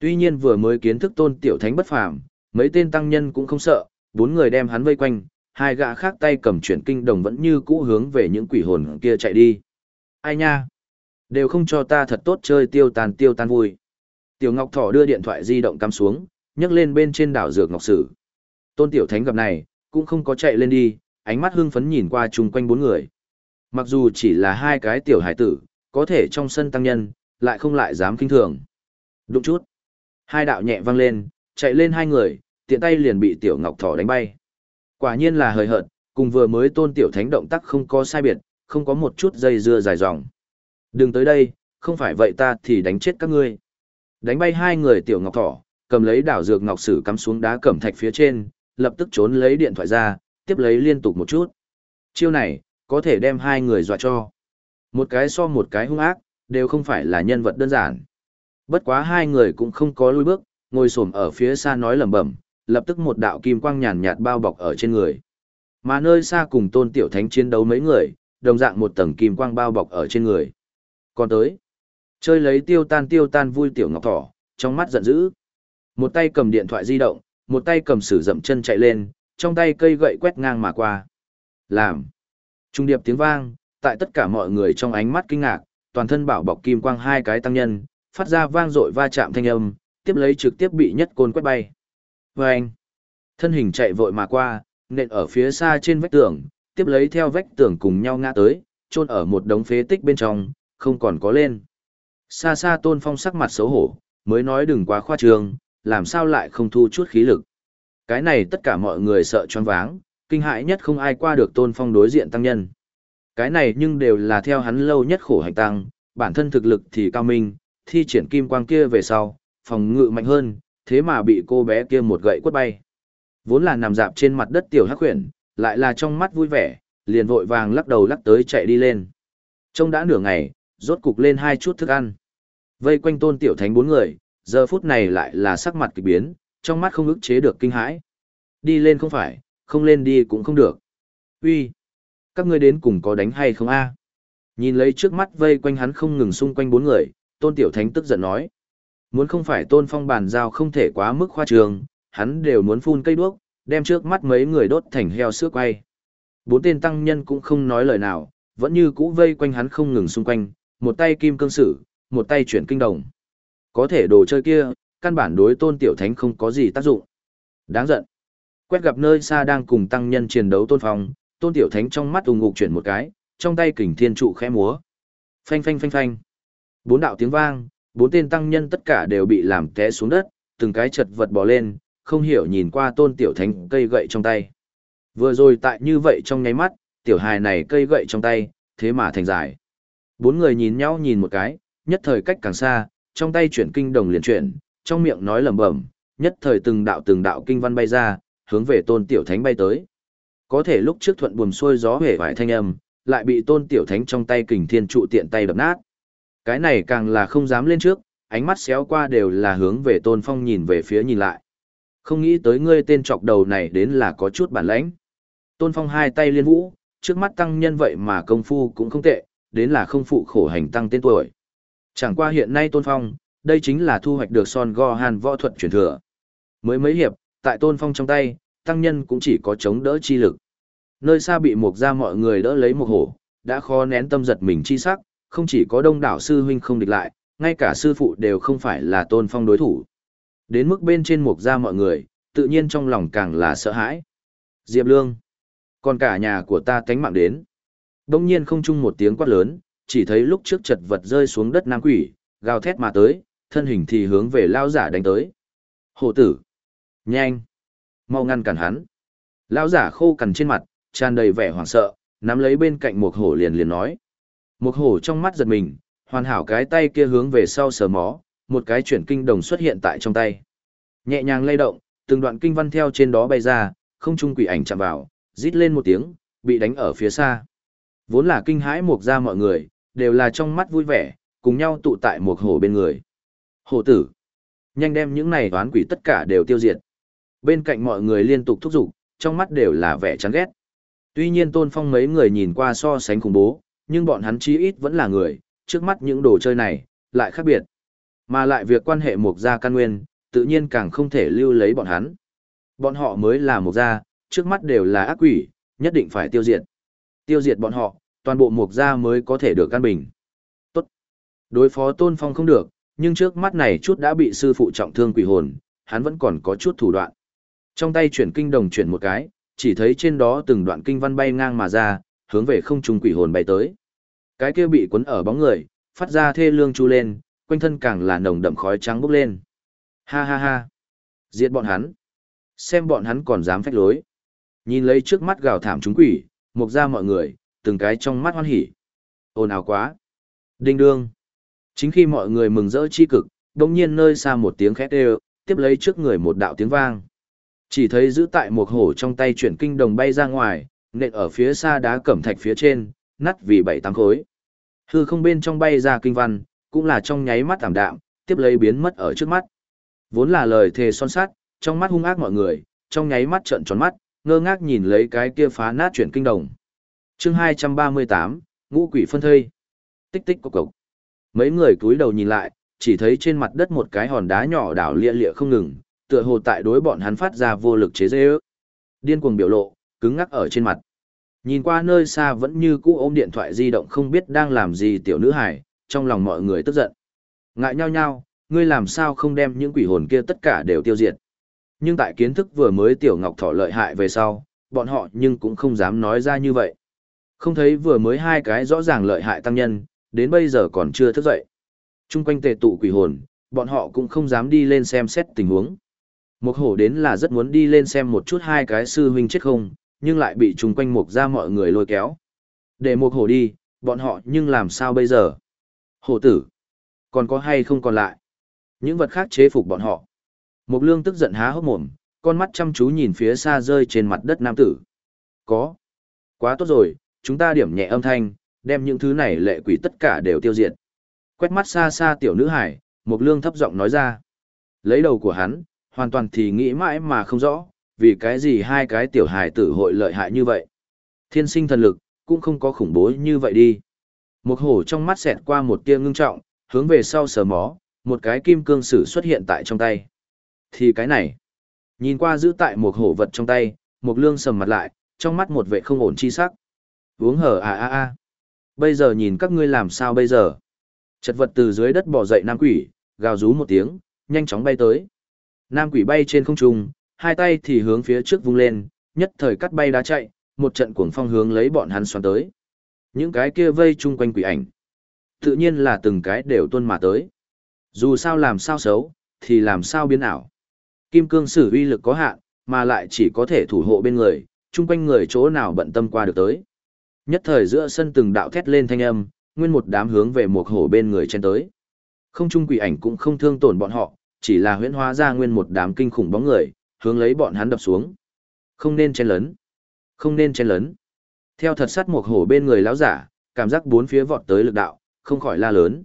Tuy nhiên vừa mới kiến thức Tôn Tiểu Thánh bất phàm, mấy tên tăng nhân cũng không sợ, bốn người đem hắn vây quanh, hai gã khác tay cầm chuyển kinh đồng vẫn như cũ hướng về những quỷ hồn kia chạy đi. Ai nha? Đều không cho ta thật tốt chơi tiêu tàn tiêu tan vui. Tiểu Ngọc Thỏ đưa điện thoại di động cắm xuống, nhấc lên bên trên đảo dược ngọc sử. Tôn Tiểu Thánh gặp này, cũng không có chạy lên đi, ánh mắt hưng phấn nhìn qua chung quanh bốn người. Mặc dù chỉ là hai cái tiểu hải tử, có thể trong sân tăng nhân, lại không lại dám kinh thường. Đụng chút. Hai đạo nhẹ văng lên, chạy lên hai người, tiện tay liền bị tiểu ngọc thỏ đánh bay. Quả nhiên là hời hợt, cùng vừa mới tôn tiểu thánh động tác không có sai biệt, không có một chút dây dưa dài dòng. Đừng tới đây, không phải vậy ta thì đánh chết các ngươi. Đánh bay hai người tiểu ngọc thỏ, cầm lấy đảo dược ngọc sử cắm xuống đá cẩm thạch phía trên, lập tức trốn lấy điện thoại ra, tiếp lấy liên tục một chút. Chiêu này, có thể đem hai người dọa cho. Một cái so một cái hung ác, đều không phải là nhân vật đơn giản. Bất quá hai người cũng không có lui bước, ngồi xổm ở phía xa nói lẩm bẩm, lập tức một đạo kim quang nhàn nhạt bao bọc ở trên người. Mà nơi xa cùng tôn tiểu thánh chiến đấu mấy người, đồng dạng một tầng kim quang bao bọc ở trên người. Còn tới, chơi lấy tiêu tan tiêu tan vui tiểu ngọc thỏ, trong mắt giận dữ. Một tay cầm điện thoại di động, một tay cầm sử dậm chân chạy lên, trong tay cây gậy quét ngang mà qua. Làm. Trung điệp tiếng vang, tại tất cả mọi người trong ánh mắt kinh ngạc, toàn thân bảo bọc kim quang hai cái tăng nhân, phát ra vang dội va chạm thanh âm, tiếp lấy trực tiếp bị nhất côn quét bay. Và anh, thân hình chạy vội mà qua, nện ở phía xa trên vách tường, tiếp lấy theo vách tường cùng nhau ngã tới, chôn ở một đống phế tích bên trong, không còn có lên. Xa xa tôn phong sắc mặt xấu hổ, mới nói đừng quá khoa trương, làm sao lại không thu chút khí lực. Cái này tất cả mọi người sợ choáng váng, kinh hãi nhất không ai qua được tôn phong đối diện tăng nhân. Cái này nhưng đều là theo hắn lâu nhất khổ hành tăng, bản thân thực lực thì cao minh, thi triển kim quang kia về sau, phòng ngự mạnh hơn, thế mà bị cô bé kia một gậy quất bay. Vốn là nằm dạp trên mặt đất tiểu hắc huyền, lại là trong mắt vui vẻ, liền vội vàng lắc đầu lắc tới chạy đi lên. Trông đã nửa ngày, rốt cục lên hai chút thức ăn. Vây quanh tôn tiểu thánh bốn người, giờ phút này lại là sắc mặt kỳ biến, trong mắt không ức chế được kinh hãi. Đi lên không phải, không lên đi cũng không được. Uy, các ngươi đến cùng có đánh hay không a? Nhìn lấy trước mắt vây quanh hắn không ngừng xung quanh bốn người, Tôn Tiểu Thánh tức giận nói. Muốn không phải Tôn Phong bàn giao không thể quá mức khoa trường, hắn đều muốn phun cây đuốc, đem trước mắt mấy người đốt thành heo sữa quay. Bốn tên tăng nhân cũng không nói lời nào, vẫn như cũ vây quanh hắn không ngừng xung quanh, một tay kim cương sử, một tay chuyển kinh đồng. Có thể đồ chơi kia, căn bản đối Tôn Tiểu Thánh không có gì tác dụng. Đáng giận. Quét gặp nơi xa đang cùng tăng nhân chiến đấu tôn phong, tôn tiểu thánh trong mắt ùng ngục chuyển một cái, trong tay kình thiên trụ khẽ múa. Phanh phanh phanh phanh. Bốn đạo tiếng vang, bốn tên tăng nhân tất cả đều bị làm té xuống đất, từng cái chật vật bò lên, không hiểu nhìn qua tôn tiểu thánh cây gậy trong tay. Vừa rồi tại như vậy trong nháy mắt, tiểu hài này cây gậy trong tay, thế mà thành dài. Bốn người nhìn nhau nhìn một cái, nhất thời cách càng xa, trong tay chuyển kinh đồng liền chuyển, trong miệng nói lẩm bẩm, nhất thời từng đạo từng đạo kinh văn bay ra, hướng về tôn tiểu thánh bay tới. Có thể lúc trước thuận buồm xuôi gió hể vải thanh âm, lại bị tôn tiểu thánh trong tay kình thiên trụ tiện tay đập nát. Cái này càng là không dám lên trước, ánh mắt xéo qua đều là hướng về tôn phong nhìn về phía nhìn lại. Không nghĩ tới ngươi tên chọc đầu này đến là có chút bản lãnh. Tôn phong hai tay liên vũ, trước mắt tăng nhân vậy mà công phu cũng không tệ, đến là không phụ khổ hành tăng tên tuổi. Chẳng qua hiện nay tôn phong, đây chính là thu hoạch được Son Gohan võ thuật truyền thừa. Mới mấy hiệp, tại Tôn Phong trong tay, tăng nhân cũng chỉ có chống đỡ chi lực. Nơi xa bị mục ra mọi người đỡ lấy một hổ, đã khó nén tâm giật mình chi sắc, không chỉ có đông đảo sư huynh không địch lại, ngay cả sư phụ đều không phải là Tôn Phong đối thủ. Đến mức bên trên mục ra mọi người, tự nhiên trong lòng càng là sợ hãi. Diệp Lương, còn cả nhà của ta cánh mạng đến. Đông nhiên không chung một tiếng quát lớn, chỉ thấy lúc trước chật vật rơi xuống đất nam quỷ, gào thét mà tới, thân hình thì hướng về lao giả đánh tới. Hổ tử! Nhanh! Mau ngăn cản hắn! Lao giả khô cằn trên mặt, tràn đầy vẻ hoảng sợ, nắm lấy bên cạnh một hổ liền liền nói. Một hổ trong mắt giật mình, hoàn hảo cái tay kia hướng về sau sờ mó, một cái chuyển kinh đồng xuất hiện tại trong tay. Nhẹ nhàng lay động, từng đoạn kinh văn theo trên đó bay ra, không trung quỷ ảnh chạm vào, rít lên một tiếng, bị đánh ở phía xa. Vốn là kinh hãi mục ra mọi người, đều là trong mắt vui vẻ, cùng nhau tụ tại một hổ bên người. Hổ tử, nhanh đem những này toán quỷ tất cả đều tiêu diệt. Bên cạnh mọi người liên tục thúc giục, trong mắt đều là vẻ chán ghét. Tuy nhiên tôn phong mấy người nhìn qua so sánh khủng bố, nhưng bọn hắn chí ít vẫn là người, trước mắt những đồ chơi này, lại khác biệt. Mà lại việc quan hệ mục gia căn nguyên, tự nhiên càng không thể lưu lấy bọn hắn. Bọn họ mới là mục gia, trước mắt đều là ác quỷ, nhất định phải tiêu diệt. Tiêu diệt bọn họ, toàn bộ mục gia mới có thể được căn bình. Tốt. Đối phó tôn phong không được, nhưng trước mắt này chút đã bị sư phụ trọng thương quỷ hồn, hắn vẫn còn có chút thủ đoạn. Trong tay chuyển kinh đồng chuyển một cái, chỉ thấy trên đó từng đoạn kinh văn bay ngang mà ra, hướng về không trung quỷ hồn bay tới. Cái kia bị cuốn ở bóng người, phát ra thê lương chu lên, quanh thân càng là nồng đậm khói trắng bốc lên. Ha ha ha. Diệt bọn hắn. Xem bọn hắn còn dám phách lối. Nhìn lấy trước mắt gào thảm chúng quỷ, mục ra mọi người, từng cái trong mắt hoan hỉ. Ồn ào quá. Đinh đương. Chính khi mọi người mừng rỡ chi cực, đồng nhiên nơi xa một tiếng khét đều, tiếp lấy trước người một đạo tiếng vang. Chỉ thấy giữ tại một hổ trong tay chuyển kinh đồng bay ra ngoài, nện ở phía xa đá cẩm thạch phía trên, nắt vì bảy tám khối. Hư không bên trong bay ra kinh văn, cũng là trong nháy mắt tảm đạm, tiếp lấy biến mất ở trước mắt. Vốn là lời thề son sát, trong mắt hung ác mọi người, trong nháy mắt trợn tròn mắt, ngơ ngác nhìn lấy cái kia phá nát chuyển kinh đồng. Chương 238, Ngũ quỷ phân thây. Tích tích cục cục. Mấy người cúi đầu nhìn lại, chỉ thấy trên mặt đất một cái hòn đá nhỏ đảo lia lịa không ngừng, tựa hồ tại đối bọn hắn phát ra vô lực chế giễu. Điên cuồng biểu lộ, cứng ngắc ở trên mặt. Nhìn qua nơi xa vẫn như cũ ôm điện thoại di động không biết đang làm gì tiểu nữ hải, trong lòng mọi người tức giận. Ngại nhau nhau, ngươi làm sao không đem những quỷ hồn kia tất cả đều tiêu diệt. Nhưng tại kiến thức vừa mới tiểu ngọc thỏ lợi hại về sau, bọn họ nhưng cũng không dám nói ra như vậy. Không thấy vừa mới hai cái rõ ràng lợi hại tăng nhân, đến bây giờ còn chưa thức dậy. Trung quanh tề tụ quỷ hồn, bọn họ cũng không dám đi lên xem xét tình huống. Một hổ đến là rất muốn đi lên xem một chút hai cái sư huynh chết không, nhưng lại bị chung quanh mục ra mọi người lôi kéo. Để mục hổ đi, bọn họ nhưng làm sao bây giờ? Hổ tử, còn có hay không còn lại? Những vật khác chế phục bọn họ. Mục lương tức giận há hốc mồm, con mắt chăm chú nhìn phía xa rơi trên mặt đất nam tử. Có. Quá tốt rồi, chúng ta điểm nhẹ âm thanh, đem những thứ này lệ quỷ tất cả đều tiêu diệt. Quét mắt xa xa tiểu nữ hải, mục lương thấp giọng nói ra. Lấy đầu của hắn, hoàn toàn thì nghĩ mãi mà không rõ, vì cái gì hai cái tiểu hài tử hội lợi hại như vậy. Thiên sinh thần lực, cũng không có khủng bố như vậy đi. Một hổ trong mắt xẹt qua một tia ngưng trọng, hướng về sau sờ mó, một cái kim cương sử xuất hiện tại trong tay. Thì cái này, nhìn qua giữ tại một hổ vật trong tay, một lương sầm mặt lại, trong mắt một vệ không ổn chi sắc. Uống hở à à à. Bây giờ nhìn các ngươi làm sao bây giờ? Chật vật từ dưới đất bò dậy nam quỷ, gào rú một tiếng, nhanh chóng bay tới. Nam quỷ bay trên không trung, hai tay thì hướng phía trước vung lên, nhất thời cắt bay đá chạy, một trận cuồng phong hướng lấy bọn hắn xoắn tới. Những cái kia vây chung quanh quỷ ảnh, tự nhiên là từng cái đều tuôn mà tới. Dù sao làm sao xấu, thì làm sao biến ảo. Kim cương sử uy lực có hạn, mà lại chỉ có thể thủ hộ bên người, chung quanh người chỗ nào bận tâm qua được tới. Nhất thời giữa sân từng đạo thét lên thanh âm, nguyên một đám hướng về một hổ bên người chen tới. Không trung quỷ ảnh cũng không thương tổn bọn họ, chỉ là huyễn hóa ra nguyên một đám kinh khủng bóng người, hướng lấy bọn hắn đập xuống. Không nên chen lấn. Không nên chen lấn. Theo thật sắt một hổ bên người lão giả, cảm giác bốn phía vọt tới lực đạo, không khỏi la lớn.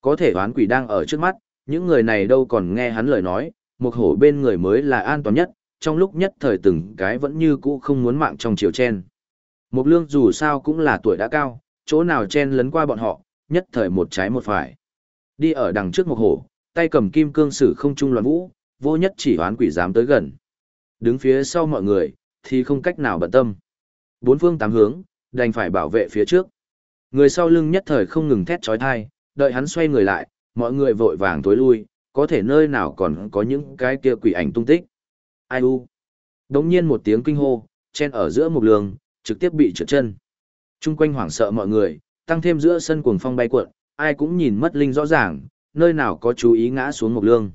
Có thể oán quỷ đang ở trước mắt, những người này đâu còn nghe hắn lời nói, một hổ bên người mới là an toàn nhất, trong lúc nhất thời từng cái vẫn như cũ không muốn mạng trong chiều chen. Một lương dù sao cũng là tuổi đã cao, chỗ nào chen lấn qua bọn họ, nhất thời một trái một phải. Đi ở đằng trước một hổ, tay cầm kim cương sử không trung loạn vũ, vô nhất chỉ hoán quỷ dám tới gần. Đứng phía sau mọi người, thì không cách nào bận tâm. Bốn phương tám hướng, đành phải bảo vệ phía trước. Người sau lưng nhất thời không ngừng thét trói thai, đợi hắn xoay người lại, mọi người vội vàng tối lui, có thể nơi nào còn có những cái kia quỷ ảnh tung tích. Ai u? Đống nhiên một tiếng kinh hô, chen ở giữa một lường, trực tiếp bị trượt chân. Trung quanh hoảng sợ mọi người, tăng thêm giữa sân cuồng phong bay cuộn, ai cũng nhìn mất linh rõ ràng, nơi nào có chú ý ngã xuống một lương.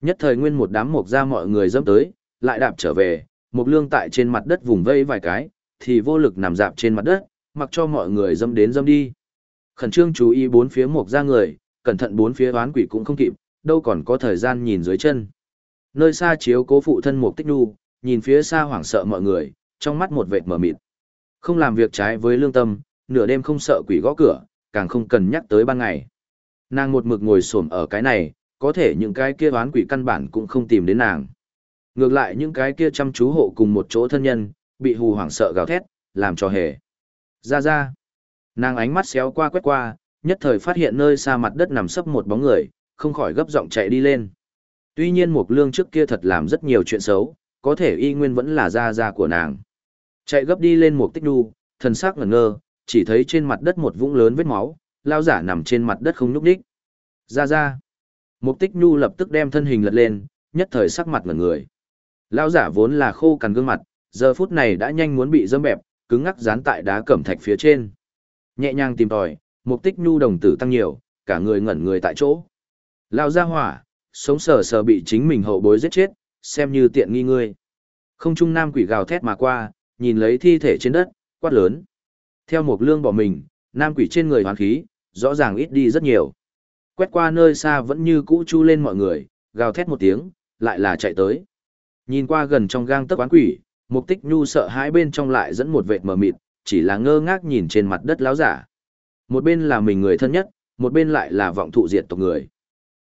Nhất thời nguyên một đám mộc ra mọi người dâm tới, lại đạp trở về, một lương tại trên mặt đất vùng vây vài cái, thì vô lực nằm dạp trên mặt đất, mặc cho mọi người dâm đến dâm đi. Khẩn trương chú ý bốn phía mộc ra người, cẩn thận bốn phía oán quỷ cũng không kịp, đâu còn có thời gian nhìn dưới chân. Nơi xa chiếu cố phụ thân mộc tích nu, nhìn phía xa hoảng sợ mọi người, trong mắt một vệt mở mịt. Không làm việc trái với lương tâm, nửa đêm không sợ quỷ gõ cửa, càng không cần nhắc tới ban ngày. Nàng một mực ngồi xổm ở cái này, có thể những cái kia oán quỷ căn bản cũng không tìm đến nàng. Ngược lại những cái kia chăm chú hộ cùng một chỗ thân nhân, bị hù hoảng sợ gào thét, làm cho hề. Ra ra. Nàng ánh mắt xéo qua quét qua, nhất thời phát hiện nơi xa mặt đất nằm sấp một bóng người, không khỏi gấp giọng chạy đi lên. Tuy nhiên Mục Lương trước kia thật làm rất nhiều chuyện xấu, có thể y nguyên vẫn là ra ra của nàng. Chạy gấp đi lên Mục Tích Đu, thần sắc ngẩn ngơ, chỉ thấy trên mặt đất một vũng lớn vết máu, lao giả nằm trên mặt đất không nhúc đích. Ra ra. Mục Tích Nhu lập tức đem thân hình lật lên, nhất thời sắc mặt ngẩn người. Lão giả vốn là khô cằn gương mặt, giờ phút này đã nhanh muốn bị dâm bẹp, cứng ngắc dán tại đá cẩm thạch phía trên. Nhẹ nhàng tìm tòi, Mục Tích Nhu đồng tử tăng nhiều, cả người ngẩn người tại chỗ. Lão gia hỏa, sống sờ sờ bị chính mình hậu bối giết chết, xem như tiện nghi ngươi. Không trung nam quỷ gào thét mà qua, nhìn lấy thi thể trên đất, quát lớn. Theo một lương bỏ mình, nam quỷ trên người hoàn khí, rõ ràng ít đi rất nhiều. Quét qua nơi xa vẫn như cũ chu lên mọi người, gào thét một tiếng, lại là chạy tới. Nhìn qua gần trong gang tấc quán quỷ, mục tích nhu sợ hãi bên trong lại dẫn một vệt mờ mịt, chỉ là ngơ ngác nhìn trên mặt đất láo giả. Một bên là mình người thân nhất, một bên lại là vọng thụ diệt tộc người.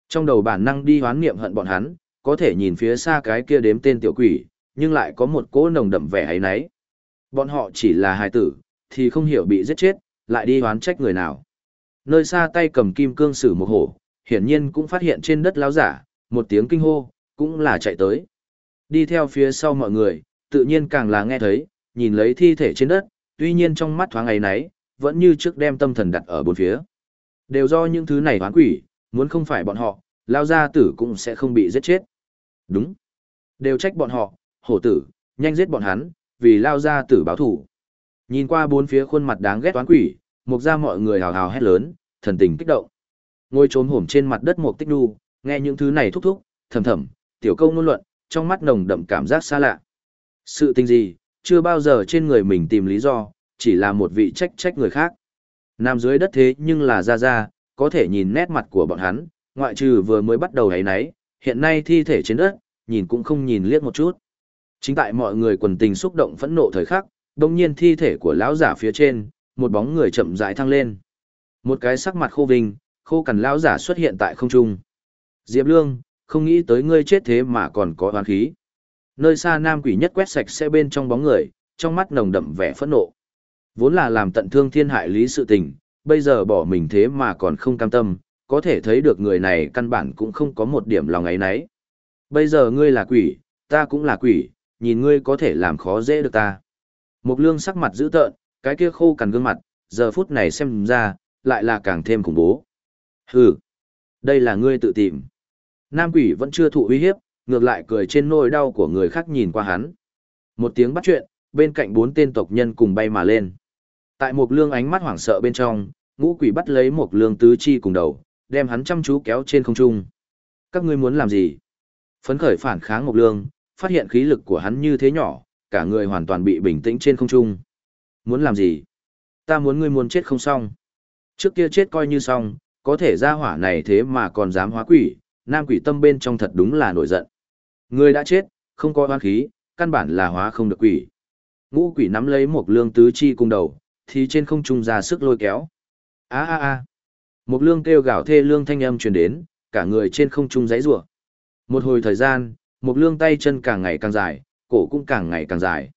Trong đầu bản năng đi hoán niệm hận bọn hắn, có thể nhìn phía xa cái kia đếm tên tiểu quỷ, nhưng lại có một cỗ nồng đậm vẻ ấy nấy. Bọn họ chỉ là hài tử, thì không hiểu bị giết chết, lại đi hoán trách người nào. Nơi xa tay cầm kim cương sử một hổ, hiển nhiên cũng phát hiện trên đất lão giả, một tiếng kinh hô, cũng là chạy tới. Đi theo phía sau mọi người, tự nhiên càng là nghe thấy, nhìn lấy thi thể trên đất, tuy nhiên trong mắt thoáng ấy nấy, vẫn như trước đem tâm thần đặt ở bốn phía. Đều do những thứ này hoán quỷ, muốn không phải bọn họ, lao gia tử cũng sẽ không bị giết chết. Đúng. Đều trách bọn họ, hổ tử, nhanh giết bọn hắn, vì lao gia tử báo thủ. Nhìn qua bốn phía khuôn mặt đáng ghét toán quỷ, mục ra mọi người hào hào hét lớn, thần tình kích động. Ngồi trốn hổm trên mặt đất một tích đu, nghe những thứ này thúc thúc, thầm thầm, tiểu câu ngôn luận, trong mắt nồng đậm cảm giác xa lạ. Sự tình gì, chưa bao giờ trên người mình tìm lý do, chỉ là một vị trách trách người khác. Nằm dưới đất thế nhưng là ra ra, có thể nhìn nét mặt của bọn hắn, ngoại trừ vừa mới bắt đầu ấy nấy, hiện nay thi thể trên đất, nhìn cũng không nhìn liếc một chút. Chính tại mọi người quần tình xúc động phẫn nộ thời khắc, đồng nhiên thi thể của lão giả phía trên, một bóng người chậm rãi thăng lên. Một cái sắc mặt khô vinh, khô cằn lão giả xuất hiện tại không trung. Diệp Lương, không nghĩ tới ngươi chết thế mà còn có oán khí. Nơi xa nam quỷ nhất quét sạch sẽ bên trong bóng người, trong mắt nồng đậm vẻ phẫn nộ. Vốn là làm tận thương thiên hại lý sự tình, bây giờ bỏ mình thế mà còn không cam tâm, có thể thấy được người này căn bản cũng không có một điểm lòng ấy nấy. Bây giờ ngươi là quỷ, ta cũng là quỷ, nhìn ngươi có thể làm khó dễ được ta. Mục lương sắc mặt dữ tợn, cái kia khô cằn gương mặt, giờ phút này xem ra, lại là càng thêm khủng bố. Hừ, đây là ngươi tự tìm. Nam quỷ vẫn chưa thụ uy hiếp, ngược lại cười trên nỗi đau của người khác nhìn qua hắn. Một tiếng bắt chuyện, bên cạnh bốn tên tộc nhân cùng bay mà lên. Tại một lương ánh mắt hoảng sợ bên trong, ngũ quỷ bắt lấy một lương tứ chi cùng đầu, đem hắn chăm chú kéo trên không trung. Các ngươi muốn làm gì? Phấn khởi phản kháng một lương, phát hiện khí lực của hắn như thế nhỏ, cả người hoàn toàn bị bình tĩnh trên không trung. Muốn làm gì? Ta muốn ngươi muốn chết không xong. Trước kia chết coi như xong, có thể ra hỏa này thế mà còn dám hóa quỷ, nam quỷ tâm bên trong thật đúng là nổi giận. Ngươi đã chết, không có oan khí, căn bản là hóa không được quỷ. Ngũ quỷ nắm lấy một lương tứ chi cùng đầu, thì trên không trung ra sức lôi kéo. A a a. Một lương kêu gào thê lương thanh âm truyền đến, cả người trên không trung giấy rủa Một hồi thời gian, một lương tay chân càng ngày càng dài, cổ cũng càng ngày càng dài.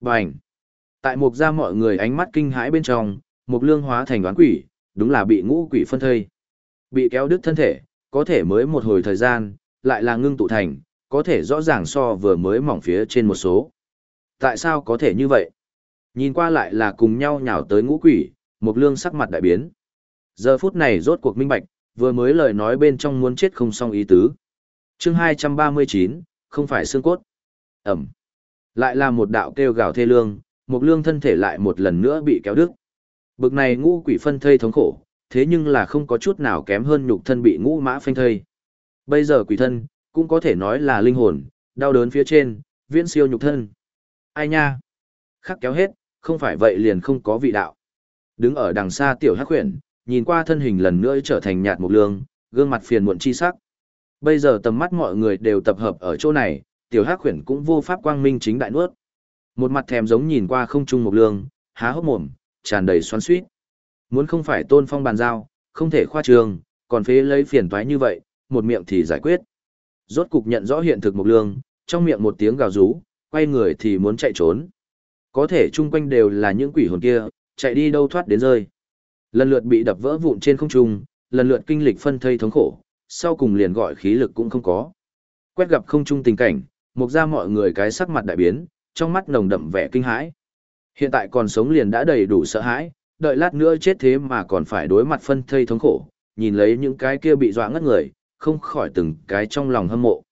Bành! Tại mục ra mọi người ánh mắt kinh hãi bên trong, mục lương hóa thành đoán quỷ, đúng là bị ngũ quỷ phân thây. Bị kéo đứt thân thể, có thể mới một hồi thời gian, lại là ngưng tụ thành, có thể rõ ràng so vừa mới mỏng phía trên một số. Tại sao có thể như vậy? Nhìn qua lại là cùng nhau nhào tới ngũ quỷ, mục lương sắc mặt đại biến. Giờ phút này rốt cuộc minh bạch, vừa mới lời nói bên trong muốn chết không xong ý tứ. chương 239, không phải xương cốt. Ẩm. Lại là một đạo kêu gào thê lương, một lương thân thể lại một lần nữa bị kéo đứt. Bực này ngũ quỷ phân thây thống khổ, thế nhưng là không có chút nào kém hơn nhục thân bị ngũ mã phanh thây. Bây giờ quỷ thân, cũng có thể nói là linh hồn, đau đớn phía trên, viễn siêu nhục thân. Ai nha? Khắc kéo hết, không phải vậy liền không có vị đạo. Đứng ở đằng xa tiểu hắc huyền, nhìn qua thân hình lần nữa trở thành nhạt một lương, gương mặt phiền muộn chi sắc. Bây giờ tầm mắt mọi người đều tập hợp ở chỗ này, tiểu hắc huyền cũng vô pháp quang minh chính đại nuốt. Một mặt thèm giống nhìn qua không trung mục lương, há hốc mồm, tràn đầy xoắn xuýt. Muốn không phải tôn phong bàn giao, không thể khoa trường, còn phế lấy phiền toái như vậy, một miệng thì giải quyết. Rốt cục nhận rõ hiện thực mục lương, trong miệng một tiếng gào rú, quay người thì muốn chạy trốn. Có thể chung quanh đều là những quỷ hồn kia, chạy đi đâu thoát đến rơi. Lần lượt bị đập vỡ vụn trên không trung, lần lượt kinh lịch phân thây thống khổ, sau cùng liền gọi khí lực cũng không có. Quét gặp không trung tình cảnh, mục ra mọi người cái sắc mặt đại biến, trong mắt nồng đậm vẻ kinh hãi. Hiện tại còn sống liền đã đầy đủ sợ hãi, đợi lát nữa chết thế mà còn phải đối mặt phân thây thống khổ, nhìn lấy những cái kia bị dọa ngất người, không khỏi từng cái trong lòng hâm mộ.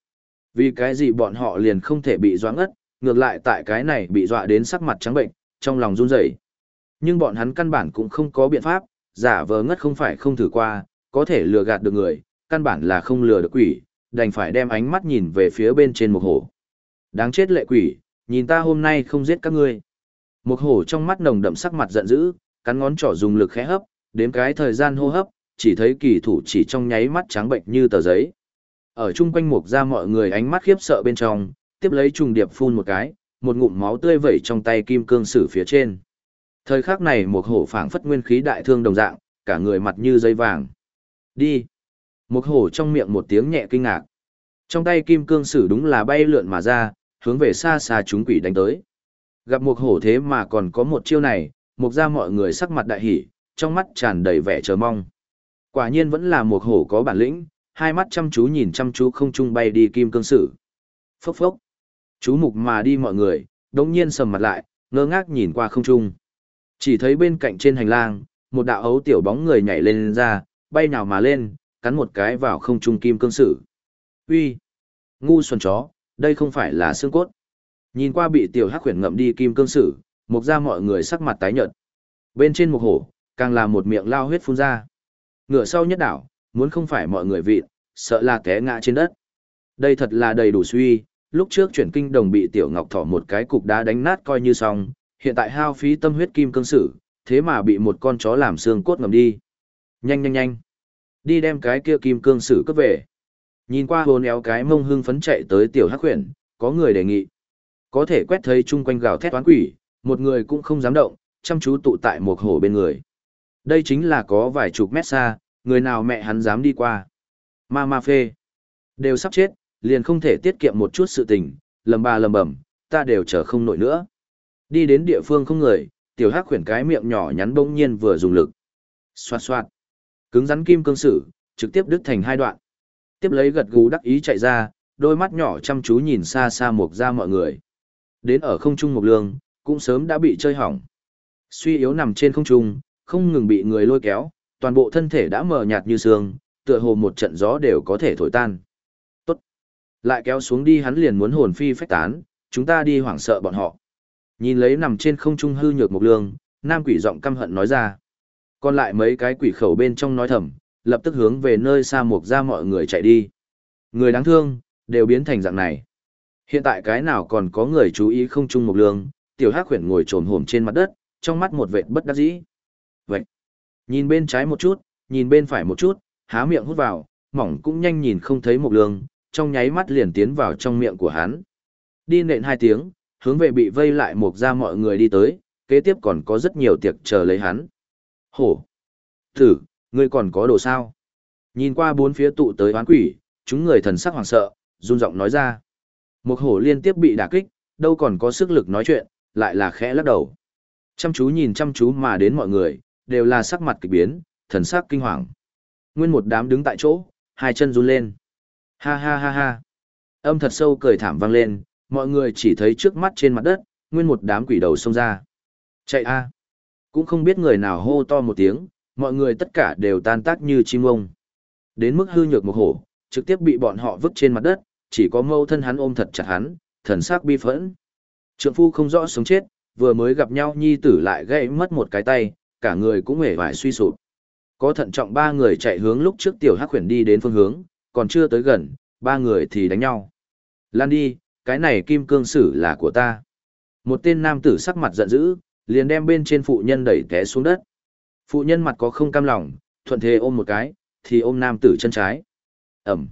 Vì cái gì bọn họ liền không thể bị dọa ngất, ngược lại tại cái này bị dọa đến sắc mặt trắng bệnh, trong lòng run rẩy. Nhưng bọn hắn căn bản cũng không có biện pháp, giả vờ ngất không phải không thử qua, có thể lừa gạt được người, căn bản là không lừa được quỷ, đành phải đem ánh mắt nhìn về phía bên trên một hổ. Đáng chết lệ quỷ, nhìn ta hôm nay không giết các ngươi. Một hổ trong mắt nồng đậm sắc mặt giận dữ, cắn ngón trỏ dùng lực khẽ hấp, đếm cái thời gian hô hấp, chỉ thấy kỳ thủ chỉ trong nháy mắt trắng bệnh như tờ giấy. Ở chung quanh mục ra mọi người ánh mắt khiếp sợ bên trong, tiếp lấy trùng điệp phun một cái, một ngụm máu tươi vẩy trong tay kim cương sử phía trên. Thời khắc này một hổ phảng phất nguyên khí đại thương đồng dạng, cả người mặt như dây vàng. Đi! Một hổ trong miệng một tiếng nhẹ kinh ngạc. Trong tay kim cương sử đúng là bay lượn mà ra, hướng về xa xa chúng quỷ đánh tới. Gặp một hổ thế mà còn có một chiêu này, mục ra mọi người sắc mặt đại hỉ, trong mắt tràn đầy vẻ chờ mong. Quả nhiên vẫn là một hổ có bản lĩnh, hai mắt chăm chú nhìn chăm chú không trung bay đi kim cương sử. Phốc phốc. Chú mục mà đi mọi người, đống nhiên sầm mặt lại, ngơ ngác nhìn qua không trung. Chỉ thấy bên cạnh trên hành lang, một đạo ấu tiểu bóng người nhảy lên, lên ra, bay nào mà lên, cắn một cái vào không trung kim cương sử. Uy, ngu xuẩn chó, đây không phải là xương cốt. Nhìn qua bị tiểu hắc khuyển ngậm đi kim cương sử, mục ra mọi người sắc mặt tái nhợt. Bên trên một hổ, càng là một miệng lao huyết phun ra. Ngựa sau nhất đảo, muốn không phải mọi người vị, sợ là té ngã trên đất. Đây thật là đầy đủ suy, lúc trước chuyển kinh đồng bị tiểu ngọc thỏ một cái cục đá đánh nát coi như xong, hiện tại hao phí tâm huyết kim cương sử, thế mà bị một con chó làm xương cốt ngầm đi. Nhanh nhanh nhanh. Đi đem cái kia kim cương sử cấp về. Nhìn qua hồn éo cái mông hưng phấn chạy tới tiểu hắc khuyển, có người đề nghị. Có thể quét thấy chung quanh gào thét toán quỷ, một người cũng không dám động, chăm chú tụ tại một hồ bên người. Đây chính là có vài chục mét xa, người nào mẹ hắn dám đi qua. Ma ma phê. Đều sắp chết, liền không thể tiết kiệm một chút sự tình, lầm bà lầm bẩm, ta đều chờ không nổi nữa. Đi đến địa phương không người, tiểu hắc khuyển cái miệng nhỏ nhắn bỗng nhiên vừa dùng lực. Xoạt xoạt. Cứng rắn kim cương sử, trực tiếp đứt thành hai đoạn. Tiếp lấy gật gù đắc ý chạy ra, đôi mắt nhỏ chăm chú nhìn xa xa mục ra mọi người. Đến ở không trung một lương, cũng sớm đã bị chơi hỏng. Suy yếu nằm trên không trung, không ngừng bị người lôi kéo, toàn bộ thân thể đã mờ nhạt như sương, tựa hồ một trận gió đều có thể thổi tan. Tốt. Lại kéo xuống đi hắn liền muốn hồn phi phách tán, chúng ta đi hoảng sợ bọn họ. Nhìn lấy nằm trên không trung hư nhược một lương, nam quỷ giọng căm hận nói ra. Còn lại mấy cái quỷ khẩu bên trong nói thầm, lập tức hướng về nơi xa mục ra mọi người chạy đi. Người đáng thương, đều biến thành dạng này. Hiện tại cái nào còn có người chú ý không trung mục lương, tiểu hắc khuyển ngồi trồm hổm trên mặt đất, trong mắt một vệt bất đắc dĩ. Vậy, nhìn bên trái một chút, nhìn bên phải một chút, há miệng hút vào, mỏng cũng nhanh nhìn không thấy mục lương, trong nháy mắt liền tiến vào trong miệng của hắn. Đi nện hai tiếng, hướng về bị vây lại một ra mọi người đi tới, kế tiếp còn có rất nhiều tiệc chờ lấy hắn. Hổ! Thử, ngươi còn có đồ sao? Nhìn qua bốn phía tụ tới oán quỷ, chúng người thần sắc hoảng sợ, run giọng nói ra. Một hổ liên tiếp bị đả kích, đâu còn có sức lực nói chuyện, lại là khẽ lắc đầu. Chăm chú nhìn chăm chú mà đến mọi người, đều là sắc mặt kỳ biến, thần sắc kinh hoàng. Nguyên một đám đứng tại chỗ, hai chân run lên. Ha ha ha ha. Âm thật sâu cười thảm vang lên, mọi người chỉ thấy trước mắt trên mặt đất, nguyên một đám quỷ đầu xông ra. Chạy a. Cũng không biết người nào hô to một tiếng, mọi người tất cả đều tan tác như chim ông. Đến mức hư nhược một hổ, trực tiếp bị bọn họ vứt trên mặt đất, chỉ có mâu thân hắn ôm thật chặt hắn, thần sắc bi phẫn. Trượng phu không rõ sống chết, vừa mới gặp nhau nhi tử lại gãy mất một cái tay, cả người cũng hề vải suy sụp. Có thận trọng ba người chạy hướng lúc trước tiểu hắc huyền đi đến phương hướng, còn chưa tới gần, ba người thì đánh nhau. Lan đi, cái này kim cương sử là của ta. Một tên nam tử sắc mặt giận dữ, liền đem bên trên phụ nhân đẩy té xuống đất. Phụ nhân mặt có không cam lòng, thuận thế ôm một cái, thì ôm nam tử chân trái. Ẩm.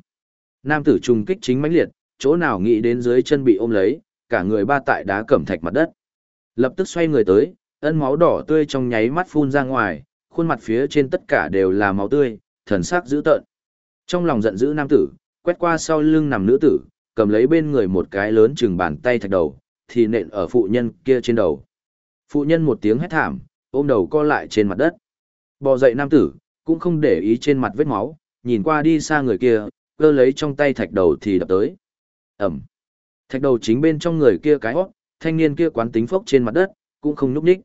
Nam tử trùng kích chính mãnh liệt, chỗ nào nghĩ đến dưới chân bị ôm lấy, cả người ba tại đá cẩm thạch mặt đất. Lập tức xoay người tới, ân máu đỏ tươi trong nháy mắt phun ra ngoài, khuôn mặt phía trên tất cả đều là máu tươi, thần sắc dữ tợn. Trong lòng giận dữ nam tử, quét qua sau lưng nằm nữ tử, cầm lấy bên người một cái lớn chừng bàn tay thạch đầu, thì nện ở phụ nhân kia trên đầu. Phụ nhân một tiếng hét thảm, ôm đầu co lại trên mặt đất. Bò dậy nam tử, cũng không để ý trên mặt vết máu, nhìn qua đi xa người kia, cơ lấy trong tay thạch đầu thì đập tới. Ẩm. Thạch đầu chính bên trong người kia cái hót, thanh niên kia quán tính phốc trên mặt đất, cũng không núp nhích.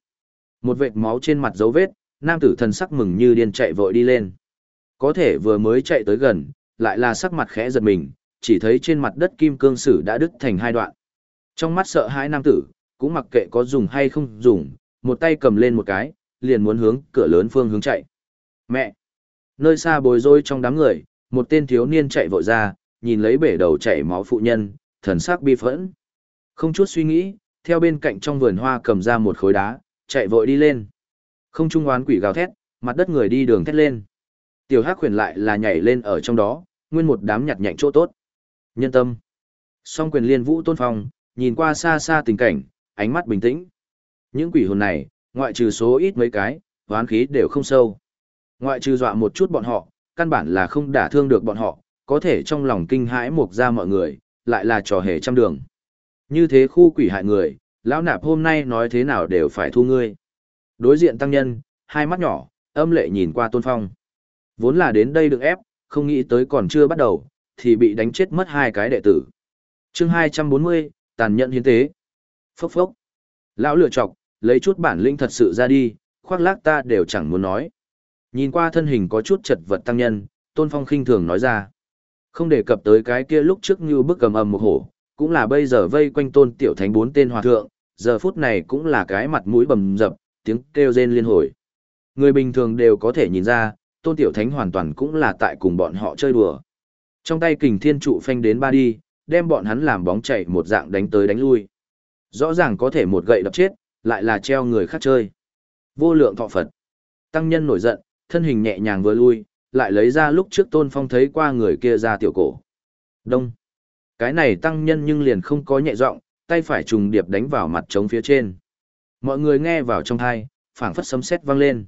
Một vệt máu trên mặt dấu vết, nam tử thần sắc mừng như điên chạy vội đi lên. Có thể vừa mới chạy tới gần, lại là sắc mặt khẽ giật mình, chỉ thấy trên mặt đất kim cương sử đã đứt thành hai đoạn. Trong mắt sợ hãi nam tử, cũng mặc kệ có dùng hay không dùng, một tay cầm lên một cái, liền muốn hướng cửa lớn phương hướng chạy. Mẹ! Nơi xa bồi rối trong đám người, một tên thiếu niên chạy vội ra, nhìn lấy bể đầu chảy máu phụ nhân, thần sắc bi phẫn. Không chút suy nghĩ, theo bên cạnh trong vườn hoa cầm ra một khối đá, chạy vội đi lên. Không trung oán quỷ gào thét, mặt đất người đi đường thét lên. Tiểu Hắc Huyền lại là nhảy lên ở trong đó, nguyên một đám nhặt nhạnh chỗ tốt. Nhân tâm. Song quyền liên vũ tôn phong, nhìn qua xa xa tình cảnh, ánh mắt bình tĩnh. Những quỷ hồn này, ngoại trừ số ít mấy cái, hoán khí đều không sâu. Ngoại trừ dọa một chút bọn họ, căn bản là không đả thương được bọn họ, có thể trong lòng kinh hãi mục ra mọi người, lại là trò hề trăm đường. Như thế khu quỷ hại người, lão nạp hôm nay nói thế nào đều phải thu ngươi. Đối diện tăng nhân, hai mắt nhỏ, âm lệ nhìn qua tôn phong. Vốn là đến đây được ép, không nghĩ tới còn chưa bắt đầu, thì bị đánh chết mất hai cái đệ tử. chương 240, tàn nhẫn hiến tế. Phốc phốc. Lão lựa chọc, lấy chút bản lĩnh thật sự ra đi, khoác lác ta đều chẳng muốn nói. Nhìn qua thân hình có chút chật vật tăng nhân, Tôn Phong khinh thường nói ra. Không đề cập tới cái kia lúc trước như bức cầm ầm một hổ, cũng là bây giờ vây quanh Tôn Tiểu Thánh bốn tên hòa thượng, giờ phút này cũng là cái mặt mũi bầm dập, tiếng kêu rên liên hồi. Người bình thường đều có thể nhìn ra, Tôn Tiểu Thánh hoàn toàn cũng là tại cùng bọn họ chơi đùa. Trong tay kình thiên trụ phanh đến ba đi, đem bọn hắn làm bóng chạy một dạng đánh tới đánh lui. Rõ ràng có thể một gậy đập chết, lại là treo người khác chơi. Vô lượng thọ Phật. Tăng nhân nổi giận, thân hình nhẹ nhàng vừa lui, lại lấy ra lúc trước tôn phong thấy qua người kia ra tiểu cổ. Đông. Cái này tăng nhân nhưng liền không có nhẹ giọng, tay phải trùng điệp đánh vào mặt trống phía trên. Mọi người nghe vào trong thai, phảng phất sấm sét vang lên.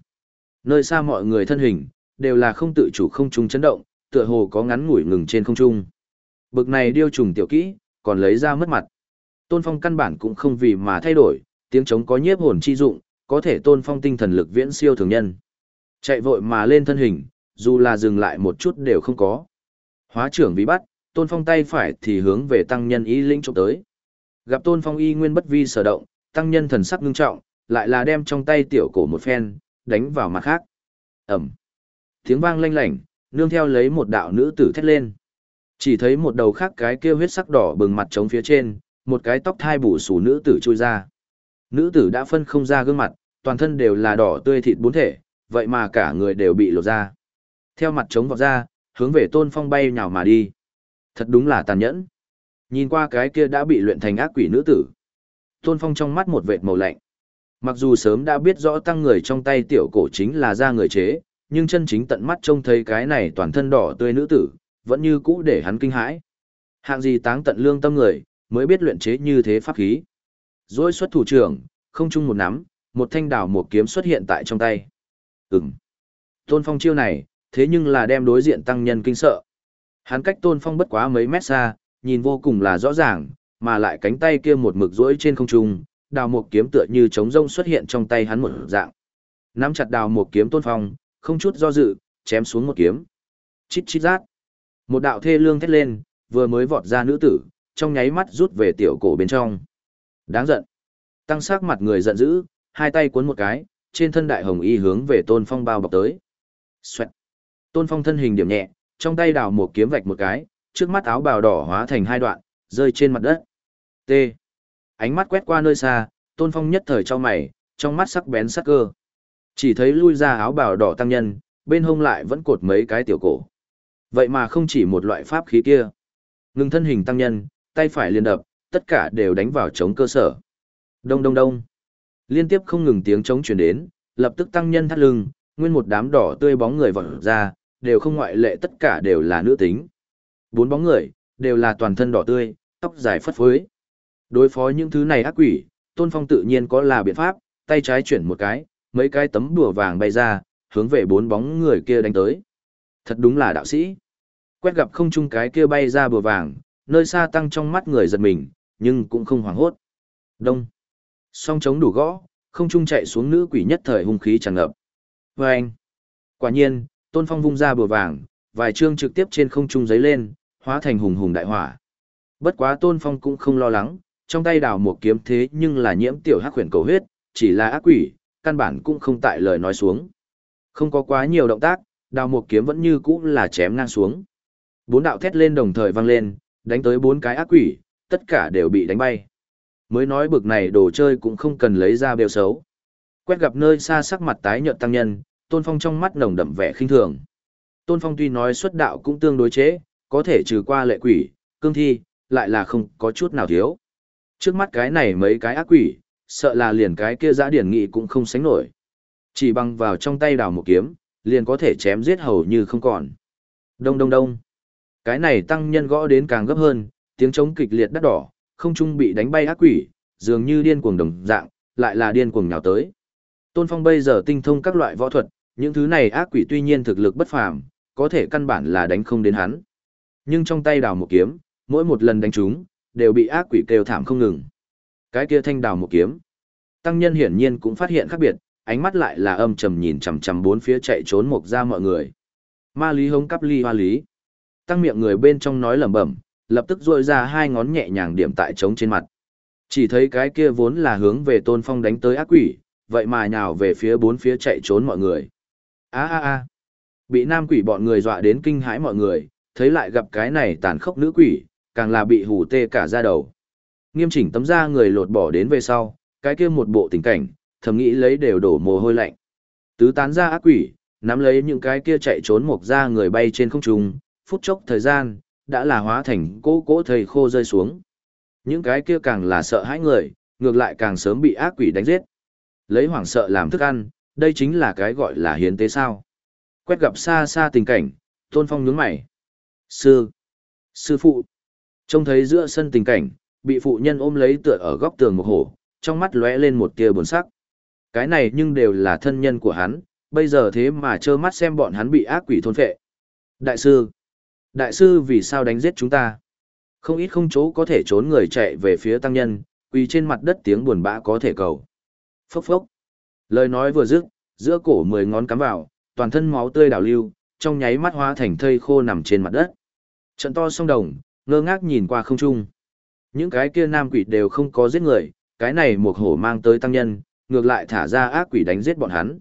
Nơi xa mọi người thân hình, đều là không tự chủ không trung chấn động, tựa hồ có ngắn ngủi ngừng trên không trung. Bực này điêu trùng tiểu kỹ, còn lấy ra mất mặt. Tôn Phong căn bản cũng không vì mà thay đổi, tiếng trống có nhiếp hồn chi dụng, có thể Tôn Phong tinh thần lực viễn siêu thường nhân. Chạy vội mà lên thân hình, dù là dừng lại một chút đều không có. Hóa trưởng bị bắt, Tôn Phong tay phải thì hướng về tăng nhân ý linh trộm tới. Gặp Tôn Phong y nguyên bất vi sở động, tăng nhân thần sắc ngưng trọng, lại là đem trong tay tiểu cổ một phen, đánh vào mặt khác. Ẩm. Tiếng vang lanh lảnh, nương theo lấy một đạo nữ tử thét lên. Chỉ thấy một đầu khác cái kia huyết sắc đỏ bừng mặt trống phía trên, một cái tóc thai bù xù nữ tử chui ra. Nữ tử đã phân không ra gương mặt, toàn thân đều là đỏ tươi thịt bốn thể, vậy mà cả người đều bị lột ra. Theo mặt trống vọt ra, hướng về tôn phong bay nhào mà đi. Thật đúng là tàn nhẫn. Nhìn qua cái kia đã bị luyện thành ác quỷ nữ tử. Tôn phong trong mắt một vệt màu lạnh. Mặc dù sớm đã biết rõ tăng người trong tay tiểu cổ chính là da người chế, nhưng chân chính tận mắt trông thấy cái này toàn thân đỏ tươi nữ tử, vẫn như cũ để hắn kinh hãi. Hạng gì táng tận lương tâm người, mới biết luyện chế như thế pháp khí. Rồi xuất thủ trưởng, không chung một nắm, một thanh đào một kiếm xuất hiện tại trong tay. Ừm. Tôn Phong chiêu này, thế nhưng là đem đối diện tăng nhân kinh sợ. Hắn cách Tôn Phong bất quá mấy mét xa, nhìn vô cùng là rõ ràng, mà lại cánh tay kia một mực rỗi trên không trung, đào một kiếm tựa như trống rông xuất hiện trong tay hắn một dạng. Nắm chặt đào một kiếm Tôn Phong, không chút do dự, chém xuống một kiếm. Chít chít rát. Một đạo thê lương thét lên, vừa mới vọt ra nữ tử, trong nháy mắt rút về tiểu cổ bên trong. Đáng giận. Tăng sắc mặt người giận dữ, hai tay cuốn một cái, trên thân đại hồng y hướng về Tôn Phong bao bọc tới. Xoẹt. Tôn Phong thân hình điểm nhẹ, trong tay đào một kiếm vạch một cái, trước mắt áo bào đỏ hóa thành hai đoạn, rơi trên mặt đất. T. Ánh mắt quét qua nơi xa, Tôn Phong nhất thời cho mày, trong mắt sắc bén sắc cơ. Chỉ thấy lui ra áo bào đỏ tăng nhân, bên hông lại vẫn cột mấy cái tiểu cổ. Vậy mà không chỉ một loại pháp khí kia. Ngừng thân hình tăng nhân, tay phải liên đập, tất cả đều đánh vào chống cơ sở. Đông đông đông. Liên tiếp không ngừng tiếng chống truyền đến, lập tức tăng nhân thắt lưng, nguyên một đám đỏ tươi bóng người vọt ra, đều không ngoại lệ tất cả đều là nữ tính. Bốn bóng người, đều là toàn thân đỏ tươi, tóc dài phất phới. Đối phó những thứ này ác quỷ, Tôn Phong tự nhiên có là biện pháp, tay trái chuyển một cái, mấy cái tấm đùa vàng bay ra, hướng về bốn bóng người kia đánh tới. Thật đúng là đạo sĩ. Quét gặp không chung cái kia bay ra bùa vàng, nơi xa tăng trong mắt người giật mình, nhưng cũng không hoảng hốt. Đông. Song chống đủ gõ, không trung chạy xuống nữ quỷ nhất thời hung khí tràn ngập. Và anh. Quả nhiên, Tôn Phong vung ra bùa vàng, vài chương trực tiếp trên không trung giấy lên, hóa thành hùng hùng đại hỏa. Bất quá Tôn Phong cũng không lo lắng, trong tay đào một kiếm thế nhưng là nhiễm tiểu hắc huyền cầu huyết, chỉ là ác quỷ, căn bản cũng không tại lời nói xuống. Không có quá nhiều động tác, đào một kiếm vẫn như cũ là chém ngang xuống. Bốn đạo thét lên đồng thời vang lên, đánh tới bốn cái ác quỷ, tất cả đều bị đánh bay. Mới nói bực này đồ chơi cũng không cần lấy ra bêu xấu. Quét gặp nơi xa sắc mặt tái nhợt tăng nhân, Tôn Phong trong mắt nồng đậm vẻ khinh thường. Tôn Phong tuy nói xuất đạo cũng tương đối chế, có thể trừ qua lệ quỷ, cương thi, lại là không có chút nào thiếu. Trước mắt cái này mấy cái ác quỷ, sợ là liền cái kia giã điển nghị cũng không sánh nổi. Chỉ bằng vào trong tay đào một kiếm, liền có thể chém giết hầu như không còn. Đông đông đông. Cái này tăng nhân gõ đến càng gấp hơn, tiếng trống kịch liệt đắt đỏ, không trung bị đánh bay ác quỷ, dường như điên cuồng đồng dạng, lại là điên cuồng nhào tới. Tôn Phong bây giờ tinh thông các loại võ thuật, những thứ này ác quỷ tuy nhiên thực lực bất phàm, có thể căn bản là đánh không đến hắn. Nhưng trong tay đào một kiếm, mỗi một lần đánh chúng, đều bị ác quỷ kêu thảm không ngừng. Cái kia thanh đào một kiếm. Tăng nhân hiển nhiên cũng phát hiện khác biệt, ánh mắt lại là âm trầm nhìn chằm chằm bốn phía chạy trốn mục ra mọi người. Ma lý hống cắp ly hoa lý. Tăng miệng người bên trong nói lẩm bẩm, lập tức duỗi ra hai ngón nhẹ nhàng điểm tại trống trên mặt. Chỉ thấy cái kia vốn là hướng về tôn phong đánh tới ác quỷ, vậy mà nhào về phía bốn phía chạy trốn mọi người. a a a Bị nam quỷ bọn người dọa đến kinh hãi mọi người, thấy lại gặp cái này tàn khốc nữ quỷ, càng là bị hù tê cả da đầu. Nghiêm chỉnh tấm da người lột bỏ đến về sau, cái kia một bộ tình cảnh, thầm nghĩ lấy đều đổ mồ hôi lạnh. Tứ tán ra ác quỷ, nắm lấy những cái kia chạy trốn một da người bay trên không trung, phút chốc thời gian, đã là hóa thành cỗ cỗ thầy khô rơi xuống. Những cái kia càng là sợ hãi người, ngược lại càng sớm bị ác quỷ đánh giết. Lấy hoảng sợ làm thức ăn, đây chính là cái gọi là hiến tế sao. Quét gặp xa xa tình cảnh, Tôn Phong nhướng mày. Sư! Sư phụ! Trông thấy giữa sân tình cảnh, bị phụ nhân ôm lấy tựa ở góc tường một hổ, trong mắt lóe lên một tia buồn sắc. Cái này nhưng đều là thân nhân của hắn, bây giờ thế mà trơ mắt xem bọn hắn bị ác quỷ thôn phệ. Đại sư! Đại sư vì sao đánh giết chúng ta? Không ít không chỗ có thể trốn người chạy về phía tăng nhân, quỳ trên mặt đất tiếng buồn bã có thể cầu. Phốc phốc. Lời nói vừa dứt, giữa cổ mười ngón cắm vào, toàn thân máu tươi đảo lưu, trong nháy mắt hóa thành thây khô nằm trên mặt đất. Trận to song đồng, ngơ ngác nhìn qua không trung. Những cái kia nam quỷ đều không có giết người, cái này một hổ mang tới tăng nhân, ngược lại thả ra ác quỷ đánh giết bọn hắn.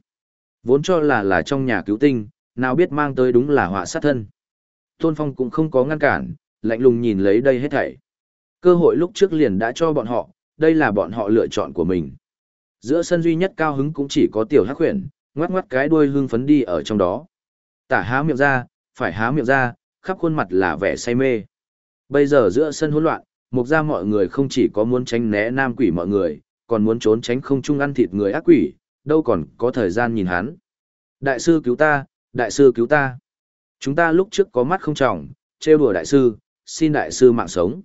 Vốn cho là là trong nhà cứu tinh, nào biết mang tới đúng là họa sát thân. Tôn Phong cũng không có ngăn cản, lạnh lùng nhìn lấy đây hết thảy. Cơ hội lúc trước liền đã cho bọn họ, đây là bọn họ lựa chọn của mình. Giữa sân duy nhất cao hứng cũng chỉ có tiểu hắc huyền, ngoắc ngoắc cái đuôi hương phấn đi ở trong đó. Tả há miệng ra, phải há miệng ra, khắp khuôn mặt là vẻ say mê. Bây giờ giữa sân hỗn loạn, mục ra mọi người không chỉ có muốn tránh né nam quỷ mọi người, còn muốn trốn tránh không chung ăn thịt người ác quỷ, đâu còn có thời gian nhìn hắn. Đại sư cứu ta, đại sư cứu ta. Chúng ta lúc trước có mắt không trọng, trêu đùa đại sư, xin đại sư mạng sống.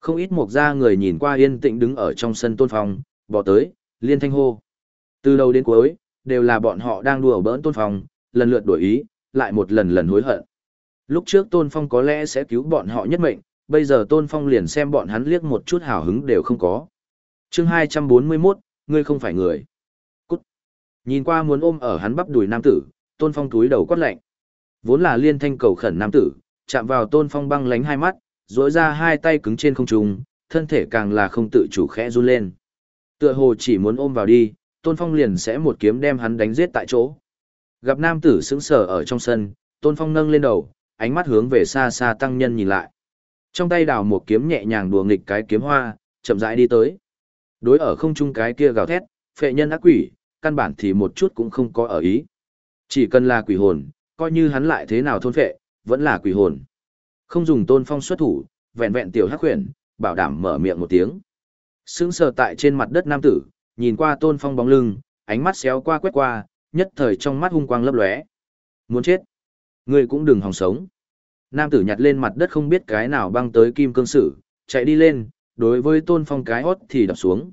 Không ít mục gia người nhìn qua yên tĩnh đứng ở trong sân tôn phong, bỏ tới, liên thanh hô. Từ đầu đến cuối, đều là bọn họ đang đùa bỡn tôn phong, lần lượt đổi ý, lại một lần lần hối hận. Lúc trước tôn phong có lẽ sẽ cứu bọn họ nhất mệnh, bây giờ tôn phong liền xem bọn hắn liếc một chút hào hứng đều không có. chương 241, ngươi không phải người. Cút. Nhìn qua muốn ôm ở hắn bắp đùi nam tử, tôn phong túi đầu quát lạnh. Vốn là liên thanh cầu khẩn nam tử, chạm vào tôn phong băng lánh hai mắt, duỗi ra hai tay cứng trên không trung, thân thể càng là không tự chủ khẽ run lên. Tựa hồ chỉ muốn ôm vào đi, tôn phong liền sẽ một kiếm đem hắn đánh giết tại chỗ. Gặp nam tử sững sờ ở trong sân, tôn phong nâng lên đầu, ánh mắt hướng về xa xa tăng nhân nhìn lại. Trong tay đào một kiếm nhẹ nhàng đùa nghịch cái kiếm hoa, chậm rãi đi tới. Đối ở không trung cái kia gào thét, phệ nhân ác quỷ, căn bản thì một chút cũng không có ở ý. Chỉ cần là quỷ hồn, coi như hắn lại thế nào thôn phệ, vẫn là quỷ hồn. Không dùng tôn phong xuất thủ, vẹn vẹn tiểu hắc huyền, bảo đảm mở miệng một tiếng. Sững sờ tại trên mặt đất nam tử, nhìn qua tôn phong bóng lưng, ánh mắt xéo qua quét qua, nhất thời trong mắt hung quang lấp lóe. Muốn chết? Ngươi cũng đừng hòng sống. Nam tử nhặt lên mặt đất không biết cái nào băng tới kim cương sử, chạy đi lên, đối với tôn phong cái hót thì đập xuống.